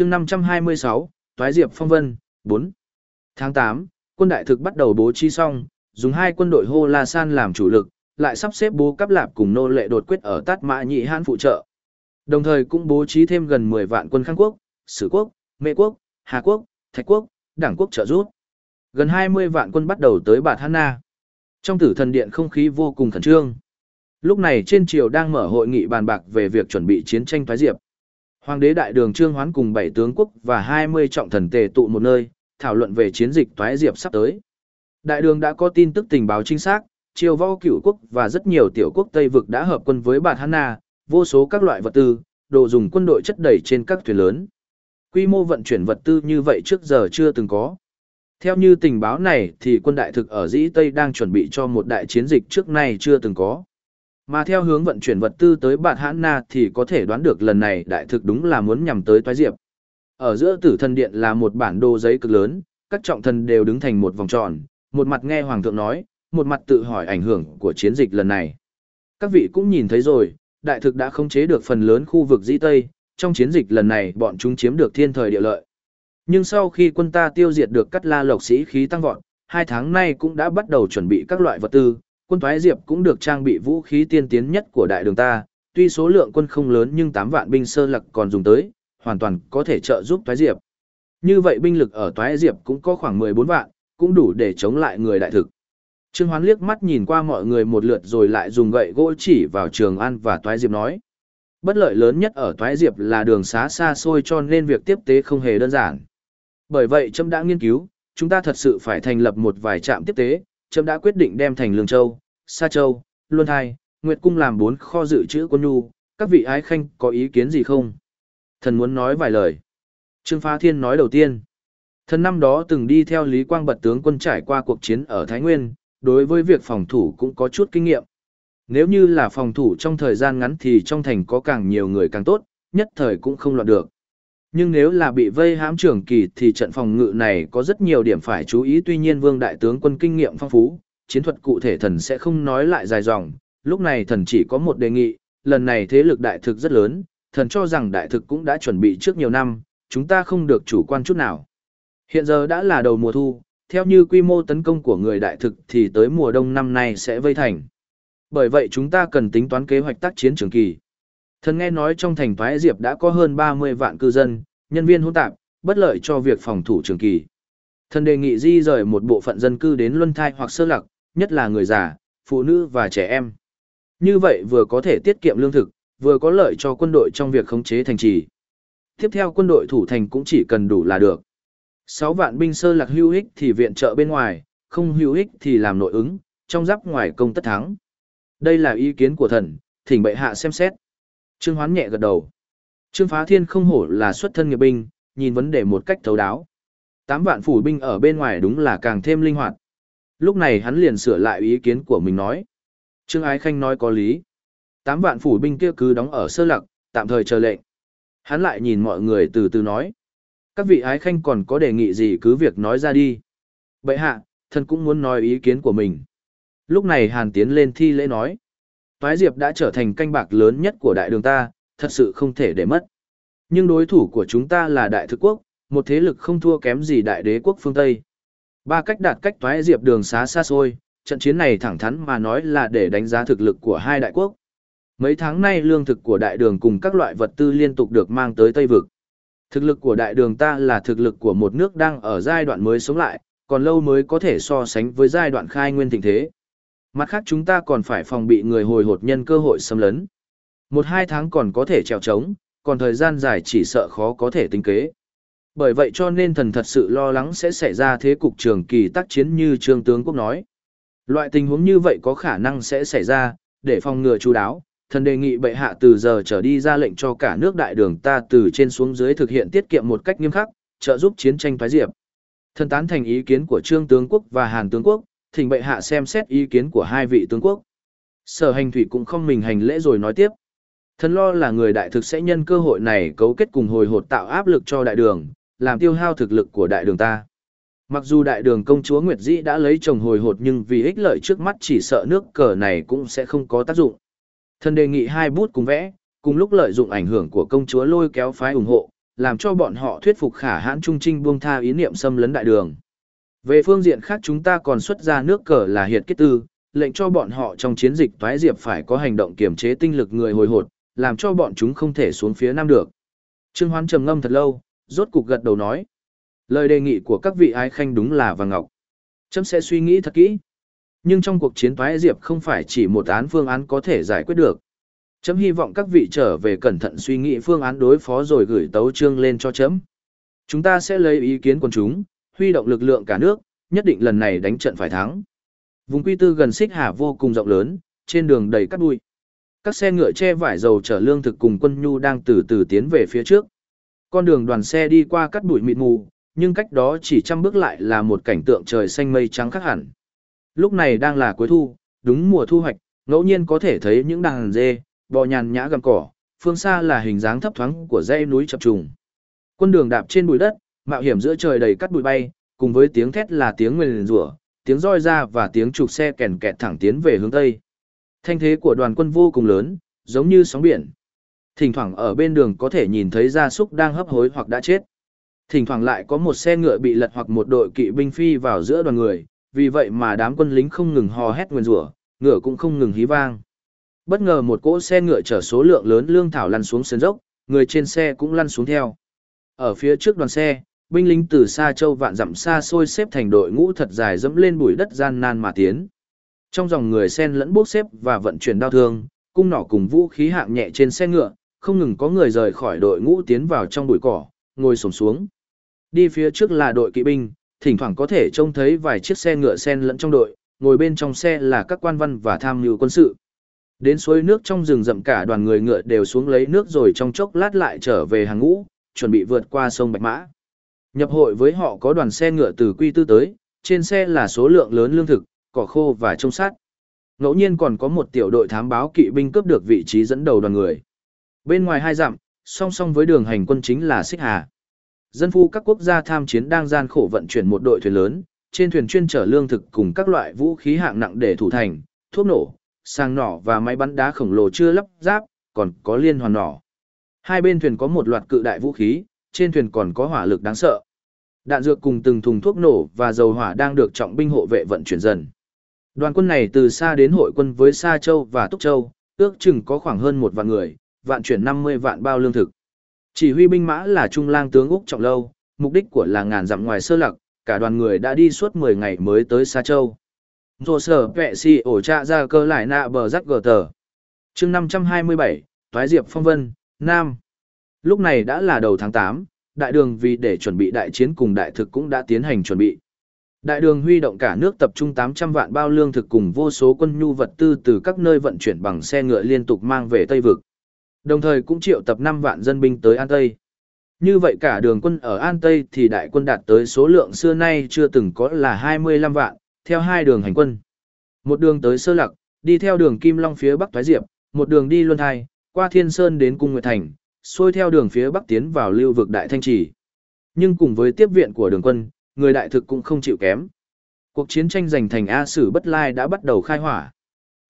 chương 526, Toái Diệp Phong Vân, 4. Tháng 8, quân đại thực bắt đầu bố trí xong, dùng hai quân đội Hô La San làm chủ lực, lại sắp xếp bố cắp lạp cùng nô lệ đột quyết ở Tát Mã Nhị Hán phụ trợ. Đồng thời cũng bố trí thêm gần 10 vạn quân Khang quốc, sử quốc, mệ quốc, hà quốc, thạch quốc, đảng quốc trợ giúp. Gần 20 vạn quân bắt đầu tới Bạt Hanna. Trong tử thần điện không khí vô cùng khẩn trương. Lúc này trên triều đang mở hội nghị bàn bạc về việc chuẩn bị chiến tranh thoái diệp. Hoàng đế đại đường Trương Hoán cùng bảy tướng quốc và 20 trọng thần tề tụ một nơi, thảo luận về chiến dịch thoái diệp sắp tới. Đại đường đã có tin tức tình báo chính xác, triều võ cửu quốc và rất nhiều tiểu quốc Tây vực đã hợp quân với Bạt Hanna, vô số các loại vật tư, đồ dùng quân đội chất đầy trên các thuyền lớn. Quy mô vận chuyển vật tư như vậy trước giờ chưa từng có. Theo như tình báo này thì quân đại thực ở dĩ Tây đang chuẩn bị cho một đại chiến dịch trước nay chưa từng có. Mà theo hướng vận chuyển vật tư tới Bạt Hãn Na thì có thể đoán được lần này đại thực đúng là muốn nhằm tới Toái Diệp. Ở giữa tử thần điện là một bản đồ giấy cực lớn, các trọng thần đều đứng thành một vòng tròn, một mặt nghe Hoàng thượng nói, một mặt tự hỏi ảnh hưởng của chiến dịch lần này. Các vị cũng nhìn thấy rồi, đại thực đã khống chế được phần lớn khu vực dĩ Tây, trong chiến dịch lần này bọn chúng chiếm được thiên thời địa lợi. Nhưng sau khi quân ta tiêu diệt được cắt la lộc sĩ khí tăng vọt, hai tháng nay cũng đã bắt đầu chuẩn bị các loại vật tư, quân thoái diệp cũng được trang bị vũ khí tiên tiến nhất của đại đường ta, tuy số lượng quân không lớn nhưng 8 vạn binh sơ lặc còn dùng tới, hoàn toàn có thể trợ giúp thoái diệp. Như vậy binh lực ở thoái diệp cũng có khoảng 14 vạn, cũng đủ để chống lại người đại thực. Trương Hoán liếc mắt nhìn qua mọi người một lượt rồi lại dùng gậy gỗ chỉ vào Trường An và Toái Diệp nói. Bất lợi lớn nhất ở Toái Diệp là đường xá xa xôi cho nên việc tiếp tế không hề đơn giản. Bởi vậy Trâm đã nghiên cứu, chúng ta thật sự phải thành lập một vài trạm tiếp tế, Trâm đã quyết định đem thành Lương Châu, Sa Châu, Luân Thai, Nguyệt Cung làm bốn kho dự trữ quân nhu, các vị ái khanh có ý kiến gì không? Thần muốn nói vài lời. Trương Phá Thiên nói đầu tiên. Thần năm đó từng đi theo Lý Quang Bật tướng quân trải qua cuộc chiến ở Thái Nguyên, đối với việc phòng thủ cũng có chút kinh nghiệm. Nếu như là phòng thủ trong thời gian ngắn thì trong thành có càng nhiều người càng tốt, nhất thời cũng không loạn được. Nhưng nếu là bị vây hãm trưởng kỳ thì trận phòng ngự này có rất nhiều điểm phải chú ý tuy nhiên vương đại tướng quân kinh nghiệm phong phú, chiến thuật cụ thể thần sẽ không nói lại dài dòng, lúc này thần chỉ có một đề nghị, lần này thế lực đại thực rất lớn, thần cho rằng đại thực cũng đã chuẩn bị trước nhiều năm, chúng ta không được chủ quan chút nào. Hiện giờ đã là đầu mùa thu, theo như quy mô tấn công của người đại thực thì tới mùa đông năm nay sẽ vây thành. Bởi vậy chúng ta cần tính toán kế hoạch tác chiến trường kỳ. Thần nghe nói trong thành Thoái Diệp đã có hơn 30 vạn cư dân, nhân viên hỗn tạp, bất lợi cho việc phòng thủ trường kỳ. Thần đề nghị di rời một bộ phận dân cư đến Luân Thai hoặc Sơ Lạc, nhất là người già, phụ nữ và trẻ em. Như vậy vừa có thể tiết kiệm lương thực, vừa có lợi cho quân đội trong việc khống chế thành trì. Tiếp theo quân đội thủ thành cũng chỉ cần đủ là được. 6 vạn binh sơ lạc hữu ích thì viện trợ bên ngoài, không hữu ích thì làm nội ứng, trong giáp ngoài công tất thắng. Đây là ý kiến của thần, thỉnh bệ hạ xem xét. Trương Hoán nhẹ gật đầu. Trương Phá Thiên không hổ là xuất thân nghiệp binh, nhìn vấn đề một cách thấu đáo. Tám vạn phủ binh ở bên ngoài đúng là càng thêm linh hoạt. Lúc này hắn liền sửa lại ý kiến của mình nói. Trương Ái Khanh nói có lý. Tám vạn phủ binh kia cứ đóng ở sơ lặc, tạm thời chờ lệnh. Hắn lại nhìn mọi người từ từ nói. Các vị ái khanh còn có đề nghị gì cứ việc nói ra đi. Bậy hạ, thần cũng muốn nói ý kiến của mình. Lúc này Hàn tiến lên thi lễ nói. Toái Diệp đã trở thành canh bạc lớn nhất của đại đường ta, thật sự không thể để mất. Nhưng đối thủ của chúng ta là đại thực quốc, một thế lực không thua kém gì đại đế quốc phương Tây. Ba cách đạt cách Toái Diệp đường xá xa xôi, trận chiến này thẳng thắn mà nói là để đánh giá thực lực của hai đại quốc. Mấy tháng nay lương thực của đại đường cùng các loại vật tư liên tục được mang tới Tây Vực. Thực lực của đại đường ta là thực lực của một nước đang ở giai đoạn mới sống lại, còn lâu mới có thể so sánh với giai đoạn khai nguyên thịnh thế. Mặt khác chúng ta còn phải phòng bị người hồi hột nhân cơ hội xâm lấn. Một hai tháng còn có thể trèo trống, còn thời gian dài chỉ sợ khó có thể tính kế. Bởi vậy cho nên thần thật sự lo lắng sẽ xảy ra thế cục trường kỳ tác chiến như trương tướng quốc nói. Loại tình huống như vậy có khả năng sẽ xảy ra, để phòng ngừa chú đáo, thần đề nghị bệ hạ từ giờ trở đi ra lệnh cho cả nước đại đường ta từ trên xuống dưới thực hiện tiết kiệm một cách nghiêm khắc, trợ giúp chiến tranh thoái diệp. Thần tán thành ý kiến của Trương tướng quốc và Hàn tướng quốc, thỉnh bệ hạ xem xét ý kiến của hai vị tướng quốc. Sở hành thủy cũng không mình hành lễ rồi nói tiếp. Thần lo là người đại thực sẽ nhân cơ hội này cấu kết cùng hồi hột tạo áp lực cho đại đường, làm tiêu hao thực lực của đại đường ta. Mặc dù đại đường công chúa Nguyệt Dĩ đã lấy chồng hồi hột nhưng vì ích lợi trước mắt chỉ sợ nước cờ này cũng sẽ không có tác dụng. Thần đề nghị hai bút cùng vẽ, cùng lúc lợi dụng ảnh hưởng của công chúa lôi kéo phái ủng hộ, làm cho bọn họ thuyết phục khả hãn trung trinh buông tha ý niệm xâm lấn đại đường. Về phương diện khác chúng ta còn xuất ra nước cờ là hiệt kết tư, lệnh cho bọn họ trong chiến dịch toái diệp phải có hành động kiểm chế tinh lực người hồi hột, làm cho bọn chúng không thể xuống phía nam được. Trương Hoán trầm ngâm thật lâu, rốt cục gật đầu nói. Lời đề nghị của các vị ái khanh đúng là vàng ngọc. Chấm sẽ suy nghĩ thật kỹ. Nhưng trong cuộc chiến toái diệp không phải chỉ một án phương án có thể giải quyết được. Chấm hy vọng các vị trở về cẩn thận suy nghĩ phương án đối phó rồi gửi tấu chương lên cho chấm. Chúng ta sẽ lấy ý kiến quần chúng, huy động lực lượng cả nước, nhất định lần này đánh trận phải thắng. Vùng quy tư gần xích hà vô cùng rộng lớn, trên đường đầy cát bụi. Các xe ngựa che vải dầu chở lương thực cùng quân nhu đang từ từ tiến về phía trước. Con đường đoàn xe đi qua cát bụi mịt mù, nhưng cách đó chỉ trăm bước lại là một cảnh tượng trời xanh mây trắng khác hẳn. Lúc này đang là cuối thu, đúng mùa thu hoạch, ngẫu nhiên có thể thấy những đàn dê, bò nhàn nhã gầm cỏ, phương xa là hình dáng thấp thoáng của dãy núi chập trùng. Quân đường đạp trên bụi đất, mạo hiểm giữa trời đầy cát bụi bay, cùng với tiếng thét là tiếng nguyền rủa, tiếng roi ra và tiếng trục xe kèn kẹt thẳng tiến về hướng tây. Thanh thế của đoàn quân vô cùng lớn, giống như sóng biển. Thỉnh thoảng ở bên đường có thể nhìn thấy gia súc đang hấp hối hoặc đã chết. Thỉnh thoảng lại có một xe ngựa bị lật hoặc một đội kỵ binh phi vào giữa đoàn người, vì vậy mà đám quân lính không ngừng hò hét nguyền rủa, ngựa cũng không ngừng hí vang. Bất ngờ một cỗ xe ngựa chở số lượng lớn lương thảo lăn xuống sườn dốc, người trên xe cũng lăn xuống theo. Ở phía trước đoàn xe, binh lính từ xa châu vạn dặm xa xôi xếp thành đội ngũ thật dài dẫm lên bụi đất gian nan mà tiến. Trong dòng người sen lẫn bốc xếp và vận chuyển đao thương, cung nỏ cùng vũ khí hạng nhẹ trên xe ngựa, không ngừng có người rời khỏi đội ngũ tiến vào trong bụi cỏ, ngồi xổm xuống. Đi phía trước là đội kỵ binh, thỉnh thoảng có thể trông thấy vài chiếc xe ngựa sen lẫn trong đội, ngồi bên trong xe là các quan văn và tham mưu quân sự. Đến suối nước trong rừng rậm cả đoàn người ngựa đều xuống lấy nước rồi trong chốc lát lại trở về hàng ngũ, chuẩn bị vượt qua sông Bạch Mã. Nhập hội với họ có đoàn xe ngựa từ Quy Tư tới, trên xe là số lượng lớn lương thực, cỏ khô và trông sát. Ngẫu nhiên còn có một tiểu đội thám báo kỵ binh cướp được vị trí dẫn đầu đoàn người. Bên ngoài hai dặm, song song với đường hành quân chính là Xích Hà. Dân phu các quốc gia tham chiến đang gian khổ vận chuyển một đội thuyền lớn, trên thuyền chuyên chở lương thực cùng các loại vũ khí hạng nặng để thủ thành, thuốc nổ, sang nỏ và máy bắn đá khổng lồ chưa lắp ráp, còn có liên hoàn nỏ. Hai bên thuyền có một loạt cự đại vũ khí, trên thuyền còn có hỏa lực đáng sợ. Đạn dược cùng từng thùng thuốc nổ và dầu hỏa đang được trọng binh hộ vệ vận chuyển dần. Đoàn quân này từ xa đến hội quân với Sa Châu và Túc Châu, ước chừng có khoảng hơn một vạn người, vạn chuyển 50 vạn bao lương thực. Chỉ huy binh mã là Trung lang tướng Úc Trọng Lâu, mục đích của là ngàn dặm ngoài sơ lạc, cả đoàn người đã đi suốt 10 ngày mới tới Sa Châu. Rồ sở vẹ si ổ trạ ra cơ lại nạ bờ rắc gờ tờ. chương 527, Thoái Diệp Phong Vân, Nam. Lúc này đã là đầu tháng 8, đại đường vì để chuẩn bị đại chiến cùng đại thực cũng đã tiến hành chuẩn bị. Đại đường huy động cả nước tập trung 800 vạn bao lương thực cùng vô số quân nhu vật tư từ các nơi vận chuyển bằng xe ngựa liên tục mang về Tây Vực. Đồng thời cũng triệu tập 5 vạn dân binh tới An Tây. Như vậy cả đường quân ở An Tây thì đại quân đạt tới số lượng xưa nay chưa từng có là 25 vạn, theo hai đường hành quân. Một đường tới Sơ lạc, đi theo đường Kim Long phía Bắc Thái Diệp, một đường đi Luân Thai, qua Thiên Sơn đến Cung Nguyệt Thành, xuôi theo đường phía Bắc tiến vào lưu vực Đại Thanh Trì. Nhưng cùng với tiếp viện của đường quân, người đại thực cũng không chịu kém. Cuộc chiến tranh giành thành A Sử Bất Lai đã bắt đầu khai hỏa.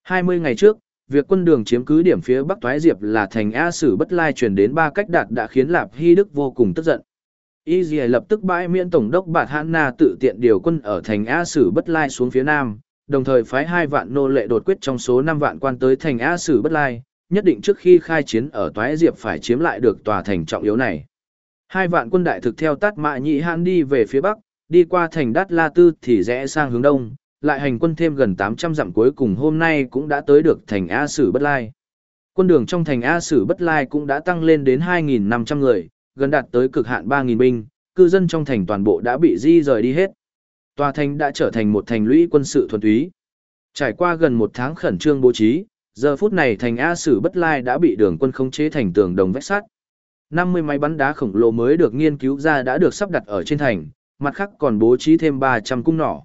20 ngày trước, việc quân đường chiếm cứ điểm phía Bắc Toái Diệp là thành A Sử Bất Lai truyền đến ba cách đạt đã khiến Lạp Hy Đức vô cùng tức giận. Y Dì lập tức bãi miễn tổng đốc Bạt Hãn Na tự tiện điều quân ở thành A Sử Bất Lai xuống phía Nam, đồng thời phái hai vạn nô lệ đột quyết trong số năm vạn quan tới thành A Sử Bất Lai, nhất định trước khi khai chiến ở Toái Diệp phải chiếm lại được tòa thành trọng yếu này. Hai vạn quân đại thực theo Tát Mạ Nhị Hãn đi về phía Bắc, đi qua thành Đát La Tư thì rẽ sang hướng Đông, lại hành quân thêm gần 800 dặm cuối cùng hôm nay cũng đã tới được thành A Sử Bất Lai. Quân đường trong thành A Sử Bất Lai cũng đã tăng lên đến 2.500 người, gần đạt tới cực hạn 3.000 binh, cư dân trong thành toàn bộ đã bị di rời đi hết. Tòa thành đã trở thành một thành lũy quân sự thuần túy. Trải qua gần một tháng khẩn trương bố trí, giờ phút này thành A Sử Bất Lai đã bị đường quân khống chế thành tường đồng vách sắt. 50 máy bắn đá khổng lồ mới được nghiên cứu ra đã được sắp đặt ở trên thành, mặt khác còn bố trí thêm 300 cung nỏ.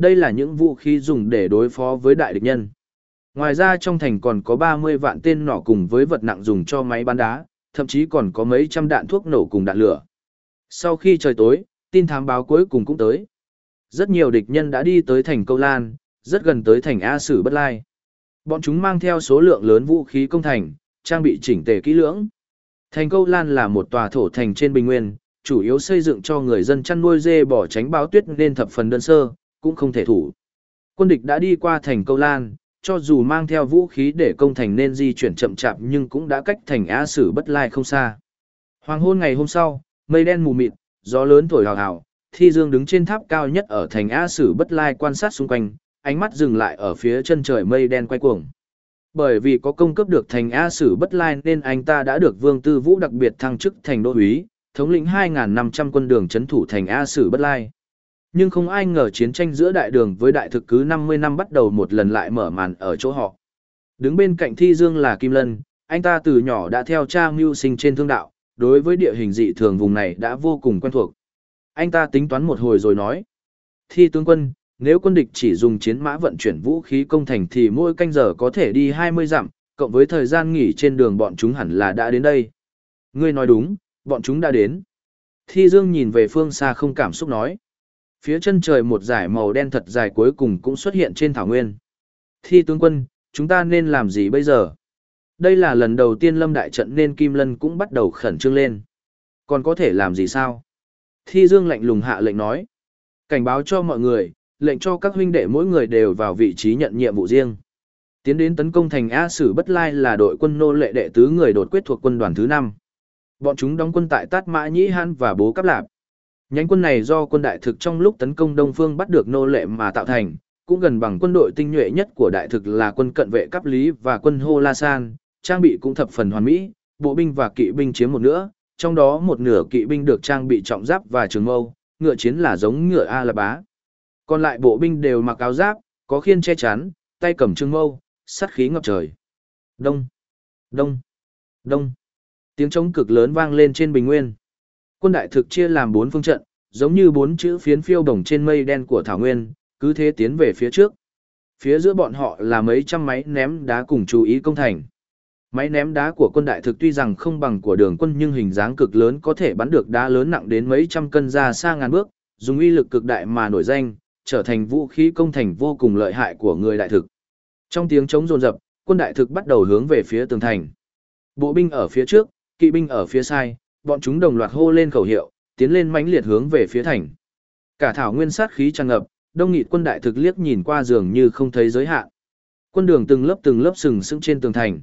Đây là những vũ khí dùng để đối phó với đại địch nhân. Ngoài ra trong thành còn có 30 vạn tên nỏ cùng với vật nặng dùng cho máy bắn đá, thậm chí còn có mấy trăm đạn thuốc nổ cùng đạn lửa. Sau khi trời tối, tin thám báo cuối cùng cũng tới. Rất nhiều địch nhân đã đi tới thành Câu Lan, rất gần tới thành A Sử Bất Lai. Bọn chúng mang theo số lượng lớn vũ khí công thành, trang bị chỉnh tề kỹ lưỡng. Thành Câu Lan là một tòa thổ thành trên bình nguyên, chủ yếu xây dựng cho người dân chăn nuôi dê bỏ tránh báo tuyết nên thập phần đơn sơ, cũng không thể thủ. Quân địch đã đi qua thành Câu Lan, cho dù mang theo vũ khí để công thành nên di chuyển chậm chạp nhưng cũng đã cách thành Á Sử Bất Lai không xa. Hoàng hôn ngày hôm sau, mây đen mù mịt, gió lớn thổi hào hào, Thi Dương đứng trên tháp cao nhất ở thành Á Sử Bất Lai quan sát xung quanh, ánh mắt dừng lại ở phía chân trời mây đen quay cuồng. Bởi vì có công cấp được thành A Sử Bất Lai nên anh ta đã được Vương Tư Vũ đặc biệt thăng chức thành đô úy, thống lĩnh 2.500 quân đường chấn thủ thành A Sử Bất Lai. Nhưng không ai ngờ chiến tranh giữa đại đường với đại thực cứ 50 năm bắt đầu một lần lại mở màn ở chỗ họ. Đứng bên cạnh Thi Dương là Kim Lân, anh ta từ nhỏ đã theo cha mưu sinh trên thương đạo, đối với địa hình dị thường vùng này đã vô cùng quen thuộc. Anh ta tính toán một hồi rồi nói. Thi tướng quân, nếu quân địch chỉ dùng chiến mã vận chuyển vũ khí công thành thì mỗi canh giờ có thể đi 20 dặm, cộng với thời gian nghỉ trên đường bọn chúng hẳn là đã đến đây. Ngươi nói đúng, bọn chúng đã đến. Thi Dương nhìn về phương xa không cảm xúc nói. Phía chân trời một dải màu đen thật dài cuối cùng cũng xuất hiện trên thảo nguyên. Thi tướng quân, chúng ta nên làm gì bây giờ? Đây là lần đầu tiên lâm đại trận nên Kim Lân cũng bắt đầu khẩn trương lên. Còn có thể làm gì sao? Thi Dương lạnh lùng hạ lệnh nói. Cảnh báo cho mọi người, lệnh cho các huynh đệ mỗi người đều vào vị trí nhận nhiệm vụ riêng. Tiến đến tấn công thành A Sử Bất Lai là đội quân nô lệ đệ tứ người đột quyết thuộc quân đoàn thứ 5. Bọn chúng đóng quân tại Tát Mã Nhĩ Hãn và Bố Cáp Lạp. Nhánh quân này do quân đại thực trong lúc tấn công Đông Phương bắt được nô lệ mà tạo thành, cũng gần bằng quân đội tinh nhuệ nhất của đại thực là quân cận vệ cấp lý và quân Hô La San, trang bị cũng thập phần hoàn mỹ, bộ binh và kỵ binh chiếm một nửa, trong đó một nửa kỵ binh được trang bị trọng giáp và trường mâu, ngựa chiến là giống ngựa A La Bá. Còn lại bộ binh đều mặc áo giáp, có khiên che chắn, tay cầm trường mâu, sắt khí ngập trời. Đông, đông, đông. Tiếng trống cực lớn vang lên trên bình nguyên. Quân đại thực chia làm bốn phương trận, giống như bốn chữ phiến phiêu đồng trên mây đen của Thảo Nguyên, cứ thế tiến về phía trước. Phía giữa bọn họ là mấy trăm máy ném đá cùng chú ý công thành. Máy ném đá của quân đại thực tuy rằng không bằng của đường quân nhưng hình dáng cực lớn có thể bắn được đá lớn nặng đến mấy trăm cân ra xa ngàn bước, dùng uy lực cực đại mà nổi danh, trở thành vũ khí công thành vô cùng lợi hại của người đại thực. Trong tiếng chống rồn rập, quân đại thực bắt đầu hướng về phía tường thành. Bộ binh ở phía trước, kỵ binh ở phía sai, bọn chúng đồng loạt hô lên khẩu hiệu, tiến lên mãnh liệt hướng về phía thành. Cả thảo nguyên sát khí tràn ngập, đông nghịt quân đại thực liếc nhìn qua giường như không thấy giới hạn. Quân đường từng lớp từng lớp sừng sững trên tường thành.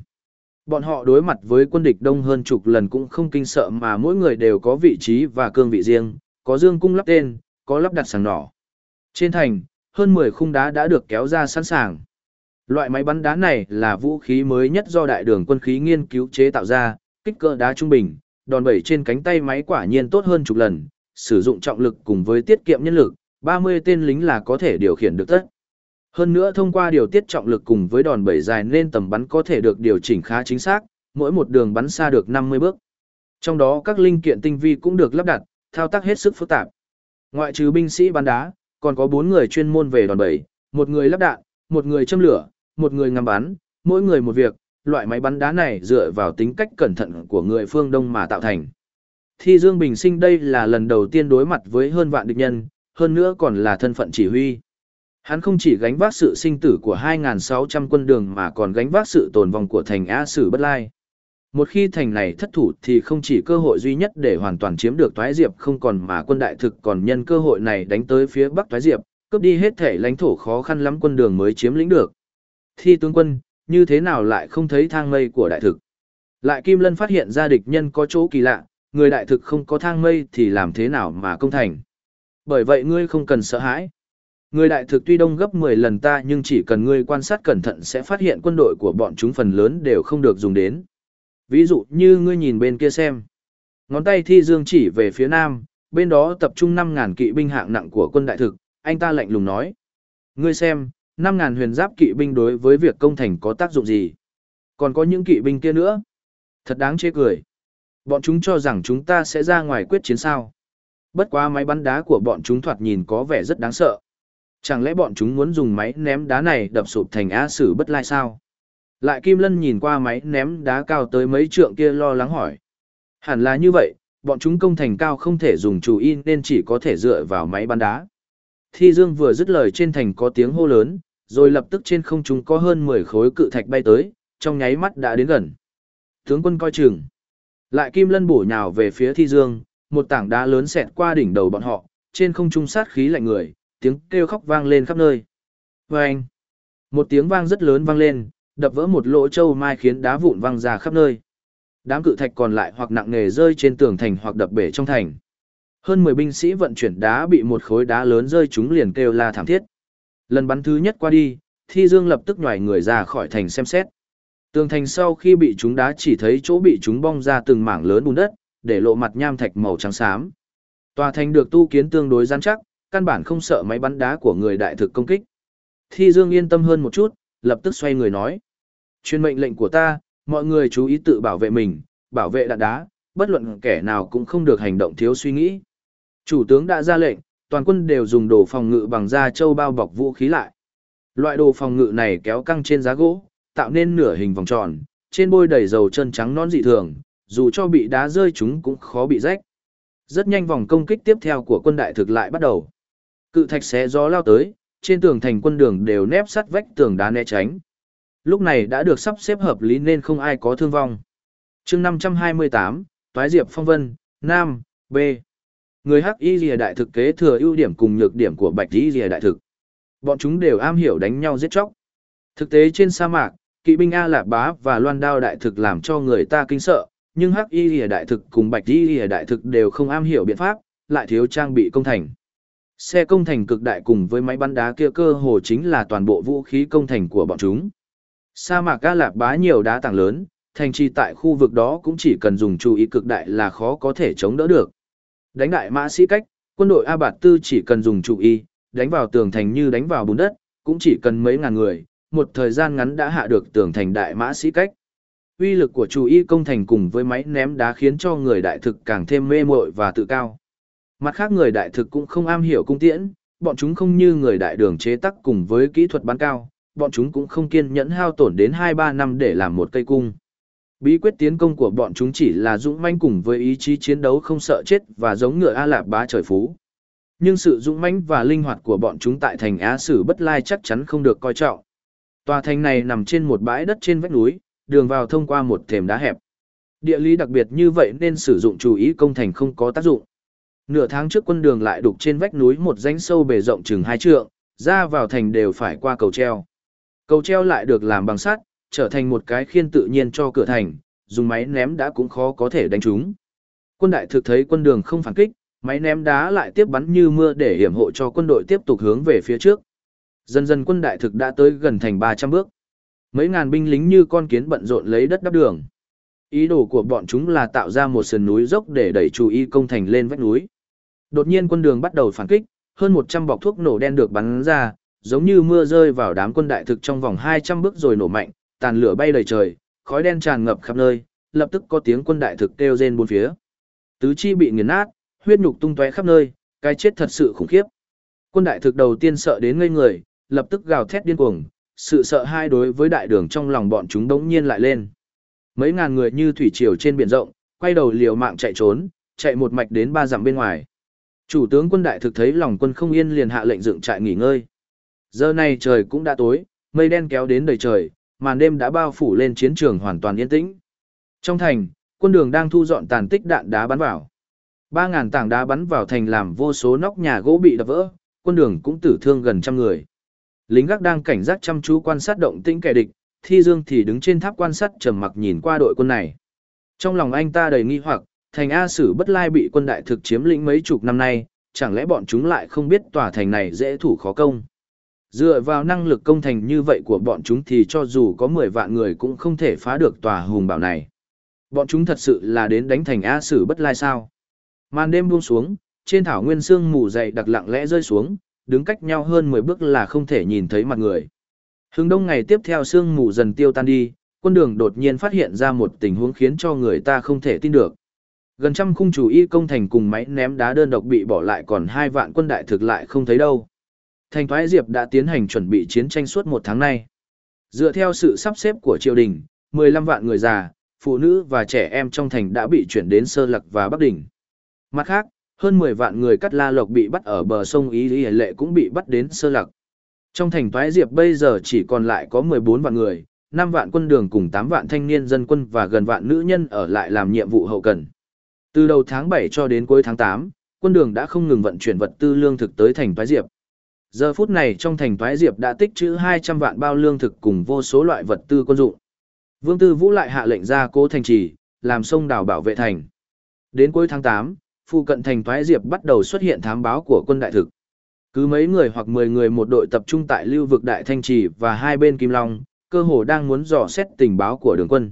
Bọn họ đối mặt với quân địch đông hơn chục lần cũng không kinh sợ mà mỗi người đều có vị trí và cương vị riêng, có dương cung lắp tên, có lắp đặt sàng nỏ. Trên thành, hơn 10 khung đá đã được kéo ra sẵn sàng. Loại máy bắn đá này là vũ khí mới nhất do đại đường quân khí nghiên cứu chế tạo ra, kích cỡ đá trung bình, đòn bẩy trên cánh tay máy quả nhiên tốt hơn chục lần, sử dụng trọng lực cùng với tiết kiệm nhân lực, 30 tên lính là có thể điều khiển được tất. Hơn nữa thông qua điều tiết trọng lực cùng với đòn bẩy dài nên tầm bắn có thể được điều chỉnh khá chính xác, mỗi một đường bắn xa được 50 bước. Trong đó các linh kiện tinh vi cũng được lắp đặt, thao tác hết sức phức tạp. Ngoại trừ binh sĩ bắn đá, còn có bốn người chuyên môn về đòn bẩy, một người lắp đạn, một người châm lửa, một người ngắm bắn, mỗi người một việc, loại máy bắn đá này dựa vào tính cách cẩn thận của người phương Đông mà tạo thành. Thi Dương Bình Sinh đây là lần đầu tiên đối mặt với hơn vạn địch nhân, hơn nữa còn là thân phận chỉ huy. Hắn không chỉ gánh vác sự sinh tử của 2.600 quân đường mà còn gánh vác sự tồn vong của thành A Sử Bất Lai. Một khi thành này thất thủ thì không chỉ cơ hội duy nhất để hoàn toàn chiếm được Toái Diệp không còn mà quân đại thực còn nhân cơ hội này đánh tới phía Bắc Toái Diệp, cướp đi hết thể lãnh thổ khó khăn lắm quân đường mới chiếm lĩnh được. Thi tướng quân, như thế nào lại không thấy thang mây của đại thực? Lại Kim Lân phát hiện ra địch nhân có chỗ kỳ lạ, người đại thực không có thang mây thì làm thế nào mà công thành? Bởi vậy ngươi không cần sợ hãi. Người đại thực tuy đông gấp 10 lần ta nhưng chỉ cần ngươi quan sát cẩn thận sẽ phát hiện quân đội của bọn chúng phần lớn đều không được dùng đến. Ví dụ như ngươi nhìn bên kia xem. Ngón tay thi dương chỉ về phía nam, bên đó tập trung 5.000 kỵ binh hạng nặng của quân đại thực, anh ta lạnh lùng nói. Ngươi xem, 5.000 huyền giáp kỵ binh đối với việc công thành có tác dụng gì? Còn có những kỵ binh kia nữa? Thật đáng chê cười. Bọn chúng cho rằng chúng ta sẽ ra ngoài quyết chiến sao. Bất quá máy bắn đá của bọn chúng thoạt nhìn có vẻ rất đáng sợ. Chẳng lẽ bọn chúng muốn dùng máy ném đá này đập sụp thành á sử bất lai sao? Lại Kim Lân nhìn qua máy ném đá cao tới mấy trượng kia lo lắng hỏi. Hẳn là như vậy, bọn chúng công thành cao không thể dùng chủ in nên chỉ có thể dựa vào máy bắn đá. Thi Dương vừa dứt lời trên thành có tiếng hô lớn, rồi lập tức trên không trung có hơn 10 khối cự thạch bay tới, trong nháy mắt đã đến gần. Tướng quân coi chừng. Lại kim lân bổ nhào về phía thi dương, một tảng đá lớn xẹt qua đỉnh đầu bọn họ, trên không trung sát khí lạnh người, tiếng kêu khóc vang lên khắp nơi. Vâng! một tiếng vang rất lớn vang lên, đập vỡ một lỗ châu mai khiến đá vụn văng ra khắp nơi. Đám cự thạch còn lại hoặc nặng nề rơi trên tường thành hoặc đập bể trong thành. Hơn 10 binh sĩ vận chuyển đá bị một khối đá lớn rơi chúng liền kêu la thảm thiết. Lần bắn thứ nhất qua đi, Thi Dương lập tức nhòi người ra khỏi thành xem xét. Tường thành sau khi bị chúng đá chỉ thấy chỗ bị chúng bong ra từng mảng lớn bùn đất, để lộ mặt nham thạch màu trắng xám. Tòa thành được tu kiến tương đối gian chắc, căn bản không sợ máy bắn đá của người đại thực công kích. Thi Dương yên tâm hơn một chút, lập tức xoay người nói. Chuyên mệnh lệnh của ta, mọi người chú ý tự bảo vệ mình, bảo vệ đạn đá, bất luận kẻ nào cũng không được hành động thiếu suy nghĩ. Chủ tướng đã ra lệnh, toàn quân đều dùng đồ phòng ngự bằng da trâu bao bọc vũ khí lại. Loại đồ phòng ngự này kéo căng trên giá gỗ, tạo nên nửa hình vòng tròn, trên bôi đầy dầu chân trắng non dị thường, dù cho bị đá rơi chúng cũng khó bị rách. Rất nhanh vòng công kích tiếp theo của quân đại thực lại bắt đầu. Cự thạch xé gió lao tới, trên tường thành quân đường đều nép sắt vách tường đá né tránh. Lúc này đã được sắp xếp hợp lý nên không ai có thương vong. chương 528, Toái Diệp Phong Vân, Nam, B. Người Hắc Y Lìa Đại thực kế thừa ưu điểm cùng nhược điểm của Bạch Y Lìa Đại thực. Bọn chúng đều am hiểu đánh nhau giết chóc. Thực tế trên sa mạc, kỵ binh A Lạp Bá và Loan Đao Đại thực làm cho người ta kinh sợ, nhưng Hắc Y Lìa Đại thực cùng Bạch Y Lìa Đại thực đều không am hiểu biện pháp, lại thiếu trang bị công thành. Xe công thành cực đại cùng với máy bắn đá kia cơ hồ chính là toàn bộ vũ khí công thành của bọn chúng. Sa mạc A Lạp Bá nhiều đá tảng lớn, thành trì tại khu vực đó cũng chỉ cần dùng chú ý cực đại là khó có thể chống đỡ được. Đánh đại mã sĩ cách, quân đội A Bạt Tư chỉ cần dùng trụ y đánh vào tường thành như đánh vào bùn đất, cũng chỉ cần mấy ngàn người, một thời gian ngắn đã hạ được tường thành đại mã sĩ cách. Uy lực của chủ y công thành cùng với máy ném đá khiến cho người đại thực càng thêm mê muội và tự cao. Mặt khác người đại thực cũng không am hiểu cung tiễn, bọn chúng không như người đại đường chế tác cùng với kỹ thuật bắn cao, bọn chúng cũng không kiên nhẫn hao tổn đến 2-3 năm để làm một cây cung. Bí quyết tiến công của bọn chúng chỉ là dũng manh cùng với ý chí chiến đấu không sợ chết và giống ngựa A Lạp bá trời phú. Nhưng sự dũng mãnh và linh hoạt của bọn chúng tại thành Á Sử Bất Lai chắc chắn không được coi trọng. Tòa thành này nằm trên một bãi đất trên vách núi, đường vào thông qua một thềm đá hẹp. Địa lý đặc biệt như vậy nên sử dụng chú ý công thành không có tác dụng. Nửa tháng trước quân đường lại đục trên vách núi một rãnh sâu bề rộng chừng hai trượng, ra vào thành đều phải qua cầu treo. Cầu treo lại được làm bằng sắt, trở thành một cái khiên tự nhiên cho cửa thành, dùng máy ném đã cũng khó có thể đánh chúng. Quân đại thực thấy quân đường không phản kích, máy ném đá lại tiếp bắn như mưa để hiểm hộ cho quân đội tiếp tục hướng về phía trước. Dần dần quân đại thực đã tới gần thành 300 bước. Mấy ngàn binh lính như con kiến bận rộn lấy đất đắp đường. Ý đồ của bọn chúng là tạo ra một sườn núi dốc để đẩy chú ý công thành lên vách núi. Đột nhiên quân đường bắt đầu phản kích, hơn 100 bọc thuốc nổ đen được bắn ra, giống như mưa rơi vào đám quân đại thực trong vòng 200 bước rồi nổ mạnh, tàn lửa bay đầy trời, khói đen tràn ngập khắp nơi, lập tức có tiếng quân đại thực kêu rên bốn phía. Tứ chi bị nghiền nát, huyết nhục tung tóe khắp nơi, cái chết thật sự khủng khiếp. Quân đại thực đầu tiên sợ đến ngây người, lập tức gào thét điên cuồng, sự sợ hai đối với đại đường trong lòng bọn chúng đống nhiên lại lên. Mấy ngàn người như thủy triều trên biển rộng, quay đầu liều mạng chạy trốn, chạy một mạch đến ba dặm bên ngoài. Chủ tướng quân đại thực thấy lòng quân không yên liền hạ lệnh dựng trại nghỉ ngơi. Giờ này trời cũng đã tối, mây đen kéo đến đầy trời, màn đêm đã bao phủ lên chiến trường hoàn toàn yên tĩnh. Trong thành, quân đường đang thu dọn tàn tích đạn đá bắn vào. Ba ngàn tảng đá bắn vào thành làm vô số nóc nhà gỗ bị đập vỡ, quân đường cũng tử thương gần trăm người. Lính gác đang cảnh giác chăm chú quan sát động tĩnh kẻ địch, Thi Dương thì đứng trên tháp quan sát trầm mặc nhìn qua đội quân này. Trong lòng anh ta đầy nghi hoặc, thành A Sử Bất Lai bị quân đại thực chiếm lĩnh mấy chục năm nay, chẳng lẽ bọn chúng lại không biết tòa thành này dễ thủ khó công. Dựa vào năng lực công thành như vậy của bọn chúng thì cho dù có 10 vạn người cũng không thể phá được tòa hùng bảo này. Bọn chúng thật sự là đến đánh thành A Sử Bất Lai sao. Màn đêm buông xuống, trên thảo nguyên sương mù dày đặc lặng lẽ rơi xuống, đứng cách nhau hơn 10 bước là không thể nhìn thấy mặt người. Hướng đông ngày tiếp theo sương mù dần tiêu tan đi, quân đường đột nhiên phát hiện ra một tình huống khiến cho người ta không thể tin được. Gần trăm khung chủ y công thành cùng máy ném đá đơn độc bị bỏ lại còn hai vạn quân đại thực lại không thấy đâu. Thành Thoái Diệp đã tiến hành chuẩn bị chiến tranh suốt một tháng nay. Dựa theo sự sắp xếp của triều đình, 15 vạn người già, phụ nữ và trẻ em trong thành đã bị chuyển đến Sơ Lạc và Bắc Đỉnh. Mặt khác, hơn 10 vạn người cắt la lộc bị bắt ở bờ sông Ý Lý Lệ cũng bị bắt đến Sơ Lạc. Trong thành Thoái Diệp bây giờ chỉ còn lại có 14 vạn người, 5 vạn quân đường cùng 8 vạn thanh niên dân quân và gần vạn nữ nhân ở lại làm nhiệm vụ hậu cần. Từ đầu tháng 7 cho đến cuối tháng 8, quân đường đã không ngừng vận chuyển vật tư lương thực tới thành thoái Diệp. Giờ phút này trong thành Toái Diệp đã tích trữ 200 vạn bao lương thực cùng vô số loại vật tư quân dụng. Vương Tư Vũ lại hạ lệnh ra cố thành trì, làm sông đào bảo vệ thành. Đến cuối tháng 8, phụ cận thành Toái Diệp bắt đầu xuất hiện thám báo của quân đại thực. Cứ mấy người hoặc 10 người một đội tập trung tại lưu vực Đại Thanh Trì và hai bên Kim Long, cơ hồ đang muốn dò xét tình báo của đường quân.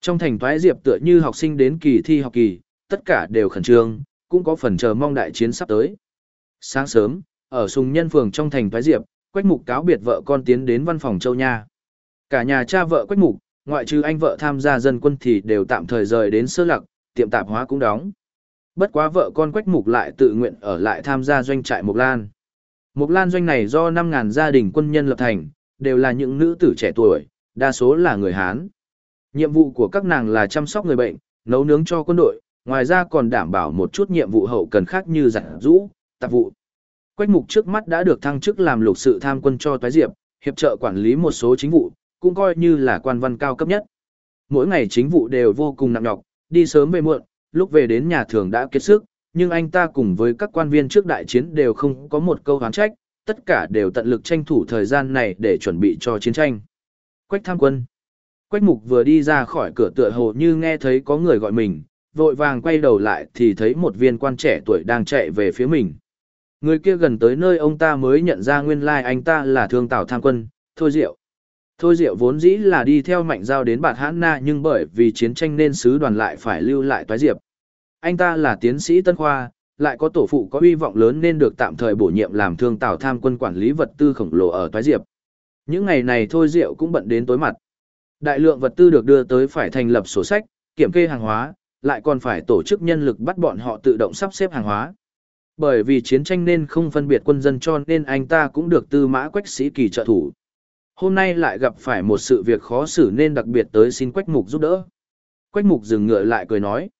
Trong thành Toái Diệp tựa như học sinh đến kỳ thi học kỳ, tất cả đều khẩn trương, cũng có phần chờ mong đại chiến sắp tới. Sáng sớm, ở Sùng Nhân Phường trong thành Thái Diệp, Quách Mục cáo biệt vợ con tiến đến văn phòng Châu Nha. Cả nhà cha vợ Quách Mục, ngoại trừ anh vợ tham gia dân quân thì đều tạm thời rời đến sơ lặc, tiệm tạp hóa cũng đóng. Bất quá vợ con Quách Mục lại tự nguyện ở lại tham gia doanh trại Mộc Lan. Mộc Lan doanh này do 5.000 gia đình quân nhân lập thành, đều là những nữ tử trẻ tuổi, đa số là người Hán. Nhiệm vụ của các nàng là chăm sóc người bệnh, nấu nướng cho quân đội, ngoài ra còn đảm bảo một chút nhiệm vụ hậu cần khác như giặt rũ, tạp vụ. Quách mục trước mắt đã được thăng chức làm lục sự tham quân cho Toái Diệp, hiệp trợ quản lý một số chính vụ, cũng coi như là quan văn cao cấp nhất. Mỗi ngày chính vụ đều vô cùng nặng nhọc, đi sớm về muộn, lúc về đến nhà thường đã kiệt sức, nhưng anh ta cùng với các quan viên trước đại chiến đều không có một câu hán trách, tất cả đều tận lực tranh thủ thời gian này để chuẩn bị cho chiến tranh. Quách tham quân. Quách mục vừa đi ra khỏi cửa tựa hồ như nghe thấy có người gọi mình, vội vàng quay đầu lại thì thấy một viên quan trẻ tuổi đang chạy về phía mình. Người kia gần tới nơi ông ta mới nhận ra nguyên lai anh ta là thương tảo tham quân, Thôi Diệu. Thôi Diệu vốn dĩ là đi theo mạnh giao đến Bạt Hãn Na nhưng bởi vì chiến tranh nên sứ đoàn lại phải lưu lại Toái Diệp. Anh ta là tiến sĩ Tân Khoa, lại có tổ phụ có uy vọng lớn nên được tạm thời bổ nhiệm làm thương tảo tham quân quản lý vật tư khổng lồ ở Toái Diệp. Những ngày này Thôi Diệu cũng bận đến tối mặt. Đại lượng vật tư được đưa tới phải thành lập sổ sách, kiểm kê hàng hóa, lại còn phải tổ chức nhân lực bắt bọn họ tự động sắp xếp hàng hóa. Bởi vì chiến tranh nên không phân biệt quân dân cho nên anh ta cũng được tư mã quách sĩ kỳ trợ thủ. Hôm nay lại gặp phải một sự việc khó xử nên đặc biệt tới xin quách mục giúp đỡ. Quách mục dừng ngựa lại cười nói.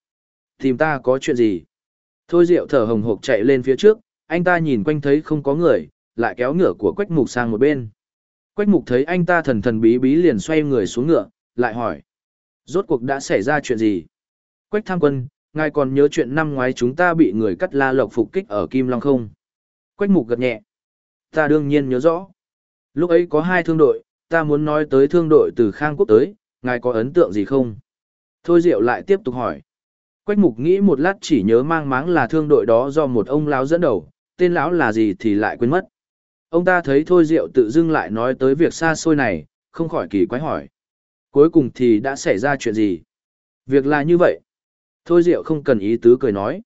Tìm ta có chuyện gì? Thôi rượu thở hồng hộc chạy lên phía trước, anh ta nhìn quanh thấy không có người, lại kéo ngựa của quách mục sang một bên. Quách mục thấy anh ta thần thần bí bí liền xoay người xuống ngựa, lại hỏi. Rốt cuộc đã xảy ra chuyện gì? Quách tham quân, ngài còn nhớ chuyện năm ngoái chúng ta bị người cắt la lộc phục kích ở Kim Long không? Quách mục gật nhẹ. Ta đương nhiên nhớ rõ. Lúc ấy có hai thương đội, ta muốn nói tới thương đội từ Khang Quốc tới, ngài có ấn tượng gì không? Thôi Diệu lại tiếp tục hỏi. Quách mục nghĩ một lát chỉ nhớ mang máng là thương đội đó do một ông lão dẫn đầu, tên lão là gì thì lại quên mất. Ông ta thấy Thôi Diệu tự dưng lại nói tới việc xa xôi này, không khỏi kỳ quái hỏi. Cuối cùng thì đã xảy ra chuyện gì? Việc là như vậy. Thôi Diệu không cần ý tứ cười nói.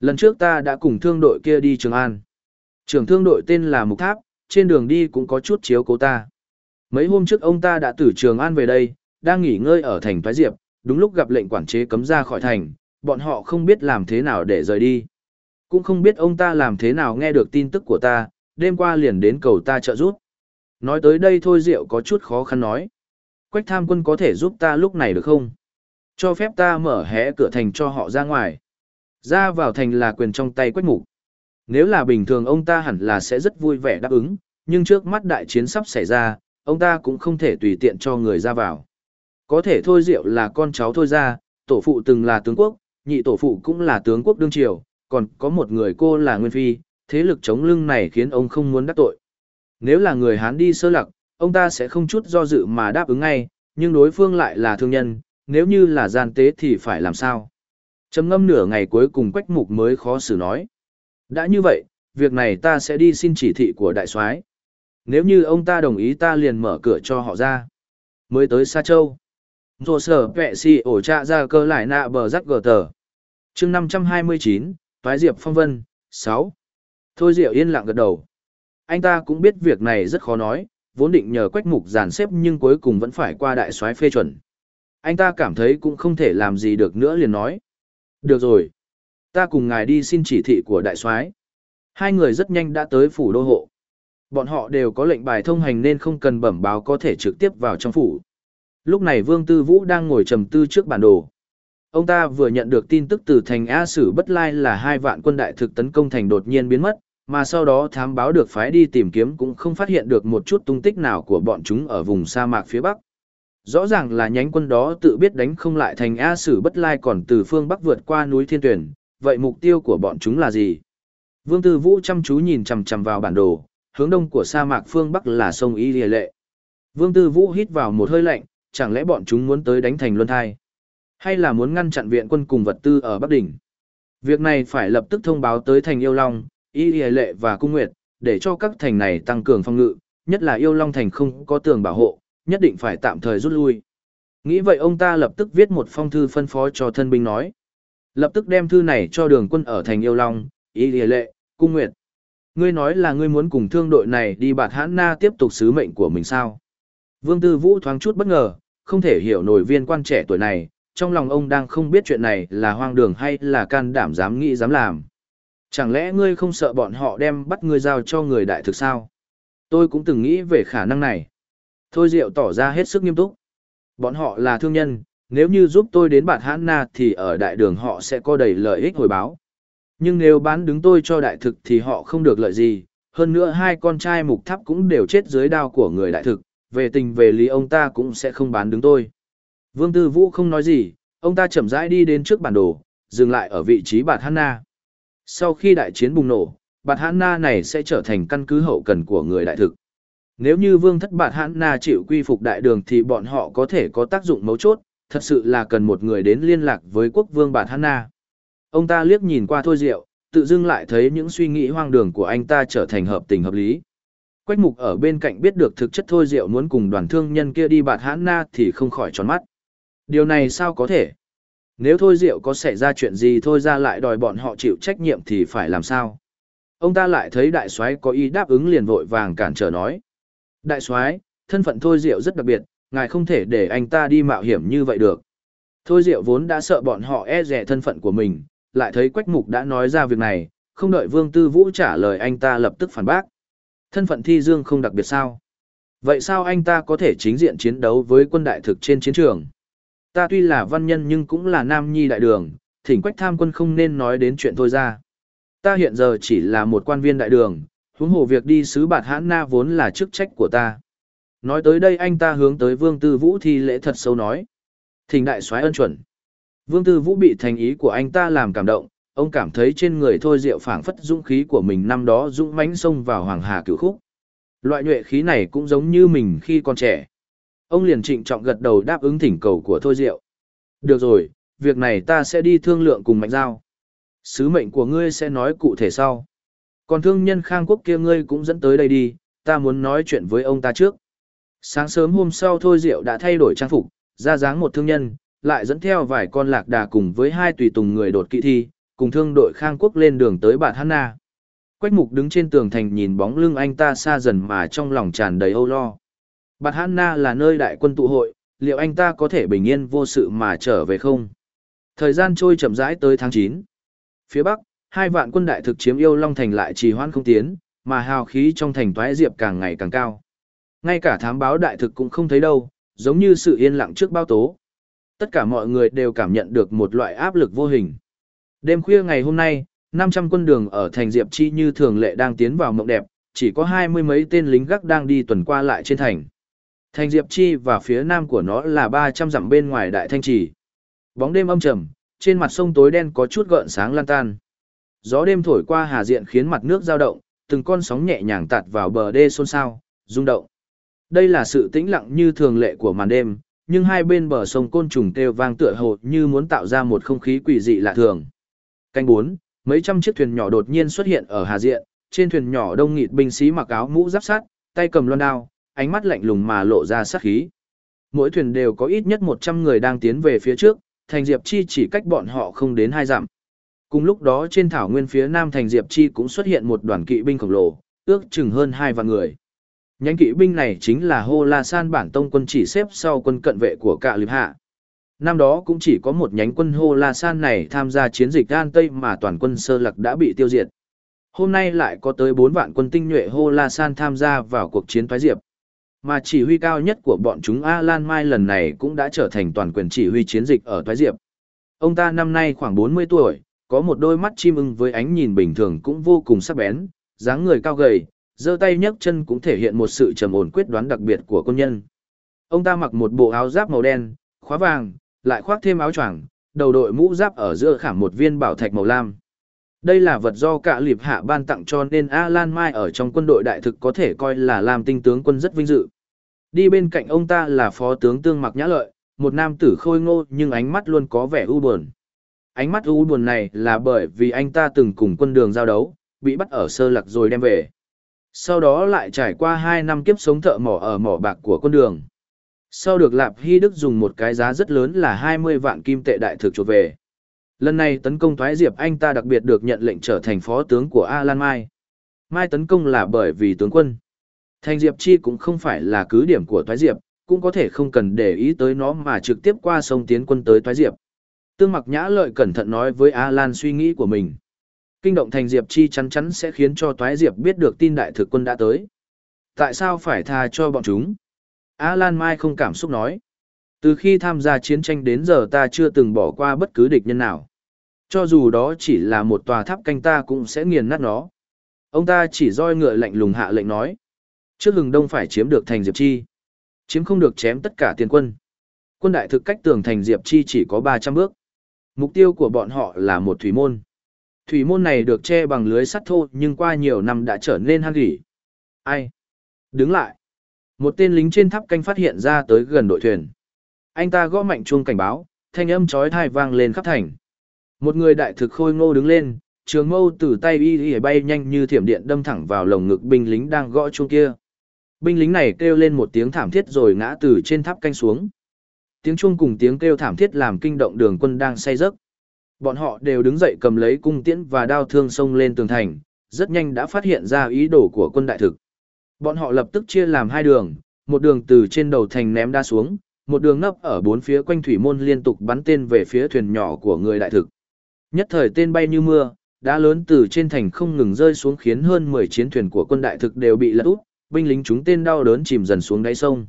Lần trước ta đã cùng thương đội kia đi Trường An. Trưởng thương đội tên là Mục Tháp, trên đường đi cũng có chút chiếu cố ta. Mấy hôm trước ông ta đã từ Trường An về đây, đang nghỉ ngơi ở thành Thái Diệp, đúng lúc gặp lệnh quản chế cấm ra khỏi thành, bọn họ không biết làm thế nào để rời đi. Cũng không biết ông ta làm thế nào nghe được tin tức của ta, đêm qua liền đến cầu ta trợ giúp. Nói tới đây thôi Diệu có chút khó khăn nói. Quách tham quân có thể giúp ta lúc này được không? Cho phép ta mở hé cửa thành cho họ ra ngoài. Ra vào thành là quyền trong tay quách mục. Nếu là bình thường ông ta hẳn là sẽ rất vui vẻ đáp ứng, nhưng trước mắt đại chiến sắp xảy ra, ông ta cũng không thể tùy tiện cho người ra vào. Có thể thôi diệu là con cháu thôi ra, tổ phụ từng là tướng quốc, nhị tổ phụ cũng là tướng quốc đương triều, còn có một người cô là Nguyên Phi, thế lực chống lưng này khiến ông không muốn đắc tội. Nếu là người Hán đi sơ lặc, ông ta sẽ không chút do dự mà đáp ứng ngay, nhưng đối phương lại là thương nhân, nếu như là gian tế thì phải làm sao? Trầm ngâm nửa ngày cuối cùng quách mục mới khó xử nói. Đã như vậy, việc này ta sẽ đi xin chỉ thị của đại soái. Nếu như ông ta đồng ý ta liền mở cửa cho họ ra. Mới tới Sa Châu. Rồi sở vệ si ổ trạ ra cơ lại nạ bờ rắc gờ tờ. chương 529, Toái Diệp Phong Vân, 6. Thôi Diệu yên lặng gật đầu. Anh ta cũng biết việc này rất khó nói, vốn định nhờ quách mục giàn xếp nhưng cuối cùng vẫn phải qua đại soái phê chuẩn. Anh ta cảm thấy cũng không thể làm gì được nữa liền nói. Được rồi. Ta cùng ngài đi xin chỉ thị của đại soái. Hai người rất nhanh đã tới phủ đô hộ. Bọn họ đều có lệnh bài thông hành nên không cần bẩm báo có thể trực tiếp vào trong phủ. Lúc này Vương Tư Vũ đang ngồi trầm tư trước bản đồ. Ông ta vừa nhận được tin tức từ thành A Sử Bất Lai là hai vạn quân đại thực tấn công thành đột nhiên biến mất, mà sau đó thám báo được phái đi tìm kiếm cũng không phát hiện được một chút tung tích nào của bọn chúng ở vùng sa mạc phía Bắc. Rõ ràng là nhánh quân đó tự biết đánh không lại thành A Sử bất lai còn từ phương Bắc vượt qua núi Thiên Tuyển, vậy mục tiêu của bọn chúng là gì? Vương Tư Vũ chăm chú nhìn chằm chằm vào bản đồ, hướng đông của sa mạc phương Bắc là sông Y Lìa Lệ. Vương Tư Vũ hít vào một hơi lạnh, chẳng lẽ bọn chúng muốn tới đánh thành Luân Thai? Hay là muốn ngăn chặn viện quân cùng vật tư ở Bắc Đỉnh? Việc này phải lập tức thông báo tới thành Yêu Long, Y Lìa Lệ và Cung Nguyệt, để cho các thành này tăng cường phòng ngự, nhất là Yêu Long thành không có tường bảo hộ, nhất định phải tạm thời rút lui. Nghĩ vậy ông ta lập tức viết một phong thư phân phó cho thân binh nói. Lập tức đem thư này cho đường quân ở thành Yêu Long, Y Lìa Lệ, Cung Nguyệt. Ngươi nói là ngươi muốn cùng thương đội này đi bạt hãn na tiếp tục sứ mệnh của mình sao? Vương Tư Vũ thoáng chút bất ngờ, không thể hiểu nổi viên quan trẻ tuổi này, trong lòng ông đang không biết chuyện này là hoang đường hay là can đảm dám nghĩ dám làm. Chẳng lẽ ngươi không sợ bọn họ đem bắt ngươi giao cho người đại thực sao? Tôi cũng từng nghĩ về khả năng này. Thôi Diệu tỏ ra hết sức nghiêm túc. Bọn họ là thương nhân, nếu như giúp tôi đến bạt hãn na thì ở đại đường họ sẽ có đầy lợi ích hồi báo. Nhưng nếu bán đứng tôi cho đại thực thì họ không được lợi gì, hơn nữa hai con trai mục tháp cũng đều chết dưới đao của người đại thực, về tình về lý ông ta cũng sẽ không bán đứng tôi. Vương Tư Vũ không nói gì, ông ta chậm rãi đi đến trước bản đồ, dừng lại ở vị trí Bạt Hanna. Sau khi đại chiến bùng nổ, Bạt Hanna này sẽ trở thành căn cứ hậu cần của người đại thực. Nếu như Vương thất Bạt hãn na chịu quy phục đại đường thì bọn họ có thể có tác dụng mấu chốt, thật sự là cần một người đến liên lạc với quốc vương Bạt hãn na. Ông ta liếc nhìn qua Thôi Diệu, tự dưng lại thấy những suy nghĩ hoang đường của anh ta trở thành hợp tình hợp lý. Quách mục ở bên cạnh biết được thực chất Thôi Diệu muốn cùng đoàn thương nhân kia đi bạt hãn na thì không khỏi tròn mắt. Điều này sao có thể? Nếu Thôi Diệu có xảy ra chuyện gì thôi ra lại đòi bọn họ chịu trách nhiệm thì phải làm sao? Ông ta lại thấy đại soái có ý đáp ứng liền vội vàng cản trở nói. Đại soái, thân phận Thôi Diệu rất đặc biệt, ngài không thể để anh ta đi mạo hiểm như vậy được. Thôi Diệu vốn đã sợ bọn họ e rẻ thân phận của mình, lại thấy Quách Mục đã nói ra việc này, không đợi Vương Tư Vũ trả lời anh ta lập tức phản bác. Thân phận thi dương không đặc biệt sao? Vậy sao anh ta có thể chính diện chiến đấu với quân đại thực trên chiến trường? Ta tuy là văn nhân nhưng cũng là nam nhi đại đường, thỉnh quách tham quân không nên nói đến chuyện thôi ra. Ta hiện giờ chỉ là một quan viên đại đường, huống hồ việc đi sứ bạt hãn na vốn là chức trách của ta. Nói tới đây anh ta hướng tới vương tư vũ thi lễ thật sâu nói. Thỉnh đại soái ân chuẩn. Vương tư vũ bị thành ý của anh ta làm cảm động, ông cảm thấy trên người thôi diệu phảng phất dũng khí của mình năm đó dũng mãnh xông vào hoàng hà cửu khúc. Loại nhuệ khí này cũng giống như mình khi còn trẻ. Ông liền trịnh trọng gật đầu đáp ứng thỉnh cầu của thôi diệu. Được rồi, việc này ta sẽ đi thương lượng cùng mạnh giao. Sứ mệnh của ngươi sẽ nói cụ thể sau. Còn thương nhân khang quốc kia ngươi cũng dẫn tới đây đi, ta muốn nói chuyện với ông ta trước. Sáng sớm hôm sau thôi diệu đã thay đổi trang phục, ra dáng một thương nhân, lại dẫn theo vài con lạc đà cùng với hai tùy tùng người đột kỵ thi, cùng thương đội Khang Quốc lên đường tới Bạt Hanna. Quách mục đứng trên tường thành nhìn bóng lưng anh ta xa dần mà trong lòng tràn đầy âu lo. Bạt Hanna là nơi đại quân tụ hội, liệu anh ta có thể bình yên vô sự mà trở về không? Thời gian trôi chậm rãi tới tháng 9. Phía Bắc, hai vạn quân đại thực chiếm yêu Long Thành lại trì hoãn không tiến, mà hào khí trong thành toái diệp càng ngày càng cao. Ngay cả thám báo đại thực cũng không thấy đâu, giống như sự yên lặng trước bao tố. Tất cả mọi người đều cảm nhận được một loại áp lực vô hình. Đêm khuya ngày hôm nay, 500 quân đường ở thành Diệp Chi như thường lệ đang tiến vào mộng đẹp, chỉ có hai mươi mấy tên lính gác đang đi tuần qua lại trên thành. Thành Diệp Chi và phía nam của nó là 300 dặm bên ngoài Đại Thanh Trì. Bóng đêm âm trầm, trên mặt sông tối đen có chút gợn sáng lan tan. Gió đêm thổi qua hà diện khiến mặt nước dao động, từng con sóng nhẹ nhàng tạt vào bờ đê xôn xao, rung động. Đây là sự tĩnh lặng như thường lệ của màn đêm, nhưng hai bên bờ sông côn trùng kêu vang tựa hồ như muốn tạo ra một không khí quỷ dị lạ thường. Canh 4, mấy trăm chiếc thuyền nhỏ đột nhiên xuất hiện ở Hà Diện, trên thuyền nhỏ đông nghịt binh sĩ mặc áo mũ giáp sắt, tay cầm loan đao, ánh mắt lạnh lùng mà lộ ra sát khí. Mỗi thuyền đều có ít nhất 100 người đang tiến về phía trước, thành Diệp Chi chỉ cách bọn họ không đến hai dặm. Cùng lúc đó trên thảo nguyên phía nam thành Diệp Chi cũng xuất hiện một đoàn kỵ binh khổng lồ, ước chừng hơn hai vạn người. Nhánh kỵ binh này chính là Hô La San bản tông quân chỉ xếp sau quân cận vệ của Cạ Liệp Hạ. Năm đó cũng chỉ có một nhánh quân Hô La San này tham gia chiến dịch An Tây mà toàn quân sơ lạc đã bị tiêu diệt. Hôm nay lại có tới bốn vạn quân tinh nhuệ Hô La San tham gia vào cuộc chiến thoái diệp. Mà chỉ huy cao nhất của bọn chúng A Lan Mai lần này cũng đã trở thành toàn quyền chỉ huy chiến dịch ở thoái diệp. Ông ta năm nay khoảng 40 tuổi, có một đôi mắt chim ưng với ánh nhìn bình thường cũng vô cùng sắc bén, dáng người cao gầy, giơ tay nhấc chân cũng thể hiện một sự trầm ổn quyết đoán đặc biệt của quân nhân. ông ta mặc một bộ áo giáp màu đen, khóa vàng, lại khoác thêm áo choàng, đầu đội mũ giáp ở giữa khảm một viên bảo thạch màu lam. Đây là vật do cả liệp hạ ban tặng cho nên Alan Mai ở trong quân đội đại thực có thể coi là làm tinh tướng quân rất vinh dự. Đi bên cạnh ông ta là phó tướng tương mặc nhã lợi, một nam tử khôi ngô nhưng ánh mắt luôn có vẻ u buồn. Ánh mắt u buồn này là bởi vì anh ta từng cùng quân đường giao đấu, bị bắt ở sơ lạc rồi đem về. Sau đó lại trải qua 2 năm kiếp sống thợ mỏ ở mỏ bạc của quân đường. Sau được Lạp Hy Đức dùng một cái giá rất lớn là 20 vạn kim tệ đại thực chuột về. Lần này tấn công Thoái Diệp anh ta đặc biệt được nhận lệnh trở thành phó tướng của Alan Mai. Mai tấn công là bởi vì tướng quân. Thành Diệp Chi cũng không phải là cứ điểm của Thoái Diệp, cũng có thể không cần để ý tới nó mà trực tiếp qua sông tiến quân tới Thoái Diệp. Tương mặc nhã lợi cẩn thận nói với Alan suy nghĩ của mình. Kinh động Thành Diệp Chi chắn chắn sẽ khiến cho Toái Diệp biết được tin đại thực quân đã tới. Tại sao phải tha cho bọn chúng? Alan Mai không cảm xúc nói. Từ khi tham gia chiến tranh đến giờ ta chưa từng bỏ qua bất cứ địch nhân nào. Cho dù đó chỉ là một tòa tháp canh ta cũng sẽ nghiền nát nó. Ông ta chỉ roi ngựa lạnh lùng hạ lệnh nói. Trước hừng đông phải chiếm được thành Diệp Chi. Chiếm không được chém tất cả tiền quân. Quân đại thực cách tường thành Diệp Chi chỉ có 300 bước. Mục tiêu của bọn họ là một thủy môn. Thủy môn này được che bằng lưới sắt thô nhưng qua nhiều năm đã trở nên hăng gỉ. Ai? Đứng lại. Một tên lính trên tháp canh phát hiện ra tới gần đội thuyền. Anh ta gõ mạnh chuông cảnh báo, thanh âm chói tai vang lên khắp thành. Một người đại thực khôi ngô đứng lên, trường mâu từ tay y y bay nhanh như thiểm điện đâm thẳng vào lồng ngực binh lính đang gõ chuông kia. Binh lính này kêu lên một tiếng thảm thiết rồi ngã từ trên tháp canh xuống. Tiếng chuông cùng tiếng kêu thảm thiết làm kinh động đường quân đang say giấc. Bọn họ đều đứng dậy cầm lấy cung tiễn và đao thương xông lên tường thành, rất nhanh đã phát hiện ra ý đồ của quân đại thực. Bọn họ lập tức chia làm hai đường, một đường từ trên đầu thành ném đa xuống, một đường nấp ở bốn phía quanh thủy môn liên tục bắn tên về phía thuyền nhỏ của người đại thực. Nhất thời tên bay như mưa, đá lớn từ trên thành không ngừng rơi xuống khiến hơn 10 chiến thuyền của quân đại thực đều bị lật úp, binh lính chúng tên đau đớn chìm dần xuống đáy sông.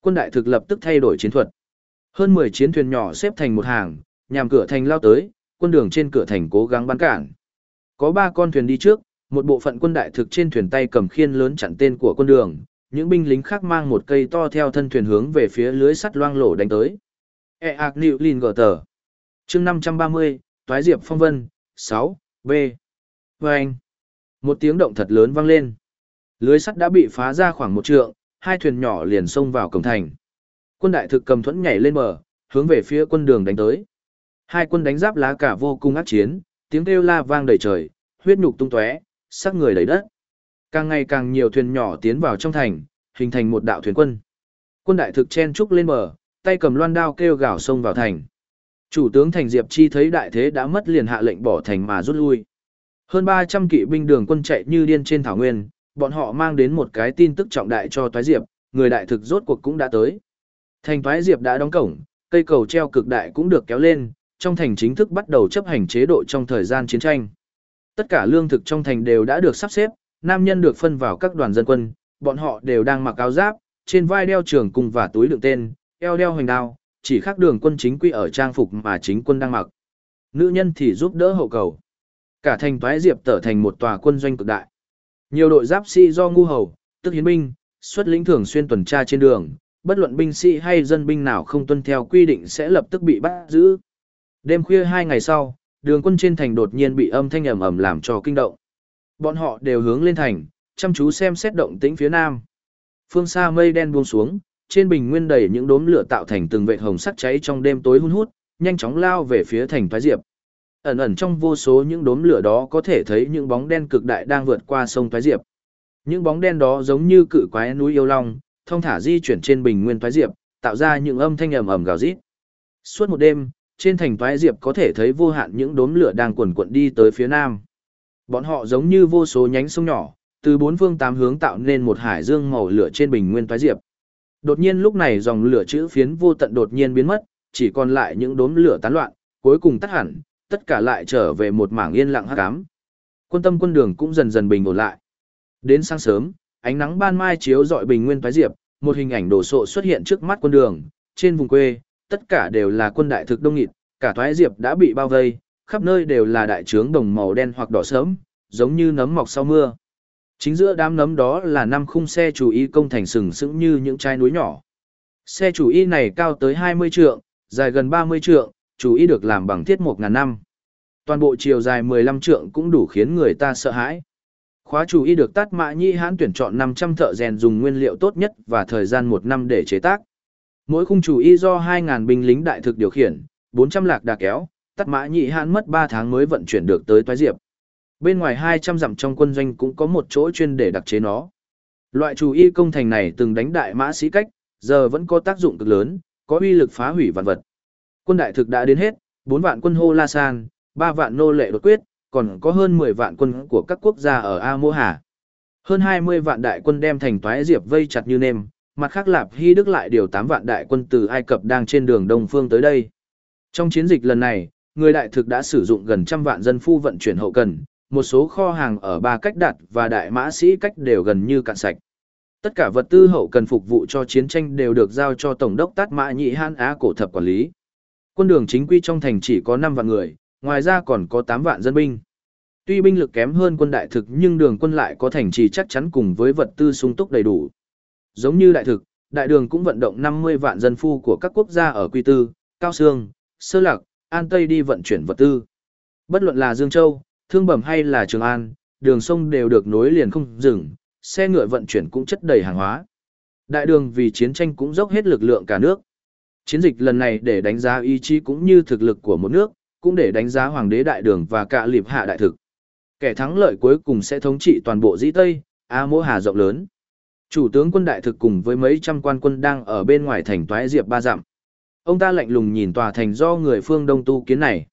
Quân đại thực lập tức thay đổi chiến thuật. Hơn 10 chiến thuyền nhỏ xếp thành một hàng, nhằm cửa thành lao tới, quân đường trên cửa thành cố gắng bắn cản. Có 3 con thuyền đi trước, một bộ phận quân đại thực trên thuyền tay cầm khiên lớn chặn tên của quân đường, những binh lính khác mang một cây to theo thân thuyền hướng về phía lưới sắt loang lổ đánh tới. E ạc nịu lìn gờ tờ. chương 530, Toái Diệp Phong Vân, 6, B. Vâng. Một tiếng động thật lớn vang lên. Lưới sắt đã bị phá ra khoảng một trượng, hai thuyền nhỏ liền xông vào cổng thành. Quân đại thực cầm thuẫn nhảy lên bờ, hướng về phía quân đường đánh tới. Hai quân đánh giáp lá cả vô cùng ác chiến, tiếng kêu la vang đầy trời, huyết nhục tung tóe, sắc người đầy đất. Càng ngày càng nhiều thuyền nhỏ tiến vào trong thành, hình thành một đạo thuyền quân. Quân đại thực chen trúc lên bờ, tay cầm loan đao kêu gào xông vào thành. Chủ tướng Thành Diệp Chi thấy đại thế đã mất liền hạ lệnh bỏ thành mà rút lui. Hơn 300 kỵ binh đường quân chạy như điên trên thảo nguyên, bọn họ mang đến một cái tin tức trọng đại cho Toái Diệp, người đại thực rốt cuộc cũng đã tới. Thành Toái Diệp đã đóng cổng, cây cầu treo cực đại cũng được kéo lên, trong thành chính thức bắt đầu chấp hành chế độ trong thời gian chiến tranh. Tất cả lương thực trong thành đều đã được sắp xếp, nam nhân được phân vào các đoàn dân quân, bọn họ đều đang mặc áo giáp, trên vai đeo trường cung và túi đựng tên, eo đeo hoành đao, chỉ khác đường quân chính quy ở trang phục mà chính quân đang mặc. Nữ nhân thì giúp đỡ hậu cầu. Cả thành toái diệp trở thành một tòa quân doanh cực đại. Nhiều đội giáp sĩ do ngu hầu, tức hiến binh, xuất lĩnh thường xuyên tuần tra trên đường, bất luận binh sĩ hay dân binh nào không tuân theo quy định sẽ lập tức bị bắt giữ. Đêm khuya hai ngày sau, đường quân trên thành đột nhiên bị âm thanh ầm ầm làm cho kinh động. Bọn họ đều hướng lên thành, chăm chú xem xét động tĩnh phía nam. Phương xa mây đen buông xuống, trên bình nguyên đầy những đốm lửa tạo thành từng vệt hồng sắc cháy trong đêm tối hun hút, nhanh chóng lao về phía thành Thái Diệp. Ẩn ẩn trong vô số những đốm lửa đó có thể thấy những bóng đen cực đại đang vượt qua sông Thái Diệp. Những bóng đen đó giống như cự quái núi yêu long, thông thả di chuyển trên bình nguyên Thoái Diệp, tạo ra những âm thanh ầm ầm gào rít. Suốt một đêm, trên thành Thoái Diệp có thể thấy vô hạn những đốm lửa đang cuồn cuộn đi tới phía nam. Bọn họ giống như vô số nhánh sông nhỏ, từ bốn phương tám hướng tạo nên một hải dương màu lửa trên bình nguyên Thoái Diệp. Đột nhiên lúc này dòng lửa chữ phiến vô tận đột nhiên biến mất, chỉ còn lại những đốm lửa tán loạn, cuối cùng tắt hẳn, tất cả lại trở về một mảng yên lặng hắc ám. Quân tâm quân đường cũng dần dần bình ổn lại. Đến sáng sớm, ánh nắng ban mai chiếu rọi bình nguyên phái diệp, một hình ảnh đồ sộ xuất hiện trước mắt quân đường, trên vùng quê, tất cả đều là quân đại thực đông nghịt, cả thoái diệp đã bị bao vây, khắp nơi đều là đại trướng đồng màu đen hoặc đỏ sớm, giống như nấm mọc sau mưa. Chính giữa đám nấm đó là năm khung xe chủ y công thành sừng sững như những chai núi nhỏ. Xe chủ y này cao tới 20 trượng, dài gần 30 trượng, chủ y được làm bằng thiết một ngàn năm. Toàn bộ chiều dài 15 trượng cũng đủ khiến người ta sợ hãi. Khóa chủ y được tát mã nhĩ hãn tuyển chọn 500 thợ rèn dùng nguyên liệu tốt nhất và thời gian một năm để chế tác. Mỗi khung chủ y do 2.000 binh lính đại thực điều khiển, 400 lạc đà kéo, tát mã nhĩ hãn mất 3 tháng mới vận chuyển được tới Toái Diệp. Bên ngoài 200 dặm trong quân doanh cũng có một chỗ chuyên để đặc chế nó. Loại chủ y công thành này từng đánh đại mã sĩ cách, giờ vẫn có tác dụng cực lớn, có uy lực phá hủy vạn vật. Quân đại thực đã đến hết, 4 vạn quân hô la san, 3 vạn nô lệ đột quyết, còn có hơn 10 vạn quân của các quốc gia ở A Mô Hà. Hơn 20 vạn đại quân đem thành toái diệp vây chặt như nêm, mặt khác Lạp Hy Đức lại điều 8 vạn đại quân từ Ai Cập đang trên đường Đông Phương tới đây. Trong chiến dịch lần này, người đại thực đã sử dụng gần trăm vạn dân phu vận chuyển hậu cần, một số kho hàng ở ba cách đặt và đại mã sĩ cách đều gần như cạn sạch. Tất cả vật tư hậu cần phục vụ cho chiến tranh đều được giao cho Tổng đốc Tát Mã Nhị Han Á cổ thập quản lý. Quân đường chính quy trong thành chỉ có 5 vạn người, ngoài ra còn có 8 vạn dân binh. Tuy binh lực kém hơn quân đại thực nhưng đường quân lại có thành trì chắc chắn cùng với vật tư sung túc đầy đủ. Giống như đại thực, đại đường cũng vận động 50 vạn dân phu của các quốc gia ở Quy Tư, Cao Sương, Sơ Lạc, An Tây đi vận chuyển vật tư. Bất luận là Dương Châu, Thương Bẩm hay là Trường An, đường sông đều được nối liền không dừng, xe ngựa vận chuyển cũng chất đầy hàng hóa. Đại đường vì chiến tranh cũng dốc hết lực lượng cả nước. Chiến dịch lần này để đánh giá ý chí cũng như thực lực của một nước, cũng để đánh giá hoàng đế đại đường và cả liệp hạ đại thực. Kẻ thắng lợi cuối cùng sẽ thống trị toàn bộ dĩ Tây, A Mỗ Hà rộng lớn. Chủ tướng quân đại thực cùng với mấy trăm quan quân đang ở bên ngoài thành toái diệp ba dặm. Ông ta lạnh lùng nhìn tòa thành do người phương Đông tu kiến này.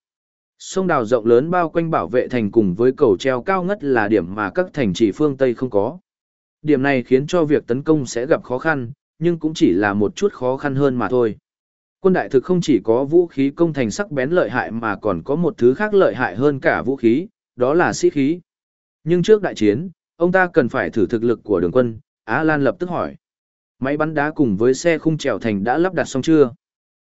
Sông đào rộng lớn bao quanh bảo vệ thành cùng với cầu treo cao ngất là điểm mà các thành trì phương Tây không có. Điểm này khiến cho việc tấn công sẽ gặp khó khăn, nhưng cũng chỉ là một chút khó khăn hơn mà thôi. Quân đại thực không chỉ có vũ khí công thành sắc bén lợi hại mà còn có một thứ khác lợi hại hơn cả vũ khí, đó là sĩ khí. Nhưng trước đại chiến, ông ta cần phải thử thực lực của đường quân, Á Lan lập tức hỏi. Máy bắn đá cùng với xe khung trèo thành đã lắp đặt xong chưa?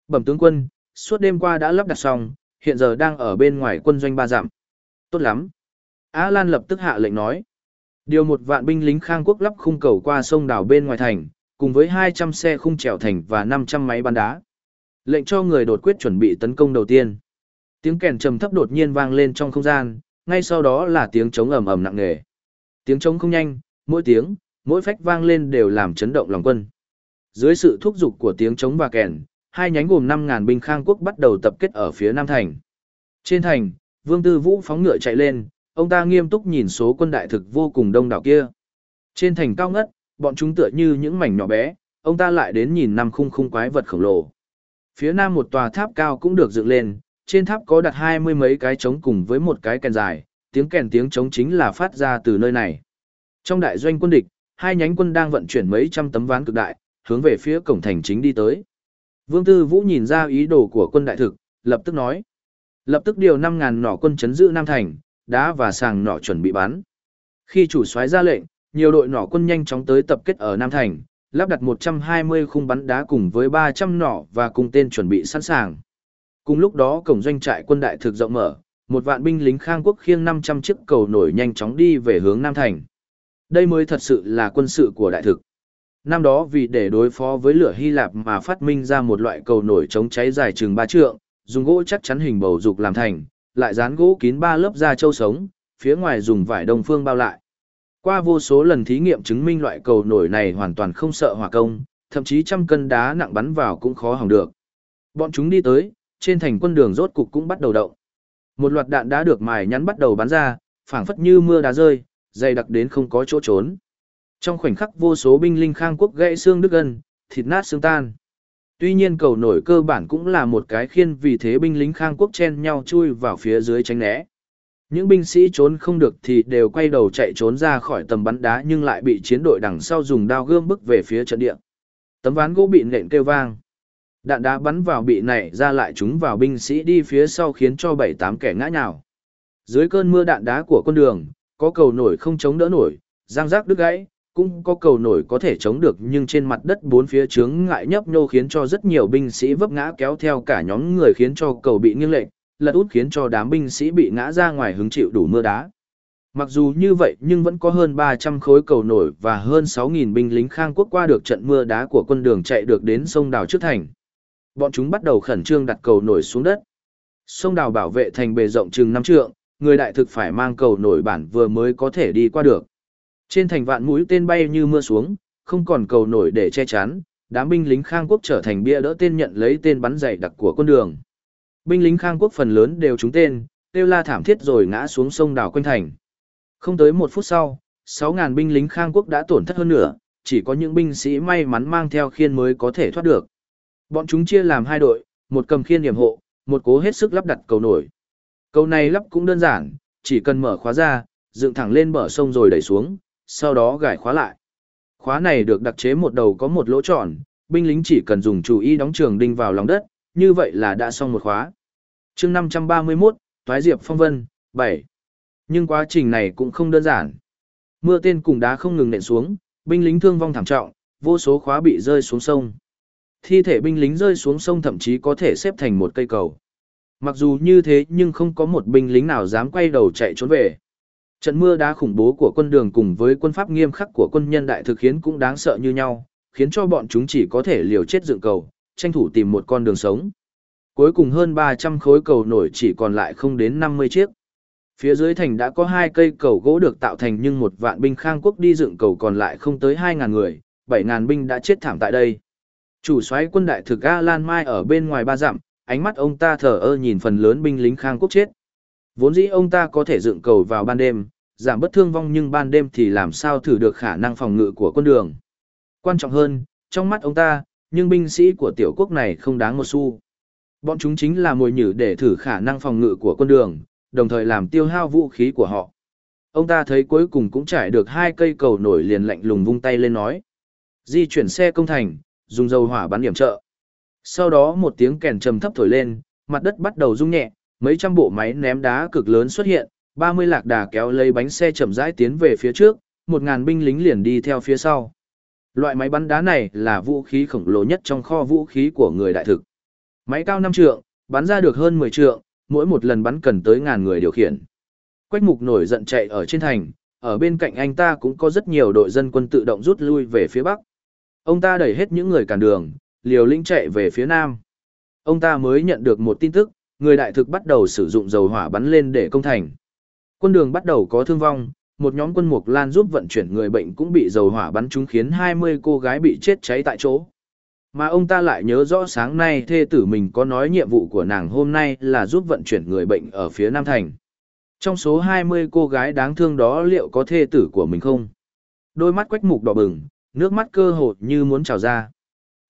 Bẩm tướng quân, suốt đêm qua đã lắp đặt xong, hiện giờ đang ở bên ngoài quân doanh ba dặm. Tốt lắm. Á Lan lập tức hạ lệnh nói. Điều một vạn binh lính khang quốc lắp khung cầu qua sông đảo bên ngoài thành, cùng với 200 xe khung trèo thành và 500 máy bắn đá. Lệnh cho người đột quyết chuẩn bị tấn công đầu tiên. Tiếng kèn trầm thấp đột nhiên vang lên trong không gian, ngay sau đó là tiếng trống ầm ầm nặng nề. Tiếng trống không nhanh, mỗi tiếng, mỗi phách vang lên đều làm chấn động lòng quân. Dưới sự thúc giục của tiếng trống và kèn, hai nhánh gồm năm ngàn binh khang quốc bắt đầu tập kết ở phía Nam Thành. Trên thành, Vương Tư Vũ phóng ngựa chạy lên, ông ta nghiêm túc nhìn số quân đại thực vô cùng đông đảo kia. Trên thành cao ngất, bọn chúng tựa như những mảnh nhỏ bé, ông ta lại đến nhìn năm khung khung quái vật khổng lồ. Phía nam một tòa tháp cao cũng được dựng lên, trên tháp có đặt hai mươi mấy cái trống cùng với một cái kèn dài, tiếng kèn tiếng trống chính là phát ra từ nơi này. Trong đại doanh quân địch, hai nhánh quân đang vận chuyển mấy trăm tấm ván cực đại, hướng về phía cổng thành chính đi tới. Vương Tư Vũ nhìn ra ý đồ của quân đại thực, lập tức nói. Lập tức điều 5.000 nỏ quân chấn giữ Nam Thành, đá và sàng nỏ chuẩn bị bắn. Khi chủ soái ra lệnh, nhiều đội nỏ quân nhanh chóng tới tập kết ở Nam Thành, lắp đặt 120 khung bắn đá cùng với 300 nỏ và cùng tên chuẩn bị sẵn sàng. Cùng lúc đó cổng doanh trại quân đại thực rộng mở, một vạn binh lính khang quốc khiêng 500 chiếc cầu nổi nhanh chóng đi về hướng Nam Thành. Đây mới thật sự là quân sự của đại thực. Năm đó vì để đối phó với lửa Hy Lạp mà phát minh ra một loại cầu nổi chống cháy dài chừng 3 trượng, dùng gỗ chắc chắn hình bầu dục làm thành, lại dán gỗ kín ba lớp da trâu sống, phía ngoài dùng vải đông phương bao lại. Qua vô số lần thí nghiệm chứng minh loại cầu nổi này hoàn toàn không sợ hỏa công, thậm chí trăm cân đá nặng bắn vào cũng khó hỏng được. Bọn chúng đi tới, trên thành quân đường rốt cục cũng bắt đầu động. Một loạt đạn đã được mài nhắn bắt đầu bắn ra, phảng phất như mưa đá rơi, dày đặc đến không có chỗ trốn. Trong khoảnh khắc vô số binh linh khang quốc gãy xương đứt gân, thịt nát xương tan. Tuy nhiên cầu nổi cơ bản cũng là một cái khiên vì thế binh lính khang quốc chen nhau chui vào phía dưới tránh né. Những binh sĩ trốn không được thì đều quay đầu chạy trốn ra khỏi tầm bắn đá nhưng lại bị chiến đội đằng sau dùng đao gươm bức về phía trận địa. Tấm ván gỗ bị nện kêu vang. Đạn đá bắn vào bị nảy ra lại chúng vào binh sĩ đi phía sau khiến cho bảy tám kẻ ngã nhào. Dưới cơn mưa đạn đá của con đường, có cầu nổi không chống đỡ nổi, giang rác đứt gãy, cũng có cầu nổi có thể chống được nhưng trên mặt đất bốn phía chướng ngại nhấp nhô khiến cho rất nhiều binh sĩ vấp ngã kéo theo cả nhóm người khiến cho cầu bị nghiêng lệch, lật út khiến cho đám binh sĩ bị ngã ra ngoài hứng chịu đủ mưa đá. Mặc dù như vậy nhưng vẫn có hơn 300 khối cầu nổi và hơn 6.000 binh lính khang quốc qua được trận mưa đá của quân đường chạy được đến sông đào trước thành. Bọn chúng bắt đầu khẩn trương đặt cầu nổi xuống đất. Sông đào bảo vệ thành bề rộng chừng 5 trượng, người đại thực phải mang cầu nổi bản vừa mới có thể đi qua được. Trên thành vạn mũi tên bay như mưa xuống, không còn cầu nổi để che chắn, đám binh lính khang quốc trở thành bia đỡ tên nhận lấy tên bắn dày đặc của quân đường. Binh lính khang quốc phần lớn đều trúng tên, tiêu la thảm thiết rồi ngã xuống sông đào quanh thành. Không tới một phút sau, 6.000 binh lính khang quốc đã tổn thất hơn nửa, chỉ có những binh sĩ may mắn mang theo khiên mới có thể thoát được. Bọn chúng chia làm hai đội, một cầm khiên điểm hộ, một cố hết sức lắp đặt cầu nổi. Cầu này lắp cũng đơn giản, chỉ cần mở khóa ra, dựng thẳng lên bờ sông rồi đẩy xuống, sau đó gài khóa lại. Khóa này được đặc chế một đầu có một lỗ tròn, binh lính chỉ cần dùng chủ y đóng trường đinh vào lòng đất, như vậy là đã xong một khóa. chương 531, Toái Diệp Phong Vân, 7. Nhưng quá trình này cũng không đơn giản. Mưa tên cùng đá không ngừng nện xuống, binh lính thương vong thảm trọng, vô số khóa bị rơi xuống sông. Thi thể binh lính rơi xuống sông thậm chí có thể xếp thành một cây cầu. Mặc dù như thế nhưng không có một binh lính nào dám quay đầu chạy trốn về. Trận mưa đá khủng bố của quân đường cùng với quân pháp nghiêm khắc của quân nhân đại thực khiến cũng đáng sợ như nhau, khiến cho bọn chúng chỉ có thể liều chết dựng cầu, tranh thủ tìm một con đường sống. Cuối cùng hơn 300 khối cầu nổi chỉ còn lại không đến 50 chiếc. Phía dưới thành đã có hai cây cầu gỗ được tạo thành nhưng một vạn binh khang quốc đi dựng cầu còn lại không tới 2.000 người, 7.000 binh đã chết thảm tại đây. Chủ soái quân đại thực A Lan Mai ở bên ngoài ba dặm, ánh mắt ông ta thở ơ nhìn phần lớn binh lính khang quốc chết. Vốn dĩ ông ta có thể dựng cầu vào ban đêm, giảm bất thương vong nhưng ban đêm thì làm sao thử được khả năng phòng ngự của quân đường. Quan trọng hơn, trong mắt ông ta, nhưng binh sĩ của tiểu quốc này không đáng một xu. Bọn chúng chính là mồi nhử để thử khả năng phòng ngự của quân đường, đồng thời làm tiêu hao vũ khí của họ. Ông ta thấy cuối cùng cũng trải được hai cây cầu nổi liền lạnh lùng vung tay lên nói. Di chuyển xe công thành, dùng dầu hỏa bắn điểm trợ. Sau đó một tiếng kèn trầm thấp thổi lên, mặt đất bắt đầu rung nhẹ, mấy trăm bộ máy ném đá cực lớn xuất hiện, 30 lạc đà kéo lấy bánh xe chậm rãi tiến về phía trước, 1000 binh lính liền đi theo phía sau. Loại máy bắn đá này là vũ khí khổng lồ nhất trong kho vũ khí của người đại thực. Máy cao 5 trượng, bắn ra được hơn 10 trượng, mỗi một lần bắn cần tới ngàn người điều khiển. Quách mục nổi giận chạy ở trên thành, ở bên cạnh anh ta cũng có rất nhiều đội dân quân tự động rút lui về phía bắc. Ông ta đẩy hết những người cản đường, liều lĩnh chạy về phía nam. Ông ta mới nhận được một tin tức, người đại thực bắt đầu sử dụng dầu hỏa bắn lên để công thành. Quân đường bắt đầu có thương vong, một nhóm quân mục lan giúp vận chuyển người bệnh cũng bị dầu hỏa bắn trúng khiến 20 cô gái bị chết cháy tại chỗ. Mà ông ta lại nhớ rõ sáng nay thê tử mình có nói nhiệm vụ của nàng hôm nay là giúp vận chuyển người bệnh ở phía Nam Thành. Trong số 20 cô gái đáng thương đó liệu có thê tử của mình không? Đôi mắt quách mục đỏ bừng, nước mắt cơ hồ như muốn trào ra.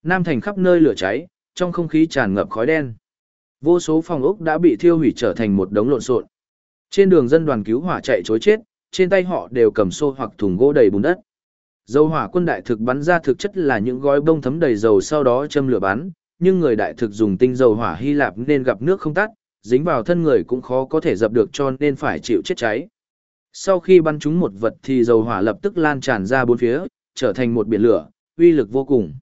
Nam Thành khắp nơi lửa cháy, trong không khí tràn ngập khói đen. Vô số phòng ốc đã bị thiêu hủy trở thành một đống lộn xộn. Trên đường dân đoàn cứu hỏa chạy chối chết, trên tay họ đều cầm xô hoặc thùng gỗ đầy bùn đất. Dầu hỏa quân đại thực bắn ra thực chất là những gói bông thấm đầy dầu sau đó châm lửa bắn, nhưng người đại thực dùng tinh dầu hỏa Hy Lạp nên gặp nước không tắt, dính vào thân người cũng khó có thể dập được cho nên phải chịu chết cháy. Sau khi bắn trúng một vật thì dầu hỏa lập tức lan tràn ra bốn phía, trở thành một biển lửa, uy lực vô cùng.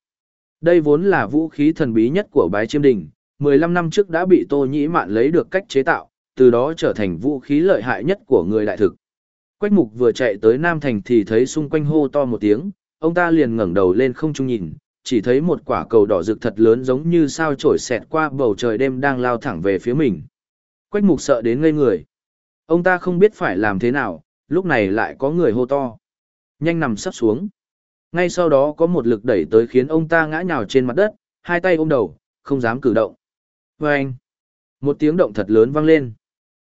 Đây vốn là vũ khí thần bí nhất của bái chiêm đình, 15 năm trước đã bị Tô Nhĩ Mạn lấy được cách chế tạo, từ đó trở thành vũ khí lợi hại nhất của người đại thực. Quách mục vừa chạy tới Nam Thành thì thấy xung quanh hô to một tiếng, ông ta liền ngẩng đầu lên không trung nhìn, chỉ thấy một quả cầu đỏ rực thật lớn giống như sao trổi xẹt qua bầu trời đêm đang lao thẳng về phía mình. Quách mục sợ đến ngây người. Ông ta không biết phải làm thế nào, lúc này lại có người hô to. Nhanh nằm sắp xuống. Ngay sau đó có một lực đẩy tới khiến ông ta ngã nhào trên mặt đất, hai tay ôm đầu, không dám cử động. Vâng! một tiếng động thật lớn vang lên.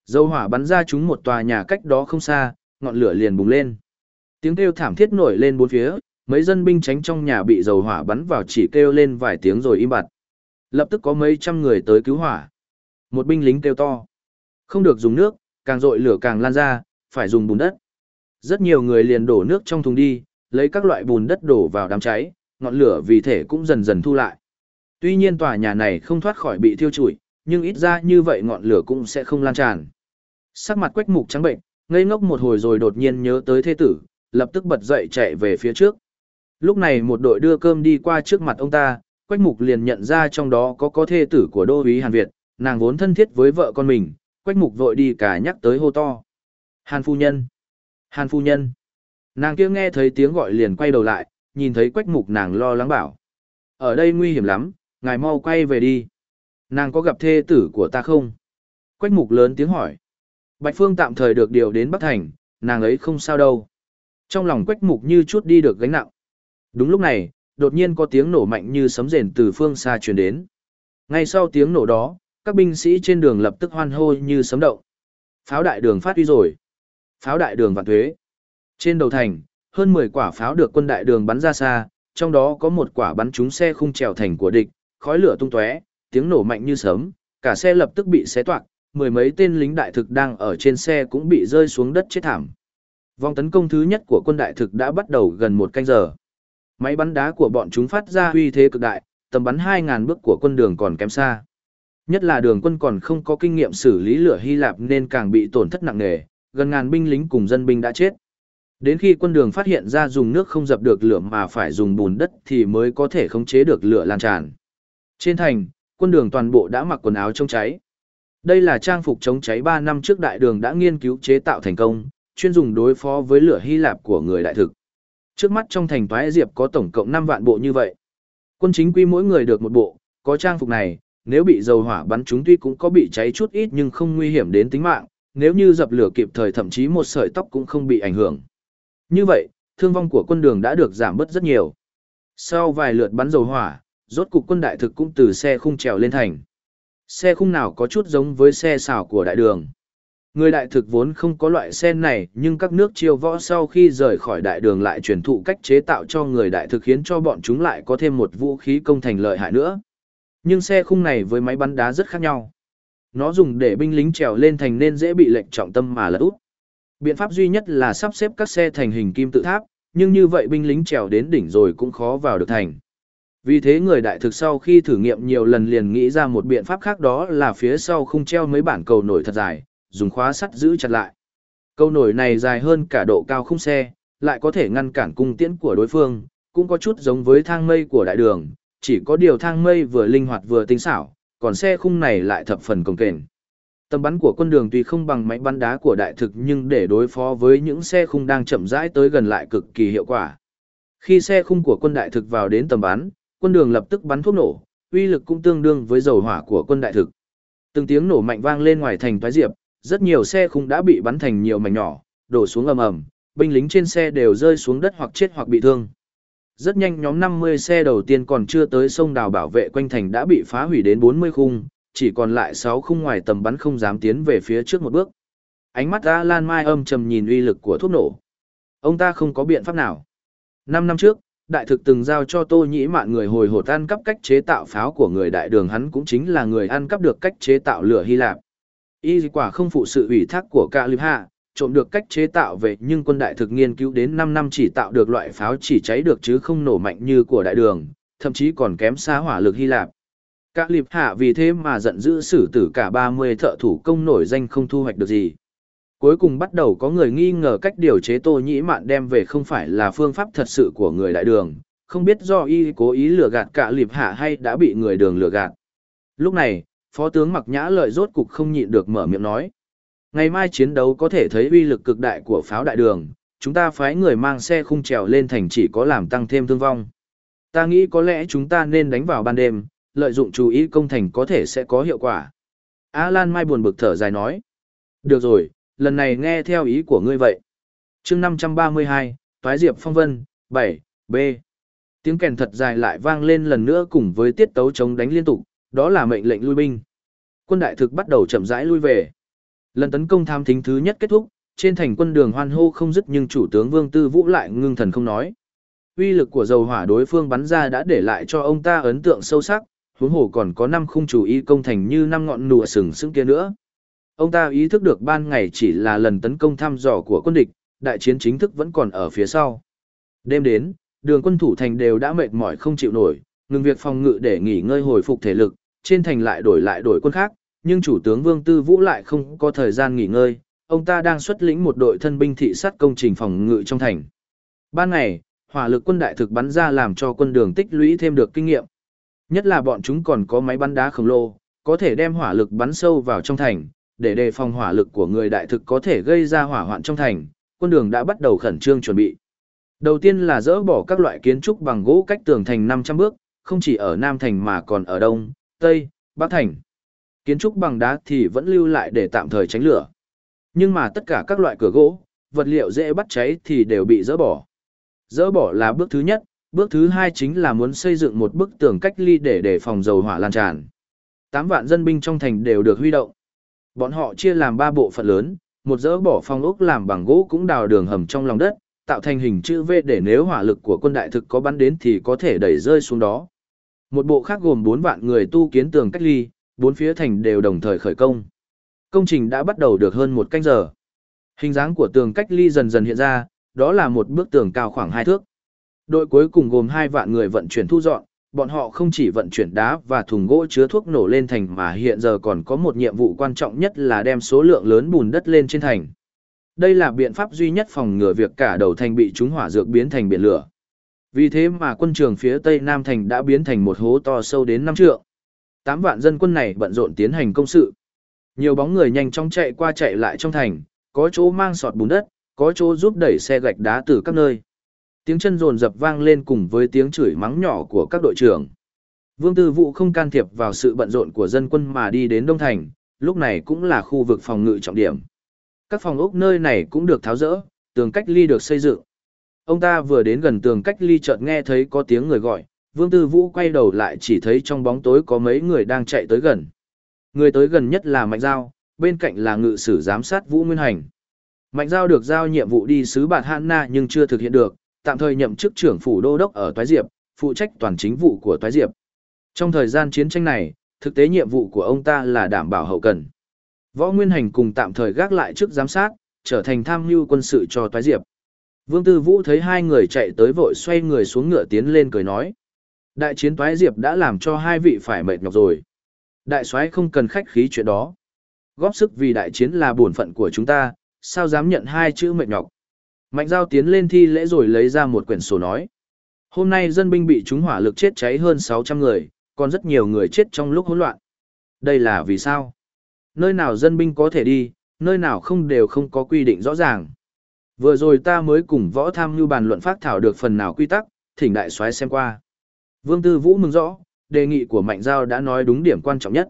Dâu hỏa bắn ra chúng một tòa nhà cách đó không xa, ngọn lửa liền bùng lên. Tiếng kêu thảm thiết nổi lên bốn phía, mấy dân binh tránh trong nhà bị dầu hỏa bắn vào chỉ kêu lên vài tiếng rồi im bặt. Lập tức có mấy trăm người tới cứu hỏa. Một binh lính kêu to. Không được dùng nước, càng dội lửa càng lan ra, phải dùng bùn đất. Rất nhiều người liền đổ nước trong thùng đi, lấy các loại bùn đất đổ vào đám cháy, ngọn lửa vì thể cũng dần dần thu lại. Tuy nhiên tòa nhà này không thoát khỏi bị thiêu trụi, nhưng ít ra như vậy ngọn lửa cũng sẽ không lan tràn. Sắc mặt quách mục trắng bệnh, ngây ngốc một hồi rồi đột nhiên nhớ tới thế tử, lập tức bật dậy chạy về phía trước. Lúc này một đội đưa cơm đi qua trước mặt ông ta, Quách Mục liền nhận ra trong đó có có thê tử của đô úy Hàn Việt, nàng vốn thân thiết với vợ con mình, Quách Mục vội đi cả nhắc tới hô to. Hàn phu nhân. Hàn phu nhân. Nàng kia nghe thấy tiếng gọi liền quay đầu lại, nhìn thấy quách mục nàng lo lắng bảo. Ở đây nguy hiểm lắm, ngài mau quay về đi. Nàng có gặp thê tử của ta không? Quách mục lớn tiếng hỏi. Bạch Phương tạm thời được điều đến Bắc Thành, nàng ấy không sao đâu. Trong lòng quách mục như chút đi được gánh nặng. Đúng lúc này, đột nhiên có tiếng nổ mạnh như sấm rền từ phương xa truyền đến. Ngay sau tiếng nổ đó, các binh sĩ trên đường lập tức hoan hô như sấm động. Pháo đại đường phát huy rồi. Pháo đại đường vạn thuế. Trên đầu thành, hơn 10 quả pháo được quân đại đường bắn ra xa, trong đó có một quả bắn trúng xe khung trèo thành của địch, khói lửa tung tóe, tiếng nổ mạnh như sấm, cả xe lập tức bị xé toạc, mười mấy tên lính đại thực đang ở trên xe cũng bị rơi xuống đất chết thảm. Vòng tấn công thứ nhất của quân đại thực đã bắt đầu gần một canh giờ. Máy bắn đá của bọn chúng phát ra uy thế cực đại, tầm bắn 2.000 bước của quân đường còn kém xa. Nhất là đường quân còn không có kinh nghiệm xử lý lửa Hy Lạp nên càng bị tổn thất nặng nề, gần ngàn binh lính cùng dân binh đã chết. Đến khi quân đường phát hiện ra dùng nước không dập được lửa mà phải dùng bùn đất thì mới có thể khống chế được lửa lan tràn. Trên thành, quân đường toàn bộ đã mặc quần áo trong cháy. Đây là trang phục chống cháy 3 năm trước đại đường đã nghiên cứu chế tạo thành công, chuyên dùng đối phó với lửa Hy Lạp của người đại thực. Trước mắt trong thành Toái Diệp có tổng cộng 5 vạn bộ như vậy. Quân chính quy mỗi người được một bộ, có trang phục này, nếu bị dầu hỏa bắn chúng tuy cũng có bị cháy chút ít nhưng không nguy hiểm đến tính mạng, nếu như dập lửa kịp thời thậm chí một sợi tóc cũng không bị ảnh hưởng. Như vậy, thương vong của quân đường đã được giảm bớt rất nhiều. Sau vài lượt bắn dầu hỏa, rốt cục quân đại thực cũng từ xe khung trèo lên thành. Xe khung nào có chút giống với xe xảo của đại đường. Người đại thực vốn không có loại xe này, nhưng các nước chiêu võ sau khi rời khỏi đại đường lại truyền thụ cách chế tạo cho người đại thực khiến cho bọn chúng lại có thêm một vũ khí công thành lợi hại nữa. Nhưng xe khung này với máy bắn đá rất khác nhau. Nó dùng để binh lính trèo lên thành nên dễ bị lệnh trọng tâm mà lật út. Biện pháp duy nhất là sắp xếp các xe thành hình kim tự tháp, nhưng như vậy binh lính trèo đến đỉnh rồi cũng khó vào được thành. Vì thế người đại thực sau khi thử nghiệm nhiều lần liền nghĩ ra một biện pháp khác đó là phía sau không treo mấy bản cầu nổi thật dài, dùng khóa sắt giữ chặt lại. Cầu nổi này dài hơn cả độ cao khung xe, lại có thể ngăn cản cung tiễn của đối phương, cũng có chút giống với thang mây của đại đường, chỉ có điều thang mây vừa linh hoạt vừa tinh xảo, còn xe khung này lại thập phần công kềnh. Tầm bắn của quân đường tuy không bằng máy bắn đá của đại thực nhưng để đối phó với những xe khung đang chậm rãi tới gần lại cực kỳ hiệu quả. Khi xe khung của quân đại thực vào đến tầm bắn, quân đường lập tức bắn thuốc nổ, uy lực cũng tương đương với dầu hỏa của quân đại thực. Từng tiếng nổ mạnh vang lên ngoài thành toái diệp, rất nhiều xe khung đã bị bắn thành nhiều mảnh nhỏ, đổ xuống ầm ầm, binh lính trên xe đều rơi xuống đất hoặc chết hoặc bị thương. Rất nhanh nhóm 50 xe đầu tiên còn chưa tới sông đào bảo vệ quanh thành đã bị phá hủy đến 40 khung, chỉ còn lại 6 khung ngoài tầm bắn không dám tiến về phía trước một bước. Ánh mắt Alan Mai âm trầm nhìn uy lực của thuốc nổ. Ông ta không có biện pháp nào. 5 năm trước, đại thực từng giao cho Tô Nhĩ Mạn người hồi hột ăn cắp cách chế tạo pháo của người đại đường hắn cũng chính là người ăn cắp được cách chế tạo lửa Hy Lạp. Y quả không phụ sự ủy thác của ca Liệp Hạ, trộm được cách chế tạo về nhưng quân đại thực nghiên cứu đến 5 năm chỉ tạo được loại pháo chỉ cháy được chứ không nổ mạnh như của đại đường, thậm chí còn kém xa hỏa lực Hy Lạp. ca liệp hạ vì thế mà giận dữ xử tử cả 30 thợ thủ công nổi danh không thu hoạch được gì. Cuối cùng bắt đầu có người nghi ngờ cách điều chế tô nhĩ mạn đem về không phải là phương pháp thật sự của người đại đường, không biết do y cố ý lừa gạt cả liệp hạ hay đã bị người đường lừa gạt. Lúc này, Phó tướng Mặc Nhã lợi rốt cục không nhịn được mở miệng nói. Ngày mai chiến đấu có thể thấy uy lực cực đại của pháo đại đường, chúng ta phái người mang xe khung trèo lên thành chỉ có làm tăng thêm thương vong. Ta nghĩ có lẽ chúng ta nên đánh vào ban đêm, lợi dụng chú ý công thành có thể sẽ có hiệu quả. Alan Mai buồn bực thở dài nói. Được rồi, lần này nghe theo ý của ngươi vậy. chương 532, Toái Diệp Phong Vân, 7, B. Tiếng kèn thật dài lại vang lên lần nữa cùng với tiết tấu chống đánh liên tục, đó là mệnh lệnh lui binh. Quân đại thực bắt đầu chậm rãi lui về. Lần tấn công tham thính thứ nhất kết thúc, trên thành quân đường hoan hô không dứt nhưng chủ tướng Vương Tư Vũ lại ngưng thần không nói. Uy lực của dầu hỏa đối phương bắn ra đã để lại cho ông ta ấn tượng sâu sắc, huống hồ còn có năm khung chủ y công thành như năm ngọn nùa sừng sững kia nữa. Ông ta ý thức được ban ngày chỉ là lần tấn công thăm dò của quân địch, đại chiến chính thức vẫn còn ở phía sau. Đêm đến, đường quân thủ thành đều đã mệt mỏi không chịu nổi, ngừng việc phòng ngự để nghỉ ngơi hồi phục thể lực, trên thành lại đổi lại đổi quân khác, nhưng chủ tướng Vương Tư Vũ lại không có thời gian nghỉ ngơi, ông ta đang xuất lĩnh một đội thân binh thị sát công trình phòng ngự trong thành. Ban ngày, hỏa lực quân đại thực bắn ra làm cho quân đường tích lũy thêm được kinh nghiệm. Nhất là bọn chúng còn có máy bắn đá khổng lồ, có thể đem hỏa lực bắn sâu vào trong thành, để đề phòng hỏa lực của người đại thực có thể gây ra hỏa hoạn trong thành, quân đường đã bắt đầu khẩn trương chuẩn bị. Đầu tiên là dỡ bỏ các loại kiến trúc bằng gỗ cách tường thành 500 bước, không chỉ ở Nam Thành mà còn ở Đông, Tây, Bắc Thành. Kiến trúc bằng đá thì vẫn lưu lại để tạm thời tránh lửa. Nhưng mà tất cả các loại cửa gỗ, vật liệu dễ bắt cháy thì đều bị dỡ bỏ. Dỡ bỏ là bước thứ nhất, bước thứ hai chính là muốn xây dựng một bức tường cách ly để đề phòng dầu hỏa lan tràn. 8 vạn dân binh trong thành đều được huy động. Bọn họ chia làm ba bộ phận lớn, một dỡ bỏ phong ốc làm bằng gỗ cũng đào đường hầm trong lòng đất, tạo thành hình chữ V để nếu hỏa lực của quân đại thực có bắn đến thì có thể đẩy rơi xuống đó. Một bộ khác gồm 4 vạn người tu kiến tường cách ly, bốn phía thành đều đồng thời khởi công. Công trình đã bắt đầu được hơn một canh giờ. Hình dáng của tường cách ly dần dần hiện ra, đó là một bức tường cao khoảng 2 thước. Đội cuối cùng gồm 2 vạn người vận chuyển thu dọn, bọn họ không chỉ vận chuyển đá và thùng gỗ chứa thuốc nổ lên thành mà hiện giờ còn có một nhiệm vụ quan trọng nhất là đem số lượng lớn bùn đất lên trên thành. Đây là biện pháp duy nhất phòng ngừa việc cả đầu thành bị chúng hỏa dược biến thành biển lửa. Vì thế mà quân trường phía tây Nam Thành đã biến thành một hố to sâu đến 5 trượng. 8 vạn dân quân này bận rộn tiến hành công sự. Nhiều bóng người nhanh chóng chạy qua chạy lại trong thành, có chỗ mang sọt bùn đất, có chỗ giúp đẩy xe gạch đá từ các nơi. Tiếng chân rồn dập vang lên cùng với tiếng chửi mắng nhỏ của các đội trưởng. Vương Tư Vũ không can thiệp vào sự bận rộn của dân quân mà đi đến Đông Thành, lúc này cũng là khu vực phòng ngự trọng điểm. Các phòng ốc nơi này cũng được tháo rỡ, tường cách ly được xây dựng. Ông ta vừa đến gần tường cách ly chợt nghe thấy có tiếng người gọi, Vương Tư Vũ quay đầu lại chỉ thấy trong bóng tối có mấy người đang chạy tới gần. Người tới gần nhất là Mạnh Giao, bên cạnh là ngự sử giám sát Vũ Nguyên Hành. Mạnh Giao được giao nhiệm vụ đi sứ Bạt Hãn Na nhưng chưa thực hiện được, tạm thời nhậm chức trưởng phủ đô đốc ở Toái Diệp, phụ trách toàn chính vụ của Toái Diệp. Trong thời gian chiến tranh này, thực tế nhiệm vụ của ông ta là đảm bảo hậu cần. Võ Nguyên Hành cùng tạm thời gác lại chức giám sát, trở thành tham mưu quân sự cho Toái Diệp. Vương Tư Vũ thấy hai người chạy tới vội xoay người xuống ngựa tiến lên cười nói. Đại chiến Toái Diệp đã làm cho hai vị phải mệt nhọc rồi. Đại soái không cần khách khí chuyện đó. Góp sức vì đại chiến là bổn phận của chúng ta, sao dám nhận hai chữ mệt nhọc. Mạnh giao tiến lên thi lễ rồi lấy ra một quyển sổ nói. Hôm nay dân binh bị chúng hỏa lực chết cháy hơn 600 người, còn rất nhiều người chết trong lúc hỗn loạn. Đây là vì sao? Nơi nào dân binh có thể đi, nơi nào không đều không có quy định rõ ràng. Vừa rồi ta mới cùng võ tham như bàn luận phát thảo được phần nào quy tắc, thỉnh đại soái xem qua. Vương Tư Vũ mừng rõ, đề nghị của Mạnh Giao đã nói đúng điểm quan trọng nhất.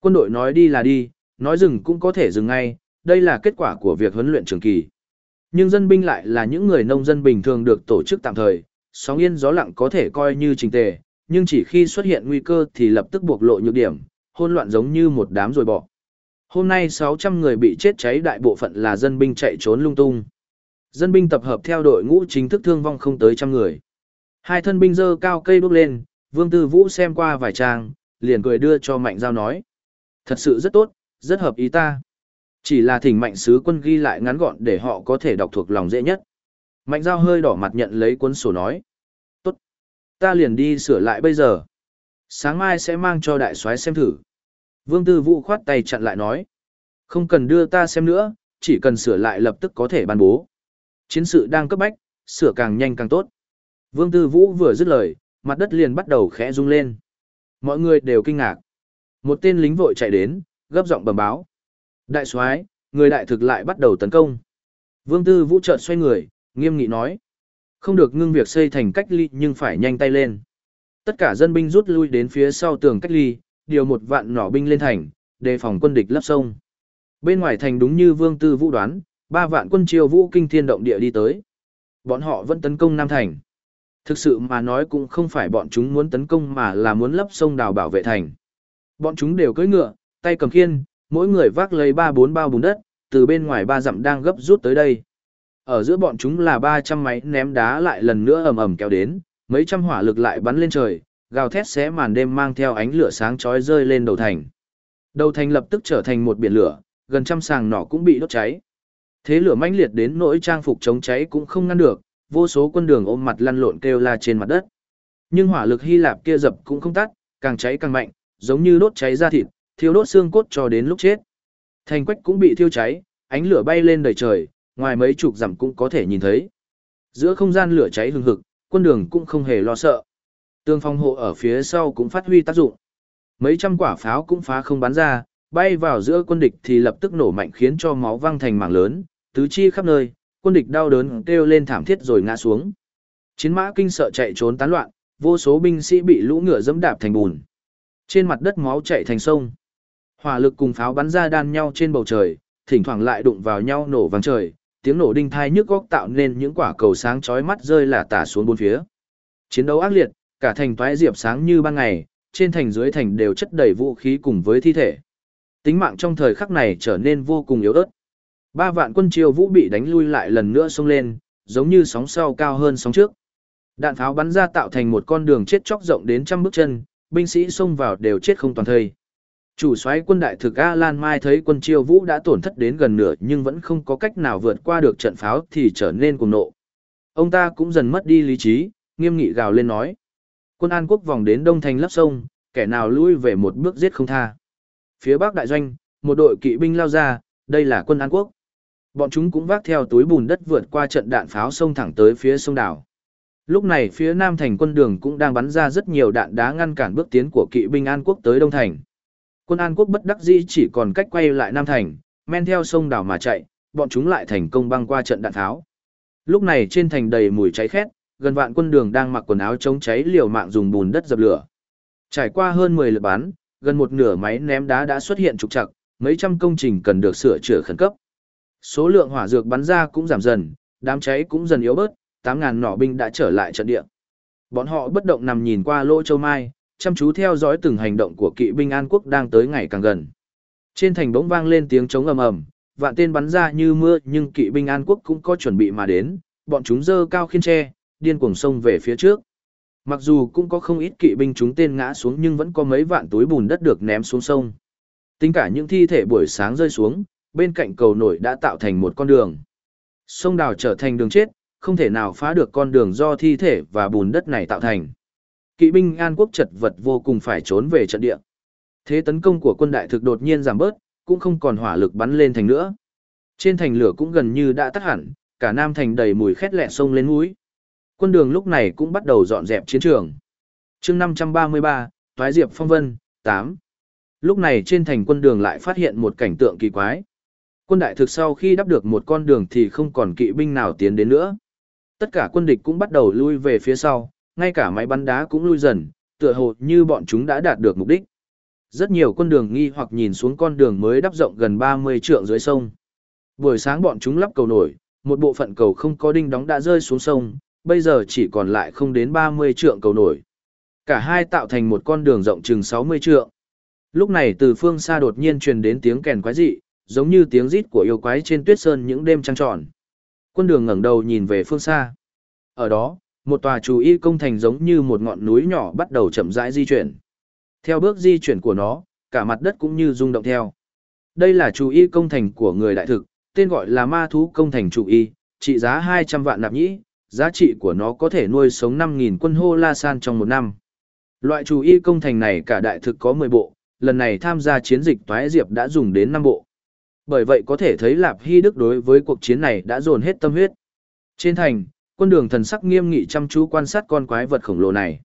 Quân đội nói đi là đi, nói dừng cũng có thể dừng ngay, đây là kết quả của việc huấn luyện trường kỳ. Nhưng dân binh lại là những người nông dân bình thường được tổ chức tạm thời, sóng yên gió lặng có thể coi như trình tề, nhưng chỉ khi xuất hiện nguy cơ thì lập tức buộc lộ nhược điểm, hôn loạn giống như một đám rồi bỏ. Hôm nay 600 người bị chết cháy đại bộ phận là dân binh chạy trốn lung tung. Dân binh tập hợp theo đội ngũ chính thức thương vong không tới trăm người. Hai thân binh dơ cao cây bước lên, Vương Tư Vũ xem qua vài trang, liền cười đưa cho Mạnh Giao nói. Thật sự rất tốt, rất hợp ý ta. Chỉ là thỉnh Mạnh Sứ quân ghi lại ngắn gọn để họ có thể đọc thuộc lòng dễ nhất. Mạnh Giao hơi đỏ mặt nhận lấy cuốn sổ nói. Tốt. Ta liền đi sửa lại bây giờ. Sáng mai sẽ mang cho đại soái xem thử. Vương Tư Vũ khoát tay chặn lại nói. Không cần đưa ta xem nữa, chỉ cần sửa lại lập tức có thể ban bố. Chiến sự đang cấp bách, sửa càng nhanh càng tốt. Vương Tư Vũ vừa dứt lời, mặt đất liền bắt đầu khẽ rung lên. Mọi người đều kinh ngạc. Một tên lính vội chạy đến, gấp giọng bẩm báo. Đại soái, người đại thực lại bắt đầu tấn công. Vương Tư Vũ chợt xoay người, nghiêm nghị nói. Không được ngưng việc xây thành cách ly nhưng phải nhanh tay lên. Tất cả dân binh rút lui đến phía sau tường cách ly, điều một vạn nỏ binh lên thành, đề phòng quân địch lấp sông. Bên ngoài thành đúng như Vương Tư Vũ đoán, ba vạn quân triều vũ kinh thiên động địa đi tới. Bọn họ vẫn tấn công Nam Thành. Thực sự mà nói cũng không phải bọn chúng muốn tấn công mà là muốn lấp sông đào bảo vệ thành. Bọn chúng đều cưỡi ngựa, tay cầm khiên, mỗi người vác lấy ba bốn bao bùn đất, từ bên ngoài ba dặm đang gấp rút tới đây. Ở giữa bọn chúng là 300 máy ném đá lại lần nữa ầm ầm kéo đến, mấy trăm hỏa lực lại bắn lên trời, gào thét xé màn đêm mang theo ánh lửa sáng chói rơi lên đầu thành. Đầu thành lập tức trở thành một biển lửa, gần trăm sàng nỏ cũng bị đốt cháy. Thế lửa mãnh liệt đến nỗi trang phục chống cháy cũng không ngăn được, vô số quân đường ôm mặt lăn lộn kêu la trên mặt đất. Nhưng hỏa lực Hy Lạp kia dập cũng không tắt, càng cháy càng mạnh, giống như đốt cháy da thịt, thiêu đốt xương cốt cho đến lúc chết. Thành quách cũng bị thiêu cháy, ánh lửa bay lên đầy trời, ngoài mấy chục dặm cũng có thể nhìn thấy. Giữa không gian lửa cháy hừng hực, quân đường cũng không hề lo sợ. Tương phong hộ ở phía sau cũng phát huy tác dụng. Mấy trăm quả pháo cũng phá không bắn ra, bay vào giữa quân địch thì lập tức nổ mạnh khiến cho máu văng thành mảng lớn, tứ chi khắp nơi, Quân địch đau đớn kêu lên thảm thiết rồi ngã xuống. Chiến mã kinh sợ chạy trốn tán loạn, vô số binh sĩ bị lũ ngựa dẫm đạp thành bùn. Trên mặt đất máu chảy thành sông. Hỏa lực cùng pháo bắn ra đan nhau trên bầu trời, thỉnh thoảng lại đụng vào nhau nổ vang trời, tiếng nổ đinh thai nhức góc tạo nên những quả cầu sáng chói mắt rơi là tả xuống bốn phía. Chiến đấu ác liệt, cả thành toái diệp sáng như ban ngày, trên thành dưới thành đều chất đầy vũ khí cùng với thi thể. Tính mạng trong thời khắc này trở nên vô cùng yếu ớt. Ba vạn quân triều vũ bị đánh lui lại lần nữa xông lên, giống như sóng sau cao hơn sóng trước. Đạn pháo bắn ra tạo thành một con đường chết chóc rộng đến trăm bước chân, binh sĩ xông vào đều chết không toàn thây. Chủ soái quân đại thực A Lan Mai thấy quân triều vũ đã tổn thất đến gần nửa nhưng vẫn không có cách nào vượt qua được trận pháo thì trở nên cuồng nộ. Ông ta cũng dần mất đi lý trí, nghiêm nghị gào lên nói. Quân An quốc vòng đến đông thành lấp sông, kẻ nào lui về một bước giết không tha. Phía bắc đại doanh, một đội kỵ binh lao ra, đây là quân An quốc. Bọn chúng cũng vác theo túi bùn đất vượt qua trận đạn pháo sông thẳng tới phía sông đảo. Lúc này phía nam thành quân đường cũng đang bắn ra rất nhiều đạn đá ngăn cản bước tiến của kỵ binh An quốc tới đông thành. Quân An quốc bất đắc dĩ chỉ còn cách quay lại nam thành, men theo sông đảo mà chạy, bọn chúng lại thành công băng qua trận đạn tháo. Lúc này trên thành đầy mùi cháy khét, gần vạn quân đường đang mặc quần áo chống cháy liều mạng dùng bùn đất dập lửa. Trải qua hơn 10 lượt bắn, gần một nửa máy ném đá đã xuất hiện trục trặc, mấy trăm công trình cần được sửa chữa khẩn cấp. Số lượng hỏa dược bắn ra cũng giảm dần, đám cháy cũng dần yếu bớt, Tám ngàn nỏ binh đã trở lại trận địa. Bọn họ bất động nằm nhìn qua lỗ châu mai, chăm chú theo dõi từng hành động của kỵ binh An Quốc đang tới ngày càng gần. Trên thành bỗng vang lên tiếng trống ầm ầm, vạn tên bắn ra như mưa nhưng kỵ binh An Quốc cũng có chuẩn bị mà đến, bọn chúng dơ cao khiên tre, điên cuồng sông về phía trước. Mặc dù cũng có không ít kỵ binh chúng tên ngã xuống nhưng vẫn có mấy vạn túi bùn đất được ném xuống sông. Tính cả những thi thể buổi sáng rơi xuống, bên cạnh cầu nổi đã tạo thành một con đường. Sông đào trở thành đường chết, không thể nào phá được con đường do thi thể và bùn đất này tạo thành. Kỵ binh An Quốc chật vật vô cùng phải trốn về trận địa. Thế tấn công của quân đại thực đột nhiên giảm bớt, cũng không còn hỏa lực bắn lên thành nữa. Trên thành lửa cũng gần như đã tắt hẳn, cả nam thành đầy mùi khét lẹ sông lên mũi. Quân đường lúc này cũng bắt đầu dọn dẹp chiến trường. chương 533, Thoái Diệp Phong Vân, 8. Lúc này trên thành quân đường lại phát hiện một cảnh tượng kỳ quái. Quân đại thực sau khi đắp được một con đường thì không còn kỵ binh nào tiến đến nữa. Tất cả quân địch cũng bắt đầu lui về phía sau, ngay cả máy bắn đá cũng lui dần, tựa hồ như bọn chúng đã đạt được mục đích. Rất nhiều con đường nghi hoặc nhìn xuống con đường mới đắp rộng gần 30 trượng dưới sông. Buổi sáng bọn chúng lắp cầu nổi, một bộ phận cầu không có đinh đóng đã rơi xuống sông, bây giờ chỉ còn lại không đến 30 trượng cầu nổi. Cả hai tạo thành một con đường rộng chừng 60 trượng. Lúc này từ phương xa đột nhiên truyền đến tiếng kèn quái dị, giống như tiếng rít của yêu quái trên tuyết sơn những đêm trăng tròn. Quân đường ngẩng đầu nhìn về phương xa. Ở đó, một tòa chủ y công thành giống như một ngọn núi nhỏ bắt đầu chậm rãi di chuyển. Theo bước di chuyển của nó, cả mặt đất cũng như rung động theo. Đây là chủ y công thành của người đại thực, tên gọi là ma thú công thành chủ y, trị giá 200 vạn nạp nhĩ, giá trị của nó có thể nuôi sống 5.000 quân hô la san trong một năm. Loại chủ y công thành này cả đại thực có 10 bộ, lần này tham gia chiến dịch toái diệp đã dùng đến 5 bộ. Bởi vậy có thể thấy Lạp Hy Đức đối với cuộc chiến này đã dồn hết tâm huyết. Trên thành, quân đường thần sắc nghiêm nghị chăm chú quan sát con quái vật khổng lồ này.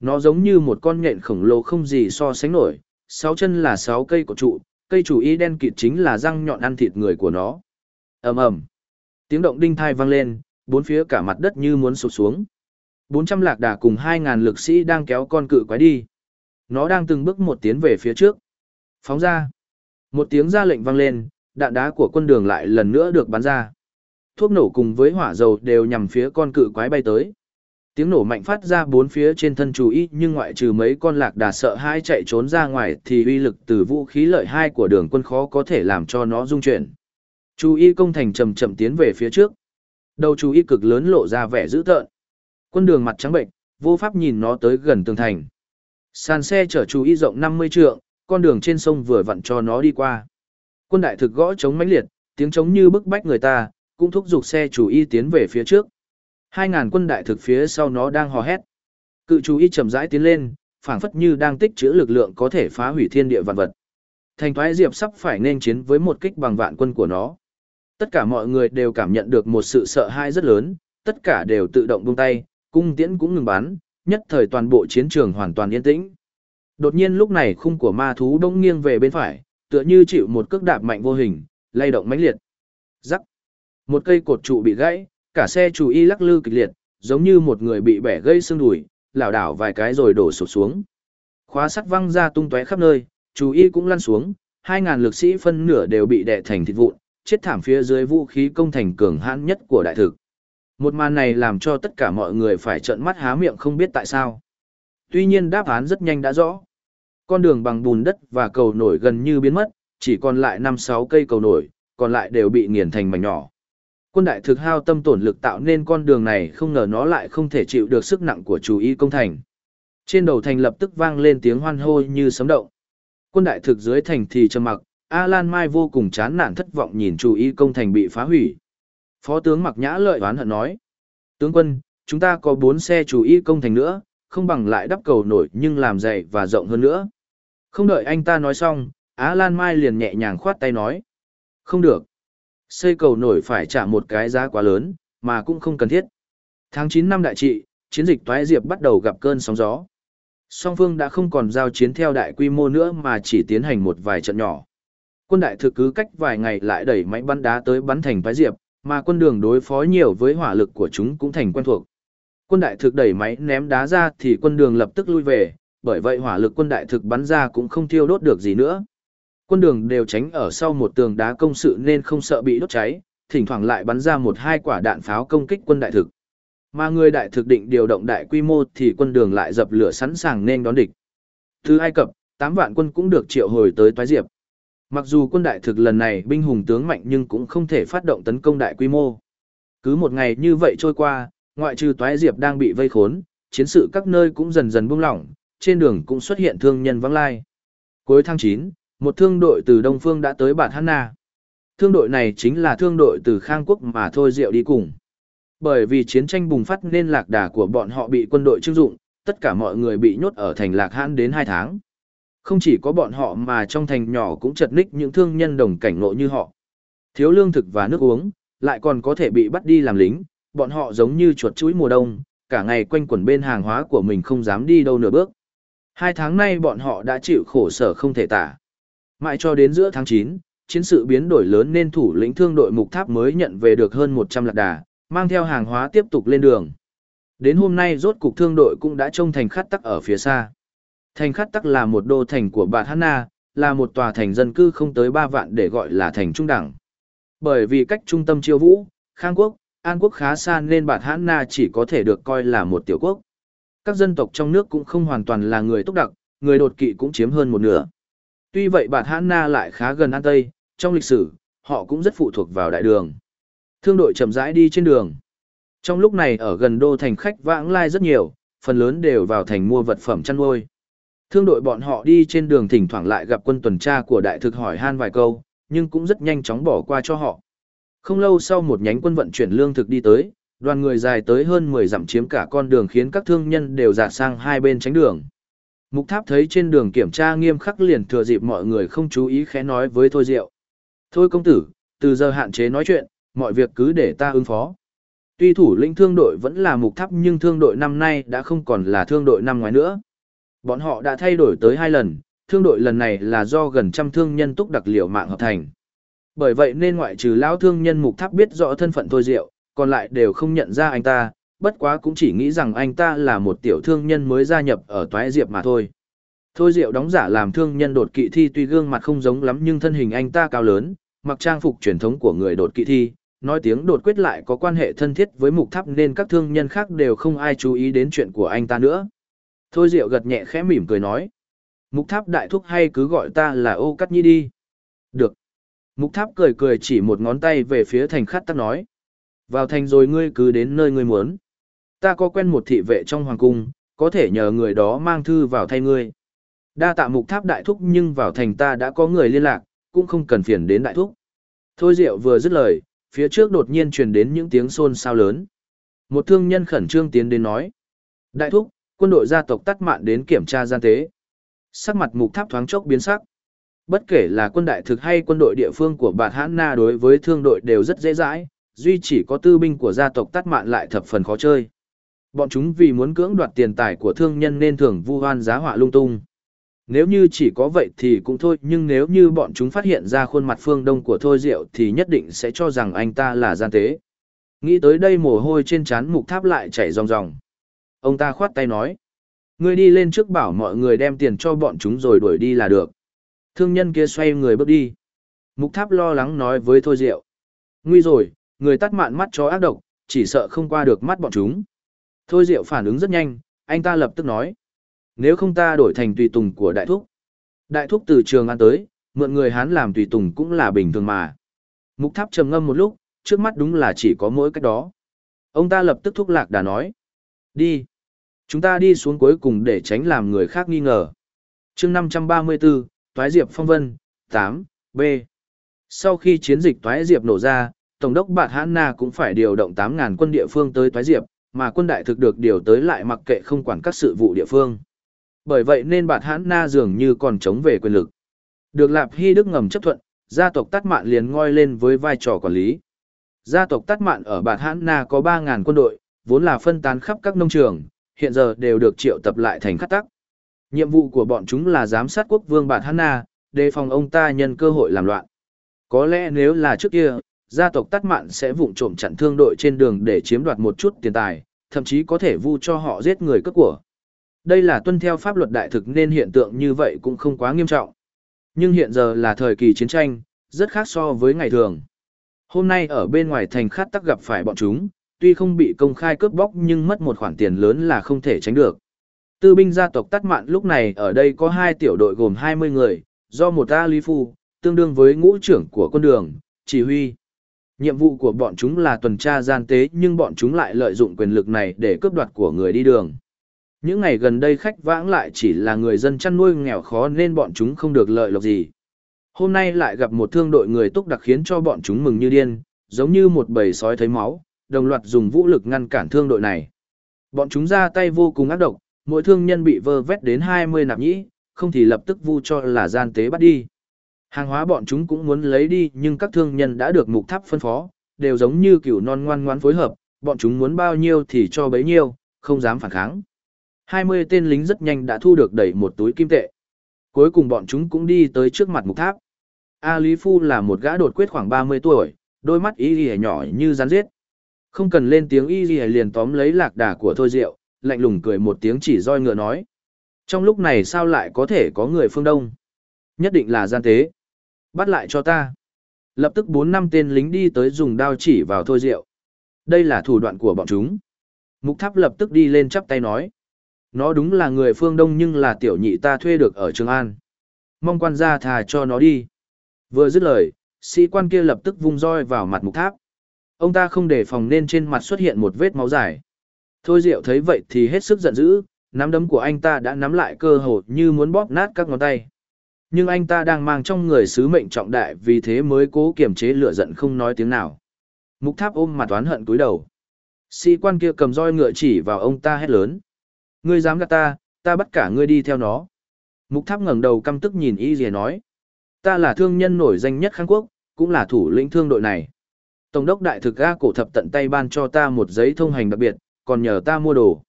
Nó giống như một con nhện khổng lồ không gì so sánh nổi, sáu chân là sáu cây cổ trụ, cây chủ y đen kịt chính là răng nhọn ăn thịt người của nó. ầm ầm, tiếng động đinh thai vang lên, bốn phía cả mặt đất như muốn sụp xuống. 400 lạc đà cùng 2.000 lực sĩ đang kéo con cự quái đi. Nó đang từng bước một tiến về phía trước. Phóng ra. Một tiếng ra lệnh vang lên, đạn đá của quân đường lại lần nữa được bắn ra. Thuốc nổ cùng với hỏa dầu đều nhằm phía con cự quái bay tới. Tiếng nổ mạnh phát ra bốn phía trên thân chú ý nhưng ngoại trừ mấy con lạc đà sợ hai chạy trốn ra ngoài thì uy lực từ vũ khí lợi hai của đường quân khó có thể làm cho nó rung chuyển. Chú ý công thành chậm chậm tiến về phía trước. Đầu chú ý cực lớn lộ ra vẻ dữ tợn. Quân đường mặt trắng bệnh, vô pháp nhìn nó tới gần tường thành. Sàn xe chở chú ý rộng 50 trượng, con đường trên sông vừa vặn cho nó đi qua. Quân đại thực gõ chống mãnh liệt, tiếng chống như bức bách người ta, cũng thúc giục xe chủ y tiến về phía trước. 2.000 quân đại thực phía sau nó đang hò hét. Cự chủ y chậm rãi tiến lên, phảng phất như đang tích trữ lực lượng có thể phá hủy thiên địa vạn vật. Thành thoái diệp sắp phải nên chiến với một kích bằng vạn quân của nó. Tất cả mọi người đều cảm nhận được một sự sợ hãi rất lớn, tất cả đều tự động buông tay, cung tiễn cũng ngừng bắn, nhất thời toàn bộ chiến trường hoàn toàn yên tĩnh. Đột nhiên lúc này khung của ma thú đông nghiêng về bên phải, tựa như chịu một cước đạp mạnh vô hình, lay động mãnh liệt. Rắc. Một cây cột trụ bị gãy, cả xe chủ y lắc lư kịch liệt, giống như một người bị bẻ gây xương đùi, lảo đảo vài cái rồi đổ sụp xuống. Khóa sắt văng ra tung tóe khắp nơi, chủ y cũng lăn xuống, hai ngàn lực sĩ phân nửa đều bị đè thành thịt vụn, chết thảm phía dưới vũ khí công thành cường hãn nhất của đại thực. Một màn này làm cho tất cả mọi người phải trợn mắt há miệng không biết tại sao. Tuy nhiên đáp án rất nhanh đã rõ. Con đường bằng bùn đất và cầu nổi gần như biến mất, chỉ còn lại 5-6 cây cầu nổi, còn lại đều bị nghiền thành mảnh nhỏ. Quân đại thực hao tâm tổn lực tạo nên con đường này không ngờ nó lại không thể chịu được sức nặng của chú ý công thành. Trên đầu thành lập tức vang lên tiếng hoan hô như sấm động. Quân đại thực dưới thành thì trầm mặc, Alan Mai vô cùng chán nản thất vọng nhìn chú ý công thành bị phá hủy. Phó tướng mặc nhã lợi oán hận nói. Tướng quân, chúng ta có 4 xe chú ý công thành nữa, không bằng lại đắp cầu nổi nhưng làm dày và rộng hơn nữa. Không đợi anh ta nói xong, Á Lan Mai liền nhẹ nhàng khoát tay nói. Không được. Xây cầu nổi phải trả một cái giá quá lớn, mà cũng không cần thiết. Tháng 9 năm đại trị, chiến dịch toái diệp bắt đầu gặp cơn sóng gió. Song phương đã không còn giao chiến theo đại quy mô nữa mà chỉ tiến hành một vài trận nhỏ. Quân đại thực cứ cách vài ngày lại đẩy máy bắn đá tới bắn thành toái diệp, mà quân đường đối phó nhiều với hỏa lực của chúng cũng thành quen thuộc. Quân đại thực đẩy máy ném đá ra thì quân đường lập tức lui về, bởi vậy hỏa lực quân đại thực bắn ra cũng không thiêu đốt được gì nữa. Quân đường đều tránh ở sau một tường đá công sự nên không sợ bị đốt cháy, thỉnh thoảng lại bắn ra một hai quả đạn pháo công kích quân đại thực. Mà người đại thực định điều động đại quy mô thì quân đường lại dập lửa sẵn sàng nên đón địch. Thứ Ai Cập, 8 vạn quân cũng được triệu hồi tới Toái Diệp. Mặc dù quân đại thực lần này binh hùng tướng mạnh nhưng cũng không thể phát động tấn công đại quy mô. Cứ một ngày như vậy trôi qua, ngoại trừ Toái Diệp đang bị vây khốn, chiến sự các nơi cũng dần dần buông lỏng, trên đường cũng xuất hiện thương nhân vắng lai. Cuối tháng 9, một thương đội từ Đông Phương đã tới Bạt Hanna. Thương đội này chính là thương đội từ Khang Quốc mà Thôi Diệu đi cùng. Bởi vì chiến tranh bùng phát nên lạc đà của bọn họ bị quân đội trưng dụng, tất cả mọi người bị nhốt ở thành Lạc Hãn đến 2 tháng. Không chỉ có bọn họ mà trong thành nhỏ cũng chật ních những thương nhân đồng cảnh ngộ như họ. Thiếu lương thực và nước uống, lại còn có thể bị bắt đi làm lính, bọn họ giống như chuột chuối mùa đông, cả ngày quanh quẩn bên hàng hóa của mình không dám đi đâu nửa bước. Hai tháng nay bọn họ đã chịu khổ sở không thể tả. Mãi cho đến giữa tháng 9, chiến sự biến đổi lớn nên thủ lĩnh thương đội mục tháp mới nhận về được hơn 100 lạc đà, mang theo hàng hóa tiếp tục lên đường. Đến hôm nay rốt cục thương đội cũng đã trông thành khát tắc ở phía xa. Thành khát tắc là một đô thành của Bạt Hanna, là một tòa thành dân cư không tới 3 vạn để gọi là thành trung đẳng. Bởi vì cách trung tâm chiêu vũ, Khang Quốc, An Quốc khá xa nên Bạt Hanna chỉ có thể được coi là một tiểu quốc. Các dân tộc trong nước cũng không hoàn toàn là người túc đặc, người đột kỵ cũng chiếm hơn một nửa. Tuy vậy Bạt Hanna lại khá gần An Tây, trong lịch sử, họ cũng rất phụ thuộc vào đại đường. Thương đội chậm rãi đi trên đường. Trong lúc này ở gần đô thành khách vãng lai rất nhiều, phần lớn đều vào thành mua vật phẩm chăn nuôi. Thương đội bọn họ đi trên đường thỉnh thoảng lại gặp quân tuần tra của đại thực hỏi han vài câu, nhưng cũng rất nhanh chóng bỏ qua cho họ. Không lâu sau một nhánh quân vận chuyển lương thực đi tới, đoàn người dài tới hơn 10 dặm chiếm cả con đường khiến các thương nhân đều dạt sang hai bên tránh đường. Mục tháp thấy trên đường kiểm tra nghiêm khắc liền thừa dịp mọi người không chú ý khẽ nói với Thôi Diệu. Thôi công tử, từ giờ hạn chế nói chuyện, mọi việc cứ để ta ứng phó. Tuy thủ lĩnh thương đội vẫn là mục tháp nhưng thương đội năm nay đã không còn là thương đội năm ngoái nữa. Bọn họ đã thay đổi tới hai lần, thương đội lần này là do gần trăm thương nhân túc đặc liệu mạng hợp thành. Bởi vậy nên ngoại trừ lão thương nhân mục tháp biết rõ thân phận thôi diệu, còn lại đều không nhận ra anh ta, bất quá cũng chỉ nghĩ rằng anh ta là một tiểu thương nhân mới gia nhập ở toái diệp mà thôi. Thôi diệu đóng giả làm thương nhân đột kỵ thi tuy gương mặt không giống lắm nhưng thân hình anh ta cao lớn, mặc trang phục truyền thống của người đột kỵ thi, nói tiếng đột quyết lại có quan hệ thân thiết với mục tháp nên các thương nhân khác đều không ai chú ý đến chuyện của anh ta nữa. Thôi Diệu gật nhẹ khẽ mỉm cười nói. Mục tháp đại thúc hay cứ gọi ta là ô cắt nhi đi. Được. Mục tháp cười cười chỉ một ngón tay về phía thành khát tắc nói. Vào thành rồi ngươi cứ đến nơi ngươi muốn. Ta có quen một thị vệ trong hoàng cung, có thể nhờ người đó mang thư vào thay ngươi. Đa tạ mục tháp đại thúc nhưng vào thành ta đã có người liên lạc, cũng không cần phiền đến đại thúc. Thôi Diệu vừa dứt lời, phía trước đột nhiên truyền đến những tiếng xôn xao lớn. Một thương nhân khẩn trương tiến đến nói. Đại thúc, quân đội gia tộc tắt mạn đến kiểm tra gian tế. Sắc mặt mục tháp thoáng chốc biến sắc. Bất kể là quân đại thực hay quân đội địa phương của Bạt Hãn Na đối với thương đội đều rất dễ dãi, duy chỉ có tư binh của gia tộc tắt mạn lại thập phần khó chơi. Bọn chúng vì muốn cưỡng đoạt tiền tài của thương nhân nên thường vu hoan giá họa lung tung. Nếu như chỉ có vậy thì cũng thôi, nhưng nếu như bọn chúng phát hiện ra khuôn mặt phương đông của Thôi Diệu thì nhất định sẽ cho rằng anh ta là gian tế. Nghĩ tới đây mồ hôi trên trán mục tháp lại chảy ròng ròng. Ông ta khoát tay nói. Ngươi đi lên trước bảo mọi người đem tiền cho bọn chúng rồi đuổi đi là được. Thương nhân kia xoay người bước đi. Mục tháp lo lắng nói với Thôi Diệu. Nguy rồi, người tắt mạn mắt cho ác độc, chỉ sợ không qua được mắt bọn chúng. Thôi Diệu phản ứng rất nhanh, anh ta lập tức nói. Nếu không ta đổi thành tùy tùng của đại thúc. Đại thúc từ trường ăn tới, mượn người Hán làm tùy tùng cũng là bình thường mà. Mục tháp trầm ngâm một lúc, trước mắt đúng là chỉ có mỗi cách đó. Ông ta lập tức thúc lạc đã nói. Đi. Chúng ta đi xuống cuối cùng để tránh làm người khác nghi ngờ. chương 534, Toái Diệp Phong Vân, 8, B. Sau khi chiến dịch Toái Diệp nổ ra, Tổng đốc Bạt Hãn Na cũng phải điều động 8.000 quân địa phương tới Toái Diệp, mà quân đại thực được điều tới lại mặc kệ không quản các sự vụ địa phương. Bởi vậy nên Bạt Hãn Na dường như còn chống về quyền lực. Được Lạp Hy Đức ngầm chấp thuận, gia tộc Tát Mạn liền ngoi lên với vai trò quản lý. Gia tộc Tát Mạn ở Bạt Hãn Na có 3.000 quân đội, vốn là phân tán khắp các nông trường, hiện giờ đều được triệu tập lại thành khắc tắc. Nhiệm vụ của bọn chúng là giám sát quốc vương Bạt Hãn Na, đề phòng ông ta nhân cơ hội làm loạn. Có lẽ nếu là trước kia, gia tộc Tát Mạn sẽ vụng trộm chặn thương đội trên đường để chiếm đoạt một chút tiền tài, thậm chí có thể vu cho họ giết người cướp của. Đây là tuân theo pháp luật đại thực nên hiện tượng như vậy cũng không quá nghiêm trọng. Nhưng hiện giờ là thời kỳ chiến tranh, rất khác so với ngày thường. Hôm nay ở bên ngoài thành khát tắc gặp phải bọn chúng, tuy không bị công khai cướp bóc nhưng mất một khoản tiền lớn là không thể tránh được. Tư binh gia tộc Tát Mạn lúc này ở đây có hai tiểu đội gồm 20 người, do một A Lý Phu, tương đương với ngũ trưởng của quân đường, chỉ huy. Nhiệm vụ của bọn chúng là tuần tra gian tế nhưng bọn chúng lại lợi dụng quyền lực này để cướp đoạt của người đi đường. Những ngày gần đây khách vãng lại chỉ là người dân chăn nuôi nghèo khó nên bọn chúng không được lợi lộc gì. Hôm nay lại gặp một thương đội người túc đặc khiến cho bọn chúng mừng như điên, giống như một bầy sói thấy máu, đồng loạt dùng vũ lực ngăn cản thương đội này. Bọn chúng ra tay vô cùng ác độc, mỗi thương nhân bị vơ vét đến 20 nạp nhĩ, không thì lập tức vu cho là gian tế bắt đi. Hàng hóa bọn chúng cũng muốn lấy đi nhưng các thương nhân đã được mục tháp phân phó, đều giống như kiểu non ngoan ngoãn phối hợp, bọn chúng muốn bao nhiêu thì cho bấy nhiêu, không dám phản kháng. 20 tên lính rất nhanh đã thu được đầy một túi kim tệ. Cuối cùng bọn chúng cũng đi tới trước mặt mục tháp. A Lý Phu là một gã đột quyết khoảng 30 tuổi, đôi mắt y y nhỏ như rắn giết. Không cần lên tiếng y y liền tóm lấy lạc đà của Thôi Diệu, lạnh lùng cười một tiếng chỉ roi ngựa nói. Trong lúc này sao lại có thể có người phương Đông? Nhất định là gian tế. Bắt lại cho ta. Lập tức bốn năm tên lính đi tới dùng đao chỉ vào Thôi Diệu. Đây là thủ đoạn của bọn chúng. Mục tháp lập tức đi lên chắp tay nói. Nó đúng là người phương Đông nhưng là tiểu nhị ta thuê được ở Trường An. Mong quan gia thà cho nó đi. Vừa dứt lời, sĩ quan kia lập tức vung roi vào mặt mục tháp. Ông ta không đề phòng nên trên mặt xuất hiện một vết máu dài. Thôi Diệu thấy vậy thì hết sức giận dữ, nắm đấm của anh ta đã nắm lại cơ hồ như muốn bóp nát các ngón tay. Nhưng anh ta đang mang trong người sứ mệnh trọng đại vì thế mới cố kiềm chế lửa giận không nói tiếng nào. Mục tháp ôm mặt oán hận cúi đầu. Sĩ quan kia cầm roi ngựa chỉ vào ông ta hét lớn. Ngươi dám gạt ta, ta bắt cả ngươi đi theo nó. Mục tháp ngẩng đầu căm tức nhìn y dìa nói. Ta là thương nhân nổi danh nhất Khang Quốc, cũng là thủ lĩnh thương đội này. Tổng đốc đại thực ga cổ thập tận tay ban cho ta một giấy thông hành đặc biệt, còn nhờ ta mua đồ.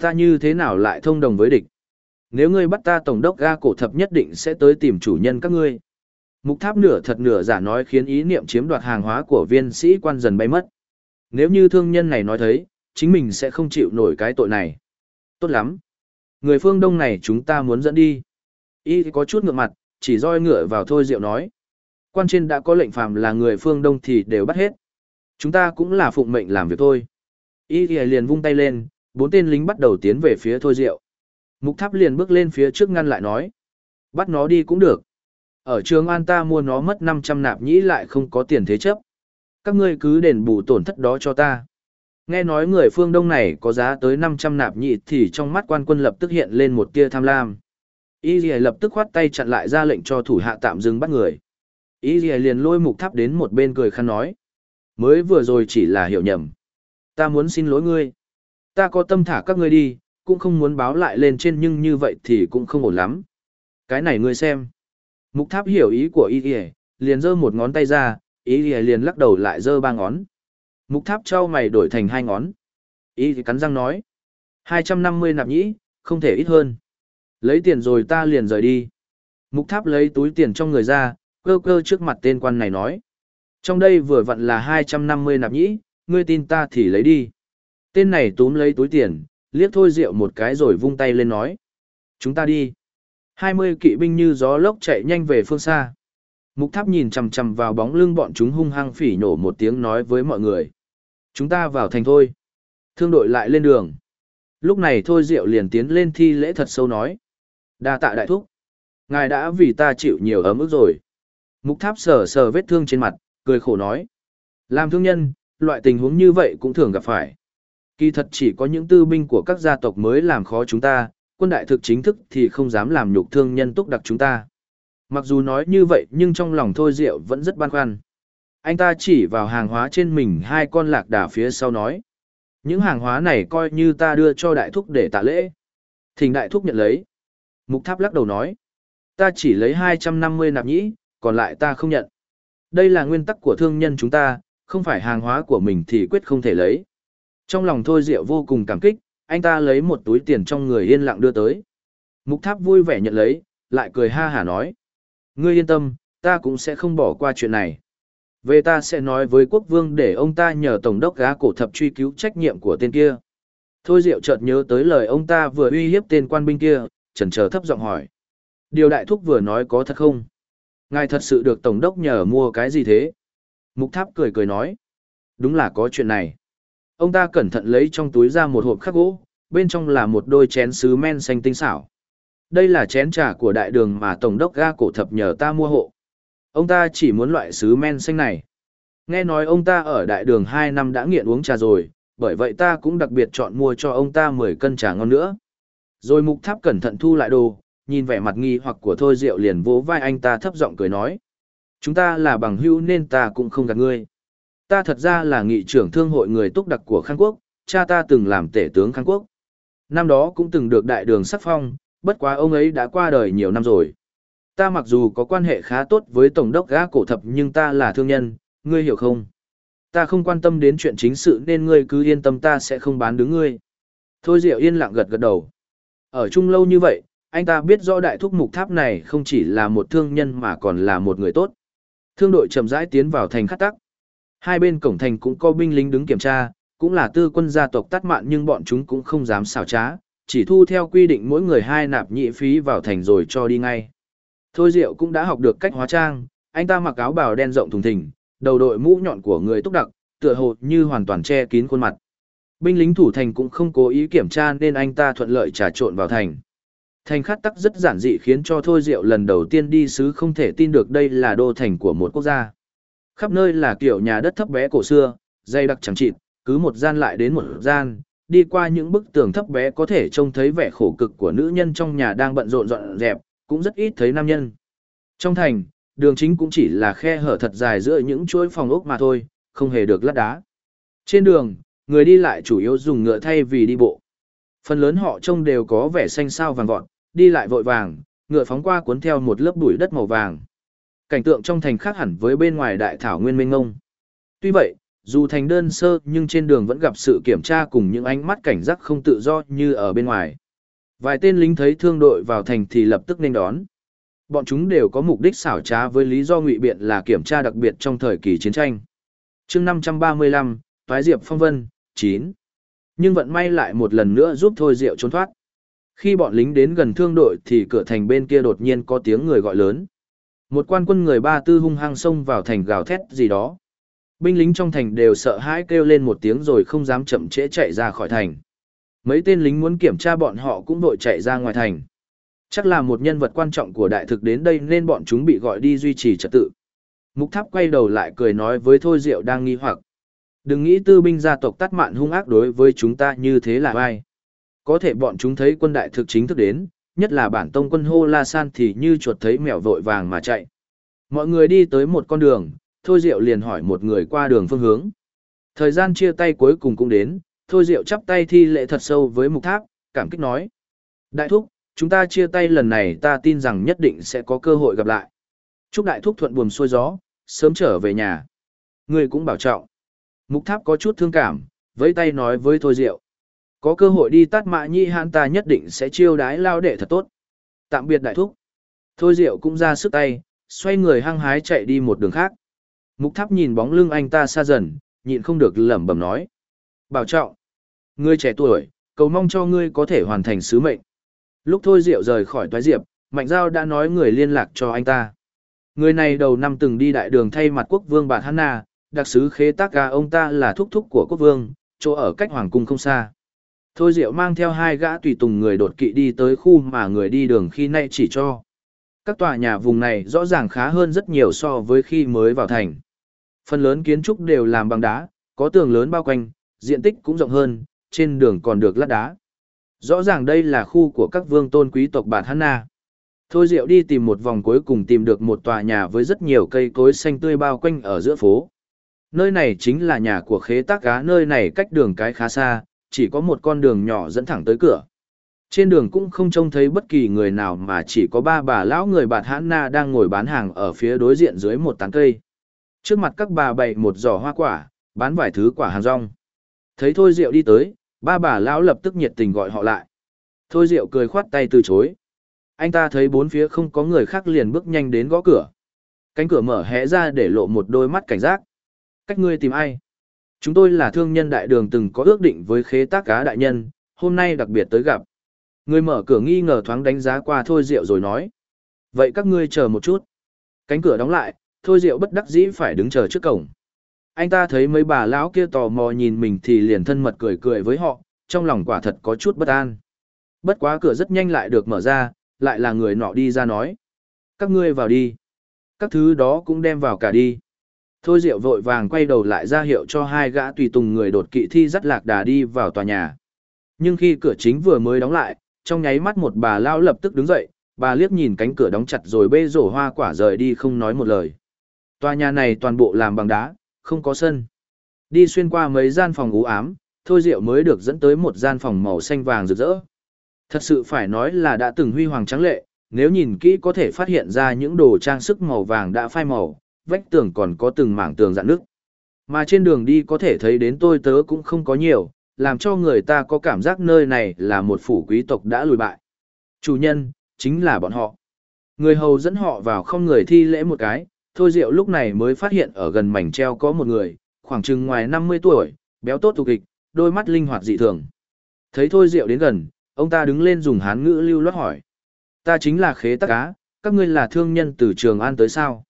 Ta như thế nào lại thông đồng với địch? Nếu ngươi bắt ta tổng đốc ga cổ thập nhất định sẽ tới tìm chủ nhân các ngươi. Mục tháp nửa thật nửa giả nói khiến ý niệm chiếm đoạt hàng hóa của viên sĩ quan dần bay mất. Nếu như thương nhân này nói thấy, chính mình sẽ không chịu nổi cái tội này. Tốt lắm. Người phương đông này chúng ta muốn dẫn đi. Y có chút ngượng mặt, chỉ roi ngựa vào thôi rượu nói. Quan trên đã có lệnh phàm là người phương đông thì đều bắt hết. Chúng ta cũng là phụng mệnh làm việc thôi. Y liền vung tay lên, bốn tên lính bắt đầu tiến về phía thôi rượu. Mục tháp liền bước lên phía trước ngăn lại nói. Bắt nó đi cũng được. Ở trường An ta mua nó mất 500 nạp nhĩ lại không có tiền thế chấp. Các ngươi cứ đền bù tổn thất đó cho ta. Nghe nói người phương Đông này có giá tới 500 nạp nhị thì trong mắt quan quân lập tức hiện lên một tia tham lam. Y Lì lập tức khoát tay chặn lại ra lệnh cho thủ hạ tạm dừng bắt người. Y Lì liền lôi mục tháp đến một bên cười khăn nói. Mới vừa rồi chỉ là hiểu nhầm. Ta muốn xin lỗi ngươi. Ta có tâm thả các ngươi đi, cũng không muốn báo lại lên trên nhưng như vậy thì cũng không ổn lắm. Cái này ngươi xem. Mục tháp hiểu ý của Y y liền giơ một ngón tay ra, Y y liền lắc đầu lại giơ ba ngón. Mục tháp trao mày đổi thành hai ngón. Y thì cắn răng nói. 250 nạp nhĩ, không thể ít hơn. Lấy tiền rồi ta liền rời đi. Mục tháp lấy túi tiền trong người ra, cơ cơ trước mặt tên quan này nói. Trong đây vừa vặn là 250 nạp nhĩ, ngươi tin ta thì lấy đi. Tên này túm lấy túi tiền, liếc thôi rượu một cái rồi vung tay lên nói. Chúng ta đi. 20 kỵ binh như gió lốc chạy nhanh về phương xa. Mục tháp nhìn chằm chằm vào bóng lưng bọn chúng hung hăng phỉ nổ một tiếng nói với mọi người. Chúng ta vào thành thôi. Thương đội lại lên đường. Lúc này thôi rượu liền tiến lên thi lễ thật sâu nói. đa tạ đại thúc. Ngài đã vì ta chịu nhiều ấm ức rồi. Mục tháp sờ sờ vết thương trên mặt, cười khổ nói. Làm thương nhân, loại tình huống như vậy cũng thường gặp phải. Kỳ thật chỉ có những tư binh của các gia tộc mới làm khó chúng ta, quân đại thực chính thức thì không dám làm nhục thương nhân túc đặc chúng ta. Mặc dù nói như vậy nhưng trong lòng Thôi Diệu vẫn rất băn khoăn. Anh ta chỉ vào hàng hóa trên mình hai con lạc đà phía sau nói. Những hàng hóa này coi như ta đưa cho đại thúc để tạ lễ. Thỉnh đại thúc nhận lấy. Mục tháp lắc đầu nói. Ta chỉ lấy 250 nạp nhĩ, còn lại ta không nhận. Đây là nguyên tắc của thương nhân chúng ta, không phải hàng hóa của mình thì quyết không thể lấy. Trong lòng Thôi Diệu vô cùng cảm kích, anh ta lấy một túi tiền trong người yên lặng đưa tới. Mục tháp vui vẻ nhận lấy, lại cười ha hả nói. Ngươi yên tâm, ta cũng sẽ không bỏ qua chuyện này. Về ta sẽ nói với quốc vương để ông ta nhờ tổng đốc gá cổ thập truy cứu trách nhiệm của tên kia. Thôi Diệu chợt nhớ tới lời ông ta vừa uy hiếp tên quan binh kia, chần chờ thấp giọng hỏi. Điều đại thúc vừa nói có thật không? Ngài thật sự được tổng đốc nhờ mua cái gì thế? Mục tháp cười cười nói. Đúng là có chuyện này. Ông ta cẩn thận lấy trong túi ra một hộp khắc gỗ, bên trong là một đôi chén sứ men xanh tinh xảo. Đây là chén trà của đại đường mà tổng đốc ga cổ thập nhờ ta mua hộ. Ông ta chỉ muốn loại sứ men xanh này. Nghe nói ông ta ở đại đường 2 năm đã nghiện uống trà rồi, bởi vậy ta cũng đặc biệt chọn mua cho ông ta 10 cân trà ngon nữa. Rồi mục tháp cẩn thận thu lại đồ, nhìn vẻ mặt nghi hoặc của Thôi Diệu liền vỗ vai anh ta thấp giọng cười nói. Chúng ta là bằng hữu nên ta cũng không gạt ngươi. Ta thật ra là nghị trưởng thương hội người túc đặc của Khang Quốc, cha ta từng làm tể tướng Khang Quốc. Năm đó cũng từng được đại đường sắc phong, bất quá ông ấy đã qua đời nhiều năm rồi. Ta mặc dù có quan hệ khá tốt với Tổng đốc gã cổ thập nhưng ta là thương nhân, ngươi hiểu không? Ta không quan tâm đến chuyện chính sự nên ngươi cứ yên tâm ta sẽ không bán đứng ngươi. Thôi Diệu yên lặng gật gật đầu. Ở chung lâu như vậy, anh ta biết rõ đại thúc mục tháp này không chỉ là một thương nhân mà còn là một người tốt. Thương đội chậm rãi tiến vào thành khát tắc. Hai bên cổng thành cũng có binh lính đứng kiểm tra, cũng là tư quân gia tộc tắt mạn nhưng bọn chúng cũng không dám xào trá, chỉ thu theo quy định mỗi người hai nạp nhị phí vào thành rồi cho đi ngay. Thôi Diệu cũng đã học được cách hóa trang, anh ta mặc áo bào đen rộng thùng thình, đầu đội mũ nhọn của người túc đặc, tựa hồ như hoàn toàn che kín khuôn mặt. Binh lính thủ thành cũng không cố ý kiểm tra nên anh ta thuận lợi trà trộn vào thành. Thành khát tắc rất giản dị khiến cho Thôi Diệu lần đầu tiên đi sứ không thể tin được đây là đô thành của một quốc gia. Khắp nơi là kiểu nhà đất thấp bé cổ xưa, dây đặc chẳng chịt, cứ một gian lại đến một gian, đi qua những bức tường thấp bé có thể trông thấy vẻ khổ cực của nữ nhân trong nhà đang bận rộn dọn dẹp, cũng rất ít thấy nam nhân. Trong thành, đường chính cũng chỉ là khe hở thật dài giữa những chuỗi phòng ốc mà thôi, không hề được lát đá. Trên đường, người đi lại chủ yếu dùng ngựa thay vì đi bộ. Phần lớn họ trông đều có vẻ xanh xao vàng vọt, đi lại vội vàng, ngựa phóng qua cuốn theo một lớp bụi đất màu vàng. Cảnh tượng trong thành khác hẳn với bên ngoài đại thảo nguyên minh ngông. Tuy vậy, dù thành đơn sơ nhưng trên đường vẫn gặp sự kiểm tra cùng những ánh mắt cảnh giác không tự do như ở bên ngoài. Vài tên lính thấy thương đội vào thành thì lập tức nên đón. Bọn chúng đều có mục đích xảo trá với lý do ngụy biện là kiểm tra đặc biệt trong thời kỳ chiến tranh. chương 535, Toái Diệp Phong Vân, 9. Nhưng vận may lại một lần nữa giúp Thôi Diệu trốn thoát. Khi bọn lính đến gần thương đội thì cửa thành bên kia đột nhiên có tiếng người gọi lớn. Một quan quân người ba tư hung hăng xông vào thành gào thét gì đó. Binh lính trong thành đều sợ hãi kêu lên một tiếng rồi không dám chậm trễ chạy ra khỏi thành. Mấy tên lính muốn kiểm tra bọn họ cũng vội chạy ra ngoài thành. Chắc là một nhân vật quan trọng của đại thực đến đây nên bọn chúng bị gọi đi duy trì trật tự. Mục tháp quay đầu lại cười nói với Thôi Diệu đang nghi hoặc. Đừng nghĩ tư binh gia tộc tắt mạn hung ác đối với chúng ta như thế là ai. Có thể bọn chúng thấy quân đại thực chính thức đến, nhất là bản tông quân hô la san thì như chuột thấy mèo vội vàng mà chạy. Mọi người đi tới một con đường, Thôi Diệu liền hỏi một người qua đường phương hướng. Thời gian chia tay cuối cùng cũng đến, Thôi Diệu chắp tay thi lễ thật sâu với mục tháp, cảm kích nói. Đại thúc, chúng ta chia tay lần này ta tin rằng nhất định sẽ có cơ hội gặp lại. Chúc đại thúc thuận buồm xuôi gió, sớm trở về nhà. Người cũng bảo trọng. Mục tháp có chút thương cảm, với tay nói với Thôi Diệu. Có cơ hội đi tát mạ nhi hãn ta nhất định sẽ chiêu đái lao đệ thật tốt. Tạm biệt đại thúc. Thôi Diệu cũng ra sức tay, xoay người hăng hái chạy đi một đường khác. Mục tháp nhìn bóng lưng anh ta xa dần, nhịn không được lẩm bẩm nói. Bảo trọng. Ngươi trẻ tuổi, cầu mong cho ngươi có thể hoàn thành sứ mệnh. Lúc Thôi Diệu rời khỏi toái diệp, Mạnh Giao đã nói người liên lạc cho anh ta. Người này đầu năm từng đi đại đường thay mặt quốc vương Bạt Hanna, đặc sứ khế tác gà ông ta là thúc thúc của quốc vương, chỗ ở cách hoàng cung không xa. Thôi Diệu mang theo hai gã tùy tùng người đột kỵ đi tới khu mà người đi đường khi nay chỉ cho. Các tòa nhà vùng này rõ ràng khá hơn rất nhiều so với khi mới vào thành. Phần lớn kiến trúc đều làm bằng đá, có tường lớn bao quanh, diện tích cũng rộng hơn, trên đường còn được lát đá. Rõ ràng đây là khu của các vương tôn quý tộc Bạt Hanna. Thôi Diệu đi tìm một vòng cuối cùng tìm được một tòa nhà với rất nhiều cây cối xanh tươi bao quanh ở giữa phố. Nơi này chính là nhà của khế tác cá nơi này cách đường cái khá xa, chỉ có một con đường nhỏ dẫn thẳng tới cửa. Trên đường cũng không trông thấy bất kỳ người nào mà chỉ có ba bà lão người bạt hãn na đang ngồi bán hàng ở phía đối diện dưới một tán cây. Trước mặt các bà bày một giỏ hoa quả, bán vài thứ quả hàng rong. Thấy Thôi Diệu đi tới, ba bà lão lập tức nhiệt tình gọi họ lại. Thôi Diệu cười khoát tay từ chối. Anh ta thấy bốn phía không có người khác liền bước nhanh đến gõ cửa. Cánh cửa mở hé ra để lộ một đôi mắt cảnh giác. Cách ngươi tìm ai? Chúng tôi là thương nhân đại đường từng có ước định với khế tác cá đại nhân, hôm nay đặc biệt tới gặp. Người mở cửa nghi ngờ thoáng đánh giá qua Thôi Diệu rồi nói. Vậy các ngươi chờ một chút. Cánh cửa đóng lại, Thôi Diệu bất đắc dĩ phải đứng chờ trước cổng. Anh ta thấy mấy bà lão kia tò mò nhìn mình thì liền thân mật cười cười với họ, trong lòng quả thật có chút bất an. Bất quá cửa rất nhanh lại được mở ra, lại là người nọ đi ra nói. Các ngươi vào đi. Các thứ đó cũng đem vào cả đi. Thôi Diệu vội vàng quay đầu lại ra hiệu cho hai gã tùy tùng người đột kỵ thi dắt lạc đà đi vào tòa nhà. Nhưng khi cửa chính vừa mới đóng lại, trong nháy mắt một bà lao lập tức đứng dậy, bà liếc nhìn cánh cửa đóng chặt rồi bê rổ hoa quả rời đi không nói một lời. Tòa nhà này toàn bộ làm bằng đá, không có sân. Đi xuyên qua mấy gian phòng u ám, Thôi Diệu mới được dẫn tới một gian phòng màu xanh vàng rực rỡ. Thật sự phải nói là đã từng huy hoàng trắng lệ, nếu nhìn kỹ có thể phát hiện ra những đồ trang sức màu vàng đã phai màu, vách tường còn có từng mảng tường dạn nước. Mà trên đường đi có thể thấy đến tôi tớ cũng không có nhiều, làm cho người ta có cảm giác nơi này là một phủ quý tộc đã lùi bại. Chủ nhân, chính là bọn họ. Người hầu dẫn họ vào không người thi lễ một cái, Thôi Diệu lúc này mới phát hiện ở gần mảnh treo có một người, khoảng chừng ngoài 50 tuổi, béo tốt tục kịch, đôi mắt linh hoạt dị thường. Thấy Thôi Diệu đến gần, ông ta đứng lên dùng hán ngữ lưu loát hỏi. Ta chính là khế tắc cá, các ngươi là thương nhân từ Trường An tới sao?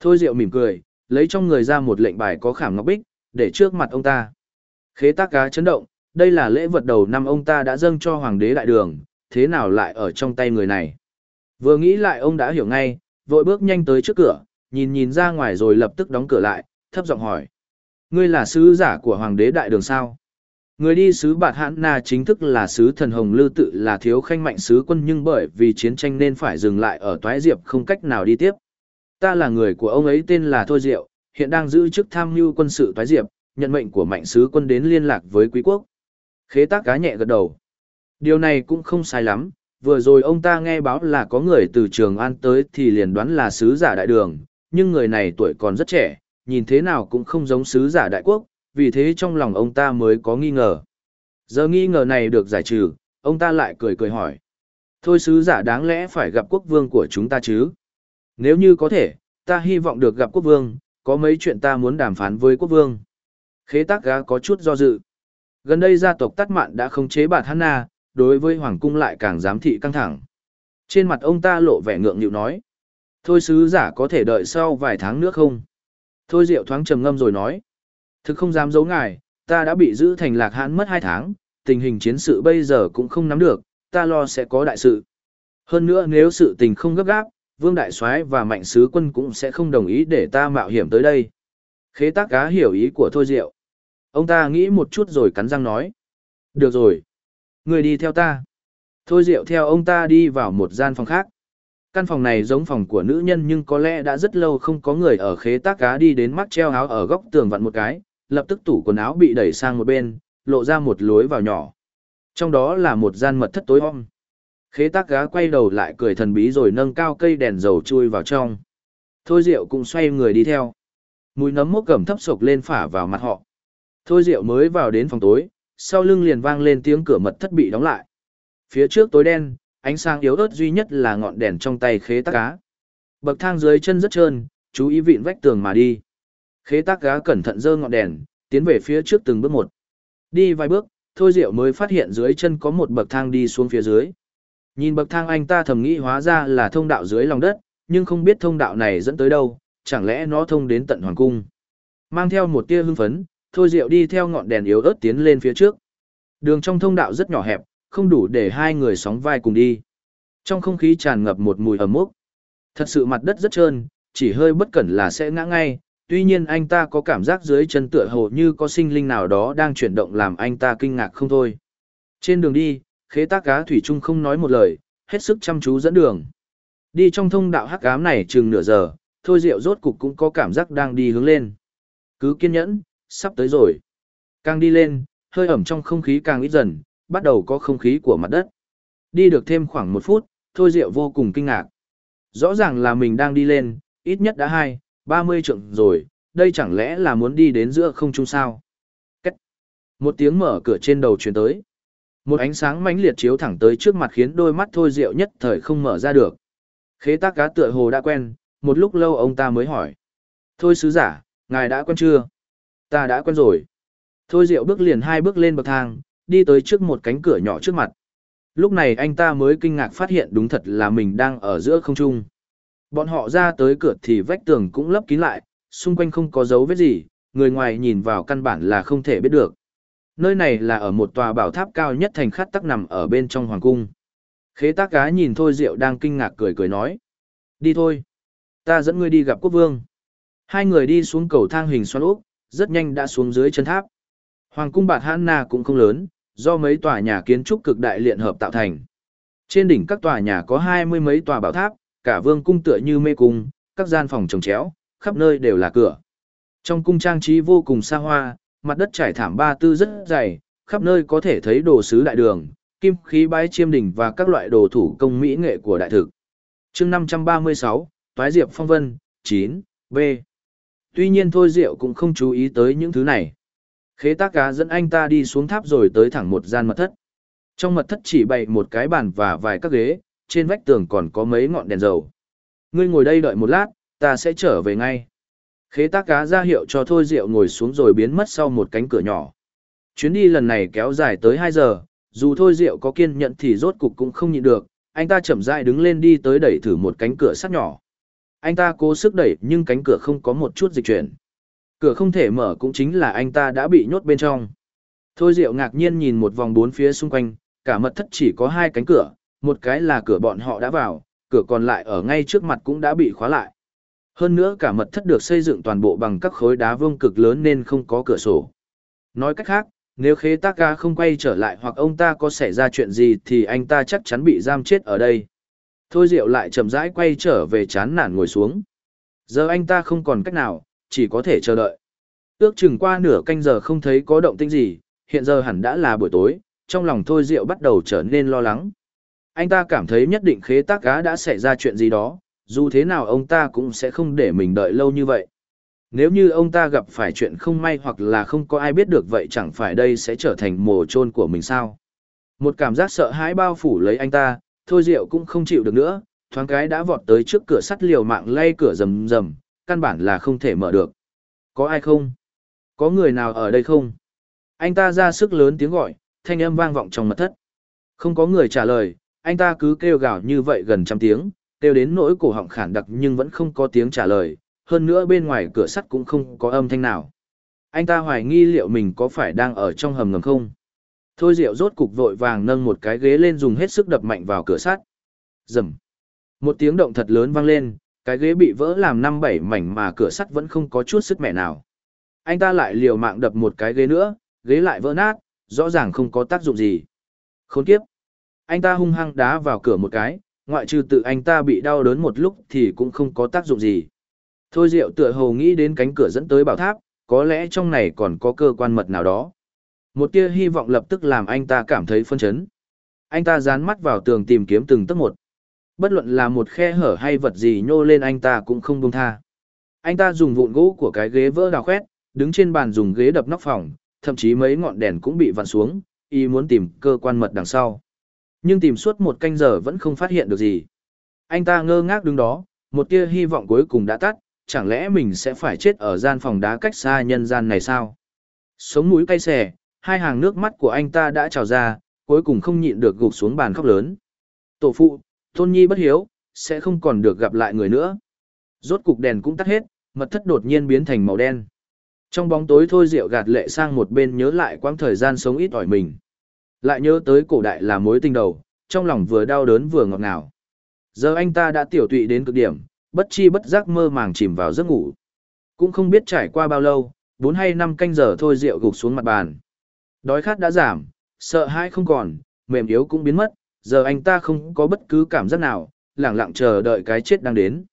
Thôi Diệu mỉm cười, lấy trong người ra một lệnh bài có khảm ngọc bích, để trước mặt ông ta. Khế tác cá chấn động, đây là lễ vật đầu năm ông ta đã dâng cho hoàng đế đại đường, thế nào lại ở trong tay người này. Vừa nghĩ lại ông đã hiểu ngay, vội bước nhanh tới trước cửa, nhìn nhìn ra ngoài rồi lập tức đóng cửa lại, thấp giọng hỏi. Ngươi là sứ giả của hoàng đế đại đường sao? Người đi sứ Bạt Hãn Na chính thức là sứ thần Hồng Lư tự là thiếu khanh mạnh sứ quân nhưng bởi vì chiến tranh nên phải dừng lại ở Toái Diệp không cách nào đi tiếp. Ta là người của ông ấy tên là Thôi Diệu, hiện đang giữ chức tham mưu quân sự Toái Diệp, nhận mệnh của mạnh sứ quân đến liên lạc với quý quốc. Khế tác cá nhẹ gật đầu. Điều này cũng không sai lắm, vừa rồi ông ta nghe báo là có người từ Trường An tới thì liền đoán là sứ giả đại đường, nhưng người này tuổi còn rất trẻ, nhìn thế nào cũng không giống sứ giả đại quốc, vì thế trong lòng ông ta mới có nghi ngờ. Giờ nghi ngờ này được giải trừ, ông ta lại cười cười hỏi. Thôi sứ giả đáng lẽ phải gặp quốc vương của chúng ta chứ? Nếu như có thể, ta hy vọng được gặp quốc vương, có mấy chuyện ta muốn đàm phán với quốc vương. Khế tác gá có chút do dự. Gần đây gia tộc Tát Mạn đã khống chế bạt Hanna, đối với Hoàng cung lại càng giám thị căng thẳng. Trên mặt ông ta lộ vẻ ngượng nghịu nói. Thôi sứ giả có thể đợi sau vài tháng nữa không? Thôi Diệu thoáng trầm ngâm rồi nói. Thực không dám giấu ngài, ta đã bị giữ thành lạc hãn mất hai tháng, tình hình chiến sự bây giờ cũng không nắm được, ta lo sẽ có đại sự. Hơn nữa nếu sự tình không gấp gáp, Vương Đại soái và Mạnh Sứ Quân cũng sẽ không đồng ý để ta mạo hiểm tới đây. Khế tác cá hiểu ý của Thôi Diệu. Ông ta nghĩ một chút rồi cắn răng nói. Được rồi. Người đi theo ta. Thôi Diệu theo ông ta đi vào một gian phòng khác. Căn phòng này giống phòng của nữ nhân nhưng có lẽ đã rất lâu không có người ở khế tác cá đi đến mắt treo áo ở góc tường vặn một cái, lập tức tủ quần áo bị đẩy sang một bên, lộ ra một lối vào nhỏ. Trong đó là một gian mật thất tối om. Khế tác gá quay đầu lại cười thần bí rồi nâng cao cây đèn dầu chui vào trong. Thôi Diệu cũng xoay người đi theo. Mùi nấm mốc cẩm thấp sộc lên phả vào mặt họ. Thôi Diệu mới vào đến phòng tối, sau lưng liền vang lên tiếng cửa mật thất bị đóng lại. Phía trước tối đen, ánh sáng yếu ớt duy nhất là ngọn đèn trong tay khế Tác cá. Bậc thang dưới chân rất trơn, chú ý vịn vách tường mà đi. Khế tác gá cẩn thận giơ ngọn đèn, tiến về phía trước từng bước một. Đi vài bước, Thôi Diệu mới phát hiện dưới chân có một bậc thang đi xuống phía dưới. Nhìn bậc thang anh ta thầm nghĩ hóa ra là thông đạo dưới lòng đất, nhưng không biết thông đạo này dẫn tới đâu, chẳng lẽ nó thông đến tận hoàng cung. Mang theo một tia hưng phấn, Thôi Diệu đi theo ngọn đèn yếu ớt tiến lên phía trước. Đường trong thông đạo rất nhỏ hẹp, không đủ để hai người sóng vai cùng đi. Trong không khí tràn ngập một mùi ẩm mốc. Thật sự mặt đất rất trơn, chỉ hơi bất cẩn là sẽ ngã ngay, tuy nhiên anh ta có cảm giác dưới chân tựa hồ như có sinh linh nào đó đang chuyển động làm anh ta kinh ngạc không thôi. Trên đường đi, khế tác cá thủy trung không nói một lời, hết sức chăm chú dẫn đường. Đi trong thông đạo hắc ám này chừng nửa giờ, thôi rượu rốt cục cũng có cảm giác đang đi hướng lên. Cứ kiên nhẫn, sắp tới rồi. Càng đi lên, hơi ẩm trong không khí càng ít dần, bắt đầu có không khí của mặt đất. Đi được thêm khoảng một phút, thôi rượu vô cùng kinh ngạc. Rõ ràng là mình đang đi lên, ít nhất đã hai, ba mươi trượng rồi, đây chẳng lẽ là muốn đi đến giữa không trung sao? Cách. Một tiếng mở cửa trên đầu truyền tới. Một ánh sáng mãnh liệt chiếu thẳng tới trước mặt khiến đôi mắt thôi rượu nhất thời không mở ra được. Khế tác cá tựa hồ đã quen, một lúc lâu ông ta mới hỏi. Thôi sứ giả, ngài đã quen chưa? Ta đã quen rồi. Thôi rượu bước liền hai bước lên bậc thang, đi tới trước một cánh cửa nhỏ trước mặt. Lúc này anh ta mới kinh ngạc phát hiện đúng thật là mình đang ở giữa không trung. Bọn họ ra tới cửa thì vách tường cũng lấp kín lại, xung quanh không có dấu vết gì, người ngoài nhìn vào căn bản là không thể biết được. Nơi này là ở một tòa bảo tháp cao nhất thành khát tắc nằm ở bên trong hoàng cung. Khế tác cá nhìn Thôi Diệu đang kinh ngạc cười cười nói. Đi thôi. Ta dẫn ngươi đi gặp quốc vương. Hai người đi xuống cầu thang hình xoắn ốc, rất nhanh đã xuống dưới chân tháp. Hoàng cung Bạt Hãn Na cũng không lớn, do mấy tòa nhà kiến trúc cực đại liên hợp tạo thành. Trên đỉnh các tòa nhà có hai mươi mấy tòa bảo tháp, cả vương cung tựa như mê cung, các gian phòng trồng chéo, khắp nơi đều là cửa. Trong cung trang trí vô cùng xa hoa, mặt đất trải thảm ba tư rất dày, khắp nơi có thể thấy đồ sứ đại đường, kim khí bái chiêm đỉnh và các loại đồ thủ công mỹ nghệ của đại thực. chương 536, Toái Diệp Phong Vân, 9, B. Tuy nhiên Thôi Diệu cũng không chú ý tới những thứ này. Khế tác cá dẫn anh ta đi xuống tháp rồi tới thẳng một gian mật thất. Trong mật thất chỉ bày một cái bàn và vài các ghế, trên vách tường còn có mấy ngọn đèn dầu. Ngươi ngồi đây đợi một lát, ta sẽ trở về ngay. Khế tác cá ra hiệu cho Thôi Diệu ngồi xuống rồi biến mất sau một cánh cửa nhỏ. Chuyến đi lần này kéo dài tới 2 giờ, dù Thôi Diệu có kiên nhẫn thì rốt cục cũng không nhịn được, anh ta chậm rãi đứng lên đi tới đẩy thử một cánh cửa sắt nhỏ. Anh ta cố sức đẩy nhưng cánh cửa không có một chút dịch chuyển. Cửa không thể mở cũng chính là anh ta đã bị nhốt bên trong. Thôi Diệu ngạc nhiên nhìn một vòng bốn phía xung quanh, cả mật thất chỉ có hai cánh cửa, một cái là cửa bọn họ đã vào, cửa còn lại ở ngay trước mặt cũng đã bị khóa lại. Hơn nữa cả mật thất được xây dựng toàn bộ bằng các khối đá vương cực lớn nên không có cửa sổ. Nói cách khác, nếu khế tác ca không quay trở lại hoặc ông ta có xảy ra chuyện gì thì anh ta chắc chắn bị giam chết ở đây. Thôi Diệu lại chậm rãi quay trở về chán nản ngồi xuống. Giờ anh ta không còn cách nào, chỉ có thể chờ đợi. Ước chừng qua nửa canh giờ không thấy có động tĩnh gì, hiện giờ hẳn đã là buổi tối, trong lòng Thôi Diệu bắt đầu trở nên lo lắng. Anh ta cảm thấy nhất định khế tác cá đã xảy ra chuyện gì đó, dù thế nào ông ta cũng sẽ không để mình đợi lâu như vậy. Nếu như ông ta gặp phải chuyện không may hoặc là không có ai biết được vậy chẳng phải đây sẽ trở thành mồ chôn của mình sao. Một cảm giác sợ hãi bao phủ lấy anh ta, thôi rượu cũng không chịu được nữa, thoáng cái đã vọt tới trước cửa sắt liều mạng lay cửa rầm rầm, căn bản là không thể mở được. Có ai không? Có người nào ở đây không? Anh ta ra sức lớn tiếng gọi, thanh âm vang vọng trong mật thất. Không có người trả lời, anh ta cứ kêu gào như vậy gần trăm tiếng, kêu đến nỗi cổ họng khản đặc nhưng vẫn không có tiếng trả lời, hơn nữa bên ngoài cửa sắt cũng không có âm thanh nào. Anh ta hoài nghi liệu mình có phải đang ở trong hầm ngầm không? Thôi Diệu rốt cục vội vàng nâng một cái ghế lên dùng hết sức đập mạnh vào cửa sắt. Rầm. Một tiếng động thật lớn vang lên, cái ghế bị vỡ làm năm bảy mảnh mà cửa sắt vẫn không có chút sức mẻ nào. Anh ta lại liều mạng đập một cái ghế nữa, ghế lại vỡ nát, rõ ràng không có tác dụng gì. Khốn kiếp. Anh ta hung hăng đá vào cửa một cái, ngoại trừ tự anh ta bị đau đớn một lúc thì cũng không có tác dụng gì. Thôi Diệu tựa hồ nghĩ đến cánh cửa dẫn tới bảo tháp, có lẽ trong này còn có cơ quan mật nào đó. Một tia hy vọng lập tức làm anh ta cảm thấy phân chấn. Anh ta dán mắt vào tường tìm kiếm từng tấc một. Bất luận là một khe hở hay vật gì nhô lên anh ta cũng không buông tha. Anh ta dùng vụn gỗ của cái ghế vỡ đào khoét, đứng trên bàn dùng ghế đập nóc phòng, thậm chí mấy ngọn đèn cũng bị vặn xuống, y muốn tìm cơ quan mật đằng sau. Nhưng tìm suốt một canh giờ vẫn không phát hiện được gì. Anh ta ngơ ngác đứng đó, một tia hy vọng cuối cùng đã tắt, chẳng lẽ mình sẽ phải chết ở gian phòng đá cách xa nhân gian này sao? Sống mũi cay xè, hai hàng nước mắt của anh ta đã trào ra, cuối cùng không nhịn được gục xuống bàn khóc lớn. Tổ phụ, Tôn Nhi bất hiếu, sẽ không còn được gặp lại người nữa. Rốt cục đèn cũng tắt hết, mật thất đột nhiên biến thành màu đen. Trong bóng tối thôi rượu gạt lệ sang một bên nhớ lại quãng thời gian sống ít ỏi mình. Lại nhớ tới cổ đại là mối tình đầu, trong lòng vừa đau đớn vừa ngọt ngào. Giờ anh ta đã tiểu tụy đến cực điểm, bất chi bất giác mơ màng chìm vào giấc ngủ. Cũng không biết trải qua bao lâu, bốn hay năm canh giờ thôi rượu gục xuống mặt bàn. Đói khát đã giảm, sợ hãi không còn, mềm yếu cũng biến mất, giờ anh ta không có bất cứ cảm giác nào, lẳng lặng chờ đợi cái chết đang đến.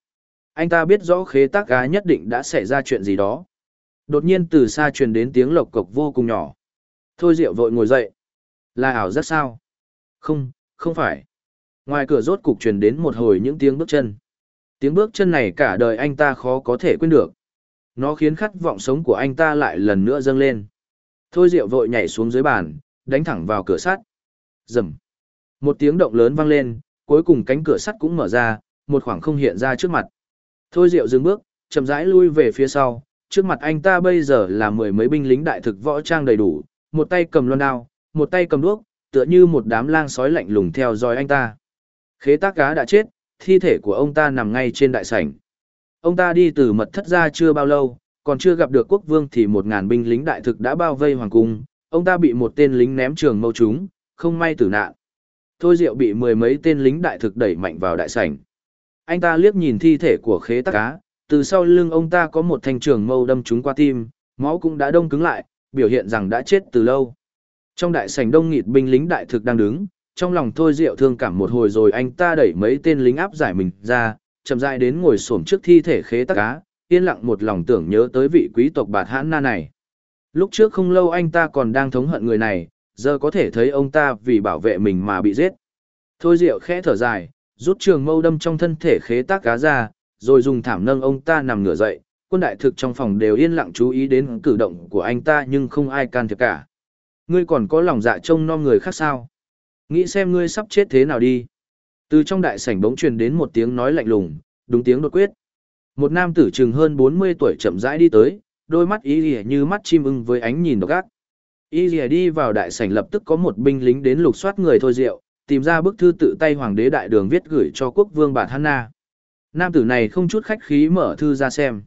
Anh ta biết rõ khế tác gá nhất định đã xảy ra chuyện gì đó. Đột nhiên từ xa truyền đến tiếng lộc cộc vô cùng nhỏ. Thôi Diệu vội ngồi dậy. Là ảo giác sao? Không, không phải. Ngoài cửa rốt cục truyền đến một hồi những tiếng bước chân. Tiếng bước chân này cả đời anh ta khó có thể quên được. Nó khiến khát vọng sống của anh ta lại lần nữa dâng lên. Thôi Diệu vội nhảy xuống dưới bàn, đánh thẳng vào cửa sắt. Rầm. Một tiếng động lớn vang lên, cuối cùng cánh cửa sắt cũng mở ra, một khoảng không hiện ra trước mặt. Thôi Diệu dừng bước, chậm rãi lui về phía sau, trước mặt anh ta bây giờ là mười mấy binh lính đại thực võ trang đầy đủ, một tay cầm loan đao, một tay cầm đuốc, tựa như một đám lang sói lạnh lùng theo dõi anh ta. Khế tác cá đã chết, thi thể của ông ta nằm ngay trên đại sảnh. Ông ta đi từ mật thất ra chưa bao lâu, còn chưa gặp được quốc vương thì một ngàn binh lính đại thực đã bao vây hoàng cung, ông ta bị một tên lính ném trường mâu trúng, không may tử nạn. Thôi Diệu bị mười mấy tên lính đại thực đẩy mạnh vào đại sảnh. Anh ta liếc nhìn thi thể của khế tắc cá, từ sau lưng ông ta có một thanh trường mâu đâm trúng qua tim, máu cũng đã đông cứng lại, biểu hiện rằng đã chết từ lâu. Trong đại sảnh đông nghịt binh lính đại thực đang đứng, trong lòng Thôi Diệu thương cảm một hồi rồi anh ta đẩy mấy tên lính áp giải mình ra, chậm rãi đến ngồi xổm trước thi thể khế tắc cá, yên lặng một lòng tưởng nhớ tới vị quý tộc bạt hãn na này. Lúc trước không lâu anh ta còn đang thống hận người này, giờ có thể thấy ông ta vì bảo vệ mình mà bị giết. Thôi Diệu khẽ thở dài, rút trường mâu đâm trong thân thể khế tác cá ra, rồi dùng thảm nâng ông ta nằm ngửa dậy. Quân đại thực trong phòng đều yên lặng chú ý đến cử động của anh ta nhưng không ai can thiệp cả. Ngươi còn có lòng dạ trông nom người khác sao? Nghĩ xem ngươi sắp chết thế nào đi. Từ trong đại sảnh bỗng truyền đến một tiếng nói lạnh lùng, đúng tiếng đột quyết. Một nam tử chừng hơn 40 tuổi chậm rãi đi tới, đôi mắt ý lìa như mắt chim ưng với ánh nhìn độc ác. Y lìa đi vào đại sảnh lập tức có một binh lính đến lục soát người thôi rượu, tìm ra bức thư tự tay hoàng đế đại đường viết gửi cho quốc vương Bạt Hanna. Nam tử này không chút khách khí mở thư ra xem.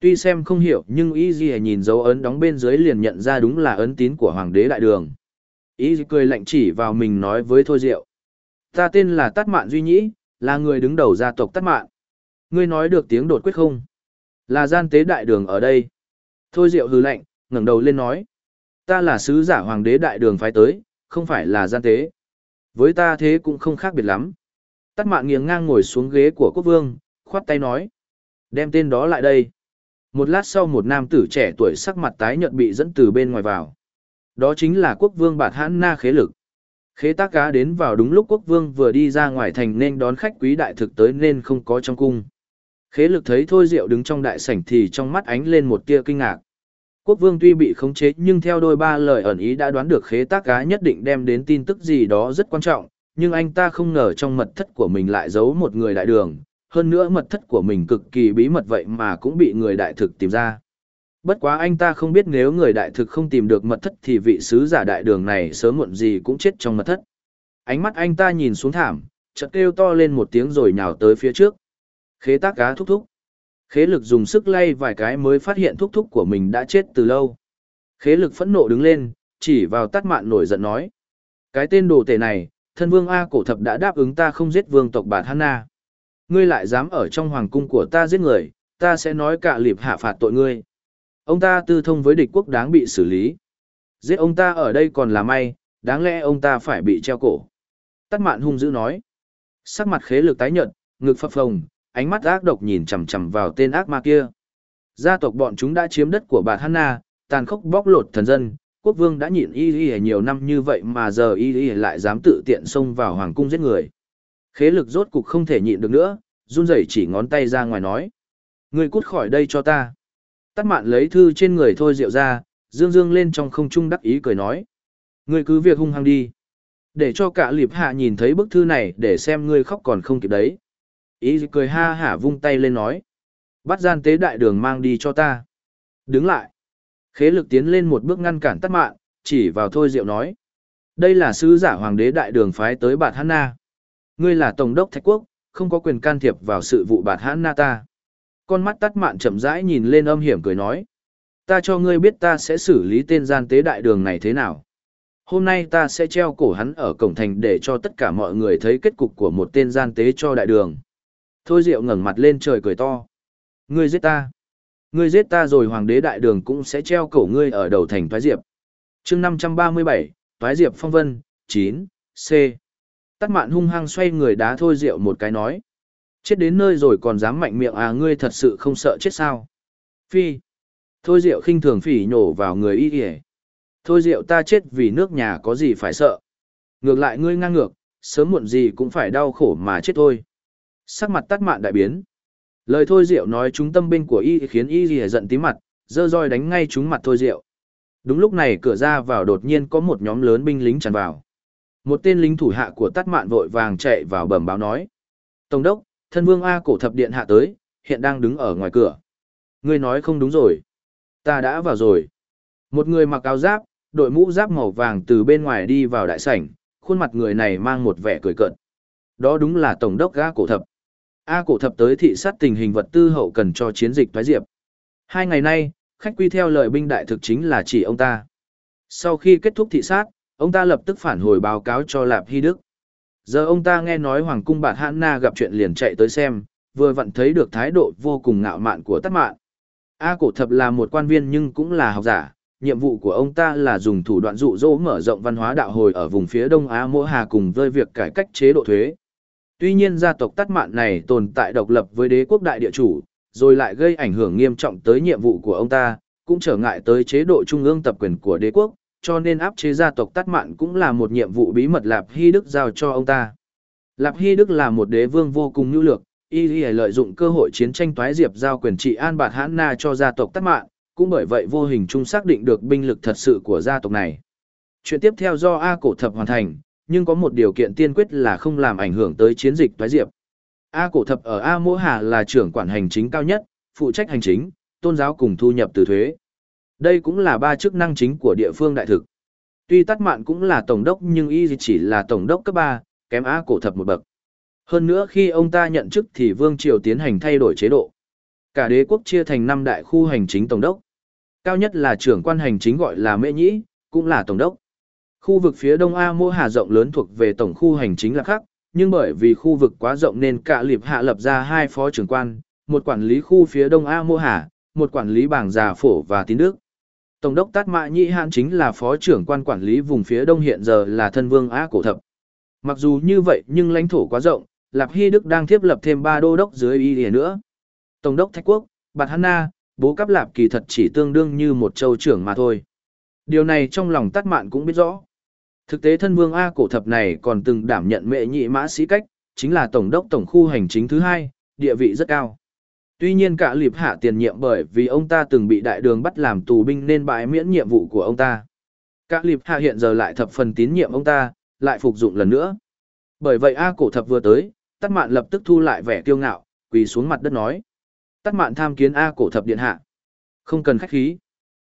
Tuy xem không hiểu nhưng Y Di nhìn dấu ấn đóng bên dưới liền nhận ra đúng là ấn tín của hoàng đế đại đường. Y cười lạnh chỉ vào mình nói với thôi Diệu: Ta tên là Tát Mạn Duy Nhĩ, là người đứng đầu gia tộc Tát Mạn. Ngươi nói được tiếng đột quyết không? Là gian tế đại đường ở đây. Thôi Diệu hừ lạnh, ngẩng đầu lên nói. Ta là sứ giả hoàng đế đại đường phái tới, không phải là gian tế. Với ta thế cũng không khác biệt lắm. Tát mạn nghiêng ngang ngồi xuống ghế của quốc vương, khoát tay nói. Đem tên đó lại đây. Một lát sau một nam tử trẻ tuổi sắc mặt tái nhợt bị dẫn từ bên ngoài vào. Đó chính là quốc vương bạt hãn na khế lực. Khế tác cá đến vào đúng lúc quốc vương vừa đi ra ngoài thành nên đón khách quý đại thực tới nên không có trong cung. Khế lực thấy Thôi Diệu đứng trong đại sảnh thì trong mắt ánh lên một tia kinh ngạc. Quốc vương tuy bị khống chế nhưng theo đôi ba lời ẩn ý đã đoán được khế tác cá nhất định đem đến tin tức gì đó rất quan trọng, nhưng anh ta không ngờ trong mật thất của mình lại giấu một người đại đường, hơn nữa mật thất của mình cực kỳ bí mật vậy mà cũng bị người đại thực tìm ra. Bất quá anh ta không biết nếu người đại thực không tìm được mật thất thì vị sứ giả đại đường này sớm muộn gì cũng chết trong mật thất. Ánh mắt anh ta nhìn xuống thảm, chợt kêu to lên một tiếng rồi nhào tới phía trước. Khế tác cá thúc thúc. Khế lực dùng sức lay vài cái mới phát hiện thúc thúc của mình đã chết từ lâu. Khế lực phẫn nộ đứng lên, chỉ vào tắt mạn nổi giận nói. Cái tên đồ tể này, thân vương A cổ thập đã đáp ứng ta không giết vương tộc bà Hanna. Ngươi lại dám ở trong hoàng cung của ta giết người, ta sẽ nói cả liệp hạ phạt tội ngươi. Ông ta tư thông với địch quốc đáng bị xử lý. Giết ông ta ở đây còn là may, đáng lẽ ông ta phải bị treo cổ. Tắt mạn hung dữ nói. Sắc mặt khế lực tái nhợt, ngực phập phồng, ánh mắt ác độc nhìn chằm chằm vào tên ác ma kia. Gia tộc bọn chúng đã chiếm đất của bà Hanna, tàn khốc bóc lột thần dân, quốc vương đã nhịn y y nhiều năm như vậy mà giờ y y lại dám tự tiện xông vào hoàng cung giết người. Khế lực rốt cục không thể nhịn được nữa, run rẩy chỉ ngón tay ra ngoài nói. Người cút khỏi đây cho ta. Tắt mạn lấy thư trên người thôi rượu ra, dương dương lên trong không trung đắc ý cười nói. Người cứ việc hung hăng đi. Để cho cả liệp hạ nhìn thấy bức thư này để xem ngươi khóc còn không kịp đấy. Ý cười ha hả vung tay lên nói. Bắt gian tế đại đường mang đi cho ta. Đứng lại. Khế lực tiến lên một bước ngăn cản tắt mạn, chỉ vào thôi diệu nói. Đây là sứ giả hoàng đế đại đường phái tới bạt Hanna. Ngươi là tổng đốc thạch quốc, không có quyền can thiệp vào sự vụ bạt Hanna ta. Con mắt tắt mạn chậm rãi nhìn lên âm hiểm cười nói. Ta cho ngươi biết ta sẽ xử lý tên gian tế đại đường này thế nào. Hôm nay ta sẽ treo cổ hắn ở cổng thành để cho tất cả mọi người thấy kết cục của một tên gian tế cho đại đường. Thôi Diệu ngẩng mặt lên trời cười to. Ngươi giết ta. Ngươi giết ta rồi hoàng đế đại đường cũng sẽ treo cổ ngươi ở đầu thành Thoái Diệp. chương 537, Thoái Diệp Phong Vân, 9, C. Tắt mạn hung hăng xoay người đá Thôi Diệu một cái nói. Chết đến nơi rồi còn dám mạnh miệng à ngươi thật sự không sợ chết sao. Phi. Thôi Diệu khinh thường phỉ nhổ vào người y kìa. Thôi Diệu ta chết vì nước nhà có gì phải sợ. Ngược lại ngươi ngang ngược, sớm muộn gì cũng phải đau khổ mà chết thôi. Sắc mặt tắt mạn đại biến. Lời thôi Diệu nói chúng tâm binh của y khiến y gì giận tí mặt, dơ roi đánh ngay trúng mặt thôi Diệu. Đúng lúc này cửa ra vào đột nhiên có một nhóm lớn binh lính tràn vào. Một tên lính thủ hạ của tắt mạn vội vàng chạy vào bẩm báo nói. Tổng đốc, thân vương A cổ thập điện hạ tới, hiện đang đứng ở ngoài cửa. Ngươi nói không đúng rồi. Ta đã vào rồi. Một người mặc áo giáp, đội mũ giáp màu vàng từ bên ngoài đi vào đại sảnh, khuôn mặt người này mang một vẻ cười cợt. Đó đúng là tổng đốc A cổ thập. A cổ thập tới thị sát tình hình vật tư hậu cần cho chiến dịch thoái diệp. Hai ngày nay, khách quy theo lời binh đại thực chính là chỉ ông ta. Sau khi kết thúc thị sát, ông ta lập tức phản hồi báo cáo cho Lạp Hy Đức. Giờ ông ta nghe nói Hoàng cung Bạt Hãn Na gặp chuyện liền chạy tới xem, vừa vặn thấy được thái độ vô cùng ngạo mạn của Tắc Mạn. A cổ thập là một quan viên nhưng cũng là học giả, nhiệm vụ của ông ta là dùng thủ đoạn dụ dỗ mở rộng văn hóa đạo hồi ở vùng phía Đông Á Mỗ Hà cùng với việc cải cách chế độ thuế. Tuy nhiên gia tộc Tát Mạn này tồn tại độc lập với đế quốc đại địa chủ, rồi lại gây ảnh hưởng nghiêm trọng tới nhiệm vụ của ông ta, cũng trở ngại tới chế độ trung ương tập quyền của đế quốc, cho nên áp chế gia tộc Tát Mạn cũng là một nhiệm vụ bí mật Lạp Hy Đức giao cho ông ta. Lạp Hy Đức là một đế vương vô cùng nhu lược, y y lợi dụng cơ hội chiến tranh toái diệp giao quyền trị an bạt hãn na cho gia tộc Tát Mạn, cũng bởi vậy vô hình chung xác định được binh lực thật sự của gia tộc này. Chuyện tiếp theo do A cổ thập hoàn thành, nhưng có một điều kiện tiên quyết là không làm ảnh hưởng tới chiến dịch toái diệp. A cổ thập ở A Mỗ Hà là trưởng quản hành chính cao nhất, phụ trách hành chính, tôn giáo cùng thu nhập từ thuế. Đây cũng là ba chức năng chính của địa phương đại thực. Tuy tắt mạn cũng là tổng đốc nhưng y chỉ là tổng đốc cấp 3, kém Á cổ thập một bậc. Hơn nữa khi ông ta nhận chức thì Vương Triều tiến hành thay đổi chế độ. Cả đế quốc chia thành 5 đại khu hành chính tổng đốc. Cao nhất là trưởng quan hành chính gọi là Mễ Nhĩ, cũng là tổng đốc. Khu vực phía đông A Mô Hà rộng lớn thuộc về tổng khu hành chính là khác, nhưng bởi vì khu vực quá rộng nên cả liệp hạ lập ra hai phó trưởng quan, một quản lý khu phía đông A Mô Hà, một quản lý bảng già phổ và tín đức. Tổng đốc Tát Mã Nhĩ Hãn chính là phó trưởng quan quản lý vùng phía đông hiện giờ là thân vương Á Cổ Thập. Mặc dù như vậy nhưng lãnh thổ quá rộng, Lạp Hy Đức đang thiết lập thêm ba đô đốc dưới y địa nữa. Tổng đốc Thạch Quốc, Bạt Hanna, bố cắp Lạp kỳ thật chỉ tương đương như một châu trưởng mà thôi. Điều này trong lòng Tát Mạn cũng biết rõ. Thực tế thân vương A Cổ Thập này còn từng đảm nhận mệ nhị mã sĩ cách, chính là tổng đốc tổng khu hành chính thứ hai, địa vị rất cao. Tuy nhiên cả liệp hạ tiền nhiệm bởi vì ông ta từng bị đại đường bắt làm tù binh nên bãi miễn nhiệm vụ của ông ta. Cả liệp hạ hiện giờ lại thập phần tín nhiệm ông ta, lại phục dụng lần nữa. Bởi vậy A cổ thập vừa tới, tắt mạn lập tức thu lại vẻ kiêu ngạo, quỳ xuống mặt đất nói. Tắt mạn tham kiến A cổ thập điện hạ. Không cần khách khí.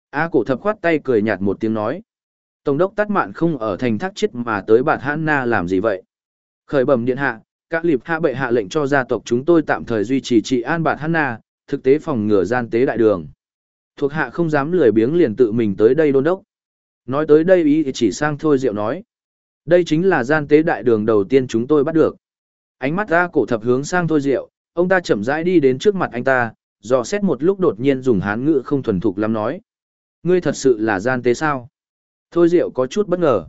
A cổ thập khoát tay cười nhạt một tiếng nói. Tổng đốc tắt mạn không ở thành thác chết mà tới bạt hãn na làm gì vậy? Khởi bẩm điện hạ, các liệp hạ bệ hạ lệnh cho gia tộc chúng tôi tạm thời duy trì trị an bạt Hanna, thực tế phòng ngừa gian tế đại đường. Thuộc hạ không dám lười biếng liền tự mình tới đây đôn đốc. Nói tới đây ý thì chỉ sang thôi diệu nói. Đây chính là gian tế đại đường đầu tiên chúng tôi bắt được. Ánh mắt ra cổ thập hướng sang thôi diệu, ông ta chậm rãi đi đến trước mặt anh ta, dò xét một lúc đột nhiên dùng hán ngữ không thuần thục lắm nói. Ngươi thật sự là gian tế sao? Thôi diệu có chút bất ngờ.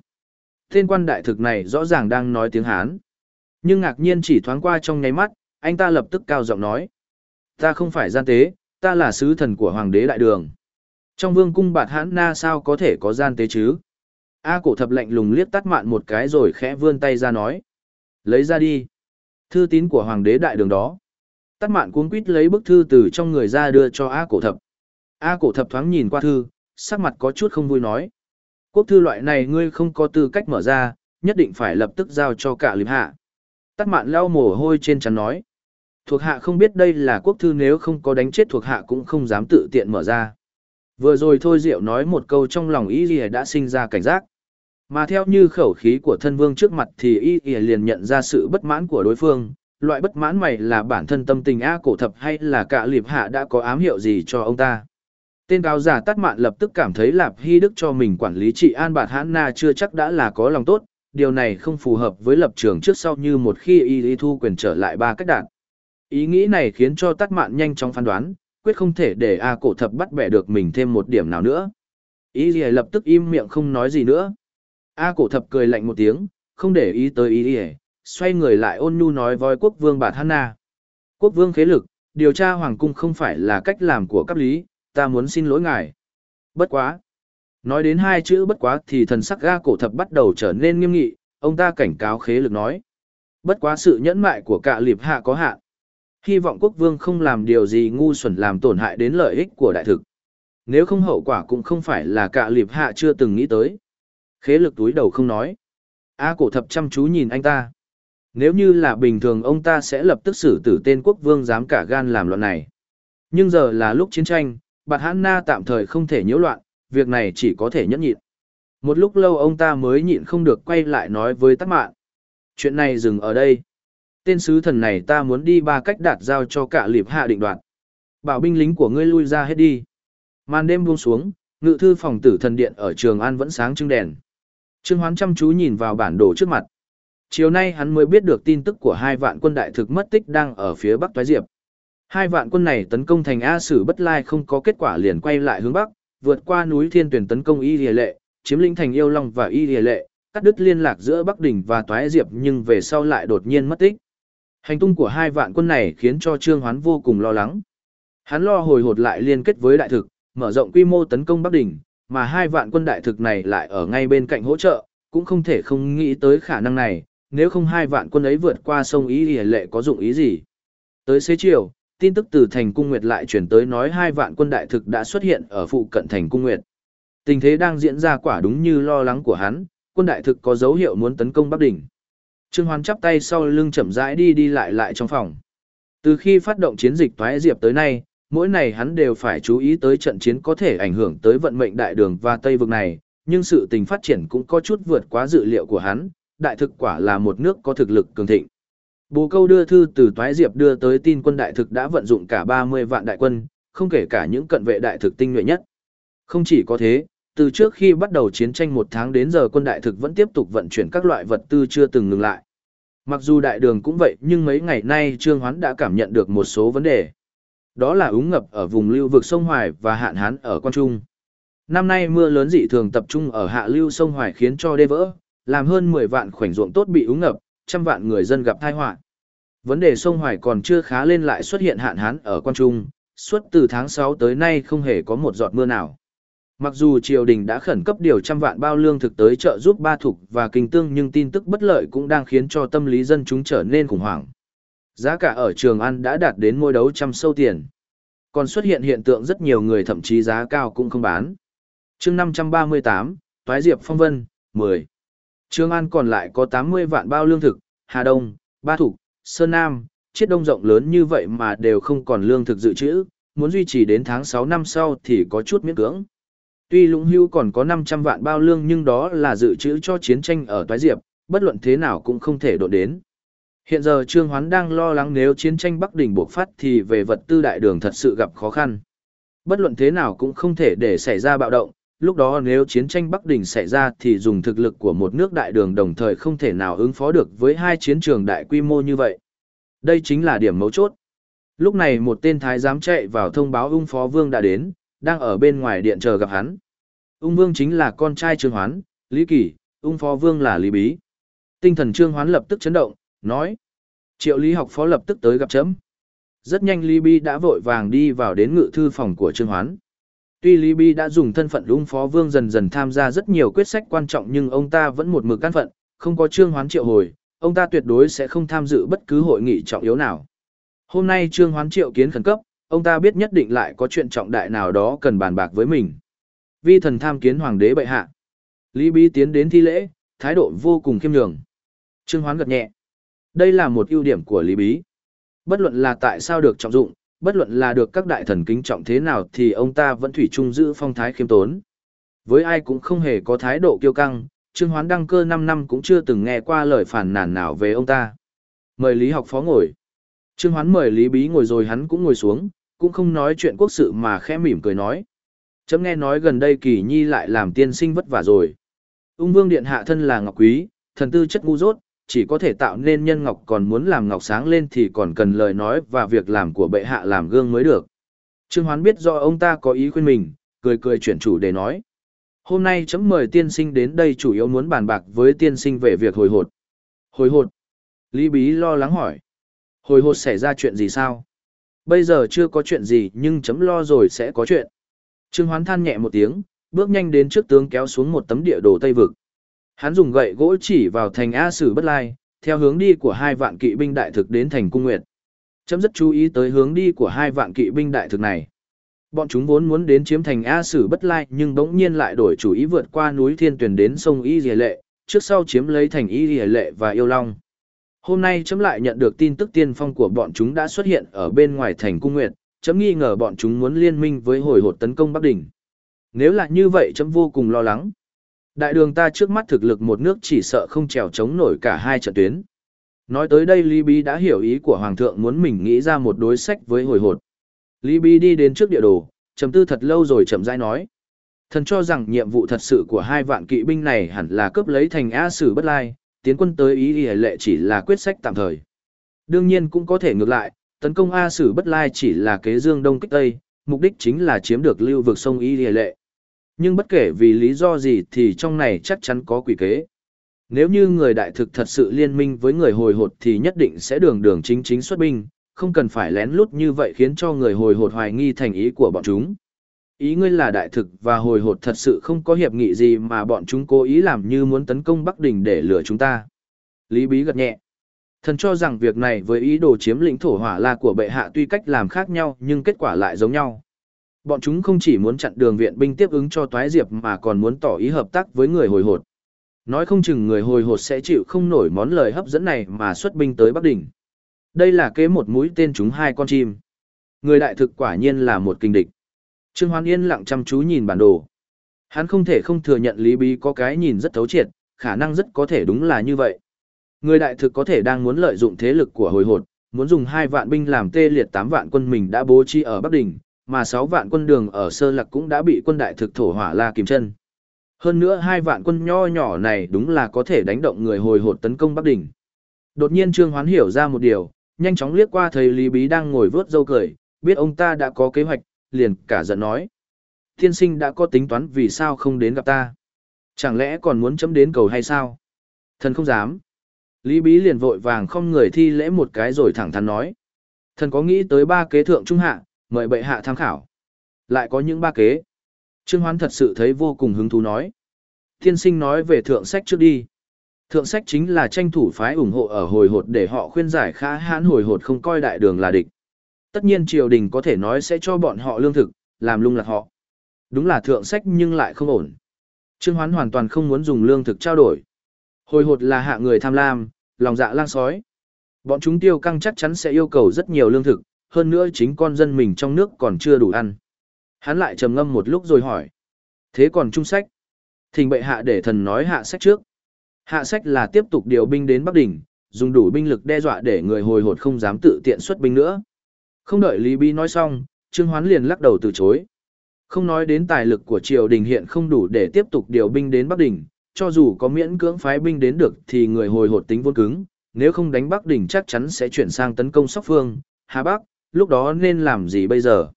Tên quan đại thực này rõ ràng đang nói tiếng Hán. Nhưng ngạc nhiên chỉ thoáng qua trong nháy mắt, anh ta lập tức cao giọng nói. Ta không phải gian tế, ta là sứ thần của hoàng đế đại đường. Trong vương cung bạt hãn na sao có thể có gian tế chứ? A cổ thập lạnh lùng liếc tắt mạn một cái rồi khẽ vươn tay ra nói. Lấy ra đi. Thư tín của hoàng đế đại đường đó. Tắt mạn cuống quýt lấy bức thư từ trong người ra đưa cho A cổ thập. A cổ thập thoáng nhìn qua thư, sắc mặt có chút không vui nói. Quốc thư loại này ngươi không có tư cách mở ra, nhất định phải lập tức giao cho cả liệp hạ. Tắt mạn lau mồ hôi trên chắn nói. Thuộc hạ không biết đây là quốc thư nếu không có đánh chết thuộc hạ cũng không dám tự tiện mở ra. Vừa rồi thôi Diệu nói một câu trong lòng ý gì đã sinh ra cảnh giác. Mà theo như khẩu khí của thân vương trước mặt thì y y liền nhận ra sự bất mãn của đối phương, loại bất mãn mày là bản thân tâm tình A cổ thập hay là cả liệp hạ đã có ám hiệu gì cho ông ta. Tên cao giả tắt mạn lập tức cảm thấy Lạp Hy Đức cho mình quản lý trị an bạt hãn na chưa chắc đã là có lòng tốt, điều này không phù hợp với lập trường trước sau như một khi y y thu quyền trở lại ba cách đạn. Ý nghĩ này khiến cho tắt mạn nhanh chóng phán đoán, quyết không thể để A cổ thập bắt bẻ được mình thêm một điểm nào nữa. Y y lập tức im miệng không nói gì nữa. A cổ thập cười lạnh một tiếng, không để ý tới y y, xoay người lại ôn nhu nói voi quốc vương bà hãn. Quốc vương khế lực, điều tra hoàng cung không phải là cách làm của cấp lý, ta muốn xin lỗi ngài. Bất quá. Nói đến hai chữ bất quá thì thần sắc ga cổ thập bắt đầu trở nên nghiêm nghị, ông ta cảnh cáo khế lực nói. Bất quá sự nhẫn mại của cả liệp hạ có hạn. Hy vọng quốc vương không làm điều gì ngu xuẩn làm tổn hại đến lợi ích của đại thực. Nếu không hậu quả cũng không phải là cả liệp hạ chưa từng nghĩ tới. Khế lực túi đầu không nói. A cổ thập chăm chú nhìn anh ta. Nếu như là bình thường ông ta sẽ lập tức xử tử tên quốc vương dám cả gan làm loạn này. Nhưng giờ là lúc chiến tranh, Bạt hãn na tạm thời không thể nhiễu loạn, việc này chỉ có thể nhẫn nhịn. Một lúc lâu ông ta mới nhịn không được quay lại nói với tắc mạn. Chuyện này dừng ở đây. Tên sứ thần này ta muốn đi ba cách đạt giao cho cả liệp hạ định đoạt. Bảo binh lính của ngươi lui ra hết đi. Màn đêm buông xuống, ngự thư phòng tử thần điện ở Trường An vẫn sáng trưng đèn. Trương Hoán chăm chú nhìn vào bản đồ trước mặt. Chiều nay hắn mới biết được tin tức của hai vạn quân đại thực mất tích đang ở phía Bắc Toái Diệp. Hai vạn quân này tấn công thành A Sử Bất Lai không có kết quả liền quay lại hướng Bắc, vượt qua núi Thiên Tuyển tấn công Y Lìa Lệ, chiếm lĩnh thành Yêu Long và Y Lìa Lệ, cắt đứt liên lạc giữa Bắc Đỉnh và Toái Diệp nhưng về sau lại đột nhiên mất tích. Hành tung của hai vạn quân này khiến cho Trương Hoán vô cùng lo lắng. Hắn lo hồi hột lại liên kết với đại thực, mở rộng quy mô tấn công Bắc Đỉnh, mà hai vạn quân đại thực này lại ở ngay bên cạnh hỗ trợ, cũng không thể không nghĩ tới khả năng này, nếu không hai vạn quân ấy vượt qua sông Y Lìa Lệ có dụng ý gì. Tới xế chiều, tin tức từ thành cung nguyệt lại chuyển tới nói hai vạn quân đại thực đã xuất hiện ở phụ cận thành cung nguyệt. Tình thế đang diễn ra quả đúng như lo lắng của hắn, quân đại thực có dấu hiệu muốn tấn công Bắc Đỉnh. Trương Hoán chắp tay sau lưng chậm rãi đi đi lại lại trong phòng. Từ khi phát động chiến dịch toái diệp tới nay, mỗi ngày hắn đều phải chú ý tới trận chiến có thể ảnh hưởng tới vận mệnh đại đường và Tây vực này, nhưng sự tình phát triển cũng có chút vượt quá dự liệu của hắn, đại thực quả là một nước có thực lực cường thịnh. Bồ câu đưa thư từ Toái Diệp đưa tới tin quân đại thực đã vận dụng cả 30 vạn đại quân, không kể cả những cận vệ đại thực tinh nhuệ nhất. Không chỉ có thế, từ trước khi bắt đầu chiến tranh một tháng đến giờ quân đại thực vẫn tiếp tục vận chuyển các loại vật tư chưa từng ngừng lại. Mặc dù đại đường cũng vậy nhưng mấy ngày nay Trương Hoán đã cảm nhận được một số vấn đề. Đó là úng ngập ở vùng lưu vực sông Hoài và hạn hán ở Quan Trung. Năm nay mưa lớn dị thường tập trung ở hạ lưu sông Hoài khiến cho đê vỡ, làm hơn 10 vạn khoảnh ruộng tốt bị úng ngập, trăm vạn người dân gặp tai họa. Vấn đề sông Hoài còn chưa khá lên lại xuất hiện hạn hán ở Quan Trung, suốt từ tháng 6 tới nay không hề có một giọt mưa nào. Mặc dù triều đình đã khẩn cấp điều trăm vạn bao lương thực tới trợ giúp ba thục và kinh tương nhưng tin tức bất lợi cũng đang khiến cho tâm lý dân chúng trở nên khủng hoảng. Giá cả ở Trường An đã đạt đến môi đấu trăm sâu tiền. Còn xuất hiện hiện tượng rất nhiều người thậm chí giá cao cũng không bán. chương 538, Toái Diệp Phong Vân, 10. Trường An còn lại có 80 vạn bao lương thực, Hà Đông, Ba Thục, Sơn Nam, chiết đông rộng lớn như vậy mà đều không còn lương thực dự trữ, muốn duy trì đến tháng 6 năm sau thì có chút miễn cưỡng. Tuy Lũng Hưu còn có 500 vạn bao lương nhưng đó là dự trữ cho chiến tranh ở Toái Diệp, bất luận thế nào cũng không thể độ đến. Hiện giờ Trương Hoán đang lo lắng nếu chiến tranh Bắc Đình bộc phát thì về vật tư đại đường thật sự gặp khó khăn. Bất luận thế nào cũng không thể để xảy ra bạo động, lúc đó nếu chiến tranh Bắc Đình xảy ra thì dùng thực lực của một nước đại đường đồng thời không thể nào ứng phó được với hai chiến trường đại quy mô như vậy. Đây chính là điểm mấu chốt. Lúc này một tên thái giám chạy vào thông báo ung phó vương đã đến, đang ở bên ngoài điện chờ gặp hắn. Ung vương chính là con trai trương hoán, Lý Kỳ, ung phó vương là Lý Bí. Tinh thần trương hoán lập tức chấn động, nói. Triệu lý học phó lập tức tới gặp chấm. Rất nhanh Lý Bí đã vội vàng đi vào đến ngự thư phòng của trương hoán. Tuy Lý Bi đã dùng thân phận ung phó vương dần dần tham gia rất nhiều quyết sách quan trọng nhưng ông ta vẫn một mực căn phận, không có trương hoán triệu hồi, ông ta tuyệt đối sẽ không tham dự bất cứ hội nghị trọng yếu nào. Hôm nay trương hoán triệu kiến khẩn cấp, ông ta biết nhất định lại có chuyện trọng đại nào đó cần bàn bạc với mình. Vi thần tham kiến hoàng đế bệ hạ. Lý Bi tiến đến thi lễ, thái độ vô cùng khiêm nhường. Trương Hoán gật nhẹ. Đây là một ưu điểm của Lý Bí. Bất luận là tại sao được trọng dụng, bất luận là được các đại thần kính trọng thế nào thì ông ta vẫn thủy chung giữ phong thái khiêm tốn. Với ai cũng không hề có thái độ kiêu căng, Trương Hoán đăng cơ 5 năm cũng chưa từng nghe qua lời phản nàn nào về ông ta. Mời Lý học phó ngồi. Trương Hoán mời Lý Bí ngồi rồi hắn cũng ngồi xuống, cũng không nói chuyện quốc sự mà khẽ mỉm cười nói. Chấm nghe nói gần đây Kỳ Nhi lại làm tiên sinh vất vả rồi. Ung Vương Điện Hạ thân là Ngọc Quý, thần tư chất ngu dốt, chỉ có thể tạo nên nhân ngọc còn muốn làm ngọc sáng lên thì còn cần lời nói và việc làm của bệ hạ làm gương mới được. Trương Hoán biết do ông ta có ý khuyên mình, cười cười chuyển chủ để nói. Hôm nay chấm mời tiên sinh đến đây chủ yếu muốn bàn bạc với tiên sinh về việc hồi hột. Hồi hột? Lý Bí lo lắng hỏi. Hồi hột xảy ra chuyện gì sao? Bây giờ chưa có chuyện gì nhưng chấm lo rồi sẽ có chuyện. Trương Hoán than nhẹ một tiếng, bước nhanh đến trước tướng kéo xuống một tấm địa đồ Tây Vực. Hắn dùng gậy gỗ chỉ vào thành A Sử Bất Lai, theo hướng đi của hai vạn kỵ binh đại thực đến thành Cung Nguyệt. Chấm rất chú ý tới hướng đi của hai vạn kỵ binh đại thực này. Bọn chúng vốn muốn đến chiếm thành A Sử Bất Lai nhưng bỗng nhiên lại đổi chủ ý vượt qua núi Thiên Tuyền đến sông Y Dìa Lệ, trước sau chiếm lấy thành Y Dìa Lệ và Yêu Long. Hôm nay chấm lại nhận được tin tức tiên phong của bọn chúng đã xuất hiện ở bên ngoài thành Cung Nguyệt, chấm nghi ngờ bọn chúng muốn liên minh với hồi hột tấn công Bắc Đỉnh. Nếu là như vậy chấm vô cùng lo lắng. Đại đường ta trước mắt thực lực một nước chỉ sợ không trèo chống nổi cả hai trận tuyến. Nói tới đây Lý Bí đã hiểu ý của Hoàng thượng muốn mình nghĩ ra một đối sách với hồi hột. Lý Bí đi đến trước địa đồ, trầm tư thật lâu rồi chậm rãi nói. Thần cho rằng nhiệm vụ thật sự của hai vạn kỵ binh này hẳn là cướp lấy thành A Sử Bất Lai, tiến quân tới ý y lệ chỉ là quyết sách tạm thời. Đương nhiên cũng có thể ngược lại, tấn công A Sử Bất Lai chỉ là kế dương đông kích tây, mục đích chính là chiếm được lưu vực sông ý y lệ. Nhưng bất kể vì lý do gì thì trong này chắc chắn có quỷ kế. Nếu như người đại thực thật sự liên minh với người hồi hột thì nhất định sẽ đường đường chính chính xuất binh, không cần phải lén lút như vậy khiến cho người hồi hột hoài nghi thành ý của bọn chúng. Ý ngươi là đại thực và hồi hột thật sự không có hiệp nghị gì mà bọn chúng cố ý làm như muốn tấn công Bắc Đình để lừa chúng ta. Lý Bí gật nhẹ. Thần cho rằng việc này với ý đồ chiếm lĩnh thổ hỏa la của bệ hạ tuy cách làm khác nhau nhưng kết quả lại giống nhau. Bọn chúng không chỉ muốn chặn đường viện binh tiếp ứng cho toái diệp mà còn muốn tỏ ý hợp tác với người hồi hột. Nói không chừng người hồi hột sẽ chịu không nổi món lời hấp dẫn này mà xuất binh tới Bắc Đỉnh. Đây là kế một mũi tên chúng hai con chim. Người đại thực quả nhiên là một kinh địch. Trương Hoan Yên lặng chăm chú nhìn bản đồ. Hắn không thể không thừa nhận Lý Bí có cái nhìn rất thấu triệt, khả năng rất có thể đúng là như vậy. Người đại thực có thể đang muốn lợi dụng thế lực của hồi hột, muốn dùng hai vạn binh làm tê liệt tám vạn quân mình đã bố trí ở Bắc Đỉnh, mà 6 vạn quân đường ở Sơ Lạc cũng đã bị quân đại thực thổ hỏa la kìm chân. Hơn nữa hai vạn quân nho nhỏ này đúng là có thể đánh động người hồi hột tấn công Bắc Đỉnh. Đột nhiên Trương Hoán hiểu ra một điều, nhanh chóng liếc qua thầy Lý Bí đang ngồi vớt dâu cười, biết ông ta đã có kế hoạch, liền cả giận nói. Thiên sinh đã có tính toán vì sao không đến gặp ta. Chẳng lẽ còn muốn chấm đến cầu hay sao? Thần không dám. Lý Bí liền vội vàng không người thi lễ một cái rồi thẳng thắn nói. Thần có nghĩ tới ba kế thượng trung hạ, mời bệ hạ tham khảo. Lại có những ba kế. Trương Hoán thật sự thấy vô cùng hứng thú nói. Thiên sinh nói về thượng sách trước đi. Thượng sách chính là tranh thủ phái ủng hộ ở hồi hột để họ khuyên giải khá hãn hồi hột không coi đại đường là địch. Tất nhiên triều đình có thể nói sẽ cho bọn họ lương thực, làm lung lạc họ. Đúng là thượng sách nhưng lại không ổn. Trương Hoán hoàn toàn không muốn dùng lương thực trao đổi. Hồi hột là hạ người tham lam, lòng dạ lang sói. Bọn chúng tiêu căng chắc chắn sẽ yêu cầu rất nhiều lương thực, hơn nữa chính con dân mình trong nước còn chưa đủ ăn. Hắn lại trầm ngâm một lúc rồi hỏi. Thế còn trung sách? Thỉnh bệ hạ để thần nói hạ sách trước. Hạ sách là tiếp tục điều binh đến Bắc Đỉnh, dùng đủ binh lực đe dọa để người hồi hột không dám tự tiện xuất binh nữa. Không đợi Lý Bi nói xong, Trương Hoán liền lắc đầu từ chối. Không nói đến tài lực của triều đình hiện không đủ để tiếp tục điều binh đến Bắc Đỉnh, cho dù có miễn cưỡng phái binh đến được thì người hồi hột tính vốn cứng, nếu không đánh Bắc Đỉnh chắc chắn sẽ chuyển sang tấn công Sóc Phương, Hà Bắc, lúc đó nên làm gì bây giờ?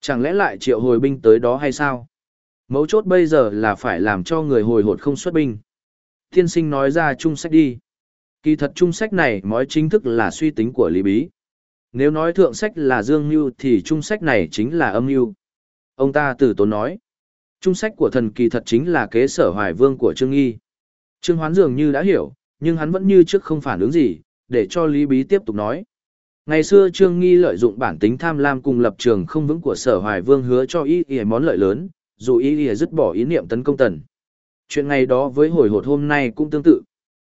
Chẳng lẽ lại triệu hồi binh tới đó hay sao? Mấu chốt bây giờ là phải làm cho người hồi hột không xuất binh. Tiên sinh nói ra trung sách đi. Kỳ thật trung sách này mới chính thức là suy tính của Lý Bí. Nếu nói thượng sách là dương mưu thì trung sách này chính là âm mưu. Ông ta từ tốn nói. Trung sách của thần kỳ thật chính là kế sở hoài vương của Trương Nghi. Trương Hoán dường như đã hiểu, nhưng hắn vẫn như trước không phản ứng gì, để cho Lý Bí tiếp tục nói. Ngày xưa Trương Nghi lợi dụng bản tính tham lam cùng lập trường không vững của sở hoài vương hứa cho ý ý món lợi lớn, dù ý ý dứt bỏ ý niệm tấn công tần. Chuyện ngày đó với hồi hột hôm nay cũng tương tự.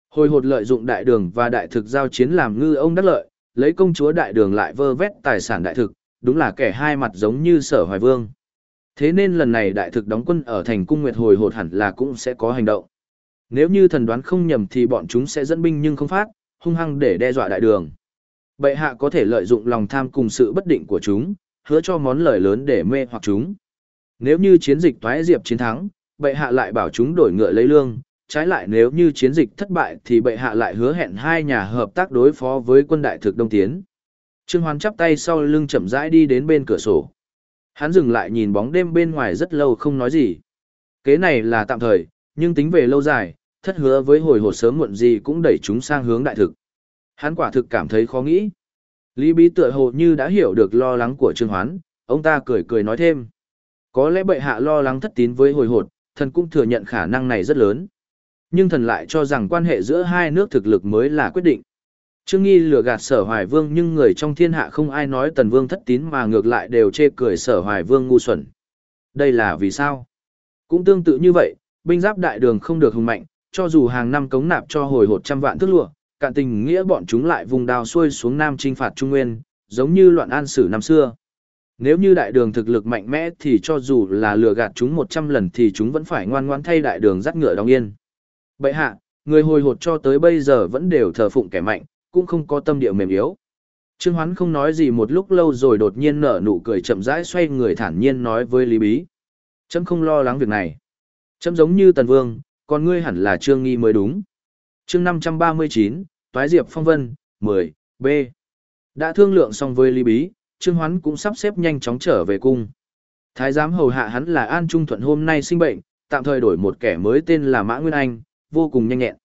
Hồi hột lợi dụng đại đường và đại thực giao chiến làm ngư ông đắc lợi, lấy công chúa đại đường lại vơ vét tài sản đại thực, đúng là kẻ hai mặt giống như sở hoài vương. Thế nên lần này đại thực đóng quân ở thành cung nguyệt hồi hột hẳn là cũng sẽ có hành động. Nếu như thần đoán không nhầm thì bọn chúng sẽ dẫn binh nhưng không phát, hung hăng để đe dọa đại đường. Bệ hạ có thể lợi dụng lòng tham cùng sự bất định của chúng, hứa cho món lời lớn để mê hoặc chúng. Nếu như chiến dịch toái diệp chiến thắng, bệ hạ lại bảo chúng đổi ngựa lấy lương, trái lại nếu như chiến dịch thất bại thì bệ hạ lại hứa hẹn hai nhà hợp tác đối phó với quân đại thực Đông Tiến. Trương Hoán chắp tay sau lưng chậm rãi đi đến bên cửa sổ. Hắn dừng lại nhìn bóng đêm bên ngoài rất lâu không nói gì. Kế này là tạm thời, nhưng tính về lâu dài, thất hứa với hồi hột sớm muộn gì cũng đẩy chúng sang hướng đại thực. Hắn quả thực cảm thấy khó nghĩ. Lý Bí tựa hồ như đã hiểu được lo lắng của Trương Hoán, ông ta cười cười nói thêm. Có lẽ bệ hạ lo lắng thất tín với hồi hột, thần cũng thừa nhận khả năng này rất lớn. Nhưng thần lại cho rằng quan hệ giữa hai nước thực lực mới là quyết định. Trương Nghi lừa gạt sở hoài vương nhưng người trong thiên hạ không ai nói tần vương thất tín mà ngược lại đều chê cười sở hoài vương ngu xuẩn. Đây là vì sao? Cũng tương tự như vậy, binh giáp đại đường không được hùng mạnh, cho dù hàng năm cống nạp cho hồi hột trăm vạn thước lụa, cạn tình nghĩa bọn chúng lại vùng đao xuôi xuống nam trinh phạt Trung Nguyên, giống như loạn an sử năm xưa. Nếu như đại đường thực lực mạnh mẽ thì cho dù là lừa gạt chúng 100 lần thì chúng vẫn phải ngoan ngoãn thay đại đường dắt ngựa đóng yên. Bậy hạ, người hồi hột cho tới bây giờ vẫn đều thờ phụng kẻ mạnh, cũng không có tâm địa mềm yếu. Trương Hoán không nói gì một lúc lâu rồi đột nhiên nở nụ cười chậm rãi xoay người thản nhiên nói với Lý Bí. Chấm không lo lắng việc này. Chấm giống như Tần Vương, còn ngươi hẳn là Trương Nghi mới đúng chương 539, Toái Diệp Phong Vân, 10, B. Đã thương lượng xong với Lý Bí, Trương Hoán cũng sắp xếp nhanh chóng trở về cung. Thái giám hầu hạ hắn là An Trung Thuận hôm nay sinh bệnh, tạm thời đổi một kẻ mới tên là Mã Nguyên Anh, vô cùng nhanh nhẹn.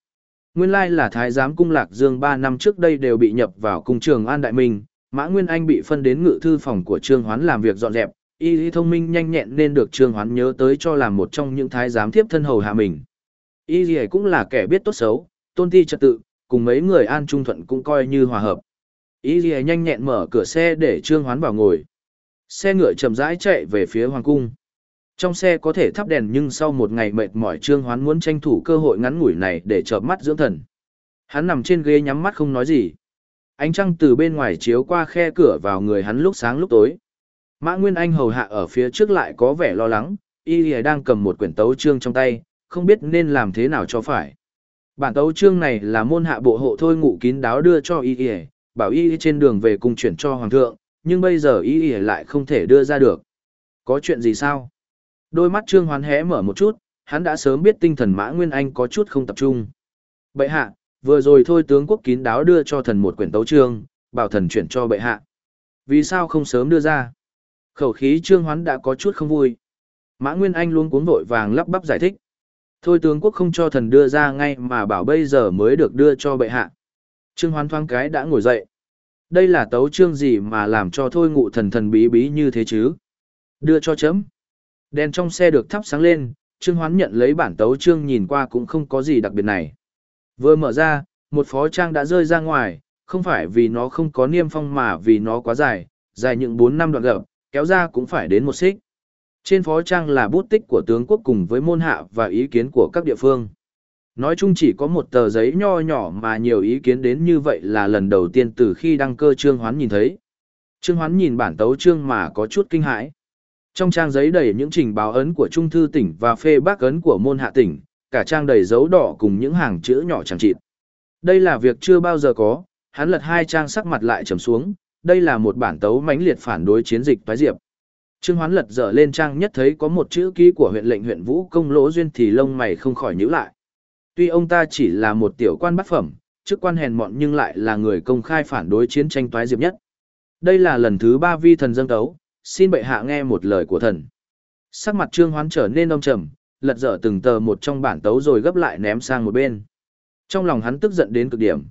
Nguyên lai là thái giám cung Lạc Dương 3 năm trước đây đều bị nhập vào cung trường An Đại Minh, Mã Nguyên Anh bị phân đến ngự thư phòng của Trương Hoán làm việc dọn dẹp, y lý thông minh nhanh nhẹn nên được Trương Hoán nhớ tới cho làm một trong những thái giám tiếp thân hầu hạ mình. Y lý cũng là kẻ biết tốt xấu, tôn ti trật tự, cùng mấy người An Trung Thuận cũng coi như hòa hợp. Y lý nhanh nhẹn mở cửa xe để Trương Hoán vào ngồi. Xe ngựa chậm rãi chạy về phía hoàng cung. Trong xe có thể thắp đèn nhưng sau một ngày mệt mỏi Trương Hoán muốn tranh thủ cơ hội ngắn ngủi này để chợp mắt dưỡng thần. Hắn nằm trên ghế nhắm mắt không nói gì. Ánh trăng từ bên ngoài chiếu qua khe cửa vào người hắn lúc sáng lúc tối. Mã Nguyên Anh hầu hạ ở phía trước lại có vẻ lo lắng, y đang cầm một quyển tấu trương trong tay, không biết nên làm thế nào cho phải. Bản tấu chương này là môn hạ bộ hộ thôi ngụ kín đáo đưa cho y lìa, bảo y trên đường về cùng chuyển cho hoàng thượng, nhưng bây giờ y lìa lại không thể đưa ra được. Có chuyện gì sao? Đôi mắt Trương Hoán hé mở một chút, hắn đã sớm biết tinh thần Mã Nguyên Anh có chút không tập trung. Bệ hạ, vừa rồi thôi tướng quốc kín đáo đưa cho thần một quyển tấu chương, bảo thần chuyển cho bệ hạ. Vì sao không sớm đưa ra? Khẩu khí Trương Hoán đã có chút không vui. Mã Nguyên Anh luôn cuống vội vàng lắp bắp giải thích. Thôi tướng quốc không cho thần đưa ra ngay mà bảo bây giờ mới được đưa cho bệ hạ. Trương Hoán thoáng cái đã ngồi dậy. Đây là tấu chương gì mà làm cho thôi ngụ thần thần bí bí như thế chứ? Đưa cho chấm. Đèn trong xe được thắp sáng lên, Trương Hoán nhận lấy bản tấu chương nhìn qua cũng không có gì đặc biệt này. Vừa mở ra, một phó trang đã rơi ra ngoài, không phải vì nó không có niêm phong mà vì nó quá dài, dài những 4 năm đoạn gập, kéo ra cũng phải đến một xích. Trên phó trang là bút tích của tướng quốc cùng với môn hạ và ý kiến của các địa phương. Nói chung chỉ có một tờ giấy nho nhỏ mà nhiều ý kiến đến như vậy là lần đầu tiên từ khi đăng cơ Trương Hoán nhìn thấy. Trương Hoán nhìn bản tấu trương mà có chút kinh hãi. Trong trang giấy đầy những trình báo ấn của Trung thư tỉnh và phê bác ấn của môn hạ tỉnh, cả trang đầy dấu đỏ cùng những hàng chữ nhỏ chẳng chịt. Đây là việc chưa bao giờ có, hắn lật hai trang sắc mặt lại trầm xuống, đây là một bản tấu mãnh liệt phản đối chiến dịch toái diệp. Trương Hoán lật dở lên trang nhất thấy có một chữ ký của huyện lệnh huyện Vũ Công Lỗ Duyên thì lông mày không khỏi nhíu lại. Tuy ông ta chỉ là một tiểu quan bắt phẩm, chức quan hèn mọn nhưng lại là người công khai phản đối chiến tranh toái diệp nhất. Đây là lần thứ ba vi thần dâng tấu, xin bệ hạ nghe một lời của thần. Sắc mặt trương hoán trở nên âm trầm, lật dở từng tờ một trong bản tấu rồi gấp lại ném sang một bên. Trong lòng hắn tức giận đến cực điểm.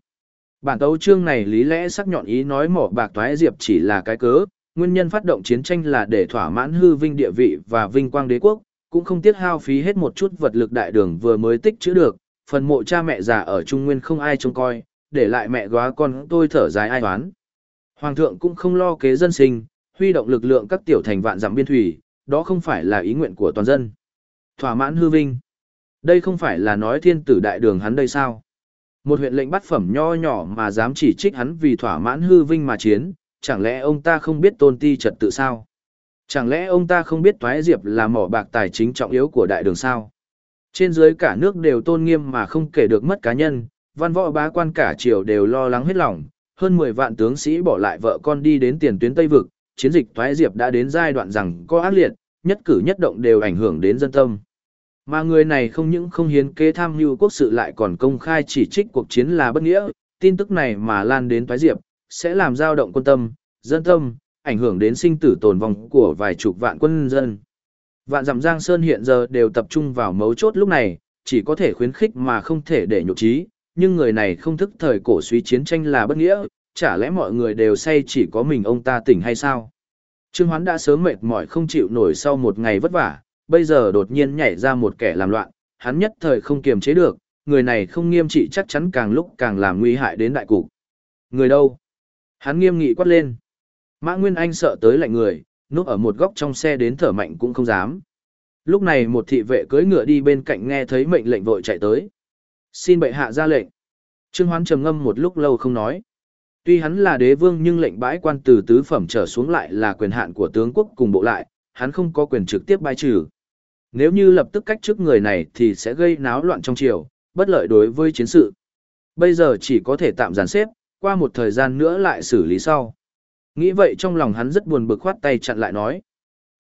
Bản tấu chương này lý lẽ sắc nhọn ý nói mỏ bạc toái diệp chỉ là cái cớ, nguyên nhân phát động chiến tranh là để thỏa mãn hư vinh địa vị và vinh quang đế quốc, cũng không tiếc hao phí hết một chút vật lực đại đường vừa mới tích chữ được, phần mộ cha mẹ già ở Trung Nguyên không ai trông coi, để lại mẹ góa con tôi thở dài ai oán. Hoàng thượng cũng không lo kế dân sinh, huy động lực lượng các tiểu thành vạn dặm biên thủy, đó không phải là ý nguyện của toàn dân. Thỏa mãn hư vinh. Đây không phải là nói thiên tử đại đường hắn đây sao? Một huyện lệnh bắt phẩm nho nhỏ mà dám chỉ trích hắn vì thỏa mãn hư vinh mà chiến, chẳng lẽ ông ta không biết tôn ti trật tự sao? Chẳng lẽ ông ta không biết Toái Diệp là mỏ bạc tài chính trọng yếu của đại đường sao? Trên dưới cả nước đều tôn nghiêm mà không kể được mất cá nhân, văn võ bá quan cả triều đều lo lắng hết lòng, hơn 10 vạn tướng sĩ bỏ lại vợ con đi đến tiền tuyến Tây Vực, chiến dịch Toái Diệp đã đến giai đoạn rằng có ác liệt, nhất cử nhất động đều ảnh hưởng đến dân tâm. Mà người này không những không hiến kế tham mưu quốc sự lại còn công khai chỉ trích cuộc chiến là bất nghĩa, tin tức này mà lan đến Toái Diệp, sẽ làm dao động quân tâm, dân tâm, ảnh hưởng đến sinh tử tồn vong của vài chục vạn quân dân. Vạn dặm Giang Sơn hiện giờ đều tập trung vào mấu chốt lúc này, chỉ có thể khuyến khích mà không thể để nhục trí, nhưng người này không thức thời cổ suy chiến tranh là bất nghĩa, chả lẽ mọi người đều say chỉ có mình ông ta tỉnh hay sao? Trương Hoán đã sớm mệt mỏi không chịu nổi sau một ngày vất vả, bây giờ đột nhiên nhảy ra một kẻ làm loạn, hắn nhất thời không kiềm chế được, người này không nghiêm trị chắc chắn càng lúc càng làm nguy hại đến đại cục. Người đâu? Hắn nghiêm nghị quát lên. Mã Nguyên Anh sợ tới lạnh người, núp ở một góc trong xe đến thở mạnh cũng không dám. Lúc này một thị vệ cưỡi ngựa đi bên cạnh nghe thấy mệnh lệnh vội chạy tới. Xin bệ hạ ra lệnh. Trương Hoán trầm ngâm một lúc lâu không nói. Tuy hắn là đế vương nhưng lệnh bãi quan từ tứ phẩm trở xuống lại là quyền hạn của tướng quốc cùng bộ lại, hắn không có quyền trực tiếp bãi trừ. Nếu như lập tức cách chức người này thì sẽ gây náo loạn trong triều, bất lợi đối với chiến sự. Bây giờ chỉ có thể tạm giàn xếp, qua một thời gian nữa lại xử lý sau. Nghĩ vậy trong lòng hắn rất buồn bực khoát tay chặn lại nói.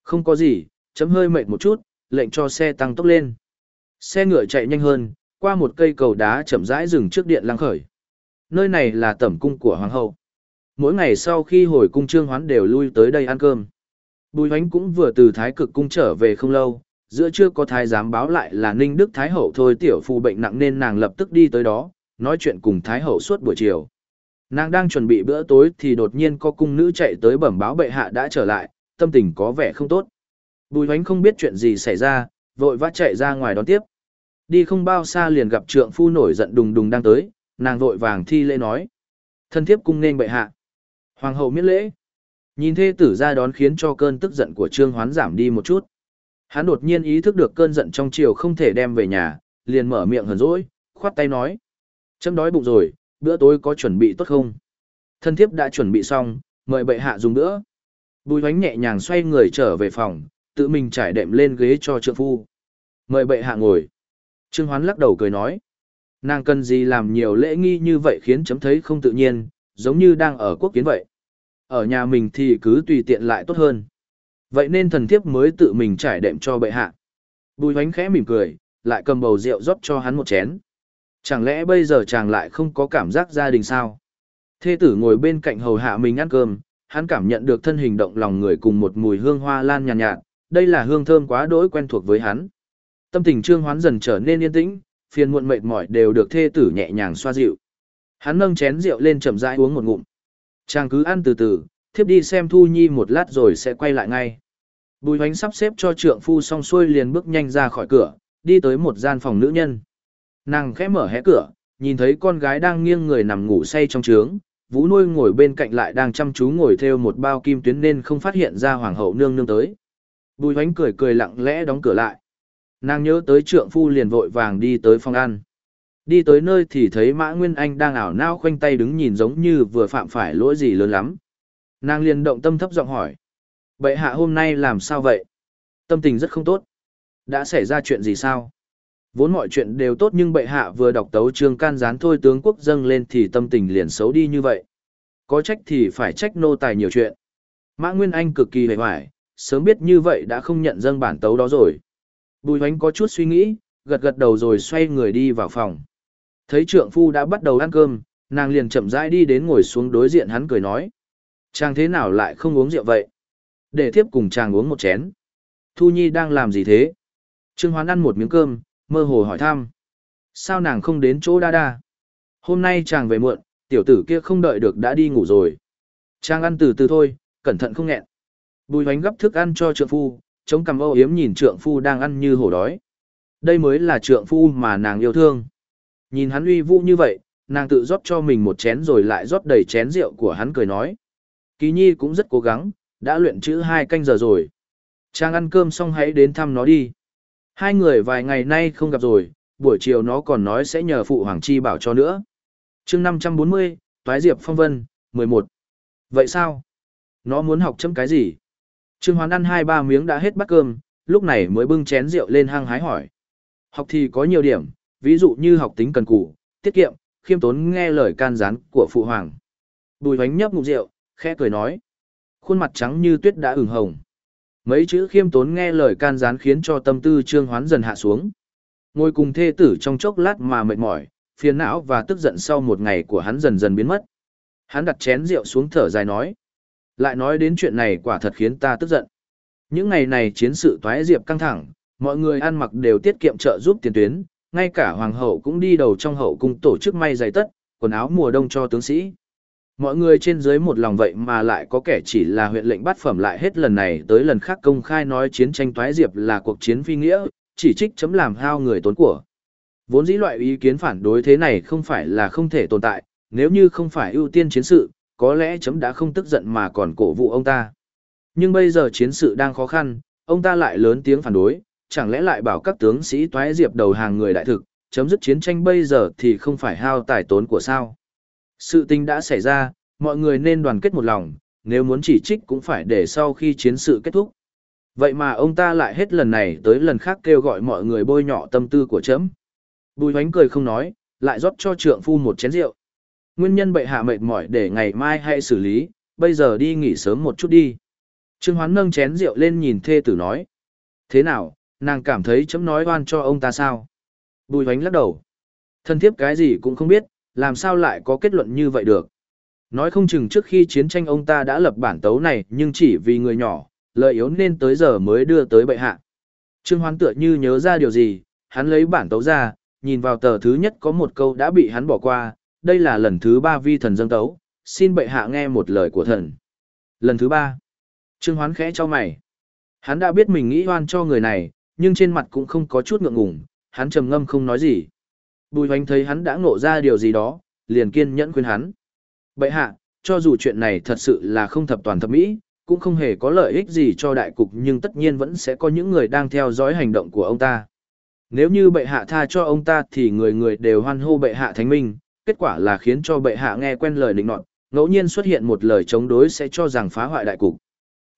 Không có gì, chấm hơi mệt một chút, lệnh cho xe tăng tốc lên. Xe ngựa chạy nhanh hơn, qua một cây cầu đá chậm rãi dừng trước điện lăng khởi. Nơi này là tẩm cung của hoàng hậu. Mỗi ngày sau khi hồi cung trương hoán đều lui tới đây ăn cơm. Bùi hoánh cũng vừa từ thái cực cung trở về không lâu, giữa trưa có thái giám báo lại là ninh đức thái hậu thôi tiểu phu bệnh nặng nên nàng lập tức đi tới đó, nói chuyện cùng thái hậu suốt buổi chiều. Nàng đang chuẩn bị bữa tối thì đột nhiên có cung nữ chạy tới bẩm báo bệ hạ đã trở lại, tâm tình có vẻ không tốt. Bùi hoánh không biết chuyện gì xảy ra, vội vã chạy ra ngoài đón tiếp. Đi không bao xa liền gặp trượng phu nổi giận đùng đùng đang tới, nàng vội vàng thi lễ nói. Thân thiếp cung nên bệ hạ. Hoàng hậu miễn lễ. Nhìn thê tử ra đón khiến cho cơn tức giận của trương hoán giảm đi một chút. Hắn đột nhiên ý thức được cơn giận trong chiều không thể đem về nhà, liền mở miệng hờn dỗi, khoát tay nói. Chấm đói bụng rồi, bữa tối có chuẩn bị tốt không? Thân thiếp đã chuẩn bị xong, mời bệ hạ dùng bữa. Bùi hoánh nhẹ nhàng xoay người trở về phòng, tự mình trải đệm lên ghế cho trượng phu. Mời bệ hạ ngồi. Trương Hoán lắc đầu cười nói. Nàng cần gì làm nhiều lễ nghi như vậy khiến chấm thấy không tự nhiên, giống như đang ở quốc kiến vậy. Ở nhà mình thì cứ tùy tiện lại tốt hơn. Vậy nên thần thiếp mới tự mình trải đệm cho bệ hạ. Bùi hoánh khẽ mỉm cười, lại cầm bầu rượu rót cho hắn một chén. Chẳng lẽ bây giờ chàng lại không có cảm giác gia đình sao? Thê tử ngồi bên cạnh hầu hạ mình ăn cơm, hắn cảm nhận được thân hình động lòng người cùng một mùi hương hoa lan nhàn nhạt, nhạt, đây là hương thơm quá đỗi quen thuộc với hắn. Tâm tình trương hoán dần trở nên yên tĩnh, phiền muộn mệt mỏi đều được thê tử nhẹ nhàng xoa dịu. Hắn nâng chén rượu lên chậm rãi uống một ngụm. Chàng cứ ăn từ từ, thiếp đi xem Thu Nhi một lát rồi sẽ quay lại ngay. Bùi hoánh sắp xếp cho trượng phu xong xuôi liền bước nhanh ra khỏi cửa, đi tới một gian phòng nữ nhân. Nàng khẽ mở hé cửa, nhìn thấy con gái đang nghiêng người nằm ngủ say trong trướng, vũ nuôi ngồi bên cạnh lại đang chăm chú ngồi theo một bao kim tuyến nên không phát hiện ra hoàng hậu nương nương tới. Bùi hoánh cười cười lặng lẽ đóng cửa lại. Nàng nhớ tới trượng phu liền vội vàng đi tới phòng ăn. Đi tới nơi thì thấy Mã Nguyên Anh đang ảo nao khoanh tay đứng nhìn giống như vừa phạm phải lỗi gì lớn lắm. Nàng liền động tâm thấp giọng hỏi. Bệ hạ hôm nay làm sao vậy? Tâm tình rất không tốt. Đã xảy ra chuyện gì sao? Vốn mọi chuyện đều tốt nhưng bệ hạ vừa đọc tấu trương can gián thôi tướng quốc dâng lên thì tâm tình liền xấu đi như vậy. Có trách thì phải trách nô tài nhiều chuyện. Mã Nguyên Anh cực kỳ hề hoài, sớm biết như vậy đã không nhận dâng bản tấu đó rồi. Bùi hoánh có chút suy nghĩ, gật gật đầu rồi xoay người đi vào phòng. Thấy trượng phu đã bắt đầu ăn cơm, nàng liền chậm rãi đi đến ngồi xuống đối diện hắn cười nói. Chàng thế nào lại không uống rượu vậy? Để tiếp cùng chàng uống một chén. Thu Nhi đang làm gì thế? Trương Hoán ăn một miếng cơm, mơ hồ hỏi thăm. Sao nàng không đến chỗ đa đa? Hôm nay chàng về muộn, tiểu tử kia không đợi được đã đi ngủ rồi. Chàng ăn từ từ thôi, cẩn thận không nghẹn. Bùi hoánh gấp thức ăn cho trượng phu, chống cằm âu yếm nhìn trượng phu đang ăn như hổ đói. Đây mới là trượng phu mà nàng yêu thương. Nhìn hắn uy vũ như vậy, nàng tự rót cho mình một chén rồi lại rót đầy chén rượu của hắn cười nói. Kỳ nhi cũng rất cố gắng, đã luyện chữ hai canh giờ rồi. Chàng ăn cơm xong hãy đến thăm nó đi. Hai người vài ngày nay không gặp rồi, buổi chiều nó còn nói sẽ nhờ phụ hoàng chi bảo cho nữa. chương 540, Toái Diệp Phong Vân, 11. Vậy sao? Nó muốn học chấm cái gì? Trương Hoán ăn hai ba miếng đã hết bát cơm, lúc này mới bưng chén rượu lên hang hái hỏi. Học thì có nhiều điểm, ví dụ như học tính cần cù, tiết kiệm, khiêm tốn nghe lời can gián của phụ hoàng. Bùi hoánh nhấp ngụm rượu, khẽ cười nói. Khuôn mặt trắng như tuyết đã ửng hồng. Mấy chữ khiêm tốn nghe lời can gián khiến cho tâm tư trương hoán dần hạ xuống. Ngồi cùng thê tử trong chốc lát mà mệt mỏi, phiền não và tức giận sau một ngày của hắn dần dần biến mất. Hắn đặt chén rượu xuống thở dài nói. Lại nói đến chuyện này quả thật khiến ta tức giận. Những ngày này chiến sự toái diệp căng thẳng, mọi người ăn mặc đều tiết kiệm trợ giúp tiền tuyến, ngay cả hoàng hậu cũng đi đầu trong hậu cung tổ chức may giày tất, quần áo mùa đông cho tướng sĩ. Mọi người trên dưới một lòng vậy mà lại có kẻ chỉ là huyện lệnh bắt phẩm lại hết lần này tới lần khác công khai nói chiến tranh toái diệp là cuộc chiến phi nghĩa, chỉ trích chấm làm hao người tốn của. Vốn dĩ loại ý kiến phản đối thế này không phải là không thể tồn tại, nếu như không phải ưu tiên chiến sự, có lẽ chấm đã không tức giận mà còn cổ vụ ông ta. Nhưng bây giờ chiến sự đang khó khăn, ông ta lại lớn tiếng phản đối, chẳng lẽ lại bảo các tướng sĩ toái diệp đầu hàng người đại thực, chấm dứt chiến tranh bây giờ thì không phải hao tài tốn của sao. Sự tình đã xảy ra, mọi người nên đoàn kết một lòng, nếu muốn chỉ trích cũng phải để sau khi chiến sự kết thúc. Vậy mà ông ta lại hết lần này tới lần khác kêu gọi mọi người bôi nhọ tâm tư của chấm. Bùi hoánh cười không nói, lại rót cho trượng phu một chén rượu. Nguyên nhân bệ hạ mệt mỏi để ngày mai hãy xử lý, bây giờ đi nghỉ sớm một chút đi. Trương Hoán nâng chén rượu lên nhìn thê tử nói. Thế nào, nàng cảm thấy chấm nói oan cho ông ta sao? Bùi hoánh lắc đầu. Thân thiếp cái gì cũng không biết, làm sao lại có kết luận như vậy được. Nói không chừng trước khi chiến tranh ông ta đã lập bản tấu này nhưng chỉ vì người nhỏ, lợi yếu nên tới giờ mới đưa tới bệ hạ. Trương Hoán tựa như nhớ ra điều gì, hắn lấy bản tấu ra, nhìn vào tờ thứ nhất có một câu đã bị hắn bỏ qua, đây là lần thứ ba vi thần dâng tấu, xin bệ hạ nghe một lời của thần. Lần thứ ba, Trương Hoán khẽ cho mày. Hắn đã biết mình nghĩ oan cho người này, nhưng trên mặt cũng không có chút ngượng ngùng, hắn trầm ngâm không nói gì. Bùi hoánh thấy hắn đã ngộ ra điều gì đó, liền kiên nhẫn khuyên hắn. Bệ hạ, cho dù chuyện này thật sự là không thập toàn thập mỹ, cũng không hề có lợi ích gì cho đại cục nhưng tất nhiên vẫn sẽ có những người đang theo dõi hành động của ông ta. Nếu như bệ hạ tha cho ông ta thì người người đều hoan hô bệ hạ thánh minh, kết quả là khiến cho bệ hạ nghe quen lời định nọt, ngẫu nhiên xuất hiện một lời chống đối sẽ cho rằng phá hoại đại cục.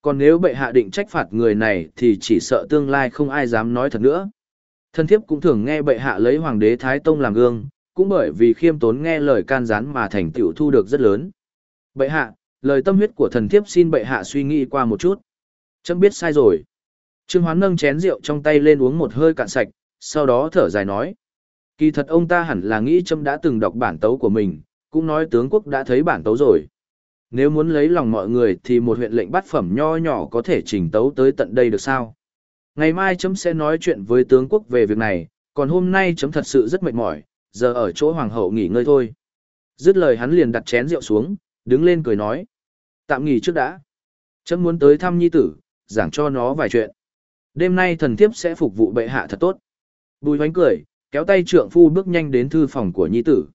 Còn nếu bệ hạ định trách phạt người này thì chỉ sợ tương lai không ai dám nói thật nữa. Thân thiếp cũng thường nghe bệ hạ lấy hoàng đế Thái Tông làm gương, cũng bởi vì khiêm tốn nghe lời can gián mà thành tựu thu được rất lớn. Bệ hạ, lời tâm huyết của thần thiếp xin bệ hạ suy nghĩ qua một chút. Chấm biết sai rồi. Trương Hoán nâng chén rượu trong tay lên uống một hơi cạn sạch, sau đó thở dài nói. Kỳ thật ông ta hẳn là nghĩ chấm đã từng đọc bản tấu của mình, cũng nói tướng quốc đã thấy bản tấu rồi. Nếu muốn lấy lòng mọi người thì một huyện lệnh bắt phẩm nho nhỏ có thể chỉnh tấu tới tận đây được sao? Ngày mai chấm sẽ nói chuyện với tướng quốc về việc này, còn hôm nay chấm thật sự rất mệt mỏi, giờ ở chỗ hoàng hậu nghỉ ngơi thôi. Dứt lời hắn liền đặt chén rượu xuống, đứng lên cười nói. Tạm nghỉ trước đã. Chấm muốn tới thăm nhi tử, giảng cho nó vài chuyện. Đêm nay thần thiếp sẽ phục vụ bệ hạ thật tốt. Bùi hoánh cười, kéo tay trượng phu bước nhanh đến thư phòng của nhi tử.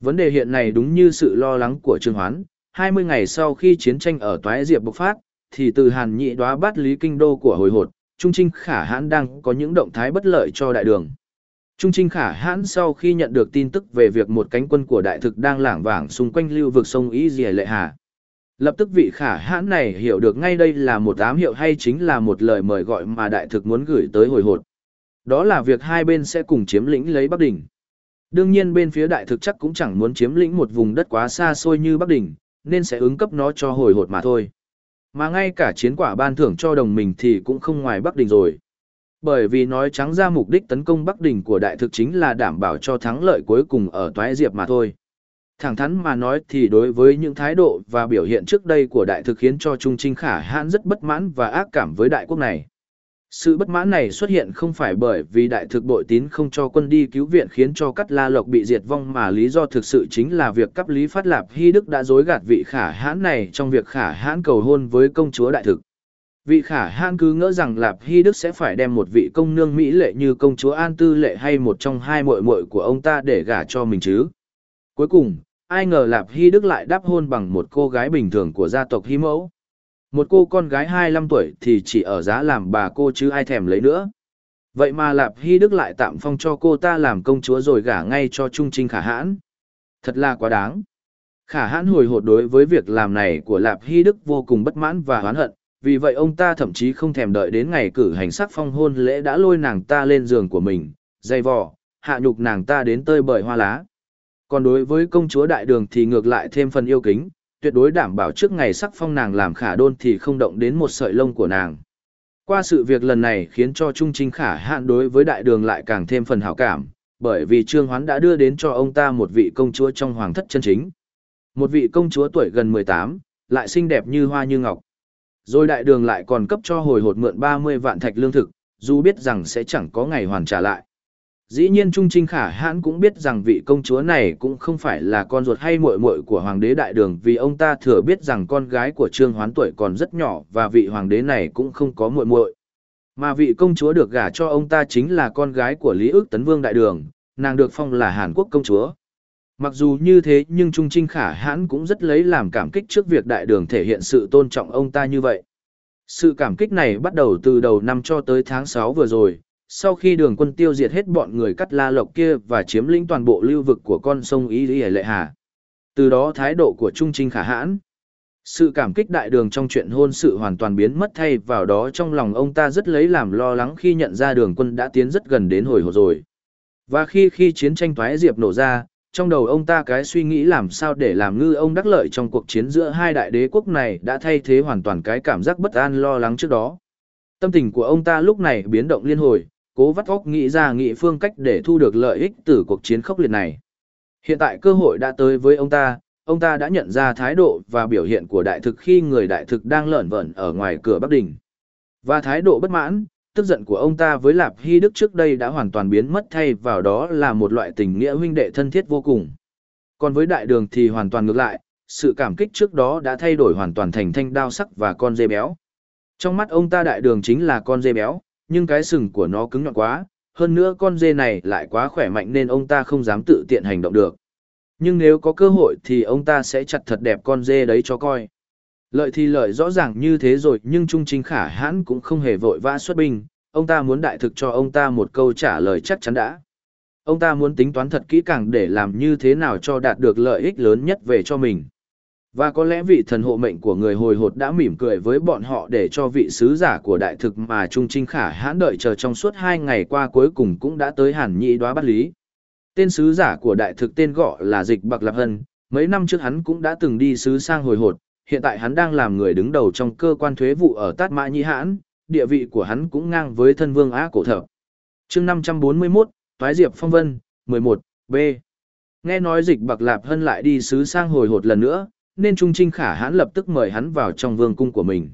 Vấn đề hiện này đúng như sự lo lắng của Trương Hoán, 20 ngày sau khi chiến tranh ở Toái Diệp bộc phát, thì từ Hàn Nhị đoá bát lý kinh đô của hồi hột, Trung Trinh Khả Hãn đang có những động thái bất lợi cho đại đường. Trung Trinh Khả Hãn sau khi nhận được tin tức về việc một cánh quân của đại thực đang lảng vảng xung quanh lưu vực sông Ý Dì Lệ Hà. Lập tức vị Khả Hãn này hiểu được ngay đây là một ám hiệu hay chính là một lời mời gọi mà đại thực muốn gửi tới hồi hột. Đó là việc hai bên sẽ cùng chiếm lĩnh lấy Bắc Đỉnh. Đương nhiên bên phía đại thực chắc cũng chẳng muốn chiếm lĩnh một vùng đất quá xa xôi như Bắc Đỉnh, nên sẽ ứng cấp nó cho hồi hột mà thôi. Mà ngay cả chiến quả ban thưởng cho đồng mình thì cũng không ngoài Bắc Đình rồi. Bởi vì nói trắng ra mục đích tấn công Bắc Đình của đại thực chính là đảm bảo cho thắng lợi cuối cùng ở Toái Diệp mà thôi. Thẳng thắn mà nói thì đối với những thái độ và biểu hiện trước đây của đại thực khiến cho Trung Trinh Khả hãn rất bất mãn và ác cảm với đại quốc này. Sự bất mãn này xuất hiện không phải bởi vì đại thực bội tín không cho quân đi cứu viện khiến cho cắt la lộc bị diệt vong mà lý do thực sự chính là việc cấp lý phát lạp hy đức đã dối gạt vị khả hãn này trong việc khả hãn cầu hôn với công chúa đại thực. Vị khả hãn cứ ngỡ rằng lạp hy đức sẽ phải đem một vị công nương mỹ lệ như công chúa an tư lệ hay một trong hai muội muội của ông ta để gả cho mình chứ. Cuối cùng, ai ngờ lạp hy đức lại đáp hôn bằng một cô gái bình thường của gia tộc hy mẫu. Một cô con gái 25 tuổi thì chỉ ở giá làm bà cô chứ ai thèm lấy nữa. Vậy mà Lạp Hy Đức lại tạm phong cho cô ta làm công chúa rồi gả ngay cho Trung Trinh Khả Hãn. Thật là quá đáng. Khả Hãn hồi hộp đối với việc làm này của Lạp Hy Đức vô cùng bất mãn và oán hận, vì vậy ông ta thậm chí không thèm đợi đến ngày cử hành sắc phong hôn lễ đã lôi nàng ta lên giường của mình, dây vò, hạ nhục nàng ta đến tơi bời hoa lá. Còn đối với công chúa đại đường thì ngược lại thêm phần yêu kính, tuyệt đối đảm bảo trước ngày sắc phong nàng làm khả đôn thì không động đến một sợi lông của nàng. Qua sự việc lần này khiến cho Trung Trinh Khả hạn đối với đại đường lại càng thêm phần hảo cảm, bởi vì Trương Hoán đã đưa đến cho ông ta một vị công chúa trong hoàng thất chân chính. Một vị công chúa tuổi gần 18, lại xinh đẹp như hoa như ngọc. Rồi đại đường lại còn cấp cho hồi hột mượn 30 vạn thạch lương thực, dù biết rằng sẽ chẳng có ngày hoàn trả lại. Dĩ nhiên Trung Trinh Khả hãn cũng biết rằng vị công chúa này cũng không phải là con ruột hay muội muội của hoàng đế đại đường vì ông ta thừa biết rằng con gái của Trương Hoán tuổi còn rất nhỏ và vị hoàng đế này cũng không có muội muội. Mà vị công chúa được gả cho ông ta chính là con gái của Lý ước Tấn Vương đại đường, nàng được phong là Hàn Quốc công chúa. Mặc dù như thế nhưng Trung Trinh Khả hãn cũng rất lấy làm cảm kích trước việc đại đường thể hiện sự tôn trọng ông ta như vậy. Sự cảm kích này bắt đầu từ đầu năm cho tới tháng 6 vừa rồi, sau khi đường quân tiêu diệt hết bọn người cắt la lộc kia và chiếm lĩnh toàn bộ lưu vực của con sông Ý Lý Lệ Hà. Từ đó thái độ của Trung Trinh khả hãn. Sự cảm kích đại đường trong chuyện hôn sự hoàn toàn biến mất thay vào đó trong lòng ông ta rất lấy làm lo lắng khi nhận ra đường quân đã tiến rất gần đến hồi hộp rồi. Và khi khi chiến tranh thoái diệp nổ ra, trong đầu ông ta cái suy nghĩ làm sao để làm ngư ông đắc lợi trong cuộc chiến giữa hai đại đế quốc này đã thay thế hoàn toàn cái cảm giác bất an lo lắng trước đó. Tâm tình của ông ta lúc này biến động liên hồi, cố vắt óc nghĩ ra nghị phương cách để thu được lợi ích từ cuộc chiến khốc liệt này. Hiện tại cơ hội đã tới với ông ta, ông ta đã nhận ra thái độ và biểu hiện của đại thực khi người đại thực đang lởn vởn ở ngoài cửa Bắc Đình. Và thái độ bất mãn, tức giận của ông ta với Lạp Hy Đức trước đây đã hoàn toàn biến mất thay vào đó là một loại tình nghĩa huynh đệ thân thiết vô cùng. Còn với đại đường thì hoàn toàn ngược lại, sự cảm kích trước đó đã thay đổi hoàn toàn thành thanh đao sắc và con dê béo. Trong mắt ông ta đại đường chính là con dê béo, nhưng cái sừng của nó cứng nhọn quá, hơn nữa con dê này lại quá khỏe mạnh nên ông ta không dám tự tiện hành động được. Nhưng nếu có cơ hội thì ông ta sẽ chặt thật đẹp con dê đấy cho coi. Lợi thì lợi rõ ràng như thế rồi nhưng Trung Trinh Khả hãn cũng không hề vội vã xuất binh, ông ta muốn đại thực cho ông ta một câu trả lời chắc chắn đã. Ông ta muốn tính toán thật kỹ càng để làm như thế nào cho đạt được lợi ích lớn nhất về cho mình. Và có lẽ vị thần hộ mệnh của người hồi hột đã mỉm cười với bọn họ để cho vị sứ giả của đại thực mà Trung Trinh Khả hãn đợi chờ trong suốt hai ngày qua cuối cùng cũng đã tới hàn nhị đoá bắt lý. Tên sứ giả của đại thực tên gọi là Dịch Bạc Lạp Hân, mấy năm trước hắn cũng đã từng đi sứ sang hồi hột, hiện tại hắn đang làm người đứng đầu trong cơ quan thuế vụ ở Tát Mã Nhĩ Hãn, địa vị của hắn cũng ngang với thân vương Á Cổ Thập. chương 541, Toái Diệp Phong Vân, 11, B. Nghe nói Dịch Bạc Lạp Hân lại đi sứ sang hồi hột lần nữa, nên Trung Trinh Khả hãn lập tức mời hắn vào trong vương cung của mình.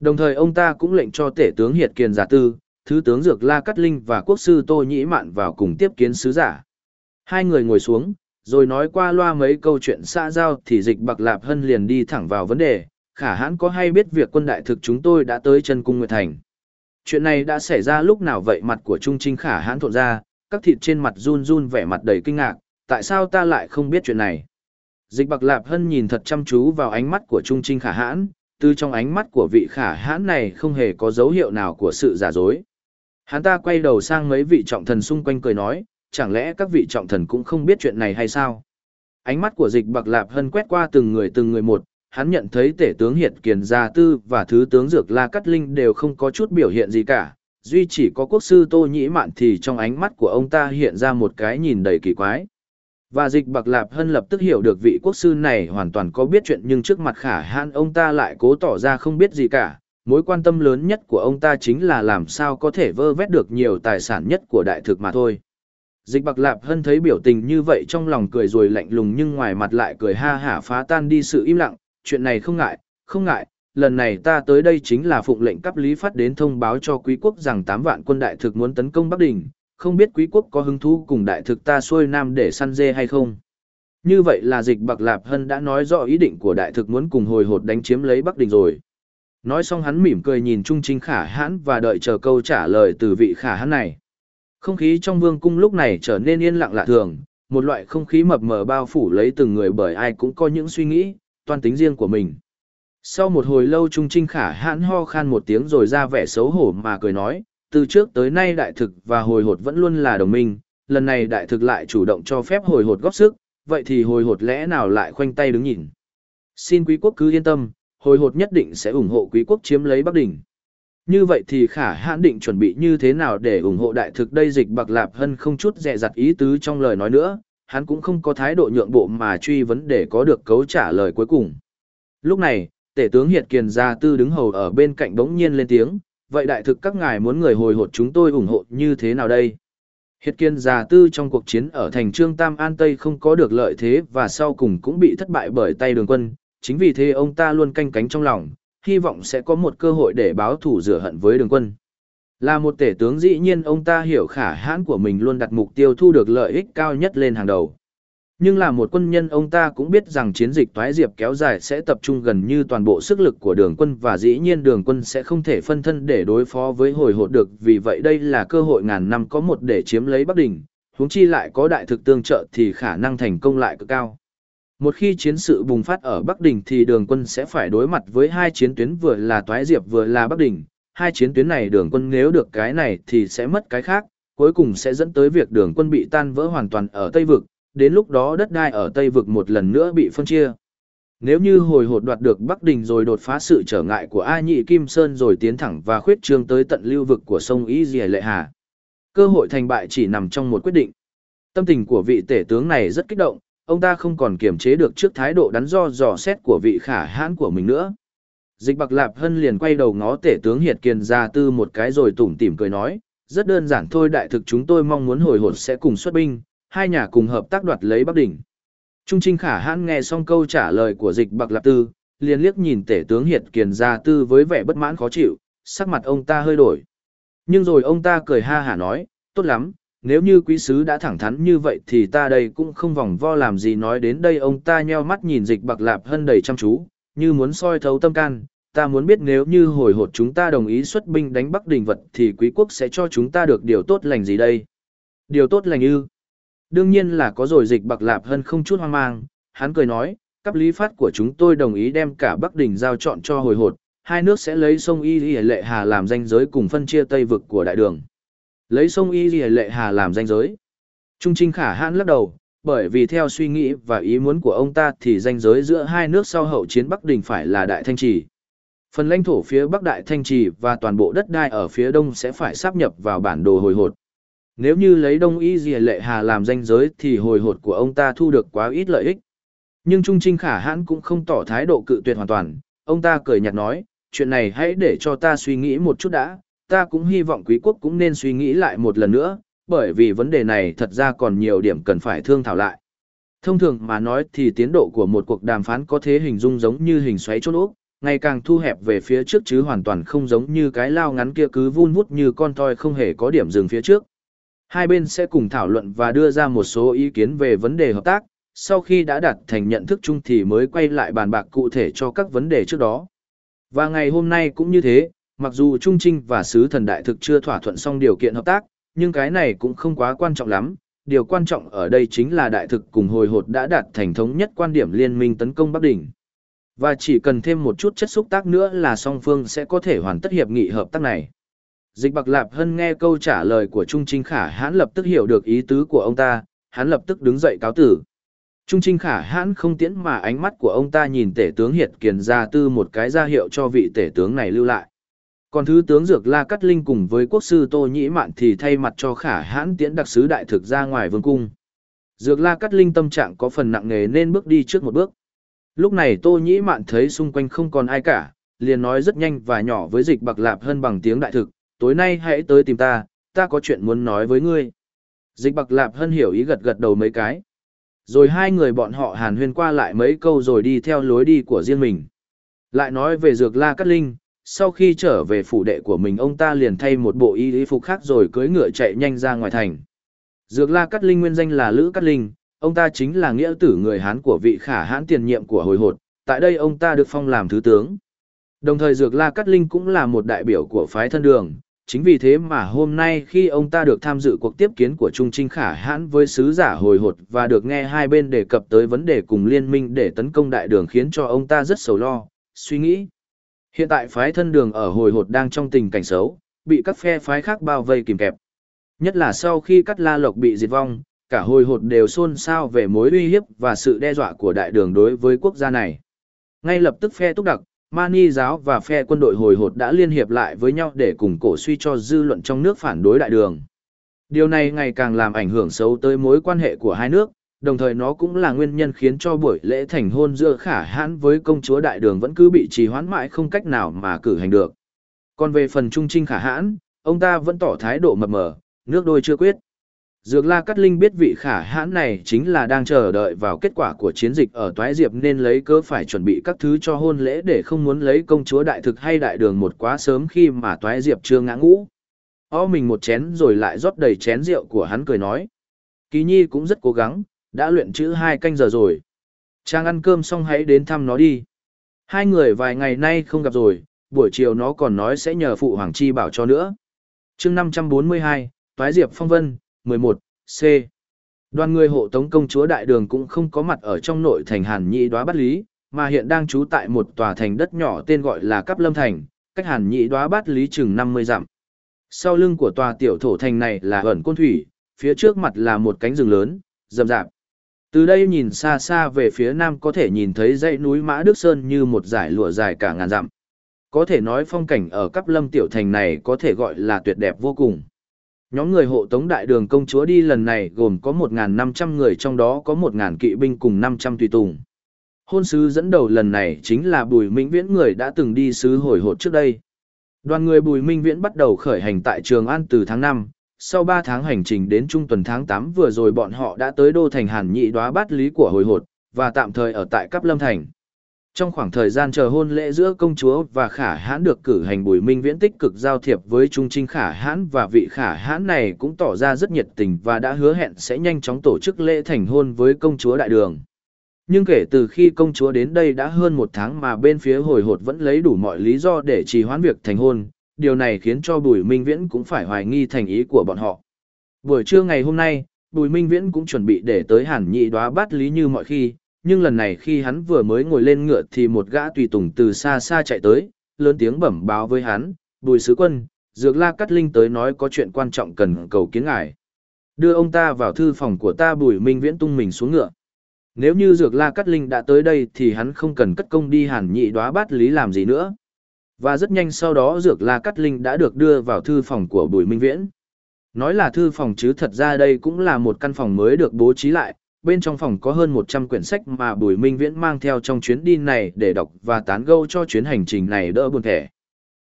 Đồng thời ông ta cũng lệnh cho tể tướng Hiệt Kiền Giả Tư, Thứ tướng Dược La Cát Linh và quốc sư Tô Nhĩ Mạn vào cùng tiếp kiến sứ giả. Hai người ngồi xuống, rồi nói qua loa mấy câu chuyện xã giao thì dịch bạc lạp hân liền đi thẳng vào vấn đề, khả hãn có hay biết việc quân đại thực chúng tôi đã tới chân cung Nguyệt Thành. Chuyện này đã xảy ra lúc nào vậy mặt của Trung Trinh khả hãn thộn ra, các thịt trên mặt run run vẻ mặt đầy kinh ngạc, tại sao ta lại không biết chuyện này. Dịch bạc lạp hân nhìn thật chăm chú vào ánh mắt của Trung Trinh khả hãn, từ trong ánh mắt của vị khả hãn này không hề có dấu hiệu nào của sự giả dối. Hắn ta quay đầu sang mấy vị trọng thần xung quanh cười nói, chẳng lẽ các vị trọng thần cũng không biết chuyện này hay sao? Ánh mắt của dịch bạc lạp hân quét qua từng người từng người một, hắn nhận thấy tể tướng Hiệt Kiền Gia Tư và thứ tướng Dược La Cát Linh đều không có chút biểu hiện gì cả, duy chỉ có quốc sư Tô Nhĩ Mạn thì trong ánh mắt của ông ta hiện ra một cái nhìn đầy kỳ quái. Và dịch bạc lạp hân lập tức hiểu được vị quốc sư này hoàn toàn có biết chuyện nhưng trước mặt khả hãn ông ta lại cố tỏ ra không biết gì cả. Mối quan tâm lớn nhất của ông ta chính là làm sao có thể vơ vét được nhiều tài sản nhất của đại thực mà thôi. Dịch bạc lạp hân thấy biểu tình như vậy trong lòng cười rồi lạnh lùng nhưng ngoài mặt lại cười ha hả phá tan đi sự im lặng, chuyện này không ngại, không ngại, lần này ta tới đây chính là phụng lệnh cấp lý phát đến thông báo cho quý quốc rằng 8 vạn quân đại thực muốn tấn công Bắc Đình, không biết quý quốc có hứng thú cùng đại thực ta xuôi nam để săn dê hay không. Như vậy là dịch bạc lạp hân đã nói rõ ý định của đại thực muốn cùng hồi hột đánh chiếm lấy Bắc Đình rồi. Nói xong hắn mỉm cười nhìn Trung Trinh khả hãn và đợi chờ câu trả lời từ vị khả hãn này. Không khí trong vương cung lúc này trở nên yên lặng lạ thường, một loại không khí mập mờ bao phủ lấy từng người bởi ai cũng có những suy nghĩ, toan tính riêng của mình. Sau một hồi lâu Trung Trinh Khả hãn ho khan một tiếng rồi ra vẻ xấu hổ mà cười nói, từ trước tới nay đại thực và hồi hột vẫn luôn là đồng minh, lần này đại thực lại chủ động cho phép hồi hột góp sức, vậy thì hồi hột lẽ nào lại khoanh tay đứng nhìn. Xin quý quốc cứ yên tâm, hồi hột nhất định sẽ ủng hộ quý quốc chiếm lấy Bắc Đỉnh. Như vậy thì khả hãn định chuẩn bị như thế nào để ủng hộ đại thực đây dịch bạc lạp hân không chút dè dặt ý tứ trong lời nói nữa, hắn cũng không có thái độ nhượng bộ mà truy vấn để có được cấu trả lời cuối cùng. Lúc này, tể tướng Hiệt Kiền Gia Tư đứng hầu ở bên cạnh bỗng nhiên lên tiếng, vậy đại thực các ngài muốn người hồi hột chúng tôi ủng hộ như thế nào đây? Hiệt Kiên già Tư trong cuộc chiến ở thành Trương Tam An Tây không có được lợi thế và sau cùng cũng bị thất bại bởi tay đường quân, chính vì thế ông ta luôn canh cánh trong lòng, hy vọng sẽ có một cơ hội để báo thủ rửa hận với đường quân. Là một tể tướng dĩ nhiên ông ta hiểu khả hãn của mình luôn đặt mục tiêu thu được lợi ích cao nhất lên hàng đầu. Nhưng là một quân nhân ông ta cũng biết rằng chiến dịch toái diệp kéo dài sẽ tập trung gần như toàn bộ sức lực của đường quân và dĩ nhiên đường quân sẽ không thể phân thân để đối phó với hồi hộp được vì vậy đây là cơ hội ngàn năm có một để chiếm lấy Bắc Đình, huống chi lại có đại thực tương trợ thì khả năng thành công lại cực cao. Một khi chiến sự bùng phát ở Bắc Đình thì đường quân sẽ phải đối mặt với hai chiến tuyến vừa là Toái Diệp vừa là Bắc Đình. Hai chiến tuyến này đường quân nếu được cái này thì sẽ mất cái khác, cuối cùng sẽ dẫn tới việc đường quân bị tan vỡ hoàn toàn ở Tây Vực, đến lúc đó đất đai ở Tây Vực một lần nữa bị phân chia. Nếu như hồi hột đoạt được Bắc Đình rồi đột phá sự trở ngại của A Nhị Kim Sơn rồi tiến thẳng và khuyết trương tới tận lưu vực của sông Ý Dì Lệ Hà. Cơ hội thành bại chỉ nằm trong một quyết định. Tâm tình của vị tể tướng này rất kích động, ông ta không còn kiềm chế được trước thái độ đắn do dò xét của vị khả hãn của mình nữa. Dịch bạc lạp hân liền quay đầu ngó tể tướng Hiệt Kiền ra tư một cái rồi tủm tỉm cười nói, rất đơn giản thôi đại thực chúng tôi mong muốn hồi hột sẽ cùng xuất binh, hai nhà cùng hợp tác đoạt lấy Bắc Đỉnh. Trung Trinh khả hãn nghe xong câu trả lời của dịch bạc lạp tư, liền liếc nhìn tể tướng Hiệt Kiền ra tư với vẻ bất mãn khó chịu, sắc mặt ông ta hơi đổi. Nhưng rồi ông ta cười ha hả nói, tốt lắm, nếu như quý sứ đã thẳng thắn như vậy thì ta đây cũng không vòng vo làm gì nói đến đây ông ta nheo mắt nhìn dịch bạc lạp hân đầy chăm chú, như muốn soi thấu tâm can, ta muốn biết nếu như hồi hột chúng ta đồng ý xuất binh đánh Bắc Đình vật thì quý quốc sẽ cho chúng ta được điều tốt lành gì đây? Điều tốt lành ư? Đương nhiên là có rồi dịch bạc lạp hơn không chút hoang mang, hắn cười nói, cấp lý phát của chúng tôi đồng ý đem cả Bắc Đình giao chọn cho hồi hột, hai nước sẽ lấy sông Y Y Lệ Hà làm danh giới cùng phân chia Tây vực của đại đường. Lấy sông Y Lì Lệ Hà làm danh giới. Trung Trinh khả hãn lắc đầu, bởi vì theo suy nghĩ và ý muốn của ông ta thì danh giới giữa hai nước sau hậu chiến Bắc Đình phải là Đại Thanh Trì. Phần lãnh thổ phía Bắc Đại Thanh Trì và toàn bộ đất đai ở phía Đông sẽ phải sáp nhập vào bản đồ hồi hột. Nếu như lấy Đông Y Dì Lệ Hà làm danh giới thì hồi hột của ông ta thu được quá ít lợi ích. Nhưng Trung Trinh khả hãn cũng không tỏ thái độ cự tuyệt hoàn toàn, ông ta cười nhạt nói, chuyện này hãy để cho ta suy nghĩ một chút đã, ta cũng hy vọng quý quốc cũng nên suy nghĩ lại một lần nữa, bởi vì vấn đề này thật ra còn nhiều điểm cần phải thương thảo lại. Thông thường mà nói thì tiến độ của một cuộc đàm phán có thể hình dung giống như hình xoáy chốt ốc, ngày càng thu hẹp về phía trước chứ hoàn toàn không giống như cái lao ngắn kia cứ vun vút như con toi không hề có điểm dừng phía trước. Hai bên sẽ cùng thảo luận và đưa ra một số ý kiến về vấn đề hợp tác, sau khi đã đạt thành nhận thức chung thì mới quay lại bàn bạc cụ thể cho các vấn đề trước đó. Và ngày hôm nay cũng như thế, Mặc dù Trung Trinh và Sứ Thần Đại Thực chưa thỏa thuận xong điều kiện hợp tác, nhưng cái này cũng không quá quan trọng lắm. Điều quan trọng ở đây chính là Đại Thực cùng hồi hột đã đạt thành thống nhất quan điểm liên minh tấn công Bắc Đỉnh. Và chỉ cần thêm một chút chất xúc tác nữa là song phương sẽ có thể hoàn tất hiệp nghị hợp tác này. Dịch Bạc Lạp Hân nghe câu trả lời của Trung Trinh Khả hãn lập tức hiểu được ý tứ của ông ta, hắn lập tức đứng dậy cáo tử. Trung Trinh Khả hãn không tiễn mà ánh mắt của ông ta nhìn tể tướng Hiệt Kiền ra tư một cái ra hiệu cho vị tể tướng này lưu lại. Còn thứ tướng Dược La Cát Linh cùng với quốc sư Tô Nhĩ Mạn thì thay mặt cho khả hãn tiễn đặc sứ đại thực ra ngoài vương cung. Dược La Cát Linh tâm trạng có phần nặng nề nên bước đi trước một bước. Lúc này Tô Nhĩ Mạn thấy xung quanh không còn ai cả, liền nói rất nhanh và nhỏ với dịch bạc lạp hơn bằng tiếng đại thực, tối nay hãy tới tìm ta, ta có chuyện muốn nói với ngươi. Dịch bạc lạp hân hiểu ý gật gật đầu mấy cái. Rồi hai người bọn họ hàn huyên qua lại mấy câu rồi đi theo lối đi của riêng mình. Lại nói về dược la cát linh, sau khi trở về phủ đệ của mình ông ta liền thay một bộ y y phục khác rồi cưỡi ngựa chạy nhanh ra ngoài thành. Dược La Cát Linh nguyên danh là Lữ Cát Linh, ông ta chính là nghĩa tử người Hán của vị khả hãn tiền nhiệm của hồi hột, tại đây ông ta được phong làm thứ tướng. Đồng thời Dược La Cát Linh cũng là một đại biểu của phái thân đường, chính vì thế mà hôm nay khi ông ta được tham dự cuộc tiếp kiến của Trung Trinh Khả hãn với sứ giả hồi hột và được nghe hai bên đề cập tới vấn đề cùng liên minh để tấn công đại đường khiến cho ông ta rất sầu lo, suy nghĩ. Hiện tại phái thân đường ở hồi hột đang trong tình cảnh xấu, bị các phe phái khác bao vây kìm kẹp. Nhất là sau khi cắt la lộc bị diệt vong, cả hồi hột đều xôn xao về mối uy hiếp và sự đe dọa của đại đường đối với quốc gia này. Ngay lập tức phe túc đặc, Mani giáo và phe quân đội hồi hột đã liên hiệp lại với nhau để cùng cổ suy cho dư luận trong nước phản đối đại đường. Điều này ngày càng làm ảnh hưởng xấu tới mối quan hệ của hai nước, đồng thời nó cũng là nguyên nhân khiến cho buổi lễ thành hôn giữa khả hãn với công chúa đại đường vẫn cứ bị trì hoãn mãi không cách nào mà cử hành được. Còn về phần trung trinh khả hãn, ông ta vẫn tỏ thái độ mập mờ, nước đôi chưa quyết. Dược La Cát Linh biết vị khả hãn này chính là đang chờ đợi vào kết quả của chiến dịch ở Toái Diệp nên lấy cớ phải chuẩn bị các thứ cho hôn lễ để không muốn lấy công chúa đại thực hay đại đường một quá sớm khi mà Toái Diệp chưa ngã ngũ. O mình một chén rồi lại rót đầy chén rượu của hắn cười nói. Kỳ nhi cũng rất cố gắng, đã luyện chữ hai canh giờ rồi. Trang ăn cơm xong hãy đến thăm nó đi. Hai người vài ngày nay không gặp rồi, buổi chiều nó còn nói sẽ nhờ phụ Hoàng Chi bảo cho nữa. chương 542, Toái Diệp Phong Vân, 11, C. Đoàn người hộ tống công chúa đại đường cũng không có mặt ở trong nội thành Hàn Nhị đoá Bát Lý, mà hiện đang trú tại một tòa thành đất nhỏ tên gọi là Cáp Lâm Thành, cách Hàn Nhị đoá Bát Lý chừng 50 dặm. Sau lưng của tòa tiểu thổ thành này là ẩn côn thủy, phía trước mặt là một cánh rừng lớn, rậm rạp. Từ đây nhìn xa xa về phía nam có thể nhìn thấy dãy núi Mã Đức Sơn như một dải lụa dài cả ngàn dặm. Có thể nói phong cảnh ở Cáp Lâm tiểu thành này có thể gọi là tuyệt đẹp vô cùng. Nhóm người hộ tống đại đường công chúa đi lần này gồm có 1.500 người trong đó có 1.000 kỵ binh cùng 500 tùy tùng. Hôn sứ dẫn đầu lần này chính là Bùi Minh Viễn người đã từng đi sứ hồi hột trước đây. Đoàn người Bùi Minh Viễn bắt đầu khởi hành tại Trường An từ tháng 5, sau 3 tháng hành trình đến trung tuần tháng 8 vừa rồi bọn họ đã tới đô thành Hàn Nhị đoá bát lý của hồi hột, và tạm thời ở tại Cáp Lâm Thành. Trong khoảng thời gian chờ hôn lễ giữa công chúa và khả hãn được cử hành bùi minh viễn tích cực giao thiệp với trung trinh khả hãn và vị khả hãn này cũng tỏ ra rất nhiệt tình và đã hứa hẹn sẽ nhanh chóng tổ chức lễ thành hôn với công chúa đại đường. Nhưng kể từ khi công chúa đến đây đã hơn một tháng mà bên phía hồi hột vẫn lấy đủ mọi lý do để trì hoãn việc thành hôn, điều này khiến cho bùi minh viễn cũng phải hoài nghi thành ý của bọn họ. Buổi trưa ngày hôm nay, bùi minh viễn cũng chuẩn bị để tới hàn nhị đoá bát lý như mọi khi, nhưng lần này khi hắn vừa mới ngồi lên ngựa thì một gã tùy tùng từ xa xa chạy tới, lớn tiếng bẩm báo với hắn, bùi sứ quân, dược la cắt linh tới nói có chuyện quan trọng cần cầu kiến ngài. Đưa ông ta vào thư phòng của ta bùi minh viễn tung mình xuống ngựa. Nếu như dược la cắt linh đã tới đây thì hắn không cần cất công đi hàn nhị đoá bát lý làm gì nữa. Và rất nhanh sau đó dược la cắt linh đã được đưa vào thư phòng của bùi minh viễn. Nói là thư phòng chứ thật ra đây cũng là một căn phòng mới được bố trí lại, bên trong phòng có hơn 100 quyển sách mà Bùi Minh Viễn mang theo trong chuyến đi này để đọc và tán gẫu cho chuyến hành trình này đỡ buồn thẻ.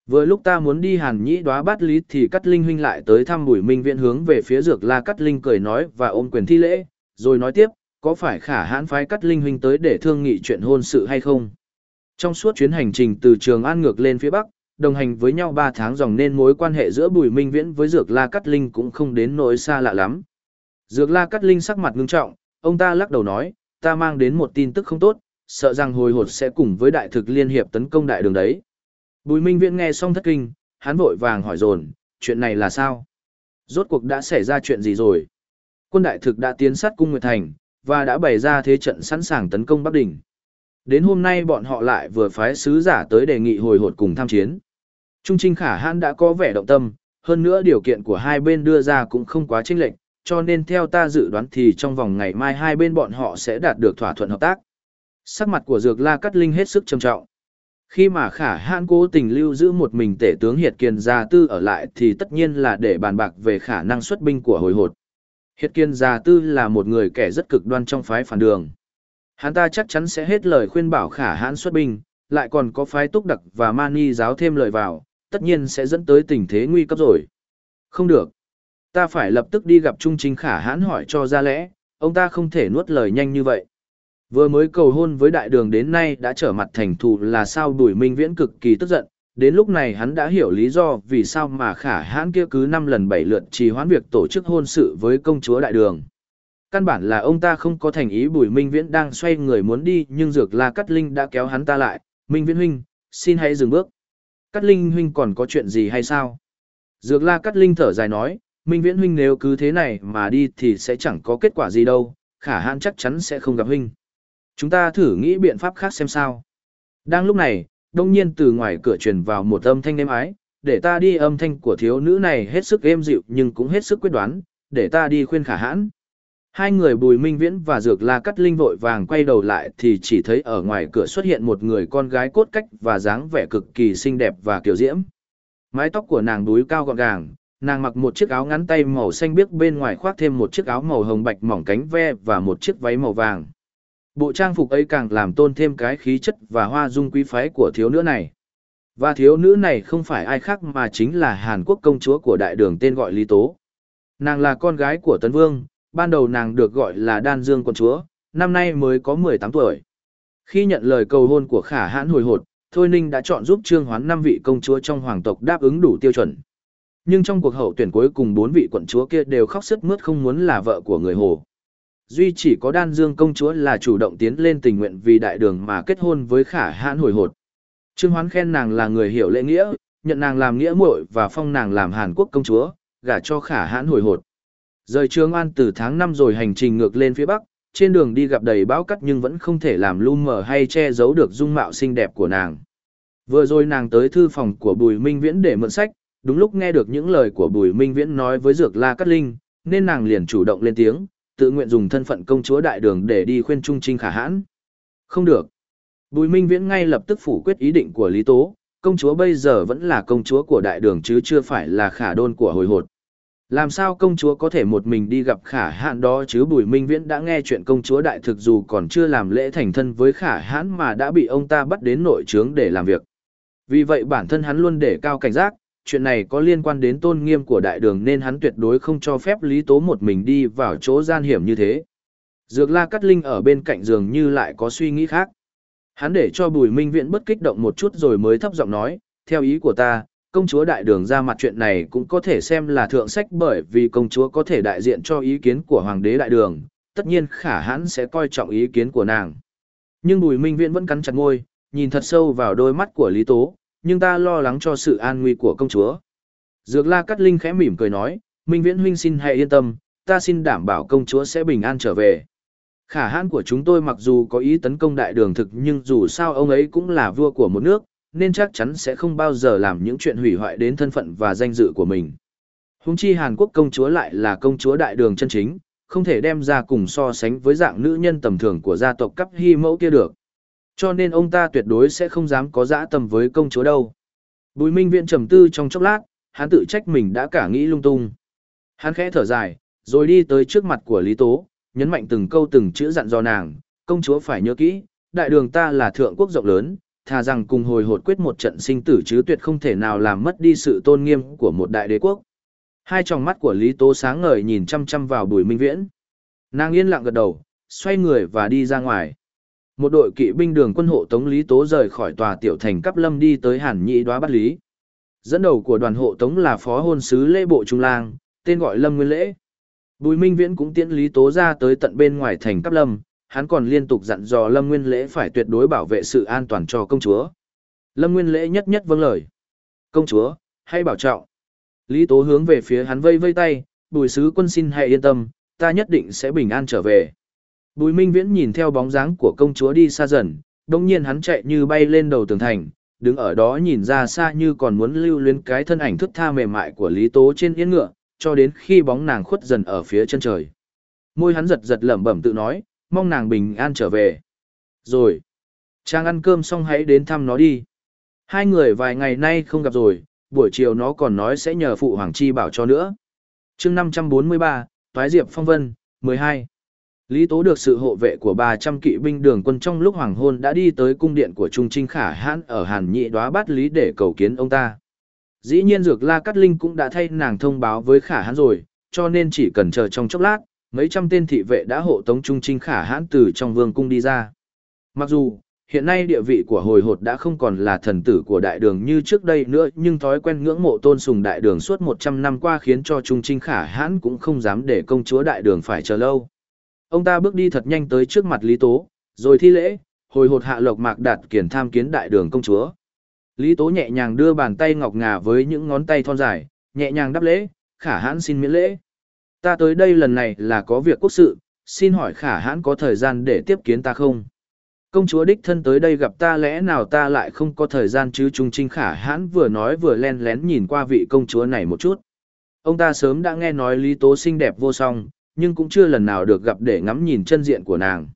Vừa lúc ta muốn đi Hàn Nhĩ đóa bát lý thì Cát Linh huynh lại tới thăm Bùi Minh Viễn hướng về phía Dược La Cát Linh cười nói và ôm quyền thi lễ, rồi nói tiếp, có phải khả hãn phái Cát Linh huynh tới để thương nghị chuyện hôn sự hay không? Trong suốt chuyến hành trình từ Trường An ngược lên phía Bắc, đồng hành với nhau 3 tháng dòng nên mối quan hệ giữa Bùi Minh Viễn với Dược La Cát Linh cũng không đến nỗi xa lạ lắm. Dược La Cát Linh sắc mặt ngưng trọng, Ông ta lắc đầu nói, ta mang đến một tin tức không tốt, sợ rằng hồi hột sẽ cùng với đại thực liên hiệp tấn công đại đường đấy. Bùi Minh Viễn nghe xong thất kinh, hắn vội vàng hỏi dồn, chuyện này là sao? Rốt cuộc đã xảy ra chuyện gì rồi? Quân đại thực đã tiến sát cung Nguyệt Thành, và đã bày ra thế trận sẵn sàng tấn công Bắc Đỉnh. Đến hôm nay bọn họ lại vừa phái sứ giả tới đề nghị hồi hột cùng tham chiến. Trung Trinh Khả Hãn đã có vẻ động tâm, hơn nữa điều kiện của hai bên đưa ra cũng không quá chênh lệch, cho nên theo ta dự đoán thì trong vòng ngày mai hai bên bọn họ sẽ đạt được thỏa thuận hợp tác. Sắc mặt của Dược La Cát Linh hết sức trầm trọng. Khi mà khả hãn cố tình lưu giữ một mình tể tướng Hiệt Kiên Gia Tư ở lại thì tất nhiên là để bàn bạc về khả năng xuất binh của hồi hột. Hiệt Kiên Gia Tư là một người kẻ rất cực đoan trong phái phản đường. Hắn ta chắc chắn sẽ hết lời khuyên bảo khả hãn xuất binh, lại còn có phái túc đặc và mani giáo thêm lời vào, tất nhiên sẽ dẫn tới tình thế nguy cấp rồi. Không được. Ta phải lập tức đi gặp Trung Chính Khả hãn hỏi cho ra lẽ, ông ta không thể nuốt lời nhanh như vậy. Vừa mới cầu hôn với đại đường đến nay đã trở mặt thành thù là sao Bùi minh viễn cực kỳ tức giận, đến lúc này hắn đã hiểu lý do vì sao mà khả hãn kia cứ năm lần bảy lượt trì hoãn việc tổ chức hôn sự với công chúa đại đường. Căn bản là ông ta không có thành ý bùi minh viễn đang xoay người muốn đi nhưng dược la Cát linh đã kéo hắn ta lại, minh viễn huynh, xin hãy dừng bước. Cát linh huynh còn có chuyện gì hay sao? Dược la Cát linh thở dài nói, Minh Viễn huynh nếu cứ thế này mà đi thì sẽ chẳng có kết quả gì đâu, khả hãn chắc chắn sẽ không gặp huynh. Chúng ta thử nghĩ biện pháp khác xem sao. Đang lúc này, đông nhiên từ ngoài cửa truyền vào một âm thanh êm ái, để ta đi âm thanh của thiếu nữ này hết sức êm dịu nhưng cũng hết sức quyết đoán, để ta đi khuyên khả hãn. Hai người Bùi Minh Viễn và Dược La Cắt Linh vội vàng quay đầu lại thì chỉ thấy ở ngoài cửa xuất hiện một người con gái cốt cách và dáng vẻ cực kỳ xinh đẹp và kiều diễm. Mái tóc của nàng đuối cao gọn gàng, nàng mặc một chiếc áo ngắn tay màu xanh biếc bên ngoài khoác thêm một chiếc áo màu hồng bạch mỏng cánh ve và một chiếc váy màu vàng. Bộ trang phục ấy càng làm tôn thêm cái khí chất và hoa dung quý phái của thiếu nữ này. Và thiếu nữ này không phải ai khác mà chính là Hàn Quốc công chúa của đại đường tên gọi Lý Tố. Nàng là con gái của Tấn Vương, ban đầu nàng được gọi là Đan Dương quân chúa, năm nay mới có 18 tuổi. Khi nhận lời cầu hôn của khả hãn hồi hột, Thôi Ninh đã chọn giúp Trương Hoán năm vị công chúa trong hoàng tộc đáp ứng đủ tiêu chuẩn. Nhưng trong cuộc hậu tuyển cuối cùng bốn vị quận chúa kia đều khóc sức mướt không muốn là vợ của người Hồ. Duy chỉ có Đan Dương công chúa là chủ động tiến lên tình nguyện vì đại đường mà kết hôn với khả hãn hồi hột. Trương Hoán khen nàng là người hiểu lễ nghĩa, nhận nàng làm nghĩa muội và phong nàng làm Hàn Quốc công chúa, gả cho khả hãn hồi hột. Rời Trương An từ tháng 5 rồi hành trình ngược lên phía Bắc, trên đường đi gặp đầy bão cắt nhưng vẫn không thể làm lu mờ hay che giấu được dung mạo xinh đẹp của nàng. Vừa rồi nàng tới thư phòng của Bùi Minh Viễn để mượn sách, đúng lúc nghe được những lời của Bùi Minh Viễn nói với Dược La Cát Linh, nên nàng liền chủ động lên tiếng, tự nguyện dùng thân phận công chúa đại đường để đi khuyên Trung Trinh khả hãn. Không được. Bùi Minh Viễn ngay lập tức phủ quyết ý định của Lý Tố, công chúa bây giờ vẫn là công chúa của đại đường chứ chưa phải là khả đôn của hồi hột. Làm sao công chúa có thể một mình đi gặp khả hãn đó chứ Bùi Minh Viễn đã nghe chuyện công chúa đại thực dù còn chưa làm lễ thành thân với khả hãn mà đã bị ông ta bắt đến nội trướng để làm việc. Vì vậy bản thân hắn luôn để cao cảnh giác, chuyện này có liên quan đến tôn nghiêm của đại đường nên hắn tuyệt đối không cho phép Lý Tố một mình đi vào chỗ gian hiểm như thế. Dược la cắt linh ở bên cạnh giường như lại có suy nghĩ khác. Hắn để cho Bùi Minh Viễn bất kích động một chút rồi mới thấp giọng nói, theo ý của ta, công chúa đại đường ra mặt chuyện này cũng có thể xem là thượng sách bởi vì công chúa có thể đại diện cho ý kiến của hoàng đế đại đường, tất nhiên khả hãn sẽ coi trọng ý kiến của nàng. Nhưng Bùi Minh Viễn vẫn cắn chặt ngôi, nhìn thật sâu vào đôi mắt của Lý Tố, nhưng ta lo lắng cho sự an nguy của công chúa. Dược la Cát linh khẽ mỉm cười nói, Minh Viễn huynh xin hãy yên tâm, ta xin đảm bảo công chúa sẽ bình an trở về. Khả hãn của chúng tôi mặc dù có ý tấn công đại đường thực nhưng dù sao ông ấy cũng là vua của một nước, nên chắc chắn sẽ không bao giờ làm những chuyện hủy hoại đến thân phận và danh dự của mình. Hùng chi Hàn Quốc công chúa lại là công chúa đại đường chân chính, không thể đem ra cùng so sánh với dạng nữ nhân tầm thường của gia tộc cấp hy mẫu kia được. Cho nên ông ta tuyệt đối sẽ không dám có dã tầm với công chúa đâu. Bùi Minh Viễn trầm tư trong chốc lát, hắn tự trách mình đã cả nghĩ lung tung. Hắn khẽ thở dài, rồi đi tới trước mặt của Lý Tố, nhấn mạnh từng câu từng chữ dặn dò nàng, công chúa phải nhớ kỹ, đại đường ta là thượng quốc rộng lớn, thà rằng cùng hồi hột quyết một trận sinh tử chứ tuyệt không thể nào làm mất đi sự tôn nghiêm của một đại đế quốc. Hai tròng mắt của Lý Tố sáng ngời nhìn chăm chăm vào Bùi Minh Viễn. Nàng yên lặng gật đầu, xoay người và đi ra ngoài. Một đội kỵ binh đường quân hộ tống Lý Tố rời khỏi tòa tiểu thành Cáp Lâm đi tới Hàn Nhị Đoá bắt Lý. Dẫn đầu của đoàn hộ tống là phó hôn sứ lễ bộ trung lang, tên gọi Lâm Nguyên Lễ. Bùi Minh Viễn cũng tiễn Lý Tố ra tới tận bên ngoài thành Cáp Lâm, hắn còn liên tục dặn dò Lâm Nguyên Lễ phải tuyệt đối bảo vệ sự an toàn cho công chúa. Lâm Nguyên Lễ nhất nhất vâng lời. Công chúa, hãy bảo trọng. Lý Tố hướng về phía hắn vây vây tay, bùi sứ quân xin hãy yên tâm, ta nhất định sẽ bình an trở về. Bùi Minh Viễn nhìn theo bóng dáng của công chúa đi xa dần, đồng nhiên hắn chạy như bay lên đầu tường thành, đứng ở đó nhìn ra xa như còn muốn lưu luyến cái thân ảnh thức tha mềm mại của Lý Tố trên yên ngựa, cho đến khi bóng nàng khuất dần ở phía chân trời. Môi hắn giật giật lẩm bẩm tự nói, mong nàng bình an trở về. Rồi, Trang ăn cơm xong hãy đến thăm nó đi. Hai người vài ngày nay không gặp rồi, buổi chiều nó còn nói sẽ nhờ phụ hoàng chi bảo cho nữa. chương 543, Toái Diệp Phong Vân, 12. Lý Tố được sự hộ vệ của 300 kỵ binh đường quân trong lúc hoàng hôn đã đi tới cung điện của Trung Trinh Khả Hãn ở Hàn Nhị Đóa Bát Lý để cầu kiến ông ta. Dĩ nhiên Dược La Cát Linh cũng đã thay nàng thông báo với Khả Hãn rồi, cho nên chỉ cần chờ trong chốc lát, mấy trăm tên thị vệ đã hộ tống Trung Trinh Khả Hãn từ trong vương cung đi ra. Mặc dù, hiện nay địa vị của hồi hột đã không còn là thần tử của đại đường như trước đây nữa nhưng thói quen ngưỡng mộ tôn sùng đại đường suốt 100 năm qua khiến cho Trung Trinh Khả Hãn cũng không dám để công chúa đại đường phải chờ lâu. Ông ta bước đi thật nhanh tới trước mặt Lý Tố, rồi thi lễ, hồi hột hạ lộc mạc đạt kiển tham kiến đại đường công chúa. Lý Tố nhẹ nhàng đưa bàn tay ngọc ngà với những ngón tay thon dài, nhẹ nhàng đáp lễ, khả hãn xin miễn lễ. Ta tới đây lần này là có việc quốc sự, xin hỏi khả hãn có thời gian để tiếp kiến ta không? Công chúa đích thân tới đây gặp ta lẽ nào ta lại không có thời gian chứ Trung Trinh Khả hãn vừa nói vừa len lén nhìn qua vị công chúa này một chút. Ông ta sớm đã nghe nói Lý Tố xinh đẹp vô song, nhưng cũng chưa lần nào được gặp để ngắm nhìn chân diện của nàng.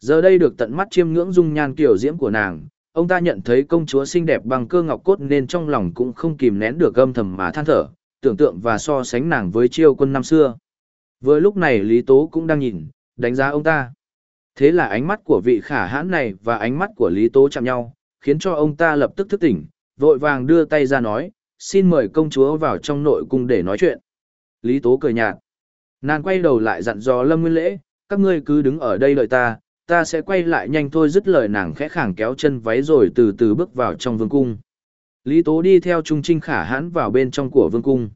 Giờ đây được tận mắt chiêm ngưỡng dung nhan kiểu diễm của nàng, ông ta nhận thấy công chúa xinh đẹp bằng cơ ngọc cốt nên trong lòng cũng không kìm nén được âm thầm mà than thở, tưởng tượng và so sánh nàng với chiêu quân năm xưa. với lúc này Lý Tố cũng đang nhìn, đánh giá ông ta. Thế là ánh mắt của vị khả hãn này và ánh mắt của Lý Tố chạm nhau, khiến cho ông ta lập tức thức tỉnh, vội vàng đưa tay ra nói, xin mời công chúa vào trong nội cung để nói chuyện. Lý Tố cười nhạt. Nàng quay đầu lại dặn dò Lâm Nguyên Lễ, các ngươi cứ đứng ở đây đợi ta, ta sẽ quay lại nhanh thôi dứt lời nàng khẽ khàng kéo chân váy rồi từ từ bước vào trong vương cung. Lý Tố đi theo Trung Trinh khả hãn vào bên trong của vương cung.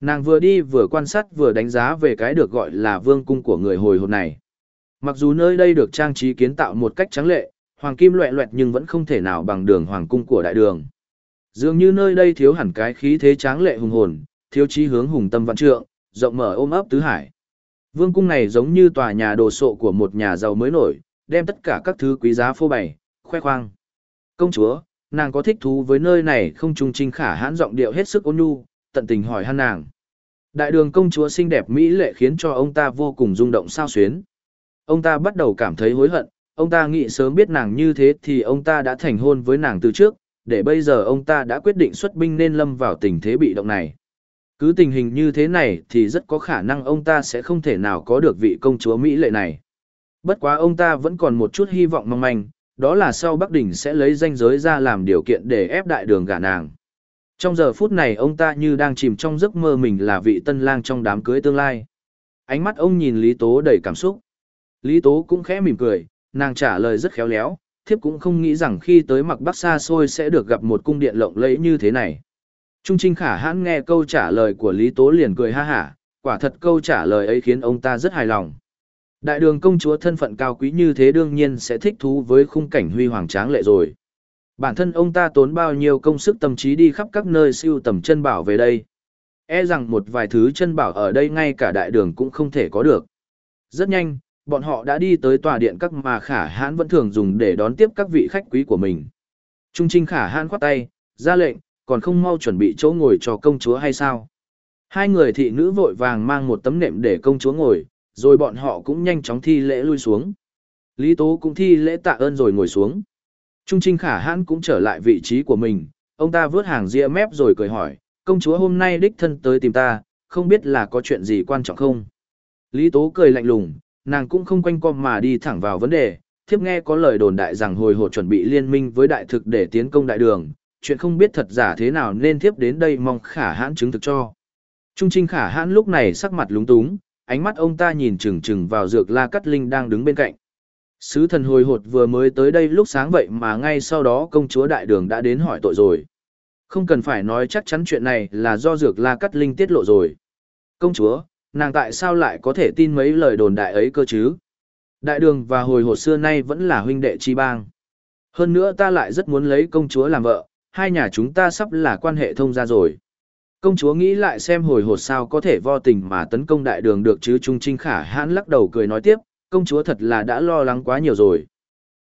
Nàng vừa đi vừa quan sát vừa đánh giá về cái được gọi là vương cung của người hồi hộp này. Mặc dù nơi đây được trang trí kiến tạo một cách trắng lệ, hoàng kim loẹ loẹt nhưng vẫn không thể nào bằng đường hoàng cung của đại đường. Dường như nơi đây thiếu hẳn cái khí thế tráng lệ hùng hồn, thiếu chí hướng hùng tâm vạn trượng, rộng mở ôm ấp tứ hải. Vương cung này giống như tòa nhà đồ sộ của một nhà giàu mới nổi, đem tất cả các thứ quý giá phô bày, khoe khoang. Công chúa, nàng có thích thú với nơi này không trung trinh khả hãn giọng điệu hết sức ôn nhu, tận tình hỏi han nàng. Đại đường công chúa xinh đẹp mỹ lệ khiến cho ông ta vô cùng rung động sao xuyến. Ông ta bắt đầu cảm thấy hối hận, ông ta nghĩ sớm biết nàng như thế thì ông ta đã thành hôn với nàng từ trước, để bây giờ ông ta đã quyết định xuất binh nên lâm vào tình thế bị động này. Cứ tình hình như thế này thì rất có khả năng ông ta sẽ không thể nào có được vị công chúa Mỹ lệ này. Bất quá ông ta vẫn còn một chút hy vọng mong manh, đó là sau Bắc Đỉnh sẽ lấy danh giới ra làm điều kiện để ép đại đường gả nàng. Trong giờ phút này ông ta như đang chìm trong giấc mơ mình là vị tân lang trong đám cưới tương lai. Ánh mắt ông nhìn Lý Tố đầy cảm xúc. Lý Tố cũng khẽ mỉm cười, nàng trả lời rất khéo léo, thiếp cũng không nghĩ rằng khi tới mặc bắc xa xôi sẽ được gặp một cung điện lộng lẫy như thế này. Trung Trinh Khả hãn nghe câu trả lời của Lý Tố liền cười ha hả, quả thật câu trả lời ấy khiến ông ta rất hài lòng. Đại đường công chúa thân phận cao quý như thế đương nhiên sẽ thích thú với khung cảnh huy hoàng tráng lệ rồi. Bản thân ông ta tốn bao nhiêu công sức tâm trí đi khắp các nơi siêu tầm chân bảo về đây. E rằng một vài thứ chân bảo ở đây ngay cả đại đường cũng không thể có được. Rất nhanh, bọn họ đã đi tới tòa điện các mà khả hãn vẫn thường dùng để đón tiếp các vị khách quý của mình. Trung Trinh khả hãn khoát tay, ra lệnh, còn không mau chuẩn bị chỗ ngồi cho công chúa hay sao? Hai người thị nữ vội vàng mang một tấm nệm để công chúa ngồi, rồi bọn họ cũng nhanh chóng thi lễ lui xuống. Lý Tố cũng thi lễ tạ ơn rồi ngồi xuống. Trung Trinh Khả Hãn cũng trở lại vị trí của mình, ông ta vớt hàng ria mép rồi cười hỏi, công chúa hôm nay đích thân tới tìm ta, không biết là có chuyện gì quan trọng không? Lý Tố cười lạnh lùng, nàng cũng không quanh com mà đi thẳng vào vấn đề, thiếp nghe có lời đồn đại rằng hồi hộp chuẩn bị liên minh với đại thực để tiến công đại đường, chuyện không biết thật giả thế nào nên thiếp đến đây mong khả hãn chứng thực cho. Trung trinh khả hãn lúc này sắc mặt lúng túng, ánh mắt ông ta nhìn chừng chừng vào dược la cắt linh đang đứng bên cạnh. Sứ thần hồi hột vừa mới tới đây lúc sáng vậy mà ngay sau đó công chúa đại đường đã đến hỏi tội rồi. Không cần phải nói chắc chắn chuyện này là do dược la cắt linh tiết lộ rồi. Công chúa, nàng tại sao lại có thể tin mấy lời đồn đại ấy cơ chứ? Đại đường và hồi hột xưa nay vẫn là huynh đệ chi bang. Hơn nữa ta lại rất muốn lấy công chúa làm vợ, hai nhà chúng ta sắp là quan hệ thông gia rồi. Công chúa nghĩ lại xem hồi hột sao có thể vô tình mà tấn công đại đường được chứ Trung Trinh Khả hãn lắc đầu cười nói tiếp, công chúa thật là đã lo lắng quá nhiều rồi.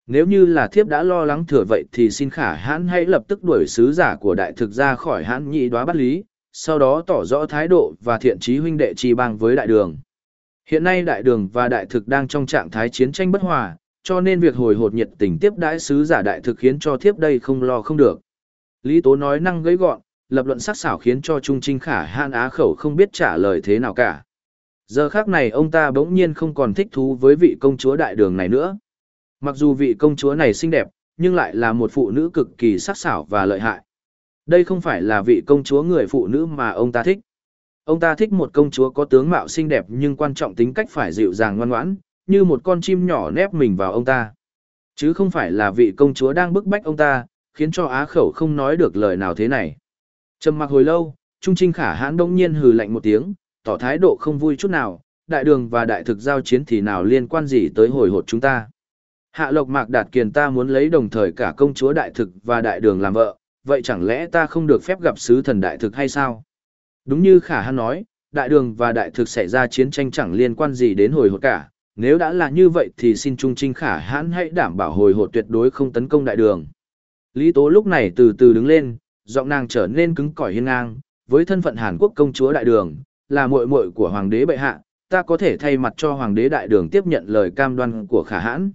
Nếu như là thiếp đã lo lắng thừa vậy thì xin Khả hãn hãy lập tức đuổi sứ giả của đại thực ra khỏi hãn nhị đoá bắt lý, sau đó tỏ rõ thái độ và thiện trí huynh đệ trì bang với đại đường. Hiện nay đại đường và đại thực đang trong trạng thái chiến tranh bất hòa, cho nên việc hồi hột nhiệt tình tiếp đãi sứ giả đại thực khiến cho thiếp đây không lo không được. Lý Tố nói năng gấy gọn, lập luận sắc sảo khiến cho Trung Trinh Khả Hãn á khẩu không biết trả lời thế nào cả. Giờ khác này ông ta bỗng nhiên không còn thích thú với vị công chúa đại đường này nữa. Mặc dù vị công chúa này xinh đẹp, nhưng lại là một phụ nữ cực kỳ sắc sảo và lợi hại. Đây không phải là vị công chúa người phụ nữ mà ông ta thích. Ông ta thích một công chúa có tướng mạo xinh đẹp nhưng quan trọng tính cách phải dịu dàng ngoan ngoãn, như một con chim nhỏ nép mình vào ông ta. Chứ không phải là vị công chúa đang bức bách ông ta, khiến cho á khẩu không nói được lời nào thế này. Trầm mặc hồi lâu, Trung Trinh Khả hãn đông nhiên hừ lạnh một tiếng, tỏ thái độ không vui chút nào, đại đường và đại thực giao chiến thì nào liên quan gì tới hồi hột chúng ta. Hạ lộc mạc đạt kiền ta muốn lấy đồng thời cả công chúa đại thực và đại đường làm vợ, vậy chẳng lẽ ta không được phép gặp sứ thần đại thực hay sao? Đúng như Khả hãn nói, đại đường và đại thực xảy ra chiến tranh chẳng liên quan gì đến hồi hột cả, Nếu đã là như vậy thì xin Trung Trinh Khả hãn hãy đảm bảo hồi hột tuyệt đối không tấn công đại đường. Lý Tố lúc này từ từ đứng lên, giọng nàng trở nên cứng cỏi hiên ngang, với thân phận Hàn Quốc công chúa đại đường, là muội muội của hoàng đế bệ hạ, ta có thể thay mặt cho hoàng đế đại đường tiếp nhận lời cam đoan của Khả hãn.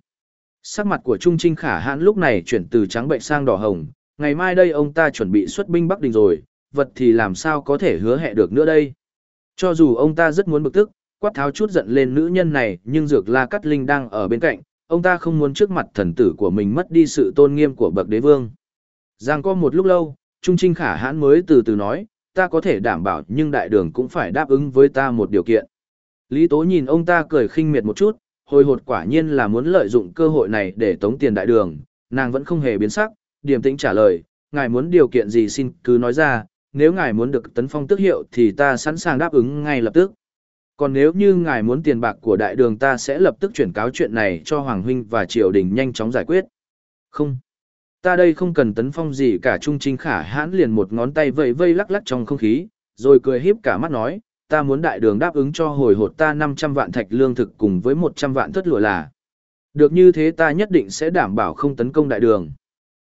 Sắc mặt của Trung Trinh Khả hãn lúc này chuyển từ trắng bệnh sang đỏ hồng, ngày mai đây ông ta chuẩn bị xuất binh Bắc Đình rồi, vật thì làm sao có thể hứa hẹn được nữa đây. Cho dù ông ta rất muốn bực tức, quát tháo chút giận lên nữ nhân này nhưng dược la Cát linh đang ở bên cạnh, ông ta không muốn trước mặt thần tử của mình mất đi sự tôn nghiêm của bậc đế vương. Giang có một lúc lâu, Trung Trinh Khả hãn mới từ từ nói, ta có thể đảm bảo nhưng đại đường cũng phải đáp ứng với ta một điều kiện. Lý Tố nhìn ông ta cười khinh miệt một chút, hồi hột quả nhiên là muốn lợi dụng cơ hội này để tống tiền đại đường, nàng vẫn không hề biến sắc, điềm tĩnh trả lời, ngài muốn điều kiện gì xin cứ nói ra, nếu ngài muốn được tấn phong tước hiệu thì ta sẵn sàng đáp ứng ngay lập tức. Còn nếu như ngài muốn tiền bạc của đại đường ta sẽ lập tức chuyển cáo chuyện này cho Hoàng Huynh và triều đình nhanh chóng giải quyết. Không. Ta đây không cần tấn phong gì cả Trung Trinh Khả hãn liền một ngón tay vẫy vây lắc lắc trong không khí, rồi cười híp cả mắt nói, ta muốn đại đường đáp ứng cho hồi hột ta 500 vạn thạch lương thực cùng với 100 vạn thất lụa là. Được như thế ta nhất định sẽ đảm bảo không tấn công đại đường.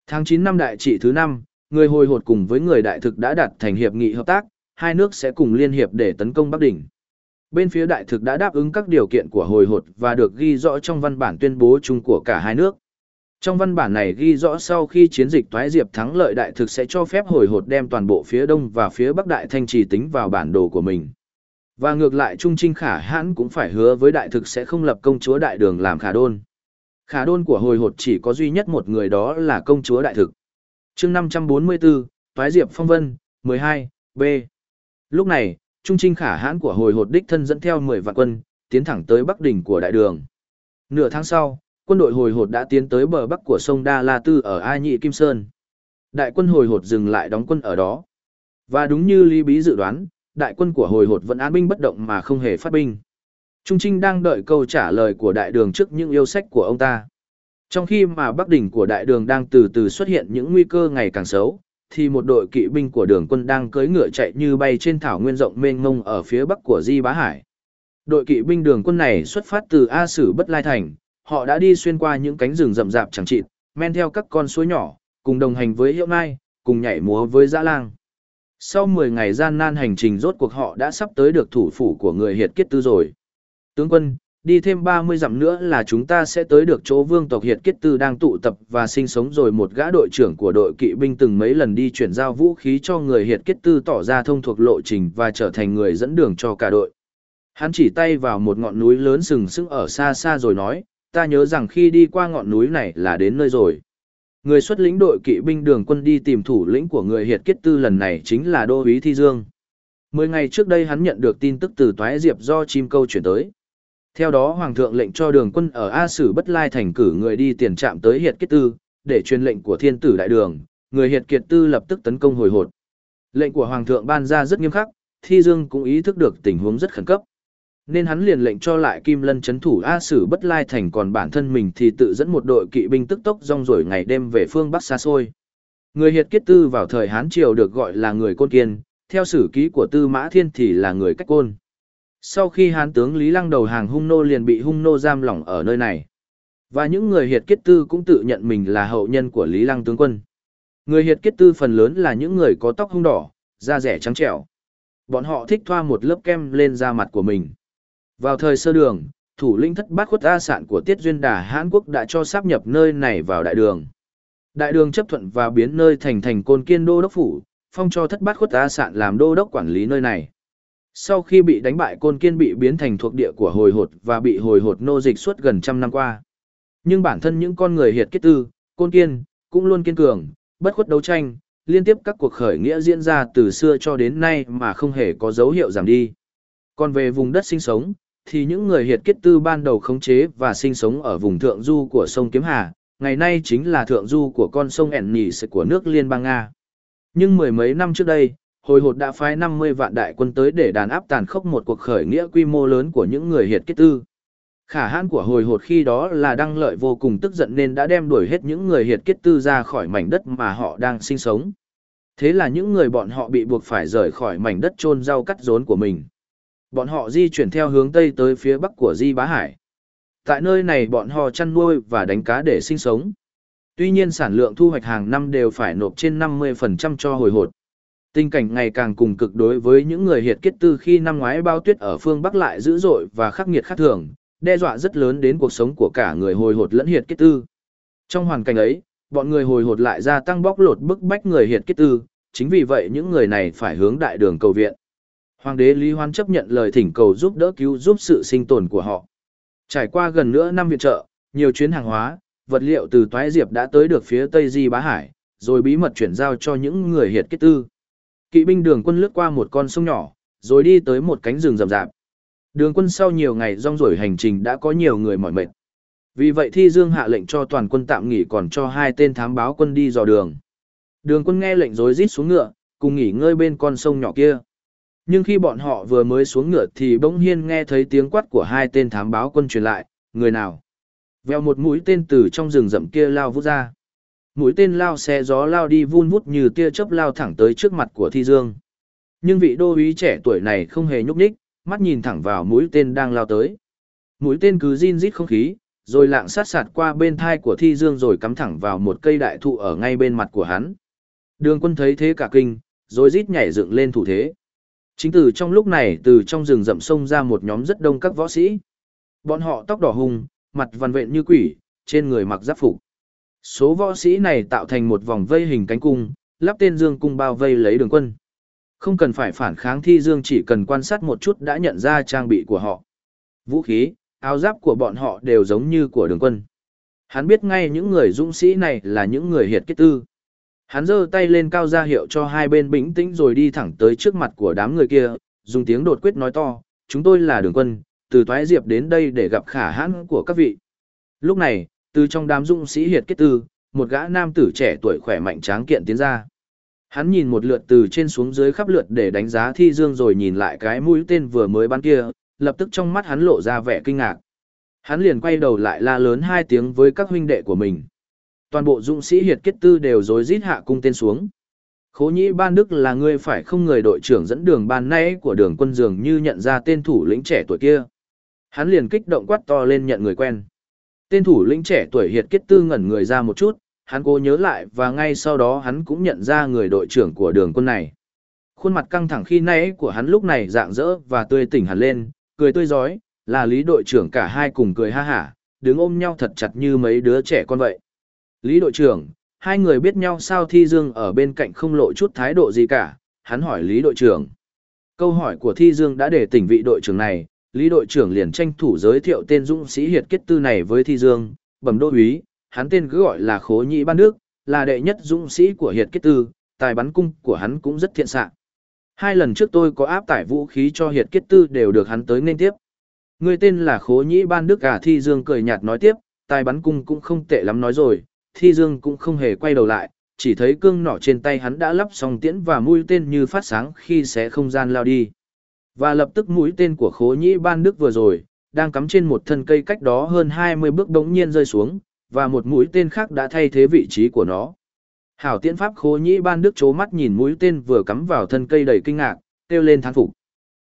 Tháng 9 năm đại trị thứ 5, người hồi hột cùng với người đại thực đã đạt thành hiệp nghị hợp tác, hai nước sẽ cùng liên hiệp để tấn công Bắc Đỉnh. Bên phía đại thực đã đáp ứng các điều kiện của hồi hột và được ghi rõ trong văn bản tuyên bố chung của cả hai nước. Trong văn bản này ghi rõ sau khi chiến dịch thoái diệp thắng lợi đại thực sẽ cho phép hồi hột đem toàn bộ phía đông và phía bắc đại thanh trì tính vào bản đồ của mình. Và ngược lại Trung Trinh Khả hãn cũng phải hứa với đại thực sẽ không lập công chúa đại đường làm khả đôn. Khả đôn của hồi hột chỉ có duy nhất một người đó là công chúa đại thực. chương 544, Thoái Diệp Phong Vân, 12, B. Lúc này, Trung Trinh Khả hãn của hồi hột đích thân dẫn theo 10 vạn quân, tiến thẳng tới bắc đỉnh của đại đường. Nửa tháng sau, quân đội hồi hột đã tiến tới bờ bắc của sông Đa La Tư ở Ai Nhị Kim Sơn. Đại quân hồi hột dừng lại đóng quân ở đó. Và đúng như Lý Bí dự đoán, đại quân của hồi hột vẫn án binh bất động mà không hề phát binh. Trung Trinh đang đợi câu trả lời của đại đường trước những yêu sách của ông ta. Trong khi mà Bắc đỉnh của đại đường đang từ từ xuất hiện những nguy cơ ngày càng xấu, thì một đội kỵ binh của đường quân đang cưỡi ngựa chạy như bay trên thảo nguyên rộng mênh mông ở phía bắc của Di Bá Hải. Đội kỵ binh đường quân này xuất phát từ A Sử Bất Lai Thành, họ đã đi xuyên qua những cánh rừng rậm rạp chẳng chịt, men theo các con suối nhỏ, cùng đồng hành với Hiệu Nai, cùng nhảy múa với Dã Lang. Sau 10 ngày gian nan hành trình rốt cuộc họ đã sắp tới được thủ phủ của người Hiệt Kiết Tư rồi. Tướng quân, đi thêm 30 dặm nữa là chúng ta sẽ tới được chỗ vương tộc Hiệt Kiết Tư đang tụ tập và sinh sống rồi một gã đội trưởng của đội kỵ binh từng mấy lần đi chuyển giao vũ khí cho người Hiệt Kiết Tư tỏ ra thông thuộc lộ trình và trở thành người dẫn đường cho cả đội. Hắn chỉ tay vào một ngọn núi lớn sừng sững ở xa xa rồi nói, ta nhớ rằng khi đi qua ngọn núi này là đến nơi rồi. Người xuất lĩnh đội kỵ binh đường quân đi tìm thủ lĩnh của người Hiệt Kết Tư lần này chính là Đô Úy Thi Dương. Mười ngày trước đây hắn nhận được tin tức từ Toái Diệp do chim câu chuyển tới. Theo đó Hoàng thượng lệnh cho đường quân ở A Sử Bất Lai thành cử người đi tiền trạm tới Hiệt kiệt Tư, để truyền lệnh của thiên tử đại đường, người Hiệt Kiệt Tư lập tức tấn công hồi hột. Lệnh của Hoàng thượng ban ra rất nghiêm khắc, Thi Dương cũng ý thức được tình huống rất khẩn cấp. Nên hắn liền lệnh cho lại Kim Lân chấn thủ A Sử Bất Lai Thành còn bản thân mình thì tự dẫn một đội kỵ binh tức tốc rong rồi ngày đêm về phương Bắc xa xôi. Người Hiệt Kiết Tư vào thời Hán Triều được gọi là người Côn Kiên, theo sử ký của Tư Mã Thiên thì là người Cách Côn. Sau khi Hán tướng Lý Lăng đầu hàng hung nô liền bị hung nô giam lỏng ở nơi này. Và những người Hiệt Kiết Tư cũng tự nhận mình là hậu nhân của Lý Lăng tướng quân. Người Hiệt Kiết Tư phần lớn là những người có tóc hung đỏ, da rẻ trắng trẻo. Bọn họ thích thoa một lớp kem lên da mặt của mình. Vào thời sơ đường, thủ lĩnh thất bát khuất A sản của Tiết Duyên Đà Hán Quốc đã cho sáp nhập nơi này vào đại đường. Đại đường chấp thuận và biến nơi thành thành côn kiên đô đốc phủ, phong cho thất bát khuất A sản làm đô đốc quản lý nơi này. Sau khi bị đánh bại côn kiên bị biến thành thuộc địa của hồi hột và bị hồi hột nô dịch suốt gần trăm năm qua. Nhưng bản thân những con người hiệt kết tư, côn kiên, cũng luôn kiên cường, bất khuất đấu tranh, liên tiếp các cuộc khởi nghĩa diễn ra từ xưa cho đến nay mà không hề có dấu hiệu giảm đi. Còn về vùng đất sinh sống, thì những người hiệt kết tư ban đầu khống chế và sinh sống ở vùng thượng du của sông Kiếm Hà, ngày nay chính là thượng du của con sông ẻn nhì của nước liên bang Nga. Nhưng mười mấy năm trước đây, hồi hột đã phái 50 vạn đại quân tới để đàn áp tàn khốc một cuộc khởi nghĩa quy mô lớn của những người hiệt kết tư. Khả hãn của hồi hột khi đó là đăng lợi vô cùng tức giận nên đã đem đuổi hết những người hiệt kết tư ra khỏi mảnh đất mà họ đang sinh sống. Thế là những người bọn họ bị buộc phải rời khỏi mảnh đất trôn rau cắt rốn của mình. Bọn họ di chuyển theo hướng tây tới phía bắc của Di Bá Hải. Tại nơi này bọn họ chăn nuôi và đánh cá để sinh sống. Tuy nhiên sản lượng thu hoạch hàng năm đều phải nộp trên 50% cho hồi hột. Tình cảnh ngày càng cùng cực đối với những người hiệt kết tư khi năm ngoái bao tuyết ở phương Bắc lại dữ dội và khắc nghiệt khác thường, đe dọa rất lớn đến cuộc sống của cả người hồi hột lẫn hiệt kết tư. Trong hoàn cảnh ấy, bọn người hồi hột lại gia tăng bóc lột bức bách người hiệt kết tư, chính vì vậy những người này phải hướng đại đường cầu viện. Hoàng đế Lý Hoan chấp nhận lời thỉnh cầu giúp đỡ cứu giúp sự sinh tồn của họ. Trải qua gần nửa năm viện trợ, nhiều chuyến hàng hóa, vật liệu từ Toái Diệp đã tới được phía Tây Di Bá Hải, rồi bí mật chuyển giao cho những người hiệt kết tư. Kỵ binh đường quân lướt qua một con sông nhỏ, rồi đi tới một cánh rừng rậm rạp. Đường quân sau nhiều ngày rong ruổi hành trình đã có nhiều người mỏi mệt. Vì vậy Thi Dương hạ lệnh cho toàn quân tạm nghỉ còn cho hai tên thám báo quân đi dò đường. Đường quân nghe lệnh rối rít xuống ngựa, cùng nghỉ ngơi bên con sông nhỏ kia. Nhưng khi bọn họ vừa mới xuống ngựa thì bỗng nhiên nghe thấy tiếng quát của hai tên thám báo quân truyền lại, người nào? Vèo một mũi tên từ trong rừng rậm kia lao vút ra. Mũi tên lao xe gió lao đi vun vút như tia chớp lao thẳng tới trước mặt của Thi Dương. Nhưng vị đô úy trẻ tuổi này không hề nhúc nhích, mắt nhìn thẳng vào mũi tên đang lao tới. Mũi tên cứ rin rít không khí, rồi lạng sát sạt qua bên thai của Thi Dương rồi cắm thẳng vào một cây đại thụ ở ngay bên mặt của hắn. Đường quân thấy thế cả kinh, rồi rít nhảy dựng lên thủ thế. Chính từ trong lúc này từ trong rừng rậm sông ra một nhóm rất đông các võ sĩ. Bọn họ tóc đỏ hùng, mặt vằn vện như quỷ, trên người mặc giáp phục. Số võ sĩ này tạo thành một vòng vây hình cánh cung, lắp tên dương cung bao vây lấy đường quân. Không cần phải phản kháng thi dương chỉ cần quan sát một chút đã nhận ra trang bị của họ. Vũ khí, áo giáp của bọn họ đều giống như của đường quân. Hắn biết ngay những người dũng sĩ này là những người hiệt kết tư. Hắn giơ tay lên cao ra hiệu cho hai bên bình tĩnh rồi đi thẳng tới trước mặt của đám người kia, dùng tiếng đột quyết nói to, chúng tôi là đường quân, từ Toái Diệp đến đây để gặp khả hãn của các vị. Lúc này, từ trong đám dũng sĩ hiệt kết tư, một gã nam tử trẻ tuổi khỏe mạnh tráng kiện tiến ra. Hắn nhìn một lượt từ trên xuống dưới khắp lượt để đánh giá thi dương rồi nhìn lại cái mũi tên vừa mới bắn kia, lập tức trong mắt hắn lộ ra vẻ kinh ngạc. Hắn liền quay đầu lại la lớn hai tiếng với các huynh đệ của mình. Toàn bộ dũng sĩ hiệt kết tư đều rối rít hạ cung tên xuống. Khố nhĩ ban đức là người phải không người đội trưởng dẫn đường ban nay của đường quân dường như nhận ra tên thủ lĩnh trẻ tuổi kia. Hắn liền kích động quát to lên nhận người quen. Tên thủ lĩnh trẻ tuổi hiệt kết tư ngẩn người ra một chút, hắn cố nhớ lại và ngay sau đó hắn cũng nhận ra người đội trưởng của đường quân này. Khuôn mặt căng thẳng khi nãy của hắn lúc này dạng dỡ và tươi tỉnh hẳn lên, cười tươi giói, là lý đội trưởng cả hai cùng cười ha hả, đứng ôm nhau thật chặt như mấy đứa trẻ con vậy. Lý đội trưởng, hai người biết nhau sao Thi Dương ở bên cạnh không lộ chút thái độ gì cả, hắn hỏi Lý đội trưởng. Câu hỏi của Thi Dương đã để tỉnh vị đội trưởng này, Lý đội trưởng liền tranh thủ giới thiệu tên dũng sĩ hiệt kết tư này với Thi Dương, bẩm đô úy, hắn tên cứ gọi là Khố Nhĩ Ban Đức, là đệ nhất dũng sĩ của hiệt kết tư, tài bắn cung của hắn cũng rất thiện xạ. Hai lần trước tôi có áp tải vũ khí cho hiệt kết tư đều được hắn tới nên tiếp. Người tên là Khố Nhĩ Ban Đức cả Thi Dương cười nhạt nói tiếp, tài bắn cung cũng không tệ lắm nói rồi, Thi Dương cũng không hề quay đầu lại, chỉ thấy cương nỏ trên tay hắn đã lắp xong tiễn và mũi tên như phát sáng khi xé không gian lao đi. Và lập tức mũi tên của khố nhĩ ban đức vừa rồi, đang cắm trên một thân cây cách đó hơn 20 bước đống nhiên rơi xuống, và một mũi tên khác đã thay thế vị trí của nó. Hảo tiễn pháp khố nhĩ ban đức chố mắt nhìn mũi tên vừa cắm vào thân cây đầy kinh ngạc, kêu lên thán phục.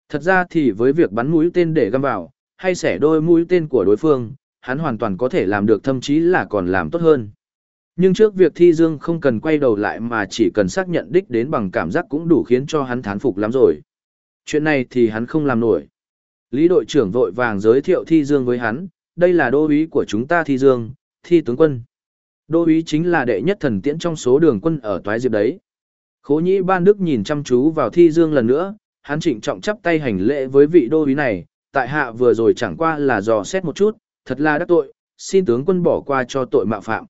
Thật ra thì với việc bắn mũi tên để găm vào, hay xẻ đôi mũi tên của đối phương, hắn hoàn toàn có thể làm được thậm chí là còn làm tốt hơn. Nhưng trước việc thi dương không cần quay đầu lại mà chỉ cần xác nhận đích đến bằng cảm giác cũng đủ khiến cho hắn thán phục lắm rồi. Chuyện này thì hắn không làm nổi. Lý đội trưởng vội vàng giới thiệu thi dương với hắn, đây là đô úy của chúng ta thi dương, thi tướng quân. Đô úy chính là đệ nhất thần tiễn trong số đường quân ở toái diệp đấy. Khố nhĩ ban đức nhìn chăm chú vào thi dương lần nữa, hắn trịnh trọng chắp tay hành lễ với vị đô úy này, tại hạ vừa rồi chẳng qua là dò xét một chút, thật là đắc tội, xin tướng quân bỏ qua cho tội mạo phạm.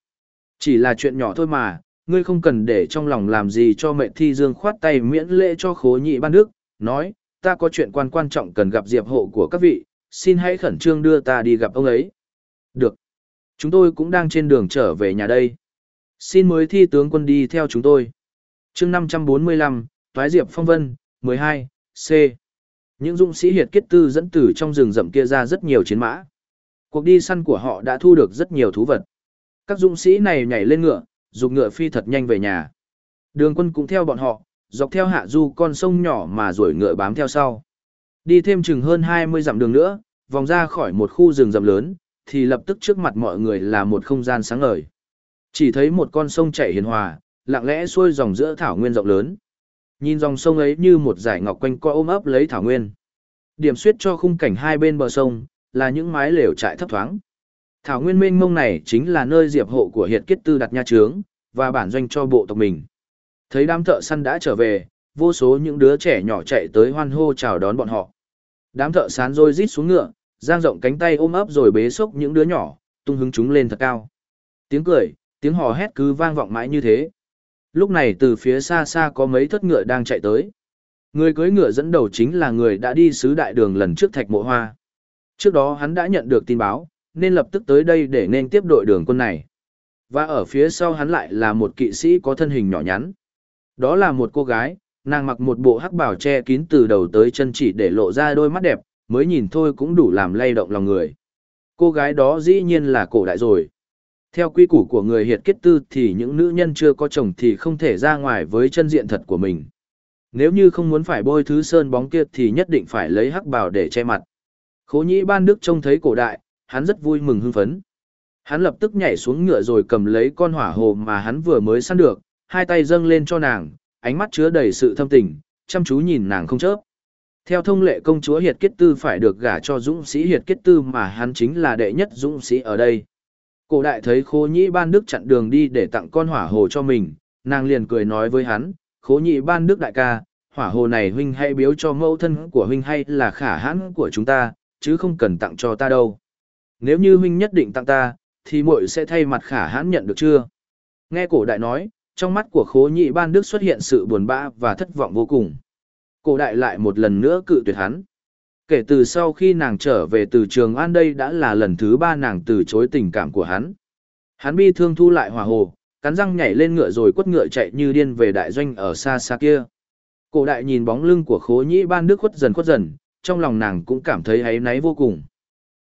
Chỉ là chuyện nhỏ thôi mà, ngươi không cần để trong lòng làm gì cho mệnh thi dương khoát tay miễn lễ cho khố Nhĩ ban đức, nói, ta có chuyện quan quan trọng cần gặp diệp hộ của các vị, xin hãy khẩn trương đưa ta đi gặp ông ấy. Được. Chúng tôi cũng đang trên đường trở về nhà đây. Xin mới thi tướng quân đi theo chúng tôi. chương 545, Toái Diệp Phong Vân, 12, C. Những dũng sĩ hiệt kết tư dẫn từ trong rừng rậm kia ra rất nhiều chiến mã. Cuộc đi săn của họ đã thu được rất nhiều thú vật. Các dũng sĩ này nhảy lên ngựa, dục ngựa phi thật nhanh về nhà. Đường quân cũng theo bọn họ, dọc theo hạ du con sông nhỏ mà rồi ngựa bám theo sau. Đi thêm chừng hơn 20 dặm đường nữa, vòng ra khỏi một khu rừng rậm lớn, thì lập tức trước mặt mọi người là một không gian sáng ngời. Chỉ thấy một con sông chảy hiền hòa, lặng lẽ xuôi dòng giữa thảo nguyên rộng lớn. Nhìn dòng sông ấy như một dải ngọc quanh co ôm ấp lấy thảo nguyên. Điểm suyết cho khung cảnh hai bên bờ sông, là những mái lều trại thấp thoáng. Thảo nguyên mênh mông này chính là nơi diệp hộ của hiệt kết tư đặt nha trướng, và bản doanh cho bộ tộc mình. Thấy đám thợ săn đã trở về, vô số những đứa trẻ nhỏ chạy tới hoan hô chào đón bọn họ. Đám thợ sán rồi rít xuống ngựa, giang rộng cánh tay ôm ấp rồi bế sốc những đứa nhỏ, tung hứng chúng lên thật cao. Tiếng cười, tiếng hò hét cứ vang vọng mãi như thế. Lúc này từ phía xa xa có mấy thất ngựa đang chạy tới. Người cưới ngựa dẫn đầu chính là người đã đi sứ đại đường lần trước thạch mộ hoa. Trước đó hắn đã nhận được tin báo, nên lập tức tới đây để nên tiếp đội đường quân này. Và ở phía sau hắn lại là một kỵ sĩ có thân hình nhỏ nhắn. Đó là một cô gái, nàng mặc một bộ hắc bảo che kín từ đầu tới chân chỉ để lộ ra đôi mắt đẹp, mới nhìn thôi cũng đủ làm lay động lòng người. Cô gái đó dĩ nhiên là cổ đại rồi. Theo quy củ của người hiệt kết tư thì những nữ nhân chưa có chồng thì không thể ra ngoài với chân diện thật của mình. Nếu như không muốn phải bôi thứ sơn bóng kia thì nhất định phải lấy hắc bào để che mặt. Khố nhĩ ban đức trông thấy cổ đại, hắn rất vui mừng hưng phấn. Hắn lập tức nhảy xuống ngựa rồi cầm lấy con hỏa hồ mà hắn vừa mới săn được, hai tay dâng lên cho nàng, ánh mắt chứa đầy sự thâm tình, chăm chú nhìn nàng không chớp. Theo thông lệ công chúa Hiệt Kết Tư phải được gả cho dũng sĩ Hiệt Kết Tư mà hắn chính là đệ nhất dũng sĩ ở đây. Cổ đại thấy khố nhĩ ban đức chặn đường đi để tặng con hỏa hồ cho mình, nàng liền cười nói với hắn, khố nhĩ ban đức đại ca, hỏa hồ này huynh hãy biếu cho mẫu thân của huynh hay là khả hãn của chúng ta, chứ không cần tặng cho ta đâu. Nếu như huynh nhất định tặng ta, thì muội sẽ thay mặt khả hãn nhận được chưa? Nghe cổ đại nói, trong mắt của khố nhị ban đức xuất hiện sự buồn bã và thất vọng vô cùng. Cổ đại lại một lần nữa cự tuyệt hắn. Kể từ sau khi nàng trở về từ trường An đây đã là lần thứ ba nàng từ chối tình cảm của hắn. Hắn bi thương thu lại hòa hồ, cắn răng nhảy lên ngựa rồi quất ngựa chạy như điên về đại doanh ở xa xa kia. Cổ đại nhìn bóng lưng của khố nhĩ ban đức khuất dần khuất dần, trong lòng nàng cũng cảm thấy áy náy vô cùng.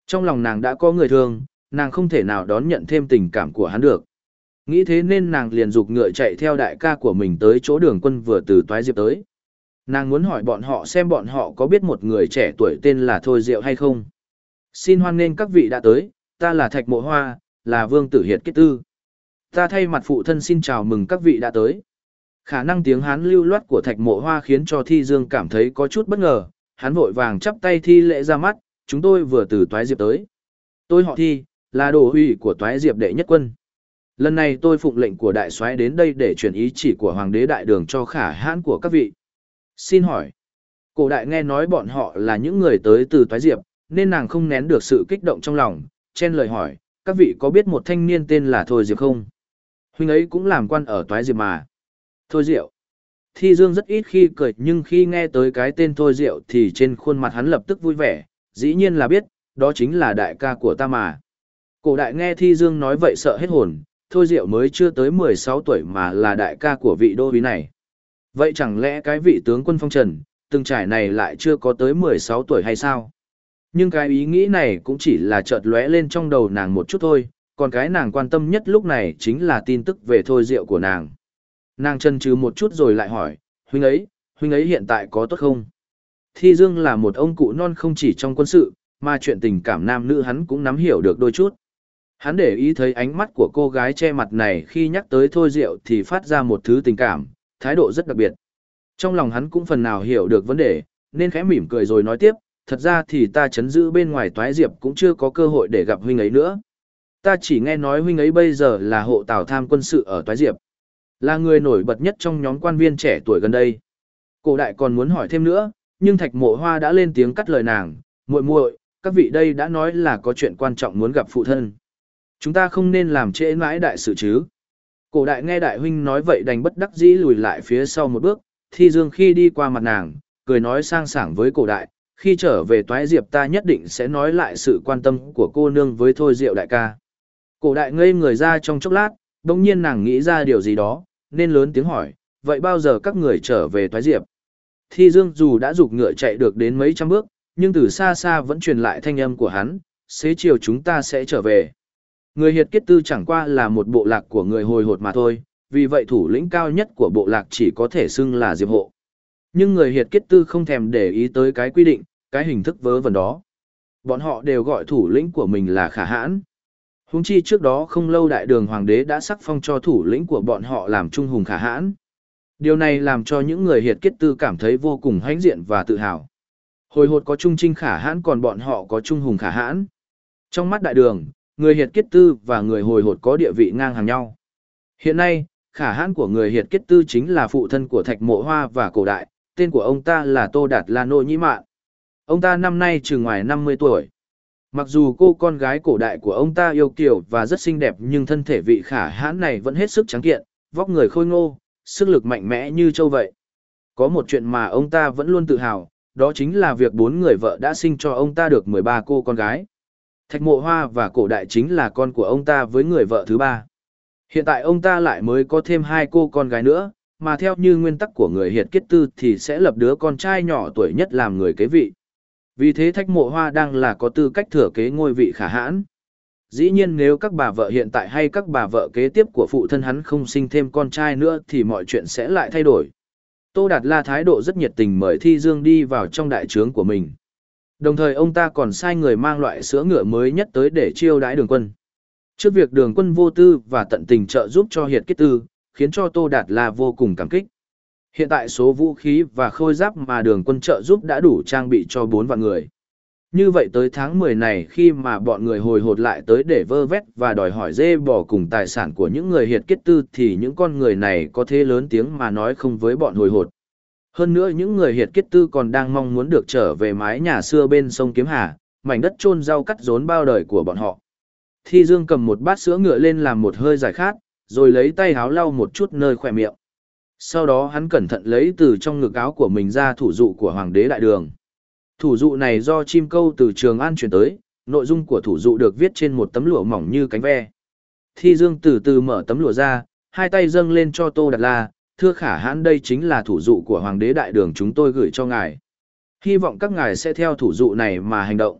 Trong lòng nàng đã có người thương, nàng không thể nào đón nhận thêm tình cảm của hắn được. Nghĩ thế nên nàng liền dục ngựa chạy theo đại ca của mình tới chỗ đường quân vừa từ toái diệp tới. Nàng muốn hỏi bọn họ xem bọn họ có biết một người trẻ tuổi tên là Thôi Diệu hay không. Xin hoan nghênh các vị đã tới, ta là Thạch Mộ Hoa, là Vương Tử Hiệt Kết Tư. Ta thay mặt phụ thân xin chào mừng các vị đã tới. Khả năng tiếng hán lưu loát của Thạch Mộ Hoa khiến cho Thi Dương cảm thấy có chút bất ngờ, hắn vội vàng chắp tay thi lễ ra mắt, chúng tôi vừa từ toái diệp tới. Tôi họ Thi, là đồ huy của toái diệp đệ nhất quân. Lần này tôi phụng lệnh của đại soái đến đây để truyền ý chỉ của hoàng đế đại đường cho khả hãn của các vị. Xin hỏi, cổ đại nghe nói bọn họ là những người tới từ toái diệp, nên nàng không nén được sự kích động trong lòng, chen lời hỏi, các vị có biết một thanh niên tên là Thôi Diệp không? Huynh ấy cũng làm quan ở toái diệp mà. Thôi Diệu. Thi Dương rất ít khi cười nhưng khi nghe tới cái tên Thôi Diệu thì trên khuôn mặt hắn lập tức vui vẻ, dĩ nhiên là biết, đó chính là đại ca của ta mà. Cổ đại nghe Thi Dương nói vậy sợ hết hồn, Thôi Diệu mới chưa tới 16 tuổi mà là đại ca của vị đô úy này. Vậy chẳng lẽ cái vị tướng quân phong trần, từng trải này lại chưa có tới 16 tuổi hay sao? Nhưng cái ý nghĩ này cũng chỉ là chợt lóe lên trong đầu nàng một chút thôi, còn cái nàng quan tâm nhất lúc này chính là tin tức về Thôi Diệu của nàng. Nàng chân trừ một chút rồi lại hỏi, huynh ấy, huynh ấy hiện tại có tốt không? Thi Dương là một ông cụ non không chỉ trong quân sự, mà chuyện tình cảm nam nữ hắn cũng nắm hiểu được đôi chút. Hắn để ý thấy ánh mắt của cô gái che mặt này khi nhắc tới Thôi Diệu thì phát ra một thứ tình cảm, thái độ rất đặc biệt. Trong lòng hắn cũng phần nào hiểu được vấn đề, nên khẽ mỉm cười rồi nói tiếp, thật ra thì ta chấn giữ bên ngoài toái diệp cũng chưa có cơ hội để gặp huynh ấy nữa. Ta chỉ nghe nói huynh ấy bây giờ là hộ tào tham quân sự ở toái diệp. Là người nổi bật nhất trong nhóm quan viên trẻ tuổi gần đây. Cổ đại còn muốn hỏi thêm nữa, nhưng thạch mộ hoa đã lên tiếng cắt lời nàng, muội muội, các vị đây đã nói là có chuyện quan trọng muốn gặp phụ thân. Chúng ta không nên làm trễ mãi đại sự chứ. Cổ đại nghe đại huynh nói vậy đành bất đắc dĩ lùi lại phía sau một bước, thi dương khi đi qua mặt nàng, cười nói sang sảng với cổ đại, khi trở về toái diệp ta nhất định sẽ nói lại sự quan tâm của cô nương với thôi diệu đại ca. Cổ đại ngây người ra trong chốc lát, đồng nhiên nàng nghĩ ra điều gì đó, nên lớn tiếng hỏi, vậy bao giờ các người trở về toái diệp? Thi dương dù đã dục ngựa chạy được đến mấy trăm bước, nhưng từ xa xa vẫn truyền lại thanh âm của hắn, xế chiều chúng ta sẽ trở về. Người hiệt kết tư chẳng qua là một bộ lạc của người hồi hột mà thôi, vì vậy thủ lĩnh cao nhất của bộ lạc chỉ có thể xưng là diệp hộ. Nhưng người hiệt kết tư không thèm để ý tới cái quy định, cái hình thức vớ vẩn đó. Bọn họ đều gọi thủ lĩnh của mình là khả hãn. Húng chi trước đó không lâu đại đường hoàng đế đã sắc phong cho thủ lĩnh của bọn họ làm trung hùng khả hãn. Điều này làm cho những người hiệt kết tư cảm thấy vô cùng hãnh diện và tự hào. Hồi hột có trung trinh khả hãn còn bọn họ có trung hùng khả hãn. Trong mắt đại đường, người hiệt kết tư và người hồi hột có địa vị ngang hàng nhau. Hiện nay, khả hãn của người hiệt kết tư chính là phụ thân của thạch mộ hoa và cổ đại, tên của ông ta là Tô Đạt La Nô Nhĩ Mạn. Ông ta năm nay chừng ngoài 50 tuổi. Mặc dù cô con gái cổ đại của ông ta yêu kiều và rất xinh đẹp nhưng thân thể vị khả hãn này vẫn hết sức trắng kiện, vóc người khôi ngô, sức lực mạnh mẽ như châu vậy. Có một chuyện mà ông ta vẫn luôn tự hào, đó chính là việc bốn người vợ đã sinh cho ông ta được 13 cô con gái. Thạch mộ hoa và cổ đại chính là con của ông ta với người vợ thứ ba. Hiện tại ông ta lại mới có thêm hai cô con gái nữa, mà theo như nguyên tắc của người hiệt kết tư thì sẽ lập đứa con trai nhỏ tuổi nhất làm người kế vị. Vì thế thách mộ hoa đang là có tư cách thừa kế ngôi vị khả hãn. Dĩ nhiên nếu các bà vợ hiện tại hay các bà vợ kế tiếp của phụ thân hắn không sinh thêm con trai nữa thì mọi chuyện sẽ lại thay đổi. Tô Đạt La thái độ rất nhiệt tình mời Thi Dương đi vào trong đại trướng của mình. Đồng thời ông ta còn sai người mang loại sữa ngựa mới nhất tới để chiêu đãi đường quân. Trước việc đường quân vô tư và tận tình trợ giúp cho hiệt kết tư, khiến cho Tô Đạt La vô cùng cảm kích. Hiện tại số vũ khí và khôi giáp mà đường quân trợ giúp đã đủ trang bị cho 4 vạn người. Như vậy tới tháng 10 này khi mà bọn người hồi hột lại tới để vơ vét và đòi hỏi dê bỏ cùng tài sản của những người hiệt kết tư thì những con người này có thế lớn tiếng mà nói không với bọn hồi hột. Hơn nữa những người hiệt kết tư còn đang mong muốn được trở về mái nhà xưa bên sông Kiếm Hà, mảnh đất chôn rau cắt rốn bao đời của bọn họ. Thi Dương cầm một bát sữa ngựa lên làm một hơi giải khát, rồi lấy tay háo lau một chút nơi khỏe miệng. Sau đó hắn cẩn thận lấy từ trong ngực áo của mình ra thủ dụ của Hoàng đế Đại Đường. Thủ dụ này do chim câu từ Trường An chuyển tới, nội dung của thủ dụ được viết trên một tấm lụa mỏng như cánh ve. Thi Dương từ từ mở tấm lụa ra, hai tay dâng lên cho Tô Đạt La, thưa khả hãn đây chính là thủ dụ của Hoàng đế Đại Đường chúng tôi gửi cho ngài. Hy vọng các ngài sẽ theo thủ dụ này mà hành động.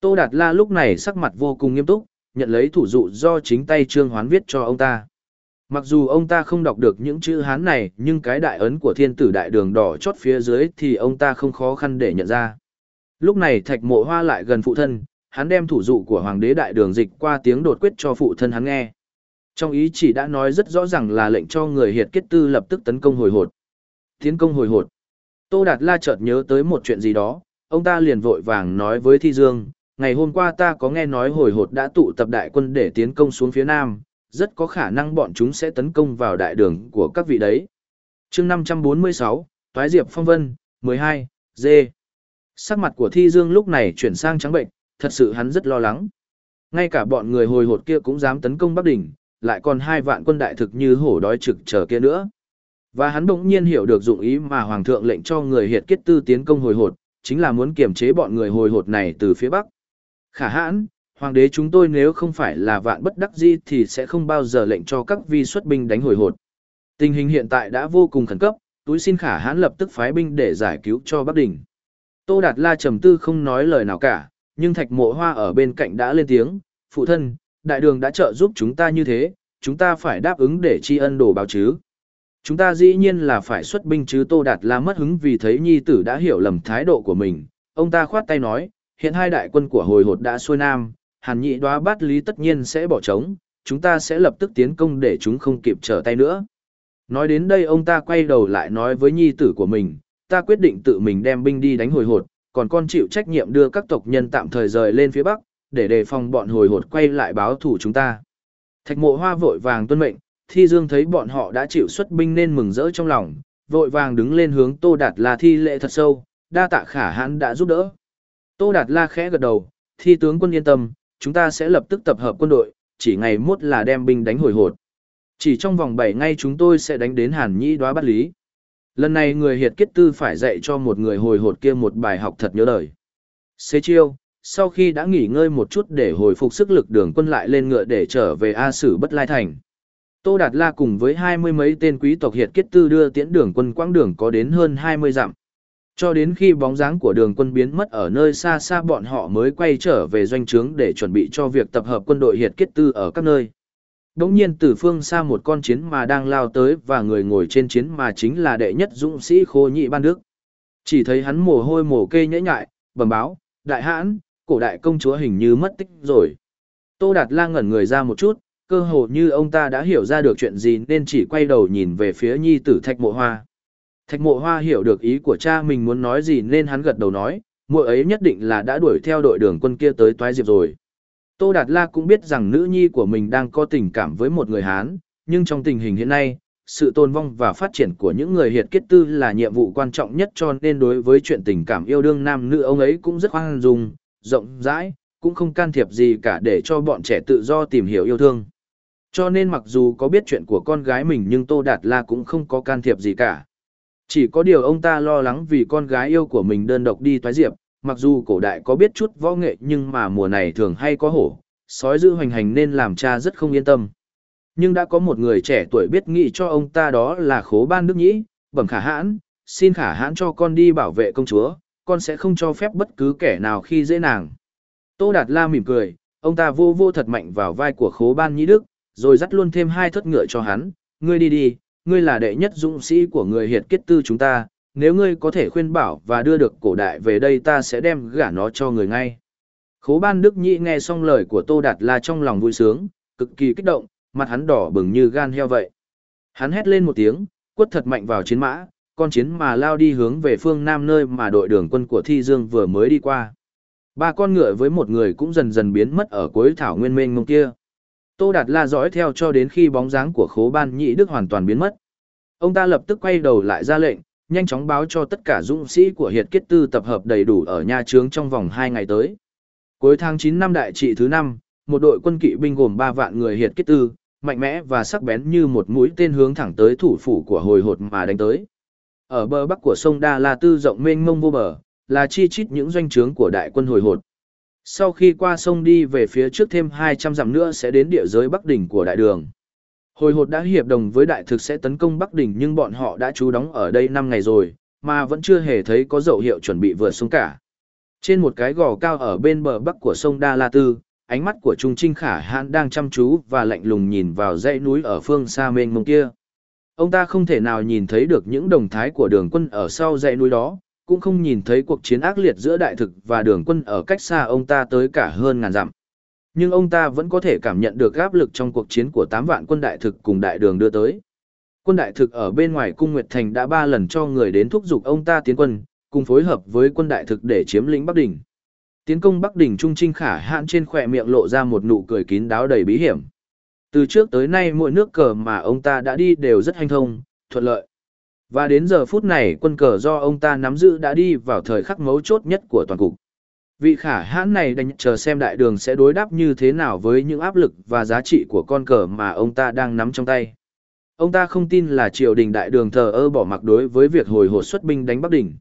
Tô Đạt La lúc này sắc mặt vô cùng nghiêm túc, nhận lấy thủ dụ do chính tay Trương Hoán viết cho ông ta. Mặc dù ông ta không đọc được những chữ Hán này, nhưng cái đại ấn của thiên tử đại đường đỏ chót phía dưới thì ông ta không khó khăn để nhận ra. Lúc này thạch mộ hoa lại gần phụ thân, hắn đem thủ dụ của hoàng đế đại đường dịch qua tiếng đột quyết cho phụ thân hắn nghe. Trong ý chỉ đã nói rất rõ ràng là lệnh cho người hiệt kết tư lập tức tấn công hồi hột. Tiến công hồi hột. Tô Đạt La chợt nhớ tới một chuyện gì đó, ông ta liền vội vàng nói với Thi Dương, ngày hôm qua ta có nghe nói hồi hột đã tụ tập đại quân để tiến công xuống phía nam, rất có khả năng bọn chúng sẽ tấn công vào đại đường của các vị đấy. chương 546, Toái Diệp Phong Vân, 12, D. Sắc mặt của Thi Dương lúc này chuyển sang trắng bệnh, thật sự hắn rất lo lắng. Ngay cả bọn người hồi hột kia cũng dám tấn công Bắc Đỉnh, lại còn hai vạn quân đại thực như hổ đói trực chờ kia nữa. Và hắn bỗng nhiên hiểu được dụng ý mà Hoàng thượng lệnh cho người hiệt kết tư tiến công hồi hột, chính là muốn kiềm chế bọn người hồi hột này từ phía Bắc. Khả hãn, Hoàng đế chúng tôi nếu không phải là vạn bất đắc di thì sẽ không bao giờ lệnh cho các vi xuất binh đánh hồi hột. Tình hình hiện tại đã vô cùng khẩn cấp, túi xin khả hãn lập tức phái binh để giải cứu cho Bắc Đình. Tô Đạt La trầm tư không nói lời nào cả, nhưng thạch mộ hoa ở bên cạnh đã lên tiếng, phụ thân, đại đường đã trợ giúp chúng ta như thế, chúng ta phải đáp ứng để tri ân đổ báo chứ. Chúng ta dĩ nhiên là phải xuất binh chứ Tô Đạt La mất hứng vì thấy nhi tử đã hiểu lầm thái độ của mình. Ông ta khoát tay nói, hiện hai đại quân của hồi hột đã xuôi nam, hàn nhị đoá bát lý tất nhiên sẽ bỏ trống, chúng ta sẽ lập tức tiến công để chúng không kịp trở tay nữa. Nói đến đây ông ta quay đầu lại nói với nhi tử của mình, ta quyết định tự mình đem binh đi đánh hồi hột, còn con chịu trách nhiệm đưa các tộc nhân tạm thời rời lên phía bắc, để đề phòng bọn hồi hột quay lại báo thủ chúng ta. Thạch mộ hoa vội vàng tuân mệnh, thi dương thấy bọn họ đã chịu xuất binh nên mừng rỡ trong lòng, vội vàng đứng lên hướng Tô Đạt La thi lệ thật sâu, đa tạ khả hãn đã giúp đỡ. Tô Đạt La khẽ gật đầu, thi tướng quân yên tâm, chúng ta sẽ lập tức tập hợp quân đội, chỉ ngày mốt là đem binh đánh hồi hột. Chỉ trong vòng 7 ngày chúng tôi sẽ đánh đến Hàn Nhĩ đoá bắt lý. Lần này người hiệt kết tư phải dạy cho một người hồi hột kia một bài học thật nhớ đời. Xế chiêu, sau khi đã nghỉ ngơi một chút để hồi phục sức lực đường quân lại lên ngựa để trở về A Sử Bất Lai Thành. Tô Đạt La cùng với hai mươi mấy tên quý tộc hiệt kết tư đưa tiễn đường quân quãng đường có đến hơn 20 dặm. Cho đến khi bóng dáng của đường quân biến mất ở nơi xa xa bọn họ mới quay trở về doanh trướng để chuẩn bị cho việc tập hợp quân đội hiệt kết tư ở các nơi. Đống nhiên từ phương xa một con chiến mà đang lao tới và người ngồi trên chiến mà chính là đệ nhất dũng sĩ khô nhị ban đức. Chỉ thấy hắn mồ hôi mồ kê nhễ nhại, bẩm báo, đại hãn, cổ đại công chúa hình như mất tích rồi. Tô Đạt La ngẩn người ra một chút, cơ hồ như ông ta đã hiểu ra được chuyện gì nên chỉ quay đầu nhìn về phía nhi tử Thạch Mộ Hoa. Thạch Mộ Hoa hiểu được ý của cha mình muốn nói gì nên hắn gật đầu nói, muội ấy nhất định là đã đuổi theo đội đường quân kia tới Toái Diệp rồi. Tô Đạt La cũng biết rằng nữ nhi của mình đang có tình cảm với một người Hán, nhưng trong tình hình hiện nay, sự tồn vong và phát triển của những người hiệt kết tư là nhiệm vụ quan trọng nhất cho nên đối với chuyện tình cảm yêu đương nam nữ ông ấy cũng rất hoang dung, rộng rãi, cũng không can thiệp gì cả để cho bọn trẻ tự do tìm hiểu yêu thương. Cho nên mặc dù có biết chuyện của con gái mình nhưng Tô Đạt La cũng không có can thiệp gì cả. Chỉ có điều ông ta lo lắng vì con gái yêu của mình đơn độc đi thoái diệp, mặc dù cổ đại có biết chút võ nghệ nhưng mà mùa này thường hay có hổ, sói dữ hoành hành nên làm cha rất không yên tâm. Nhưng đã có một người trẻ tuổi biết nghĩ cho ông ta đó là khố ban đức nhĩ, bẩm khả hãn, xin khả hãn cho con đi bảo vệ công chúa, con sẽ không cho phép bất cứ kẻ nào khi dễ nàng. Tô Đạt La mỉm cười, ông ta vô vô thật mạnh vào vai của khố ban nhĩ đức, rồi dắt luôn thêm hai thất ngựa cho hắn, ngươi đi đi, ngươi là đệ nhất dũng sĩ của người hiệt kết tư chúng ta, nếu ngươi có thể khuyên bảo và đưa được cổ đại về đây ta sẽ đem gả nó cho người ngay. Khố ban Đức Nhĩ nghe xong lời của Tô Đạt La trong lòng vui sướng, cực kỳ kích động, mặt hắn đỏ bừng như gan heo vậy. Hắn hét lên một tiếng, quất thật mạnh vào chiến mã, con chiến mà lao đi hướng về phương nam nơi mà đội đường quân của Thi Dương vừa mới đi qua. Ba con ngựa với một người cũng dần dần biến mất ở cuối thảo nguyên mênh mông kia. Tô Đạt La dõi theo cho đến khi bóng dáng của khố ban nhị đức hoàn toàn biến mất. Ông ta lập tức quay đầu lại ra lệnh, nhanh chóng báo cho tất cả dũng sĩ của hiệt kết tư tập hợp đầy đủ ở nha trướng trong vòng 2 ngày tới. Cuối tháng 9 năm đại trị thứ 5, một đội quân kỵ binh gồm 3 vạn người hiệt kết tư, mạnh mẽ và sắc bén như một mũi tên hướng thẳng tới thủ phủ của hồi hột mà đánh tới. Ở bờ bắc của sông Đa La Tư rộng mênh mông vô bờ, là chi chít những doanh trướng của đại quân hồi hột. Sau khi qua sông đi về phía trước thêm 200 dặm nữa sẽ đến địa giới Bắc Đỉnh của đại đường. Hồi hột đã hiệp đồng với đại thực sẽ tấn công Bắc Đỉnh nhưng bọn họ đã trú đóng ở đây 5 ngày rồi, mà vẫn chưa hề thấy có dấu hiệu chuẩn bị vượt sông cả. Trên một cái gò cao ở bên bờ bắc của sông Đa La Tư, ánh mắt của Trung Trinh Khả Hãn đang chăm chú và lạnh lùng nhìn vào dãy núi ở phương xa mênh mông kia. Ông ta không thể nào nhìn thấy được những đồng thái của đường quân ở sau dãy núi đó, cũng không nhìn thấy cuộc chiến ác liệt giữa đại thực và đường quân ở cách xa ông ta tới cả hơn ngàn dặm. Nhưng ông ta vẫn có thể cảm nhận được áp lực trong cuộc chiến của 8 vạn quân đại thực cùng đại đường đưa tới. Quân đại thực ở bên ngoài cung Nguyệt Thành đã ba lần cho người đến thúc giục ông ta tiến quân, cùng phối hợp với quân đại thực để chiếm lĩnh Bắc Đỉnh. Tiến công Bắc Đỉnh Trung Trinh khả hạn trên khỏe miệng lộ ra một nụ cười kín đáo đầy bí hiểm. Từ trước tới nay mỗi nước cờ mà ông ta đã đi đều rất hanh thông, thuận lợi. Và đến giờ phút này quân cờ do ông ta nắm giữ đã đi vào thời khắc mấu chốt nhất của toàn cục. Vị khả hãn này đành chờ xem đại đường sẽ đối đáp như thế nào với những áp lực và giá trị của con cờ mà ông ta đang nắm trong tay. Ông ta không tin là triều đình đại đường thờ ơ bỏ mặc đối với việc hồi hột xuất binh đánh Bắc Đỉnh.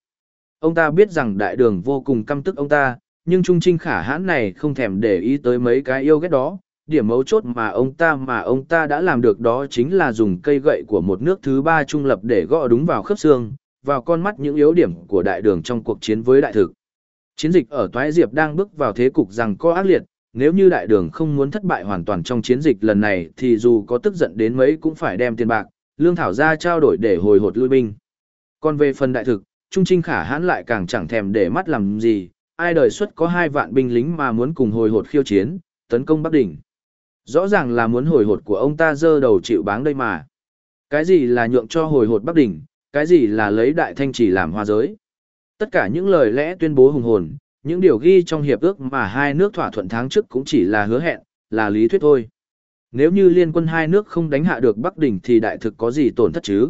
Ông ta biết rằng đại đường vô cùng căm tức ông ta, nhưng Trung Trinh khả hãn này không thèm để ý tới mấy cái yêu ghét đó. Điểm mấu chốt mà ông ta mà ông ta đã làm được đó chính là dùng cây gậy của một nước thứ ba trung lập để gõ đúng vào khớp xương, vào con mắt những yếu điểm của đại đường trong cuộc chiến với đại thực. Chiến dịch ở Toái Diệp đang bước vào thế cục rằng có ác liệt, nếu như đại đường không muốn thất bại hoàn toàn trong chiến dịch lần này thì dù có tức giận đến mấy cũng phải đem tiền bạc, lương thảo ra trao đổi để hồi hột lui binh. Còn về phần đại thực, Trung Trinh Khả hãn lại càng chẳng thèm để mắt làm gì, ai đời xuất có hai vạn binh lính mà muốn cùng hồi hột khiêu chiến, tấn công Bắc Đỉnh. Rõ ràng là muốn hồi hột của ông ta dơ đầu chịu báng đây mà. Cái gì là nhượng cho hồi hột Bắc Đỉnh, cái gì là lấy đại thanh chỉ làm hoa giới. Tất cả những lời lẽ tuyên bố hùng hồn, những điều ghi trong hiệp ước mà hai nước thỏa thuận tháng trước cũng chỉ là hứa hẹn, là lý thuyết thôi. Nếu như liên quân hai nước không đánh hạ được Bắc Đỉnh thì đại thực có gì tổn thất chứ?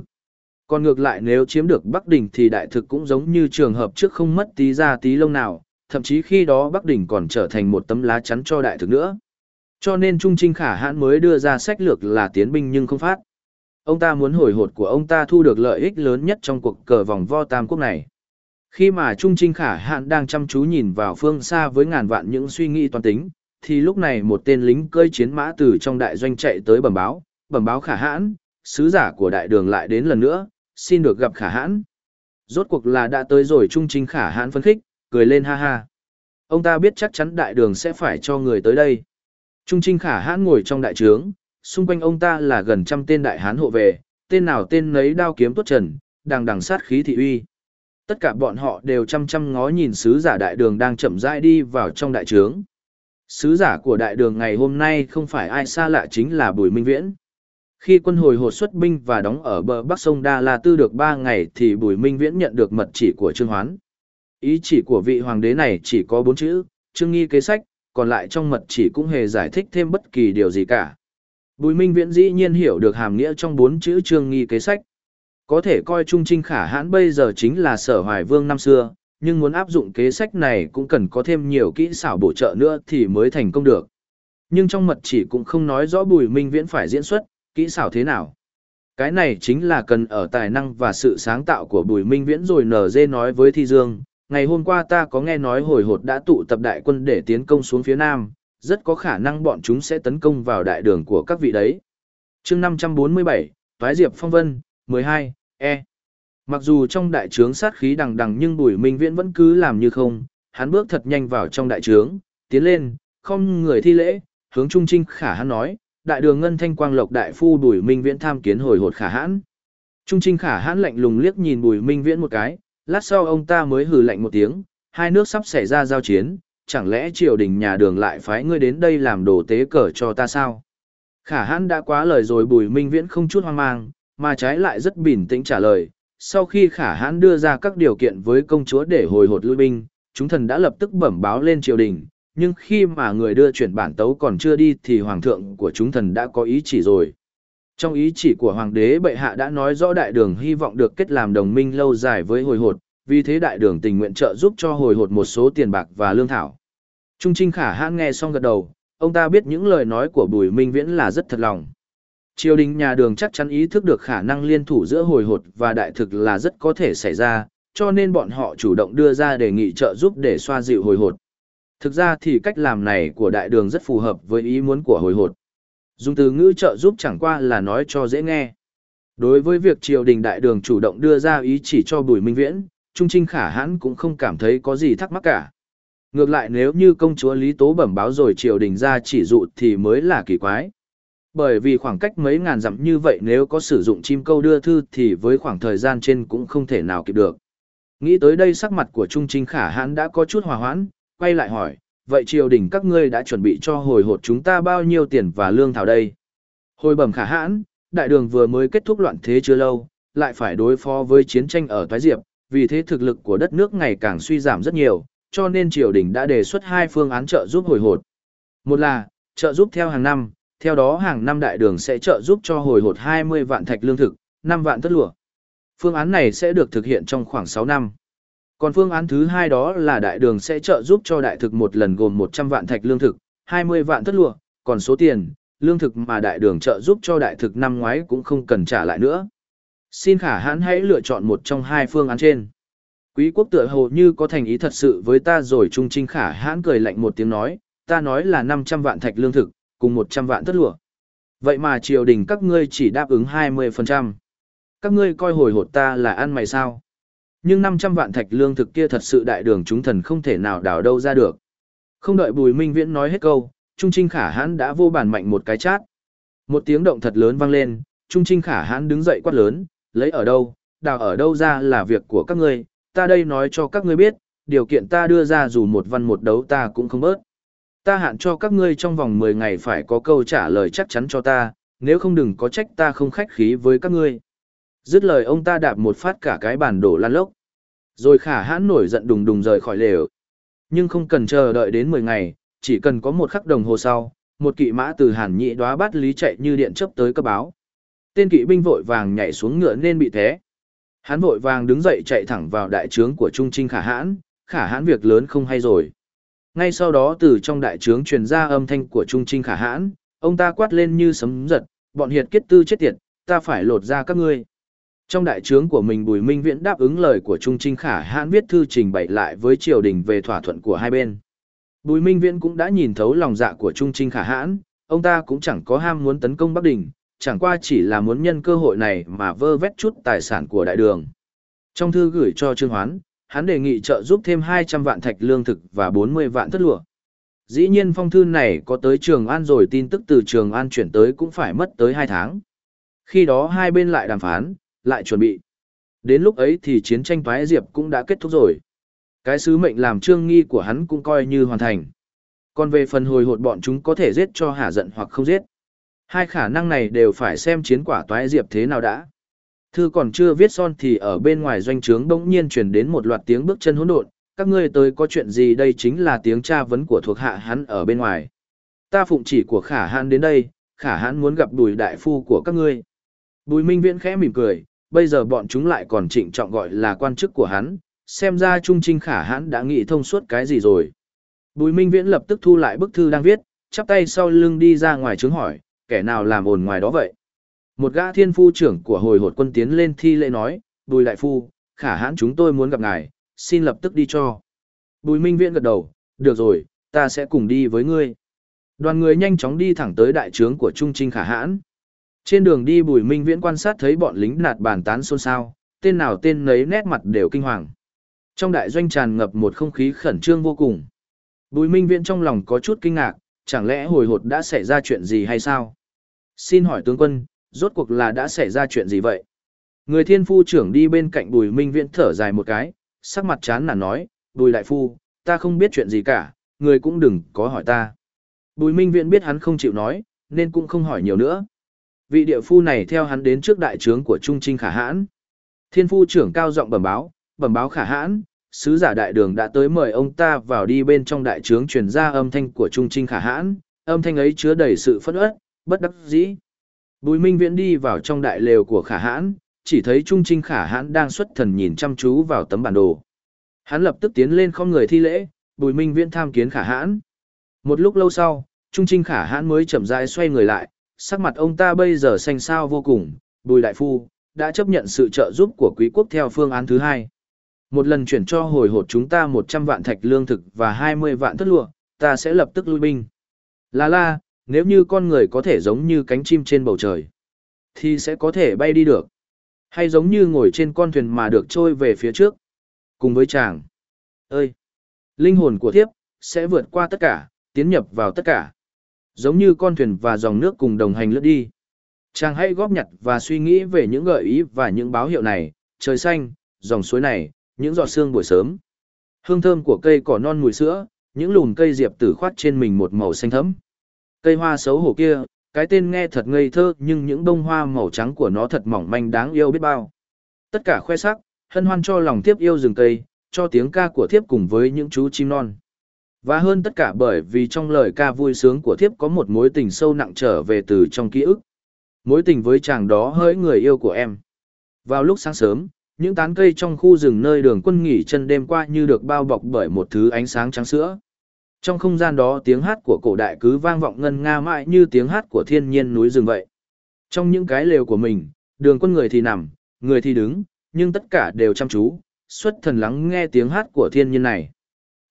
Còn ngược lại nếu chiếm được Bắc Đỉnh thì đại thực cũng giống như trường hợp trước không mất tí ra tí lông nào, thậm chí khi đó Bắc Đỉnh còn trở thành một tấm lá chắn cho đại thực nữa. Cho nên Trung Trinh Khả Hãn mới đưa ra sách lược là tiến binh nhưng không phát. Ông ta muốn hồi hột của ông ta thu được lợi ích lớn nhất trong cuộc cờ vòng vo tam quốc này. Khi mà Trung Trinh Khả Hãn đang chăm chú nhìn vào phương xa với ngàn vạn những suy nghĩ toán tính, thì lúc này một tên lính cơi chiến mã từ trong đại doanh chạy tới bẩm báo, bẩm báo Khả Hãn, sứ giả của đại đường lại đến lần nữa, xin được gặp Khả Hãn. Rốt cuộc là đã tới rồi Trung Trinh Khả Hãn phấn khích, cười lên ha ha. Ông ta biết chắc chắn đại đường sẽ phải cho người tới đây. Trung Trinh Khả Hãn ngồi trong đại trướng, xung quanh ông ta là gần trăm tên đại hán hộ vệ, tên nào tên nấy đao kiếm tuốt trần, đang đằng sát khí thị uy. Tất cả bọn họ đều chăm chăm ngó nhìn sứ giả đại đường đang chậm rãi đi vào trong đại trướng. Sứ giả của đại đường ngày hôm nay không phải ai xa lạ chính là Bùi Minh Viễn. Khi quân hồi hột xuất binh và đóng ở bờ bắc sông Đa La Tư được 3 ngày thì Bùi Minh Viễn nhận được mật chỉ của Trương Hoán. Ý chỉ của vị hoàng đế này chỉ có 4 chữ, Trương Nghi kế sách, còn lại trong mật chỉ cũng hề giải thích thêm bất kỳ điều gì cả. Bùi Minh Viễn dĩ nhiên hiểu được hàm nghĩa trong bốn chữ Trương Nghi kế sách. Có thể coi Trung Trinh Khả hãn bây giờ chính là sở hoài vương năm xưa, nhưng muốn áp dụng kế sách này cũng cần có thêm nhiều kỹ xảo bổ trợ nữa thì mới thành công được. Nhưng trong mật chỉ cũng không nói rõ Bùi Minh Viễn phải diễn xuất, kỹ xảo thế nào. Cái này chính là cần ở tài năng và sự sáng tạo của Bùi Minh Viễn rồi nở nói với Thi Dương. Ngày hôm qua ta có nghe nói hồi hột đã tụ tập đại quân để tiến công xuống phía nam, rất có khả năng bọn chúng sẽ tấn công vào đại đường của các vị đấy. chương 547, Toái Diệp Phong Vân, 12, E. Mặc dù trong đại trướng sát khí đằng đằng nhưng Bùi Minh Viễn vẫn cứ làm như không, hắn bước thật nhanh vào trong đại trướng, tiến lên, không người thi lễ, hướng Trung Trinh Khả hắn nói, đại đường ngân thanh quang lộc đại phu Bùi Minh Viễn tham kiến hồi hột Khả hãn. Trung Trinh Khả hãn lạnh lùng liếc nhìn Bùi Minh Viễn một cái, lát sau ông ta mới hừ lạnh một tiếng, hai nước sắp xảy ra giao chiến, chẳng lẽ triều đình nhà đường lại phái ngươi đến đây làm đồ tế cờ cho ta sao? Khả hãn đã quá lời rồi Bùi Minh Viễn không chút hoang mang, mà trái lại rất bình tĩnh trả lời, sau khi khả hãn đưa ra các điều kiện với công chúa để hồi hột lui binh, chúng thần đã lập tức bẩm báo lên triều đình, nhưng khi mà người đưa chuyển bản tấu còn chưa đi thì hoàng thượng của chúng thần đã có ý chỉ rồi. Trong ý chỉ của hoàng đế bệ hạ đã nói rõ đại đường hy vọng được kết làm đồng minh lâu dài với hồi hột, vì thế đại đường tình nguyện trợ giúp cho hồi hột một số tiền bạc và lương thảo. Trung Trinh Khả hãn nghe xong gật đầu, ông ta biết những lời nói của Bùi Minh Viễn là rất thật lòng. Triều đình nhà đường chắc chắn ý thức được khả năng liên thủ giữa hồi hột và đại thực là rất có thể xảy ra, cho nên bọn họ chủ động đưa ra đề nghị trợ giúp để xoa dịu hồi hột. Thực ra thì cách làm này của đại đường rất phù hợp với ý muốn của hồi hột. Dùng từ ngữ trợ giúp chẳng qua là nói cho dễ nghe. Đối với việc triều đình đại đường chủ động đưa ra ý chỉ cho Bùi Minh Viễn, Trung Trinh Khả hãn cũng không cảm thấy có gì thắc mắc cả. Ngược lại nếu như công chúa Lý Tố bẩm báo rồi triều đình ra chỉ dụ thì mới là kỳ quái. Bởi vì khoảng cách mấy ngàn dặm như vậy nếu có sử dụng chim câu đưa thư thì với khoảng thời gian trên cũng không thể nào kịp được. Nghĩ tới đây sắc mặt của Trung Trinh Khả hãn đã có chút hòa hoãn, quay lại hỏi, vậy triều đình các ngươi đã chuẩn bị cho hồi hột chúng ta bao nhiêu tiền và lương thảo đây? Hồi bẩm Khả hãn, đại đường vừa mới kết thúc loạn thế chưa lâu, lại phải đối phó với chiến tranh ở Thái Diệp, vì thế thực lực của đất nước ngày càng suy giảm rất nhiều, cho nên triều đình đã đề xuất hai phương án trợ giúp hồi hột. Một là, trợ giúp theo hàng năm, theo đó hàng năm đại đường sẽ trợ giúp cho hồi hột 20 vạn thạch lương thực, 5 vạn tất lụa. Phương án này sẽ được thực hiện trong khoảng 6 năm. Còn phương án thứ hai đó là đại đường sẽ trợ giúp cho đại thực một lần gồm 100 vạn thạch lương thực, 20 vạn thất lụa, còn số tiền, lương thực mà đại đường trợ giúp cho đại thực năm ngoái cũng không cần trả lại nữa. Xin khả hãn hãy lựa chọn một trong hai phương án trên. Quý quốc tựa hồ như có thành ý thật sự với ta rồi Trung Trinh khả hãn cười lạnh một tiếng nói, ta nói là 500 vạn thạch lương thực, cùng 100 vạn thất lụa. Vậy mà triều đình các ngươi chỉ đáp ứng 20%. Các ngươi coi hồi hột ta là ăn mày sao? Nhưng 500 vạn thạch lương thực kia thật sự đại đường chúng thần không thể nào đào đâu ra được. Không đợi Bùi Minh Viễn nói hết câu, Trung Trinh Khả Hãn đã vô bản mạnh một cái chát. Một tiếng động thật lớn vang lên, Trung Trinh Khả Hãn đứng dậy quát lớn, lấy ở đâu, đào ở đâu ra là việc của các ngươi, ta đây nói cho các ngươi biết, điều kiện ta đưa ra dù một văn một đấu ta cũng không bớt. Ta hạn cho các ngươi trong vòng 10 ngày phải có câu trả lời chắc chắn cho ta, nếu không đừng có trách ta không khách khí với các ngươi. Dứt lời ông ta đạp một phát cả cái bàn đổ lan lốc. Rồi khả hãn nổi giận đùng đùng rời khỏi lều. Nhưng không cần chờ đợi đến 10 ngày, chỉ cần có một khắc đồng hồ sau, một kỵ mã từ hàn nhị đoá bát lý chạy như điện chấp tới cấp báo. Tên kỵ binh vội vàng nhảy xuống ngựa nên bị thế. Hắn vội vàng đứng dậy chạy thẳng vào đại trướng của Trung Trinh Khả Hãn, Khả Hãn việc lớn không hay rồi. Ngay sau đó từ trong đại trướng truyền ra âm thanh của Trung Trinh khả hãn, ông ta quát lên như sấm giật, bọn hiệt kết tư chết tiệt, ta phải lột ra các ngươi. Trong đại trướng của mình Bùi Minh Viễn đáp ứng lời của Trung Trinh khả hãn viết thư trình bày lại với triều đình về thỏa thuận của hai bên. Bùi Minh Viễn cũng đã nhìn thấu lòng dạ của Trung Trinh khả hãn, ông ta cũng chẳng có ham muốn tấn công Bắc Đình, chẳng qua chỉ là muốn nhân cơ hội này mà vơ vét chút tài sản của đại đường. Trong thư gửi cho Trương Hoán, hắn đề nghị trợ giúp thêm 200 vạn thạch lương thực và 40 vạn thất lụa. Dĩ nhiên phong thư này có tới Trường An rồi tin tức từ Trường An chuyển tới cũng phải mất tới 2 tháng. Khi đó hai bên lại đàm phán, lại chuẩn bị. Đến lúc ấy thì chiến tranh phái diệp cũng đã kết thúc rồi. Cái sứ mệnh làm trương nghi của hắn cũng coi như hoàn thành. Còn về phần hồi hột bọn chúng có thể giết cho hả giận hoặc không giết. Hai khả năng này đều phải xem chiến quả toái diệp thế nào đã. Thư còn chưa viết son thì ở bên ngoài doanh trướng bỗng nhiên truyền đến một loạt tiếng bước chân hỗn độn, các ngươi tới có chuyện gì đây chính là tiếng tra vấn của thuộc hạ hắn ở bên ngoài. Ta phụng chỉ của khả hãn đến đây, khả hãn muốn gặp bùi đại phu của các ngươi. Bùi minh viễn khẽ mỉm cười, bây giờ bọn chúng lại còn trịnh trọng gọi là quan chức của hắn, xem ra trung trinh khả hãn đã nghĩ thông suốt cái gì rồi. Bùi minh viễn lập tức thu lại bức thư đang viết, chắp tay sau lưng đi ra ngoài trướng hỏi, kẻ nào làm ồn ngoài đó vậy. Một gã thiên phu trưởng của hồi hột quân tiến lên thi lễ nói, bùi đại phu, khả hãn chúng tôi muốn gặp ngài, xin lập tức đi cho. Bùi minh viễn gật đầu, được rồi, ta sẽ cùng đi với ngươi. Đoàn người nhanh chóng đi thẳng tới đại trướng của Trung Trinh Khả Hãn. Trên đường đi Bùi Minh Viễn quan sát thấy bọn lính nạt bàn tán xôn xao, tên nào tên nấy nét mặt đều kinh hoàng. Trong đại doanh tràn ngập một không khí khẩn trương vô cùng. Bùi Minh Viễn trong lòng có chút kinh ngạc, chẳng lẽ hồi hột đã xảy ra chuyện gì hay sao? Xin hỏi tướng quân, rốt cuộc là đã xảy ra chuyện gì vậy? Người thiên phu trưởng đi bên cạnh Bùi Minh Viễn thở dài một cái, sắc mặt chán nản nói, Bùi đại phu, ta không biết chuyện gì cả, người cũng đừng có hỏi ta. Bùi Minh Viễn biết hắn không chịu nói, nên cũng không hỏi nhiều nữa. Vị địa phu này theo hắn đến trước đại trướng của Trung Trinh Khả Hãn. Thiên phu trưởng cao giọng bẩm báo, bẩm báo Khả Hãn, sứ giả đại đường đã tới mời ông ta vào đi bên trong đại trướng truyền ra âm thanh của Trung Trinh Khả Hãn, âm thanh ấy chứa đầy sự phẫn uất, bất đắc dĩ. Bùi Minh Viễn đi vào trong đại lều của Khả Hãn, chỉ thấy Trung Trinh Khả Hãn đang xuất thần nhìn chăm chú vào tấm bản đồ. Hắn lập tức tiến lên không người thi lễ, Bùi Minh Viễn tham kiến Khả Hãn. Một lúc lâu sau, Trung Trinh Khả Hãn mới chậm rãi xoay người lại, sắc mặt ông ta bây giờ xanh xao vô cùng, Bùi Đại Phu, đã chấp nhận sự trợ giúp của quý quốc theo phương án thứ hai. Một lần chuyển cho hồi hột chúng ta 100 vạn thạch lương thực và 20 vạn thất lụa, ta sẽ lập tức lui binh. Là la, nếu như con người có thể giống như cánh chim trên bầu trời, thì sẽ có thể bay đi được. Hay giống như ngồi trên con thuyền mà được trôi về phía trước. Cùng với chàng. Ơi! Linh hồn của thiếp, sẽ vượt qua tất cả, tiến nhập vào tất cả. Giống như con thuyền và dòng nước cùng đồng hành lướt đi. Chàng hãy góp nhặt và suy nghĩ về những gợi ý và những báo hiệu này, trời xanh, dòng suối này, những giọt sương buổi sớm. Hương thơm của cây cỏ non mùi sữa, những lùn cây diệp tử khoát trên mình một màu xanh thẫm. Cây hoa xấu hổ kia, cái tên nghe thật ngây thơ nhưng những bông hoa màu trắng của nó thật mỏng manh đáng yêu biết bao. Tất cả khoe sắc, hân hoan cho lòng tiếp yêu rừng cây, cho tiếng ca của thiếp cùng với những chú chim non. Và hơn tất cả bởi vì trong lời ca vui sướng của thiếp có một mối tình sâu nặng trở về từ trong ký ức. Mối tình với chàng đó hỡi người yêu của em. Vào lúc sáng sớm, những tán cây trong khu rừng nơi đường quân nghỉ chân đêm qua như được bao bọc bởi một thứ ánh sáng trắng sữa. Trong không gian đó tiếng hát của cổ đại cứ vang vọng ngân nga mãi như tiếng hát của thiên nhiên núi rừng vậy. Trong những cái lều của mình, đường quân người thì nằm, người thì đứng, nhưng tất cả đều chăm chú, xuất thần lắng nghe tiếng hát của thiên nhiên này.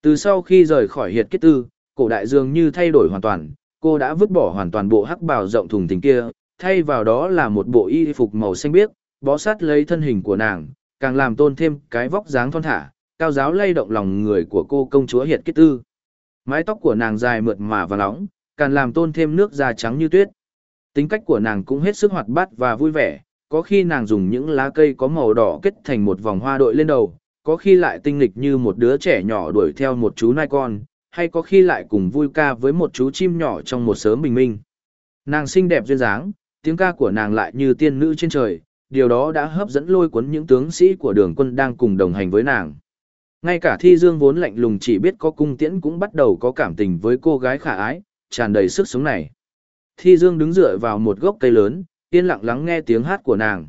Từ sau khi rời khỏi hiệt kết tư, cổ đại dường như thay đổi hoàn toàn, cô đã vứt bỏ hoàn toàn bộ hắc bào rộng thùng thình kia, thay vào đó là một bộ y phục màu xanh biếc, bó sát lấy thân hình của nàng, càng làm tôn thêm cái vóc dáng thon thả, cao giáo lay động lòng người của cô công chúa hiệt kết tư. Mái tóc của nàng dài mượt mà và nóng, càng làm tôn thêm nước da trắng như tuyết. Tính cách của nàng cũng hết sức hoạt bát và vui vẻ, có khi nàng dùng những lá cây có màu đỏ kết thành một vòng hoa đội lên đầu, có khi lại tinh nghịch như một đứa trẻ nhỏ đuổi theo một chú nai con, hay có khi lại cùng vui ca với một chú chim nhỏ trong một sớm bình minh. Nàng xinh đẹp duyên dáng, tiếng ca của nàng lại như tiên nữ trên trời, điều đó đã hấp dẫn lôi cuốn những tướng sĩ của đường quân đang cùng đồng hành với nàng. Ngay cả thi dương vốn lạnh lùng chỉ biết có cung tiễn cũng bắt đầu có cảm tình với cô gái khả ái, tràn đầy sức sống này. Thi dương đứng dựa vào một gốc cây lớn, yên lặng lắng nghe tiếng hát của nàng.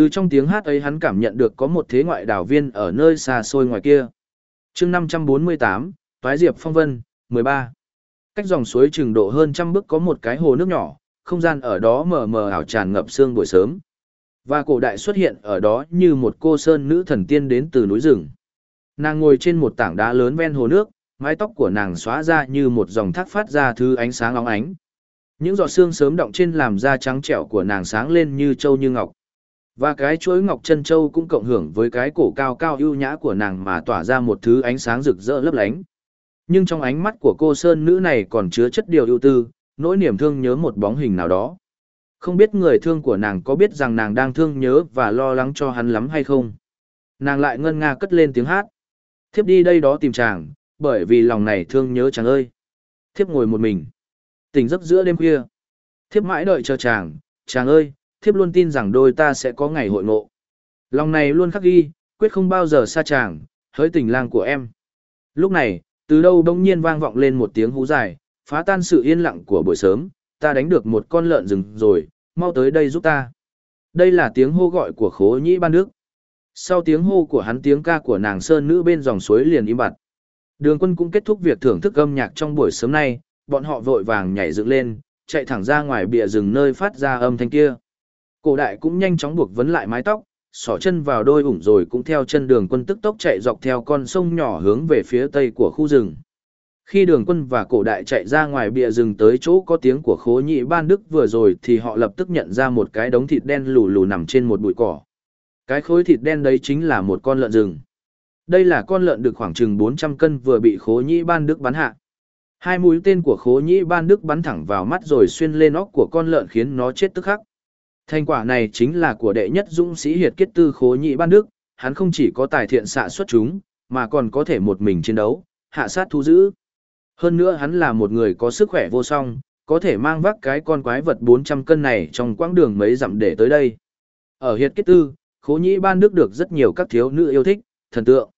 Từ trong tiếng hát ấy hắn cảm nhận được có một thế ngoại đảo viên ở nơi xa xôi ngoài kia. chương 548, Toái Diệp Phong Vân, 13. Cách dòng suối chừng độ hơn trăm bước có một cái hồ nước nhỏ, không gian ở đó mờ mờ ảo tràn ngập sương buổi sớm. Và cổ đại xuất hiện ở đó như một cô sơn nữ thần tiên đến từ núi rừng. Nàng ngồi trên một tảng đá lớn ven hồ nước, mái tóc của nàng xóa ra như một dòng thác phát ra thứ ánh sáng óng ánh. Những giọt sương sớm động trên làm da trắng trẻo của nàng sáng lên như châu như ngọc. Và cái chuỗi ngọc chân châu cũng cộng hưởng với cái cổ cao cao ưu nhã của nàng mà tỏa ra một thứ ánh sáng rực rỡ lấp lánh. Nhưng trong ánh mắt của cô sơn nữ này còn chứa chất điều ưu tư, nỗi niềm thương nhớ một bóng hình nào đó. Không biết người thương của nàng có biết rằng nàng đang thương nhớ và lo lắng cho hắn lắm hay không. Nàng lại ngân nga cất lên tiếng hát. Thiếp đi đây đó tìm chàng, bởi vì lòng này thương nhớ chàng ơi. Thiếp ngồi một mình. Tỉnh giấc giữa đêm khuya. Thiếp mãi đợi chờ chàng, chàng ơi, thiếp luôn tin rằng đôi ta sẽ có ngày hội ngộ. Lòng này luôn khắc ghi, quyết không bao giờ xa chàng, hỡi tình lang của em. Lúc này, từ đâu bỗng nhiên vang vọng lên một tiếng hú dài, phá tan sự yên lặng của buổi sớm, ta đánh được một con lợn rừng rồi, mau tới đây giúp ta. Đây là tiếng hô gọi của khố nhĩ ban đức. Sau tiếng hô của hắn tiếng ca của nàng sơn nữ bên dòng suối liền im bặt. Đường quân cũng kết thúc việc thưởng thức âm nhạc trong buổi sớm nay, bọn họ vội vàng nhảy dựng lên, chạy thẳng ra ngoài bìa rừng nơi phát ra âm thanh kia. Cổ đại cũng nhanh chóng buộc vấn lại mái tóc, xỏ chân vào đôi ủng rồi cũng theo chân đường quân tức tốc chạy dọc theo con sông nhỏ hướng về phía tây của khu rừng. Khi đường quân và cổ đại chạy ra ngoài bìa rừng tới chỗ có tiếng của khố nhị ban đức vừa rồi thì họ lập tức nhận ra một cái đống thịt đen lù lù nằm trên một bụi cỏ. Cái khối thịt đen đấy chính là một con lợn rừng. Đây là con lợn được khoảng chừng 400 cân vừa bị khố nhị ban đức bắn hạ. Hai mũi tên của khố nhị ban đức bắn thẳng vào mắt rồi xuyên lên óc của con lợn khiến nó chết tức khắc. Thành quả này chính là của đệ nhất dũng sĩ hiệt kết tư khố nhị ban đức, hắn không chỉ có tài thiện xạ xuất chúng, mà còn có thể một mình chiến đấu, hạ sát thu giữ. Hơn nữa hắn là một người có sức khỏe vô song, có thể mang vác cái con quái vật 400 cân này trong quãng đường mấy dặm để tới đây. Ở hiệt kết tư, khố nhĩ ban đức được rất nhiều các thiếu nữ yêu thích, thần tượng.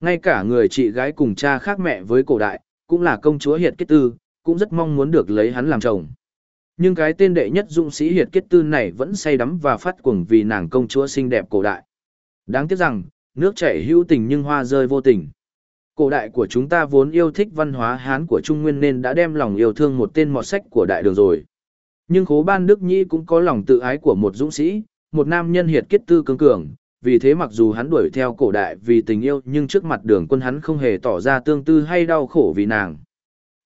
Ngay cả người chị gái cùng cha khác mẹ với cổ đại, cũng là công chúa hiệt kết tư, cũng rất mong muốn được lấy hắn làm chồng. Nhưng cái tên đệ nhất dũng sĩ hiệt kết tư này vẫn say đắm và phát cuồng vì nàng công chúa xinh đẹp cổ đại. Đáng tiếc rằng, nước chảy hữu tình nhưng hoa rơi vô tình. Cổ đại của chúng ta vốn yêu thích văn hóa Hán của Trung Nguyên nên đã đem lòng yêu thương một tên mọt sách của đại đường rồi. Nhưng khố ban Đức Nhi cũng có lòng tự ái của một dũng sĩ, một nam nhân hiệt kết tư cường cường, vì thế mặc dù hắn đuổi theo cổ đại vì tình yêu nhưng trước mặt đường quân hắn không hề tỏ ra tương tư hay đau khổ vì nàng.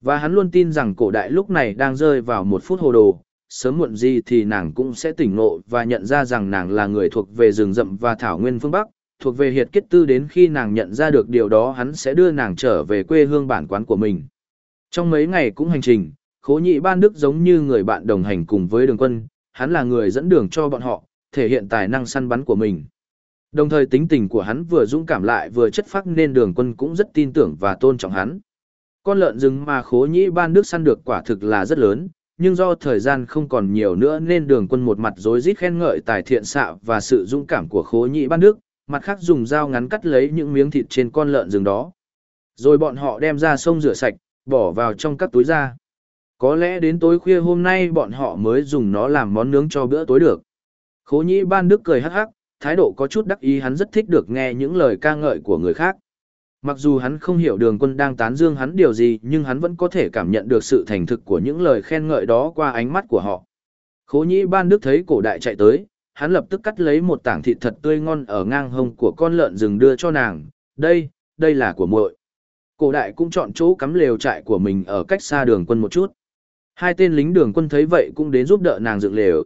Và hắn luôn tin rằng cổ đại lúc này đang rơi vào một phút hồ đồ, sớm muộn gì thì nàng cũng sẽ tỉnh ngộ và nhận ra rằng nàng là người thuộc về rừng rậm và thảo nguyên phương Bắc, thuộc về hiệt kết tư đến khi nàng nhận ra được điều đó hắn sẽ đưa nàng trở về quê hương bản quán của mình. Trong mấy ngày cũng hành trình, khố nhị ban đức giống như người bạn đồng hành cùng với đường quân, hắn là người dẫn đường cho bọn họ, thể hiện tài năng săn bắn của mình. Đồng thời tính tình của hắn vừa dũng cảm lại vừa chất phác nên đường quân cũng rất tin tưởng và tôn trọng hắn. Con lợn rừng mà khố nhĩ ban đức săn được quả thực là rất lớn, nhưng do thời gian không còn nhiều nữa nên đường quân một mặt rối rít khen ngợi tài thiện xạ và sự dũng cảm của khố nhĩ ban đức, mặt khác dùng dao ngắn cắt lấy những miếng thịt trên con lợn rừng đó. Rồi bọn họ đem ra sông rửa sạch, bỏ vào trong các túi da. Có lẽ đến tối khuya hôm nay bọn họ mới dùng nó làm món nướng cho bữa tối được. Khố nhĩ ban đức cười hắc hắc, thái độ có chút đắc ý hắn rất thích được nghe những lời ca ngợi của người khác. Mặc dù hắn không hiểu đường quân đang tán dương hắn điều gì nhưng hắn vẫn có thể cảm nhận được sự thành thực của những lời khen ngợi đó qua ánh mắt của họ. Khố nhĩ ban đức thấy cổ đại chạy tới, hắn lập tức cắt lấy một tảng thịt thật tươi ngon ở ngang hông của con lợn rừng đưa cho nàng, đây, đây là của muội. Cổ đại cũng chọn chỗ cắm lều trại của mình ở cách xa đường quân một chút. Hai tên lính đường quân thấy vậy cũng đến giúp đỡ nàng dựng lều.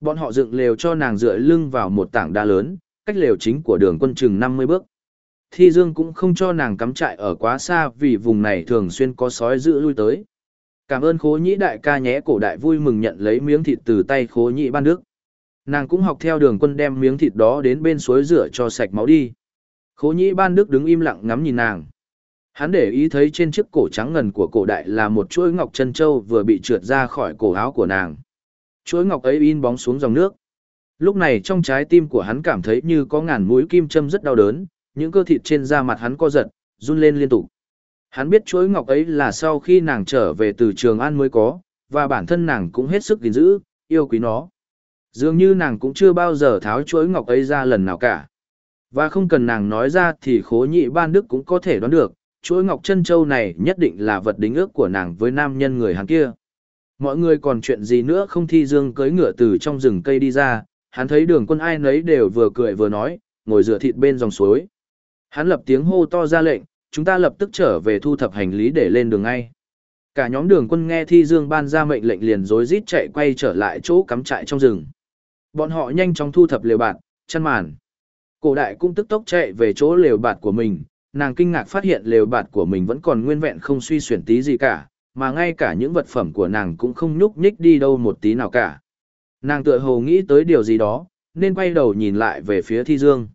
Bọn họ dựng lều cho nàng dựa lưng vào một tảng đá lớn, cách lều chính của đường quân chừng 50 bước. Thi Dương cũng không cho nàng cắm trại ở quá xa vì vùng này thường xuyên có sói giữ lui tới. Cảm ơn khố nhĩ đại ca nhé cổ đại vui mừng nhận lấy miếng thịt từ tay khố nhĩ ban đức. Nàng cũng học theo đường quân đem miếng thịt đó đến bên suối rửa cho sạch máu đi. Khố nhĩ ban đức đứng im lặng ngắm nhìn nàng. Hắn để ý thấy trên chiếc cổ trắng ngần của cổ đại là một chuỗi ngọc chân châu vừa bị trượt ra khỏi cổ áo của nàng. Chuỗi ngọc ấy in bóng xuống dòng nước. Lúc này trong trái tim của hắn cảm thấy như có ngàn mũi kim châm rất đau đớn, những cơ thịt trên da mặt hắn co giật, run lên liên tục. Hắn biết chuỗi ngọc ấy là sau khi nàng trở về từ trường an mới có, và bản thân nàng cũng hết sức gìn giữ, yêu quý nó. Dường như nàng cũng chưa bao giờ tháo chuỗi ngọc ấy ra lần nào cả. Và không cần nàng nói ra thì khố nhị ban đức cũng có thể đoán được, chuỗi ngọc chân châu này nhất định là vật đính ước của nàng với nam nhân người hắn kia. Mọi người còn chuyện gì nữa không thi dương cưới ngựa từ trong rừng cây đi ra, hắn thấy đường quân ai nấy đều vừa cười vừa nói, ngồi rửa thịt bên dòng suối. Hắn lập tiếng hô to ra lệnh, chúng ta lập tức trở về thu thập hành lý để lên đường ngay. Cả nhóm đường quân nghe thi dương ban ra mệnh lệnh liền rối rít chạy quay trở lại chỗ cắm trại trong rừng. Bọn họ nhanh chóng thu thập lều bạt, chăn màn. Cổ đại cũng tức tốc chạy về chỗ lều bạt của mình, nàng kinh ngạc phát hiện lều bạt của mình vẫn còn nguyên vẹn không suy xuyển tí gì cả, mà ngay cả những vật phẩm của nàng cũng không nhúc nhích đi đâu một tí nào cả. Nàng tựa hồ nghĩ tới điều gì đó, nên quay đầu nhìn lại về phía thi dương.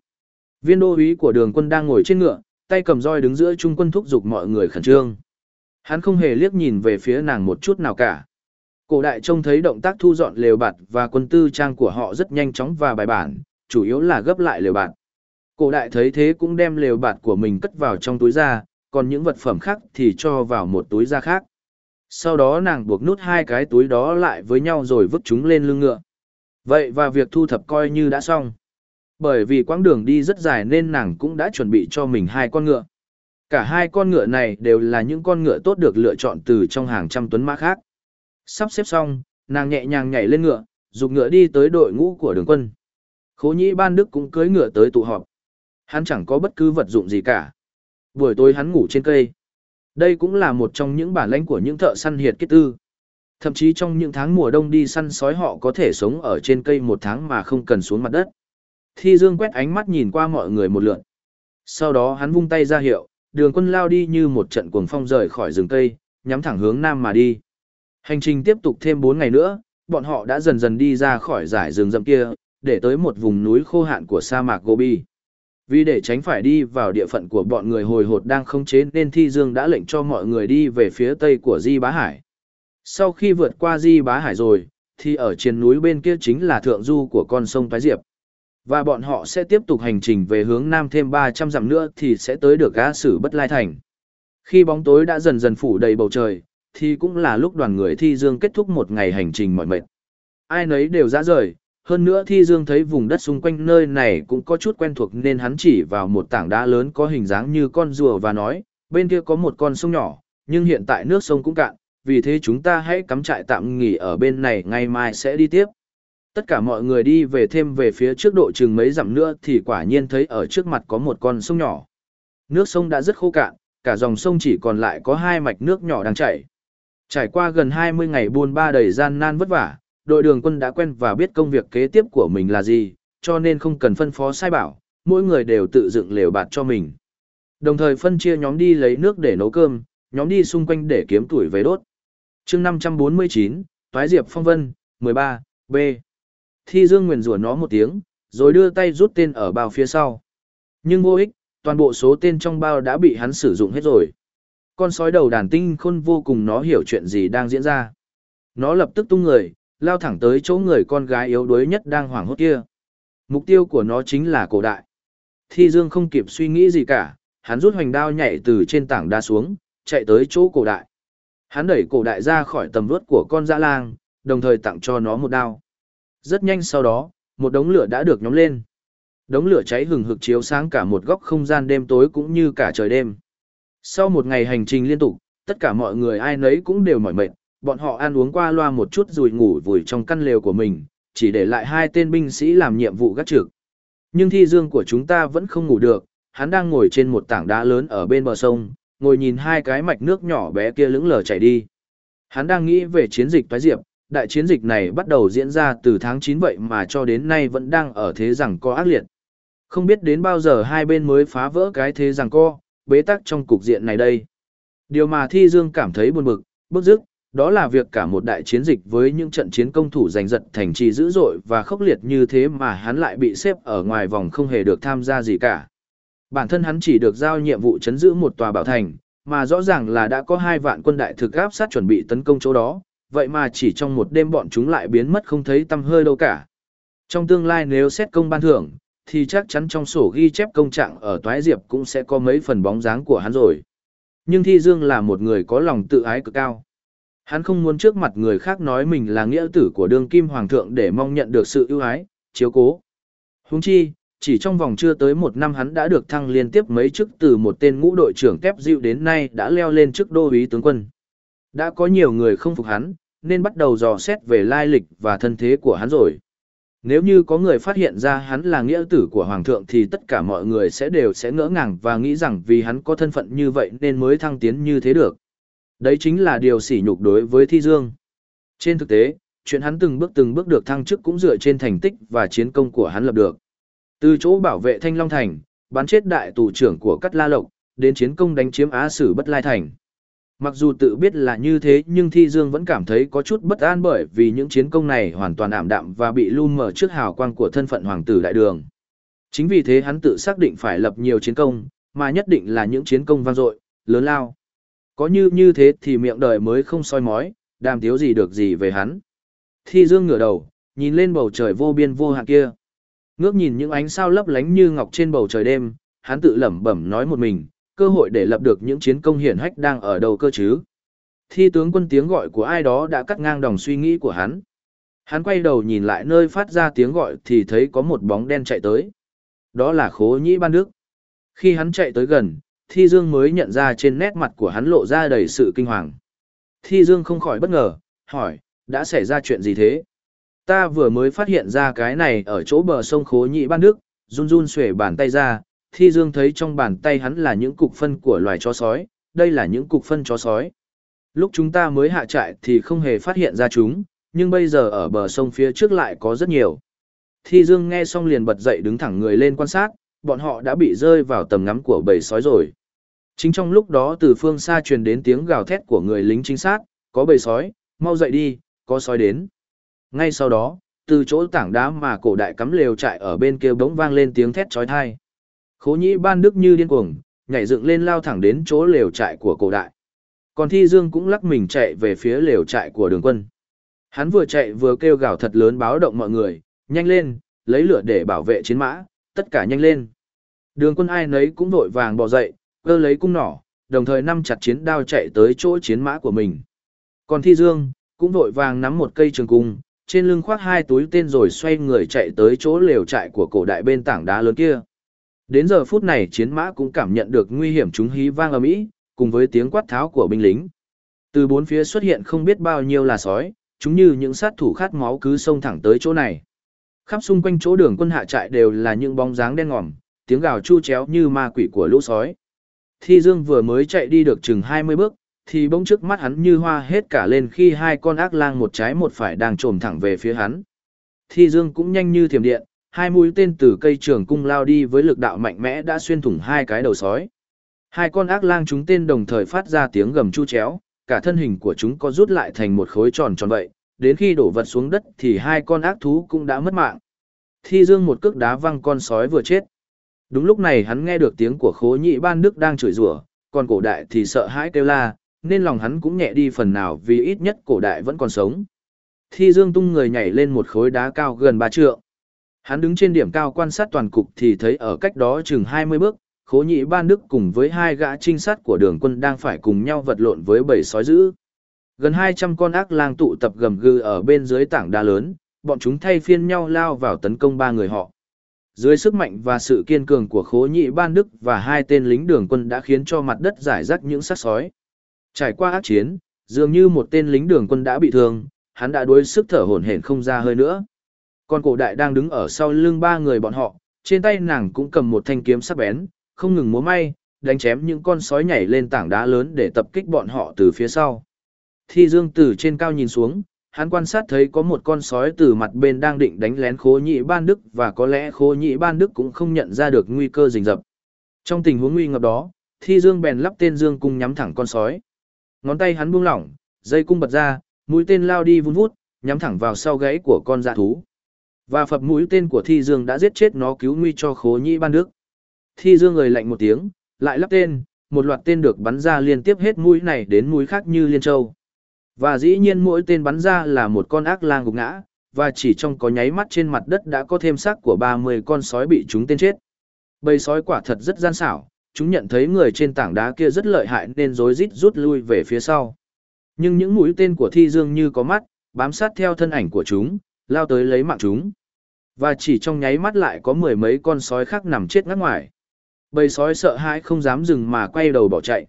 Viên đô úy của đường quân đang ngồi trên ngựa, tay cầm roi đứng giữa trung quân thúc giục mọi người khẩn trương. Hắn không hề liếc nhìn về phía nàng một chút nào cả. Cổ đại trông thấy động tác thu dọn lều bạt và quân tư trang của họ rất nhanh chóng và bài bản, chủ yếu là gấp lại lều bạt. Cổ đại thấy thế cũng đem lều bạt của mình cất vào trong túi da, còn những vật phẩm khác thì cho vào một túi da khác. Sau đó nàng buộc nút hai cái túi đó lại với nhau rồi vứt chúng lên lưng ngựa. Vậy và việc thu thập coi như đã xong. Bởi vì quãng đường đi rất dài nên nàng cũng đã chuẩn bị cho mình hai con ngựa. Cả hai con ngựa này đều là những con ngựa tốt được lựa chọn từ trong hàng trăm tuấn mã khác. Sắp xếp xong, nàng nhẹ nhàng nhảy lên ngựa, dục ngựa đi tới đội ngũ của đường quân. Khố nhĩ ban đức cũng cưỡi ngựa tới tụ họp. Hắn chẳng có bất cứ vật dụng gì cả. Buổi tối hắn ngủ trên cây. Đây cũng là một trong những bản lãnh của những thợ săn hiệt kết tư. Thậm chí trong những tháng mùa đông đi săn sói họ có thể sống ở trên cây một tháng mà không cần xuống mặt đất. Thi Dương quét ánh mắt nhìn qua mọi người một lượt. Sau đó hắn vung tay ra hiệu, đường quân lao đi như một trận cuồng phong rời khỏi rừng cây, nhắm thẳng hướng nam mà đi. Hành trình tiếp tục thêm 4 ngày nữa, bọn họ đã dần dần đi ra khỏi giải rừng rậm kia, để tới một vùng núi khô hạn của sa mạc Gobi. Vì để tránh phải đi vào địa phận của bọn người hồi hột đang không chế nên Thi Dương đã lệnh cho mọi người đi về phía tây của Di Bá Hải. Sau khi vượt qua Di Bá Hải rồi, thì ở trên núi bên kia chính là thượng du của con sông Thái Diệp. Và bọn họ sẽ tiếp tục hành trình về hướng nam thêm 300 dặm nữa thì sẽ tới được gã sử bất lai thành. Khi bóng tối đã dần dần phủ đầy bầu trời, thì cũng là lúc đoàn người Thi Dương kết thúc một ngày hành trình mỏi mệt. Ai nấy đều ra rời, hơn nữa Thi Dương thấy vùng đất xung quanh nơi này cũng có chút quen thuộc nên hắn chỉ vào một tảng đá lớn có hình dáng như con rùa và nói, bên kia có một con sông nhỏ, nhưng hiện tại nước sông cũng cạn, vì thế chúng ta hãy cắm trại tạm nghỉ ở bên này ngày mai sẽ đi tiếp. Tất cả mọi người đi về thêm về phía trước độ chừng mấy dặm nữa thì quả nhiên thấy ở trước mặt có một con sông nhỏ. Nước sông đã rất khô cạn, cả dòng sông chỉ còn lại có hai mạch nước nhỏ đang chảy. Trải qua gần 20 ngày buôn ba đầy gian nan vất vả, đội đường quân đã quen và biết công việc kế tiếp của mình là gì, cho nên không cần phân phó sai bảo, mỗi người đều tự dựng lều bạt cho mình. Đồng thời phân chia nhóm đi lấy nước để nấu cơm, nhóm đi xung quanh để kiếm tuổi về đốt. chương 549, Toái Diệp Phong Vân, 13, B. Thi Dương nguyền rủa nó một tiếng, rồi đưa tay rút tên ở bao phía sau. Nhưng vô ích, toàn bộ số tên trong bao đã bị hắn sử dụng hết rồi. Con sói đầu đàn tinh khôn vô cùng nó hiểu chuyện gì đang diễn ra. Nó lập tức tung người, lao thẳng tới chỗ người con gái yếu đuối nhất đang hoảng hốt kia. Mục tiêu của nó chính là cổ đại. Thi Dương không kịp suy nghĩ gì cả, hắn rút hoành đao nhảy từ trên tảng đá xuống, chạy tới chỗ cổ đại. Hắn đẩy cổ đại ra khỏi tầm vuốt của con dã lang, đồng thời tặng cho nó một đao. Rất nhanh sau đó, một đống lửa đã được nhóm lên. Đống lửa cháy hừng hực chiếu sáng cả một góc không gian đêm tối cũng như cả trời đêm. Sau một ngày hành trình liên tục, tất cả mọi người ai nấy cũng đều mỏi mệt, bọn họ ăn uống qua loa một chút rồi ngủ vùi trong căn lều của mình, chỉ để lại hai tên binh sĩ làm nhiệm vụ gác trực. Nhưng thi dương của chúng ta vẫn không ngủ được, hắn đang ngồi trên một tảng đá lớn ở bên bờ sông, ngồi nhìn hai cái mạch nước nhỏ bé kia lững lờ chảy đi. Hắn đang nghĩ về chiến dịch toái diệp, đại chiến dịch này bắt đầu diễn ra từ tháng 9 vậy mà cho đến nay vẫn đang ở thế rằng co ác liệt. Không biết đến bao giờ hai bên mới phá vỡ cái thế rằng co, bế tắc trong cục diện này đây. Điều mà Thi Dương cảm thấy buồn bực, bức dứt, đó là việc cả một đại chiến dịch với những trận chiến công thủ giành giật thành trì dữ dội và khốc liệt như thế mà hắn lại bị xếp ở ngoài vòng không hề được tham gia gì cả. Bản thân hắn chỉ được giao nhiệm vụ chấn giữ một tòa bảo thành, mà rõ ràng là đã có hai vạn quân đại thực áp sát chuẩn bị tấn công chỗ đó, vậy mà chỉ trong một đêm bọn chúng lại biến mất không thấy tăm hơi đâu cả. Trong tương lai nếu xét công ban thưởng, thì chắc chắn trong sổ ghi chép công trạng ở Toái Diệp cũng sẽ có mấy phần bóng dáng của hắn rồi. Nhưng Thi Dương là một người có lòng tự ái cực cao. Hắn không muốn trước mặt người khác nói mình là nghĩa tử của đương kim hoàng thượng để mong nhận được sự ưu ái, chiếu cố. Huống chi, chỉ trong vòng chưa tới một năm hắn đã được thăng liên tiếp mấy chức từ một tên ngũ đội trưởng kép dịu đến nay đã leo lên chức đô úy tướng quân. Đã có nhiều người không phục hắn, nên bắt đầu dò xét về lai lịch và thân thế của hắn rồi. Nếu như có người phát hiện ra hắn là nghĩa tử của Hoàng thượng thì tất cả mọi người sẽ đều sẽ ngỡ ngàng và nghĩ rằng vì hắn có thân phận như vậy nên mới thăng tiến như thế được. Đấy chính là điều sỉ nhục đối với Thi Dương. Trên thực tế, chuyện hắn từng bước từng bước được thăng chức cũng dựa trên thành tích và chiến công của hắn lập được. Từ chỗ bảo vệ Thanh Long Thành, bắn chết đại tù trưởng của Cát La Lộc, đến chiến công đánh chiếm Á Sử Bất Lai Thành. Mặc dù tự biết là như thế nhưng Thi Dương vẫn cảm thấy có chút bất an bởi vì những chiến công này hoàn toàn ảm đạm và bị lu mờ trước hào quang của thân phận hoàng tử đại đường. Chính vì thế hắn tự xác định phải lập nhiều chiến công, mà nhất định là những chiến công vang dội, lớn lao. Có như như thế thì miệng đời mới không soi mói, đàm thiếu gì được gì về hắn. Thi Dương ngửa đầu, nhìn lên bầu trời vô biên vô hạn kia. Ngước nhìn những ánh sao lấp lánh như ngọc trên bầu trời đêm, hắn tự lẩm bẩm nói một mình, cơ hội để lập được những chiến công hiển hách đang ở đầu cơ chứ. Thi tướng quân tiếng gọi của ai đó đã cắt ngang dòng suy nghĩ của hắn. Hắn quay đầu nhìn lại nơi phát ra tiếng gọi thì thấy có một bóng đen chạy tới. Đó là khố nhĩ ban đức. Khi hắn chạy tới gần, Thi Dương mới nhận ra trên nét mặt của hắn lộ ra đầy sự kinh hoàng. Thi Dương không khỏi bất ngờ, hỏi, đã xảy ra chuyện gì thế? Ta vừa mới phát hiện ra cái này ở chỗ bờ sông khố nhĩ ban đức, run run xuể bàn tay ra, Thi Dương thấy trong bàn tay hắn là những cục phân của loài chó sói, đây là những cục phân chó sói. Lúc chúng ta mới hạ trại thì không hề phát hiện ra chúng, nhưng bây giờ ở bờ sông phía trước lại có rất nhiều. Thi Dương nghe xong liền bật dậy đứng thẳng người lên quan sát, bọn họ đã bị rơi vào tầm ngắm của bầy sói rồi. Chính trong lúc đó từ phương xa truyền đến tiếng gào thét của người lính chính xác, có bầy sói, mau dậy đi, có sói đến. Ngay sau đó, từ chỗ tảng đá mà cổ đại cắm lều trại ở bên kia bỗng vang lên tiếng thét chói tai. Khố nhĩ ban đức như điên cuồng, nhảy dựng lên lao thẳng đến chỗ lều trại của cổ đại. Còn thi dương cũng lắc mình chạy về phía lều trại của đường quân. Hắn vừa chạy vừa kêu gào thật lớn báo động mọi người, nhanh lên, lấy lửa để bảo vệ chiến mã, tất cả nhanh lên. Đường quân ai nấy cũng vội vàng bò dậy, cơ lấy cung nỏ, đồng thời nắm chặt chiến đao chạy tới chỗ chiến mã của mình. Còn thi dương, cũng vội vàng nắm một cây trường cung, trên lưng khoác hai túi tên rồi xoay người chạy tới chỗ lều trại của cổ đại bên tảng đá lớn kia. Đến giờ phút này chiến mã cũng cảm nhận được nguy hiểm chúng hí vang ầm ĩ, cùng với tiếng quát tháo của binh lính. Từ bốn phía xuất hiện không biết bao nhiêu là sói, chúng như những sát thủ khát máu cứ xông thẳng tới chỗ này. Khắp xung quanh chỗ đường quân hạ trại đều là những bóng dáng đen ngòm, tiếng gào chu chéo như ma quỷ của lũ sói. Thi Dương vừa mới chạy đi được chừng 20 bước, thì bỗng trước mắt hắn như hoa hết cả lên khi hai con ác lang một trái một phải đang trồm thẳng về phía hắn. Thi Dương cũng nhanh như thiểm điện, hai mũi tên từ cây trường cung lao đi với lực đạo mạnh mẽ đã xuyên thủng hai cái đầu sói. Hai con ác lang chúng tên đồng thời phát ra tiếng gầm chu chéo, cả thân hình của chúng có rút lại thành một khối tròn tròn vậy, đến khi đổ vật xuống đất thì hai con ác thú cũng đã mất mạng. Thi Dương một cước đá văng con sói vừa chết. Đúng lúc này hắn nghe được tiếng của khố nhị ban đức đang chửi rủa, còn cổ đại thì sợ hãi kêu la, nên lòng hắn cũng nhẹ đi phần nào vì ít nhất cổ đại vẫn còn sống. Thi Dương tung người nhảy lên một khối đá cao gần ba trượng. Hắn đứng trên điểm cao quan sát toàn cục thì thấy ở cách đó chừng 20 bước, khố nhị ban đức cùng với hai gã trinh sát của đường quân đang phải cùng nhau vật lộn với bầy sói dữ. Gần 200 con ác lang tụ tập gầm gừ ở bên dưới tảng đá lớn, bọn chúng thay phiên nhau lao vào tấn công ba người họ. Dưới sức mạnh và sự kiên cường của khố nhị ban đức và hai tên lính đường quân đã khiến cho mặt đất giải rác những xác sói. Trải qua ác chiến, dường như một tên lính đường quân đã bị thương, hắn đã đuối sức thở hổn hển không ra hơi nữa. Còn cổ đại đang đứng ở sau lưng ba người bọn họ, trên tay nàng cũng cầm một thanh kiếm sắc bén, không ngừng múa may, đánh chém những con sói nhảy lên tảng đá lớn để tập kích bọn họ từ phía sau. Thi Dương từ trên cao nhìn xuống, hắn quan sát thấy có một con sói từ mặt bên đang định đánh lén khố nhị ban đức và có lẽ khố nhị ban đức cũng không nhận ra được nguy cơ rình rập. Trong tình huống nguy ngập đó, Thi Dương bèn lắp tên Dương cung nhắm thẳng con sói. Ngón tay hắn buông lỏng, dây cung bật ra, mũi tên lao đi vun vút, nhắm thẳng vào sau gáy của con dạ thú. Và phập mũi tên của Thi Dương đã giết chết nó cứu nguy cho khố Nhĩ ban đức. Thi Dương người lạnh một tiếng, lại lắp tên, một loạt tên được bắn ra liên tiếp hết mũi này đến mũi khác như liên châu. Và dĩ nhiên mỗi tên bắn ra là một con ác lang gục ngã, và chỉ trong có nháy mắt trên mặt đất đã có thêm xác của 30 con sói bị chúng tên chết. Bầy sói quả thật rất gian xảo, chúng nhận thấy người trên tảng đá kia rất lợi hại nên rối rít rút lui về phía sau. Nhưng những mũi tên của Thi Dương như có mắt, bám sát theo thân ảnh của chúng, lao tới lấy mạng chúng. Và chỉ trong nháy mắt lại có mười mấy con sói khác nằm chết ngắt ngoài. Bầy sói sợ hãi không dám dừng mà quay đầu bỏ chạy.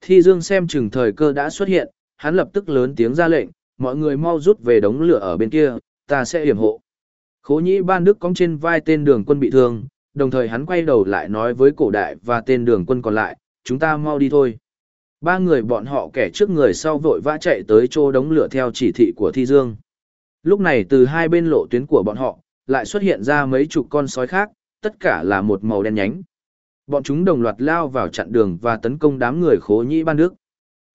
Thi Dương xem chừng thời cơ đã xuất hiện, hắn lập tức lớn tiếng ra lệnh, mọi người mau rút về đống lửa ở bên kia, ta sẽ hiểm hộ. Khố nhĩ ban đức cong trên vai tên đường quân bị thương, đồng thời hắn quay đầu lại nói với cổ đại và tên đường quân còn lại, chúng ta mau đi thôi. Ba người bọn họ kẻ trước người sau vội vã chạy tới chỗ đống lửa theo chỉ thị của Thi Dương. Lúc này từ hai bên lộ tuyến của bọn họ, lại xuất hiện ra mấy chục con sói khác, tất cả là một màu đen nhánh. Bọn chúng đồng loạt lao vào chặn đường và tấn công đám người khố nhĩ ban đức.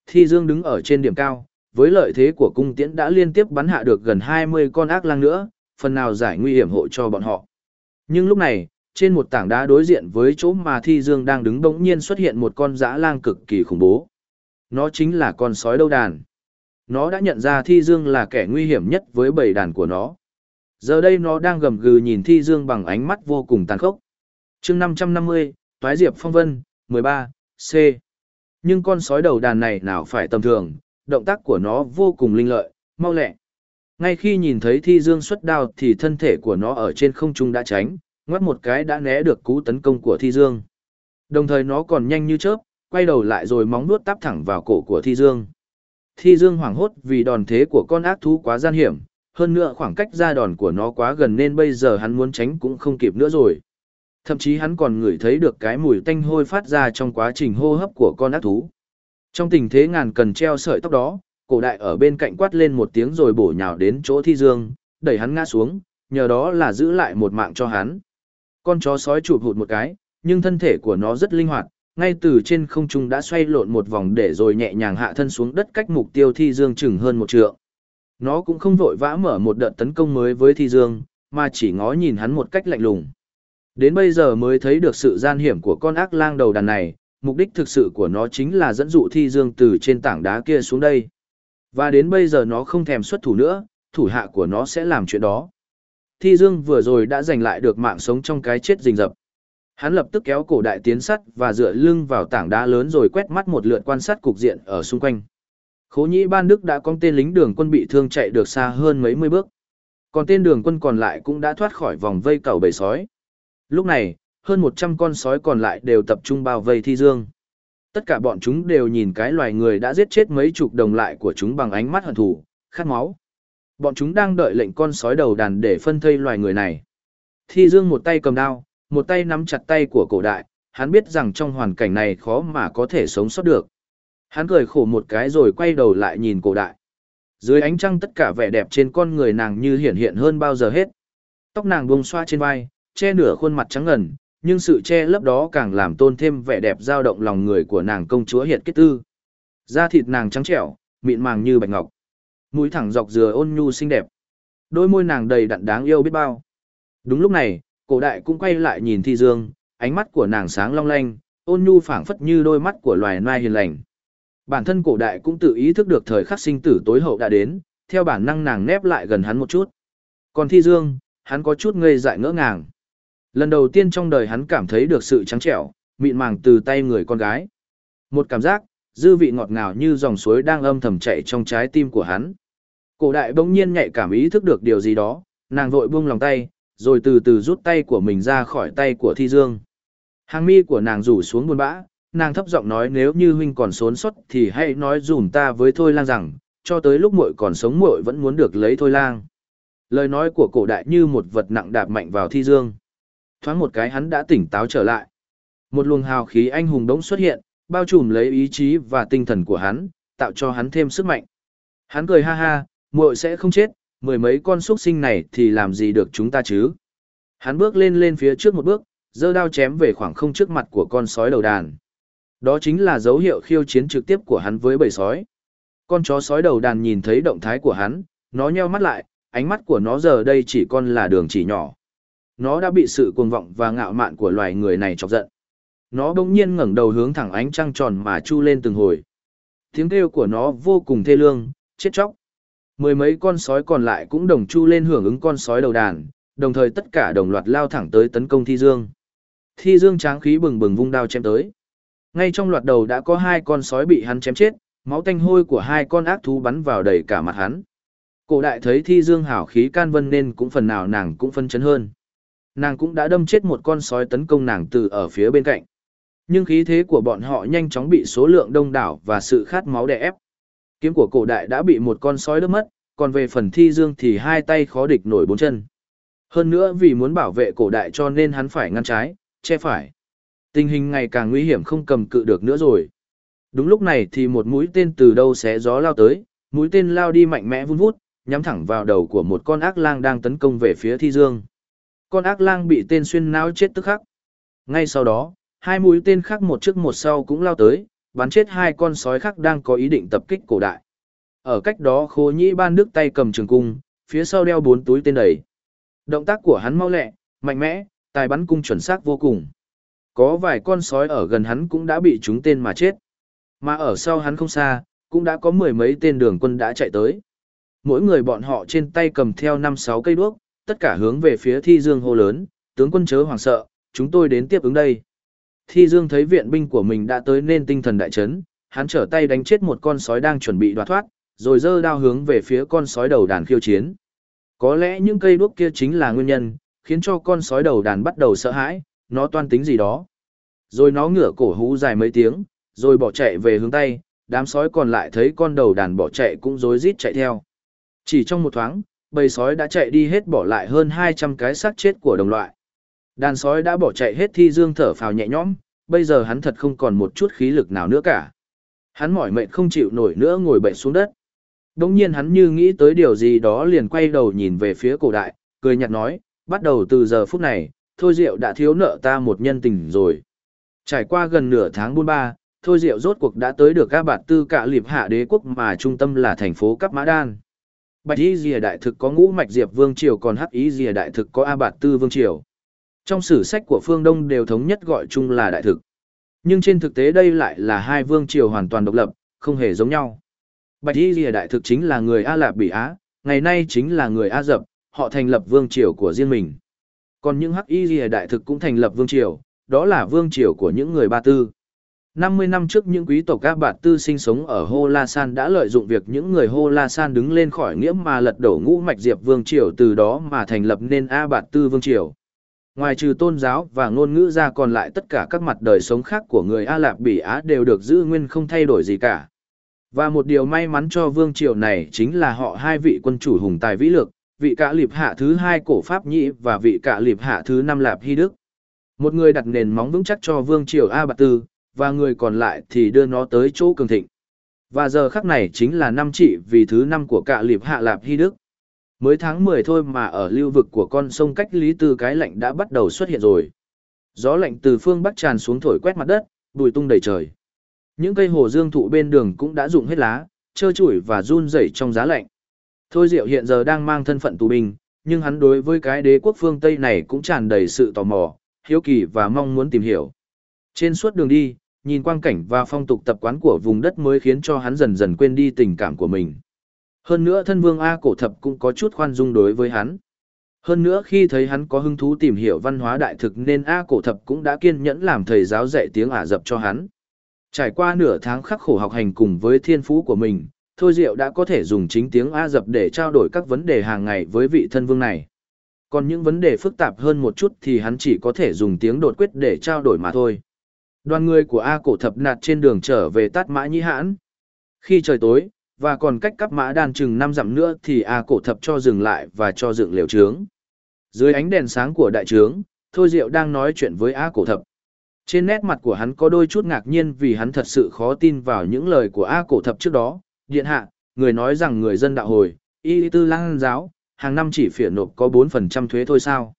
Thi Dương đứng ở trên điểm cao, với lợi thế của cung tiễn đã liên tiếp bắn hạ được gần 20 con ác lang nữa, phần nào giải nguy hiểm hộ cho bọn họ. Nhưng lúc này, trên một tảng đá đối diện với chỗ mà Thi Dương đang đứng bỗng nhiên xuất hiện một con dã lang cực kỳ khủng bố. Nó chính là con sói đâu đàn. Nó đã nhận ra Thi Dương là kẻ nguy hiểm nhất với bầy đàn của nó. Giờ đây nó đang gầm gừ nhìn Thi Dương bằng ánh mắt vô cùng tàn khốc. chương 550, Toái Diệp Phong Vân, 13, C. Nhưng con sói đầu đàn này nào phải tầm thường, động tác của nó vô cùng linh lợi, mau lẹ. Ngay khi nhìn thấy Thi Dương xuất đao thì thân thể của nó ở trên không trung đã tránh, ngoắt một cái đã né được cú tấn công của Thi Dương. Đồng thời nó còn nhanh như chớp, quay đầu lại rồi móng nuốt tắp thẳng vào cổ của Thi Dương. Thi Dương hoảng hốt vì đòn thế của con ác thú quá gian hiểm, hơn nữa khoảng cách ra đòn của nó quá gần nên bây giờ hắn muốn tránh cũng không kịp nữa rồi. Thậm chí hắn còn ngửi thấy được cái mùi tanh hôi phát ra trong quá trình hô hấp của con ác thú. Trong tình thế ngàn cần treo sợi tóc đó, cổ đại ở bên cạnh quát lên một tiếng rồi bổ nhào đến chỗ thi dương, đẩy hắn ngã xuống, nhờ đó là giữ lại một mạng cho hắn. Con chó sói chụp hụt một cái, nhưng thân thể của nó rất linh hoạt, ngay từ trên không trung đã xoay lộn một vòng để rồi nhẹ nhàng hạ thân xuống đất cách mục tiêu thi dương chừng hơn một trượng. Nó cũng không vội vã mở một đợt tấn công mới với thi dương, mà chỉ ngó nhìn hắn một cách lạnh lùng. Đến bây giờ mới thấy được sự gian hiểm của con ác lang đầu đàn này, mục đích thực sự của nó chính là dẫn dụ thi dương từ trên tảng đá kia xuống đây. Và đến bây giờ nó không thèm xuất thủ nữa, thủ hạ của nó sẽ làm chuyện đó. Thi dương vừa rồi đã giành lại được mạng sống trong cái chết rình rập. Hắn lập tức kéo cổ đại tiến sắt và dựa lưng vào tảng đá lớn rồi quét mắt một lượt quan sát cục diện ở xung quanh. Khố nhĩ ban đức đã có tên lính đường quân bị thương chạy được xa hơn mấy mươi bước. Còn tên đường quân còn lại cũng đã thoát khỏi vòng vây cầu bầy sói. Lúc này, hơn 100 con sói còn lại đều tập trung bao vây thi dương. Tất cả bọn chúng đều nhìn cái loài người đã giết chết mấy chục đồng lại của chúng bằng ánh mắt hận thù, khát máu. Bọn chúng đang đợi lệnh con sói đầu đàn để phân thây loài người này. Thi dương một tay cầm đao, một tay nắm chặt tay của cổ đại, hắn biết rằng trong hoàn cảnh này khó mà có thể sống sót được. Hắn cười khổ một cái rồi quay đầu lại nhìn cổ đại. Dưới ánh trăng tất cả vẻ đẹp trên con người nàng như hiển hiện hơn bao giờ hết. Tóc nàng buông xoa trên vai, che nửa khuôn mặt trắng ngần, nhưng sự che lấp đó càng làm tôn thêm vẻ đẹp dao động lòng người của nàng công chúa hiện kết tư. Da thịt nàng trắng trẻo, mịn màng như bạch ngọc. Mũi thẳng dọc dừa ôn nhu xinh đẹp. Đôi môi nàng đầy đặn đáng yêu biết bao. Đúng lúc này, cổ đại cũng quay lại nhìn Thi Dương, ánh mắt của nàng sáng long lanh, ôn nhu phảng phất như đôi mắt của loài nai hiền lành. Bản thân cổ đại cũng tự ý thức được thời khắc sinh tử tối hậu đã đến, theo bản năng nàng nép lại gần hắn một chút. Còn Thi Dương, hắn có chút ngây dại ngỡ ngàng. Lần đầu tiên trong đời hắn cảm thấy được sự trắng trẻo, mịn màng từ tay người con gái. Một cảm giác, dư vị ngọt ngào như dòng suối đang âm thầm chảy trong trái tim của hắn. Cổ đại bỗng nhiên nhạy cảm ý thức được điều gì đó, nàng vội buông lòng tay, rồi từ từ rút tay của mình ra khỏi tay của Thi Dương. Hàng mi của nàng rủ xuống buồn bã, nàng thấp giọng nói nếu như huynh còn sốn sót thì hãy nói dùm ta với Thôi Lang rằng, cho tới lúc muội còn sống muội vẫn muốn được lấy Thôi Lang. Lời nói của cổ đại như một vật nặng đạp mạnh vào Thi Dương thoáng một cái hắn đã tỉnh táo trở lại. Một luồng hào khí anh hùng đống xuất hiện, bao trùm lấy ý chí và tinh thần của hắn, tạo cho hắn thêm sức mạnh. Hắn cười ha ha, muội sẽ không chết, mười mấy con xuất sinh này thì làm gì được chúng ta chứ. Hắn bước lên lên phía trước một bước, giơ đao chém về khoảng không trước mặt của con sói đầu đàn. Đó chính là dấu hiệu khiêu chiến trực tiếp của hắn với bầy sói. Con chó sói đầu đàn nhìn thấy động thái của hắn, nó nheo mắt lại, ánh mắt của nó giờ đây chỉ còn là đường chỉ nhỏ. Nó đã bị sự cuồng vọng và ngạo mạn của loài người này chọc giận. Nó bỗng nhiên ngẩng đầu hướng thẳng ánh trăng tròn mà chu lên từng hồi. Tiếng kêu của nó vô cùng thê lương, chết chóc. Mười mấy con sói còn lại cũng đồng chu lên hưởng ứng con sói đầu đàn, đồng thời tất cả đồng loạt lao thẳng tới tấn công Thi Dương. Thi Dương tráng khí bừng bừng vung đao chém tới. Ngay trong loạt đầu đã có hai con sói bị hắn chém chết, máu tanh hôi của hai con ác thú bắn vào đầy cả mặt hắn. Cổ đại thấy Thi Dương hảo khí can vân nên cũng phần nào nàng cũng phân chấn hơn nàng cũng đã đâm chết một con sói tấn công nàng từ ở phía bên cạnh. Nhưng khí thế của bọn họ nhanh chóng bị số lượng đông đảo và sự khát máu đè ép. Kiếm của cổ đại đã bị một con sói đứt mất, còn về phần thi dương thì hai tay khó địch nổi bốn chân. Hơn nữa vì muốn bảo vệ cổ đại cho nên hắn phải ngăn trái, che phải. Tình hình ngày càng nguy hiểm không cầm cự được nữa rồi. Đúng lúc này thì một mũi tên từ đâu xé gió lao tới, mũi tên lao đi mạnh mẽ vun vút, nhắm thẳng vào đầu của một con ác lang đang tấn công về phía thi dương. Con ác lang bị tên xuyên não chết tức khắc. Ngay sau đó, hai mũi tên khác một trước một sau cũng lao tới, bắn chết hai con sói khác đang có ý định tập kích cổ đại. Ở cách đó khố nhĩ ban đức tay cầm trường cung, phía sau đeo bốn túi tên đầy. Động tác của hắn mau lẹ, mạnh mẽ, tài bắn cung chuẩn xác vô cùng. Có vài con sói ở gần hắn cũng đã bị trúng tên mà chết. Mà ở sau hắn không xa, cũng đã có mười mấy tên đường quân đã chạy tới. Mỗi người bọn họ trên tay cầm theo năm sáu cây đuốc, tất cả hướng về phía thi dương hô lớn, tướng quân chớ hoàng sợ, chúng tôi đến tiếp ứng đây. Thi dương thấy viện binh của mình đã tới nên tinh thần đại chấn, hắn trở tay đánh chết một con sói đang chuẩn bị đoạt thoát, rồi giơ đao hướng về phía con sói đầu đàn khiêu chiến. Có lẽ những cây đuốc kia chính là nguyên nhân, khiến cho con sói đầu đàn bắt đầu sợ hãi, nó toan tính gì đó. Rồi nó ngửa cổ hú dài mấy tiếng, rồi bỏ chạy về hướng tây, đám sói còn lại thấy con đầu đàn bỏ chạy cũng rối rít chạy theo. Chỉ trong một thoáng, bầy sói đã chạy đi hết bỏ lại hơn 200 cái xác chết của đồng loại. Đàn sói đã bỏ chạy hết thi dương thở phào nhẹ nhõm, bây giờ hắn thật không còn một chút khí lực nào nữa cả. Hắn mỏi mệt không chịu nổi nữa ngồi bệnh xuống đất. Đông nhiên hắn như nghĩ tới điều gì đó liền quay đầu nhìn về phía cổ đại, cười nhạt nói, bắt đầu từ giờ phút này, Thôi Diệu đã thiếu nợ ta một nhân tình rồi. Trải qua gần nửa tháng buôn ba, Thôi Diệu rốt cuộc đã tới được các bạt tư cả liệp hạ đế quốc mà trung tâm là thành phố Cáp Mã Đan. Bạch Y Dìa Đại Thực có ngũ mạch diệp vương triều còn Hắc Y Dìa Đại Thực có A Bạt Tư vương triều. Trong sử sách của phương Đông đều thống nhất gọi chung là Đại Thực. Nhưng trên thực tế đây lại là hai vương triều hoàn toàn độc lập, không hề giống nhau. Bạch Y Lìa Đại thực chính là người A Lạp Bỉ Á, ngày nay chính là người A Dập, họ thành lập vương triều của riêng mình. Còn những Hắc Y Lìa Đại thực cũng thành lập vương triều, đó là vương triều của những người Ba Tư. 50 năm trước những quý tộc các bạt tư sinh sống ở Hô La San đã lợi dụng việc những người Hô La San đứng lên khỏi nghĩa mà lật đổ ngũ mạch diệp vương triều từ đó mà thành lập nên A bạt tư vương triều. Ngoài trừ tôn giáo và ngôn ngữ ra còn lại tất cả các mặt đời sống khác của người A Lạp Bỉ Á đều được giữ nguyên không thay đổi gì cả. Và một điều may mắn cho vương triều này chính là họ hai vị quân chủ hùng tài vĩ lược, vị cả liệp hạ thứ hai cổ Pháp Nhĩ và vị cả liệp hạ thứ năm Lạp Hy Đức. Một người đặt nền móng vững chắc cho vương triều A Bạt Tư, và người còn lại thì đưa nó tới chỗ cường thịnh. Và giờ khắc này chính là năm trị vì thứ năm của cả liệp hạ Lạp Hy Đức. Mới tháng 10 thôi mà ở lưu vực của con sông cách Lý Tư cái lạnh đã bắt đầu xuất hiện rồi. Gió lạnh từ phương bắc tràn xuống thổi quét mặt đất, bụi tung đầy trời. Những cây hồ dương thụ bên đường cũng đã rụng hết lá, trơ trụi và run rẩy trong giá lạnh. Thôi Diệu hiện giờ đang mang thân phận tù binh, nhưng hắn đối với cái đế quốc phương Tây này cũng tràn đầy sự tò mò, hiếu kỳ và mong muốn tìm hiểu. Trên suốt đường đi, nhìn quang cảnh và phong tục tập quán của vùng đất mới khiến cho hắn dần dần quên đi tình cảm của mình. Hơn nữa thân vương A cổ thập cũng có chút khoan dung đối với hắn. Hơn nữa khi thấy hắn có hứng thú tìm hiểu văn hóa đại thực nên A cổ thập cũng đã kiên nhẫn làm thầy giáo dạy tiếng Ả Dập cho hắn. Trải qua nửa tháng khắc khổ học hành cùng với thiên phú của mình, Thôi Diệu đã có thể dùng chính tiếng ả Dập để trao đổi các vấn đề hàng ngày với vị thân vương này. Còn những vấn đề phức tạp hơn một chút thì hắn chỉ có thể dùng tiếng đột quyết để trao đổi mà thôi. Đoàn người của A cổ thập nạt trên đường trở về Tát Mã Nhĩ Hãn. Khi trời tối, và còn cách cắp mã đan chừng năm dặm nữa thì A cổ thập cho dừng lại và cho dựng liều trướng. Dưới ánh đèn sáng của đại trướng, Thôi Diệu đang nói chuyện với A cổ thập. Trên nét mặt của hắn có đôi chút ngạc nhiên vì hắn thật sự khó tin vào những lời của A cổ thập trước đó. Điện hạ, người nói rằng người dân đạo hồi, y tư lang giáo, hàng năm chỉ phải nộp có 4% thuế thôi sao.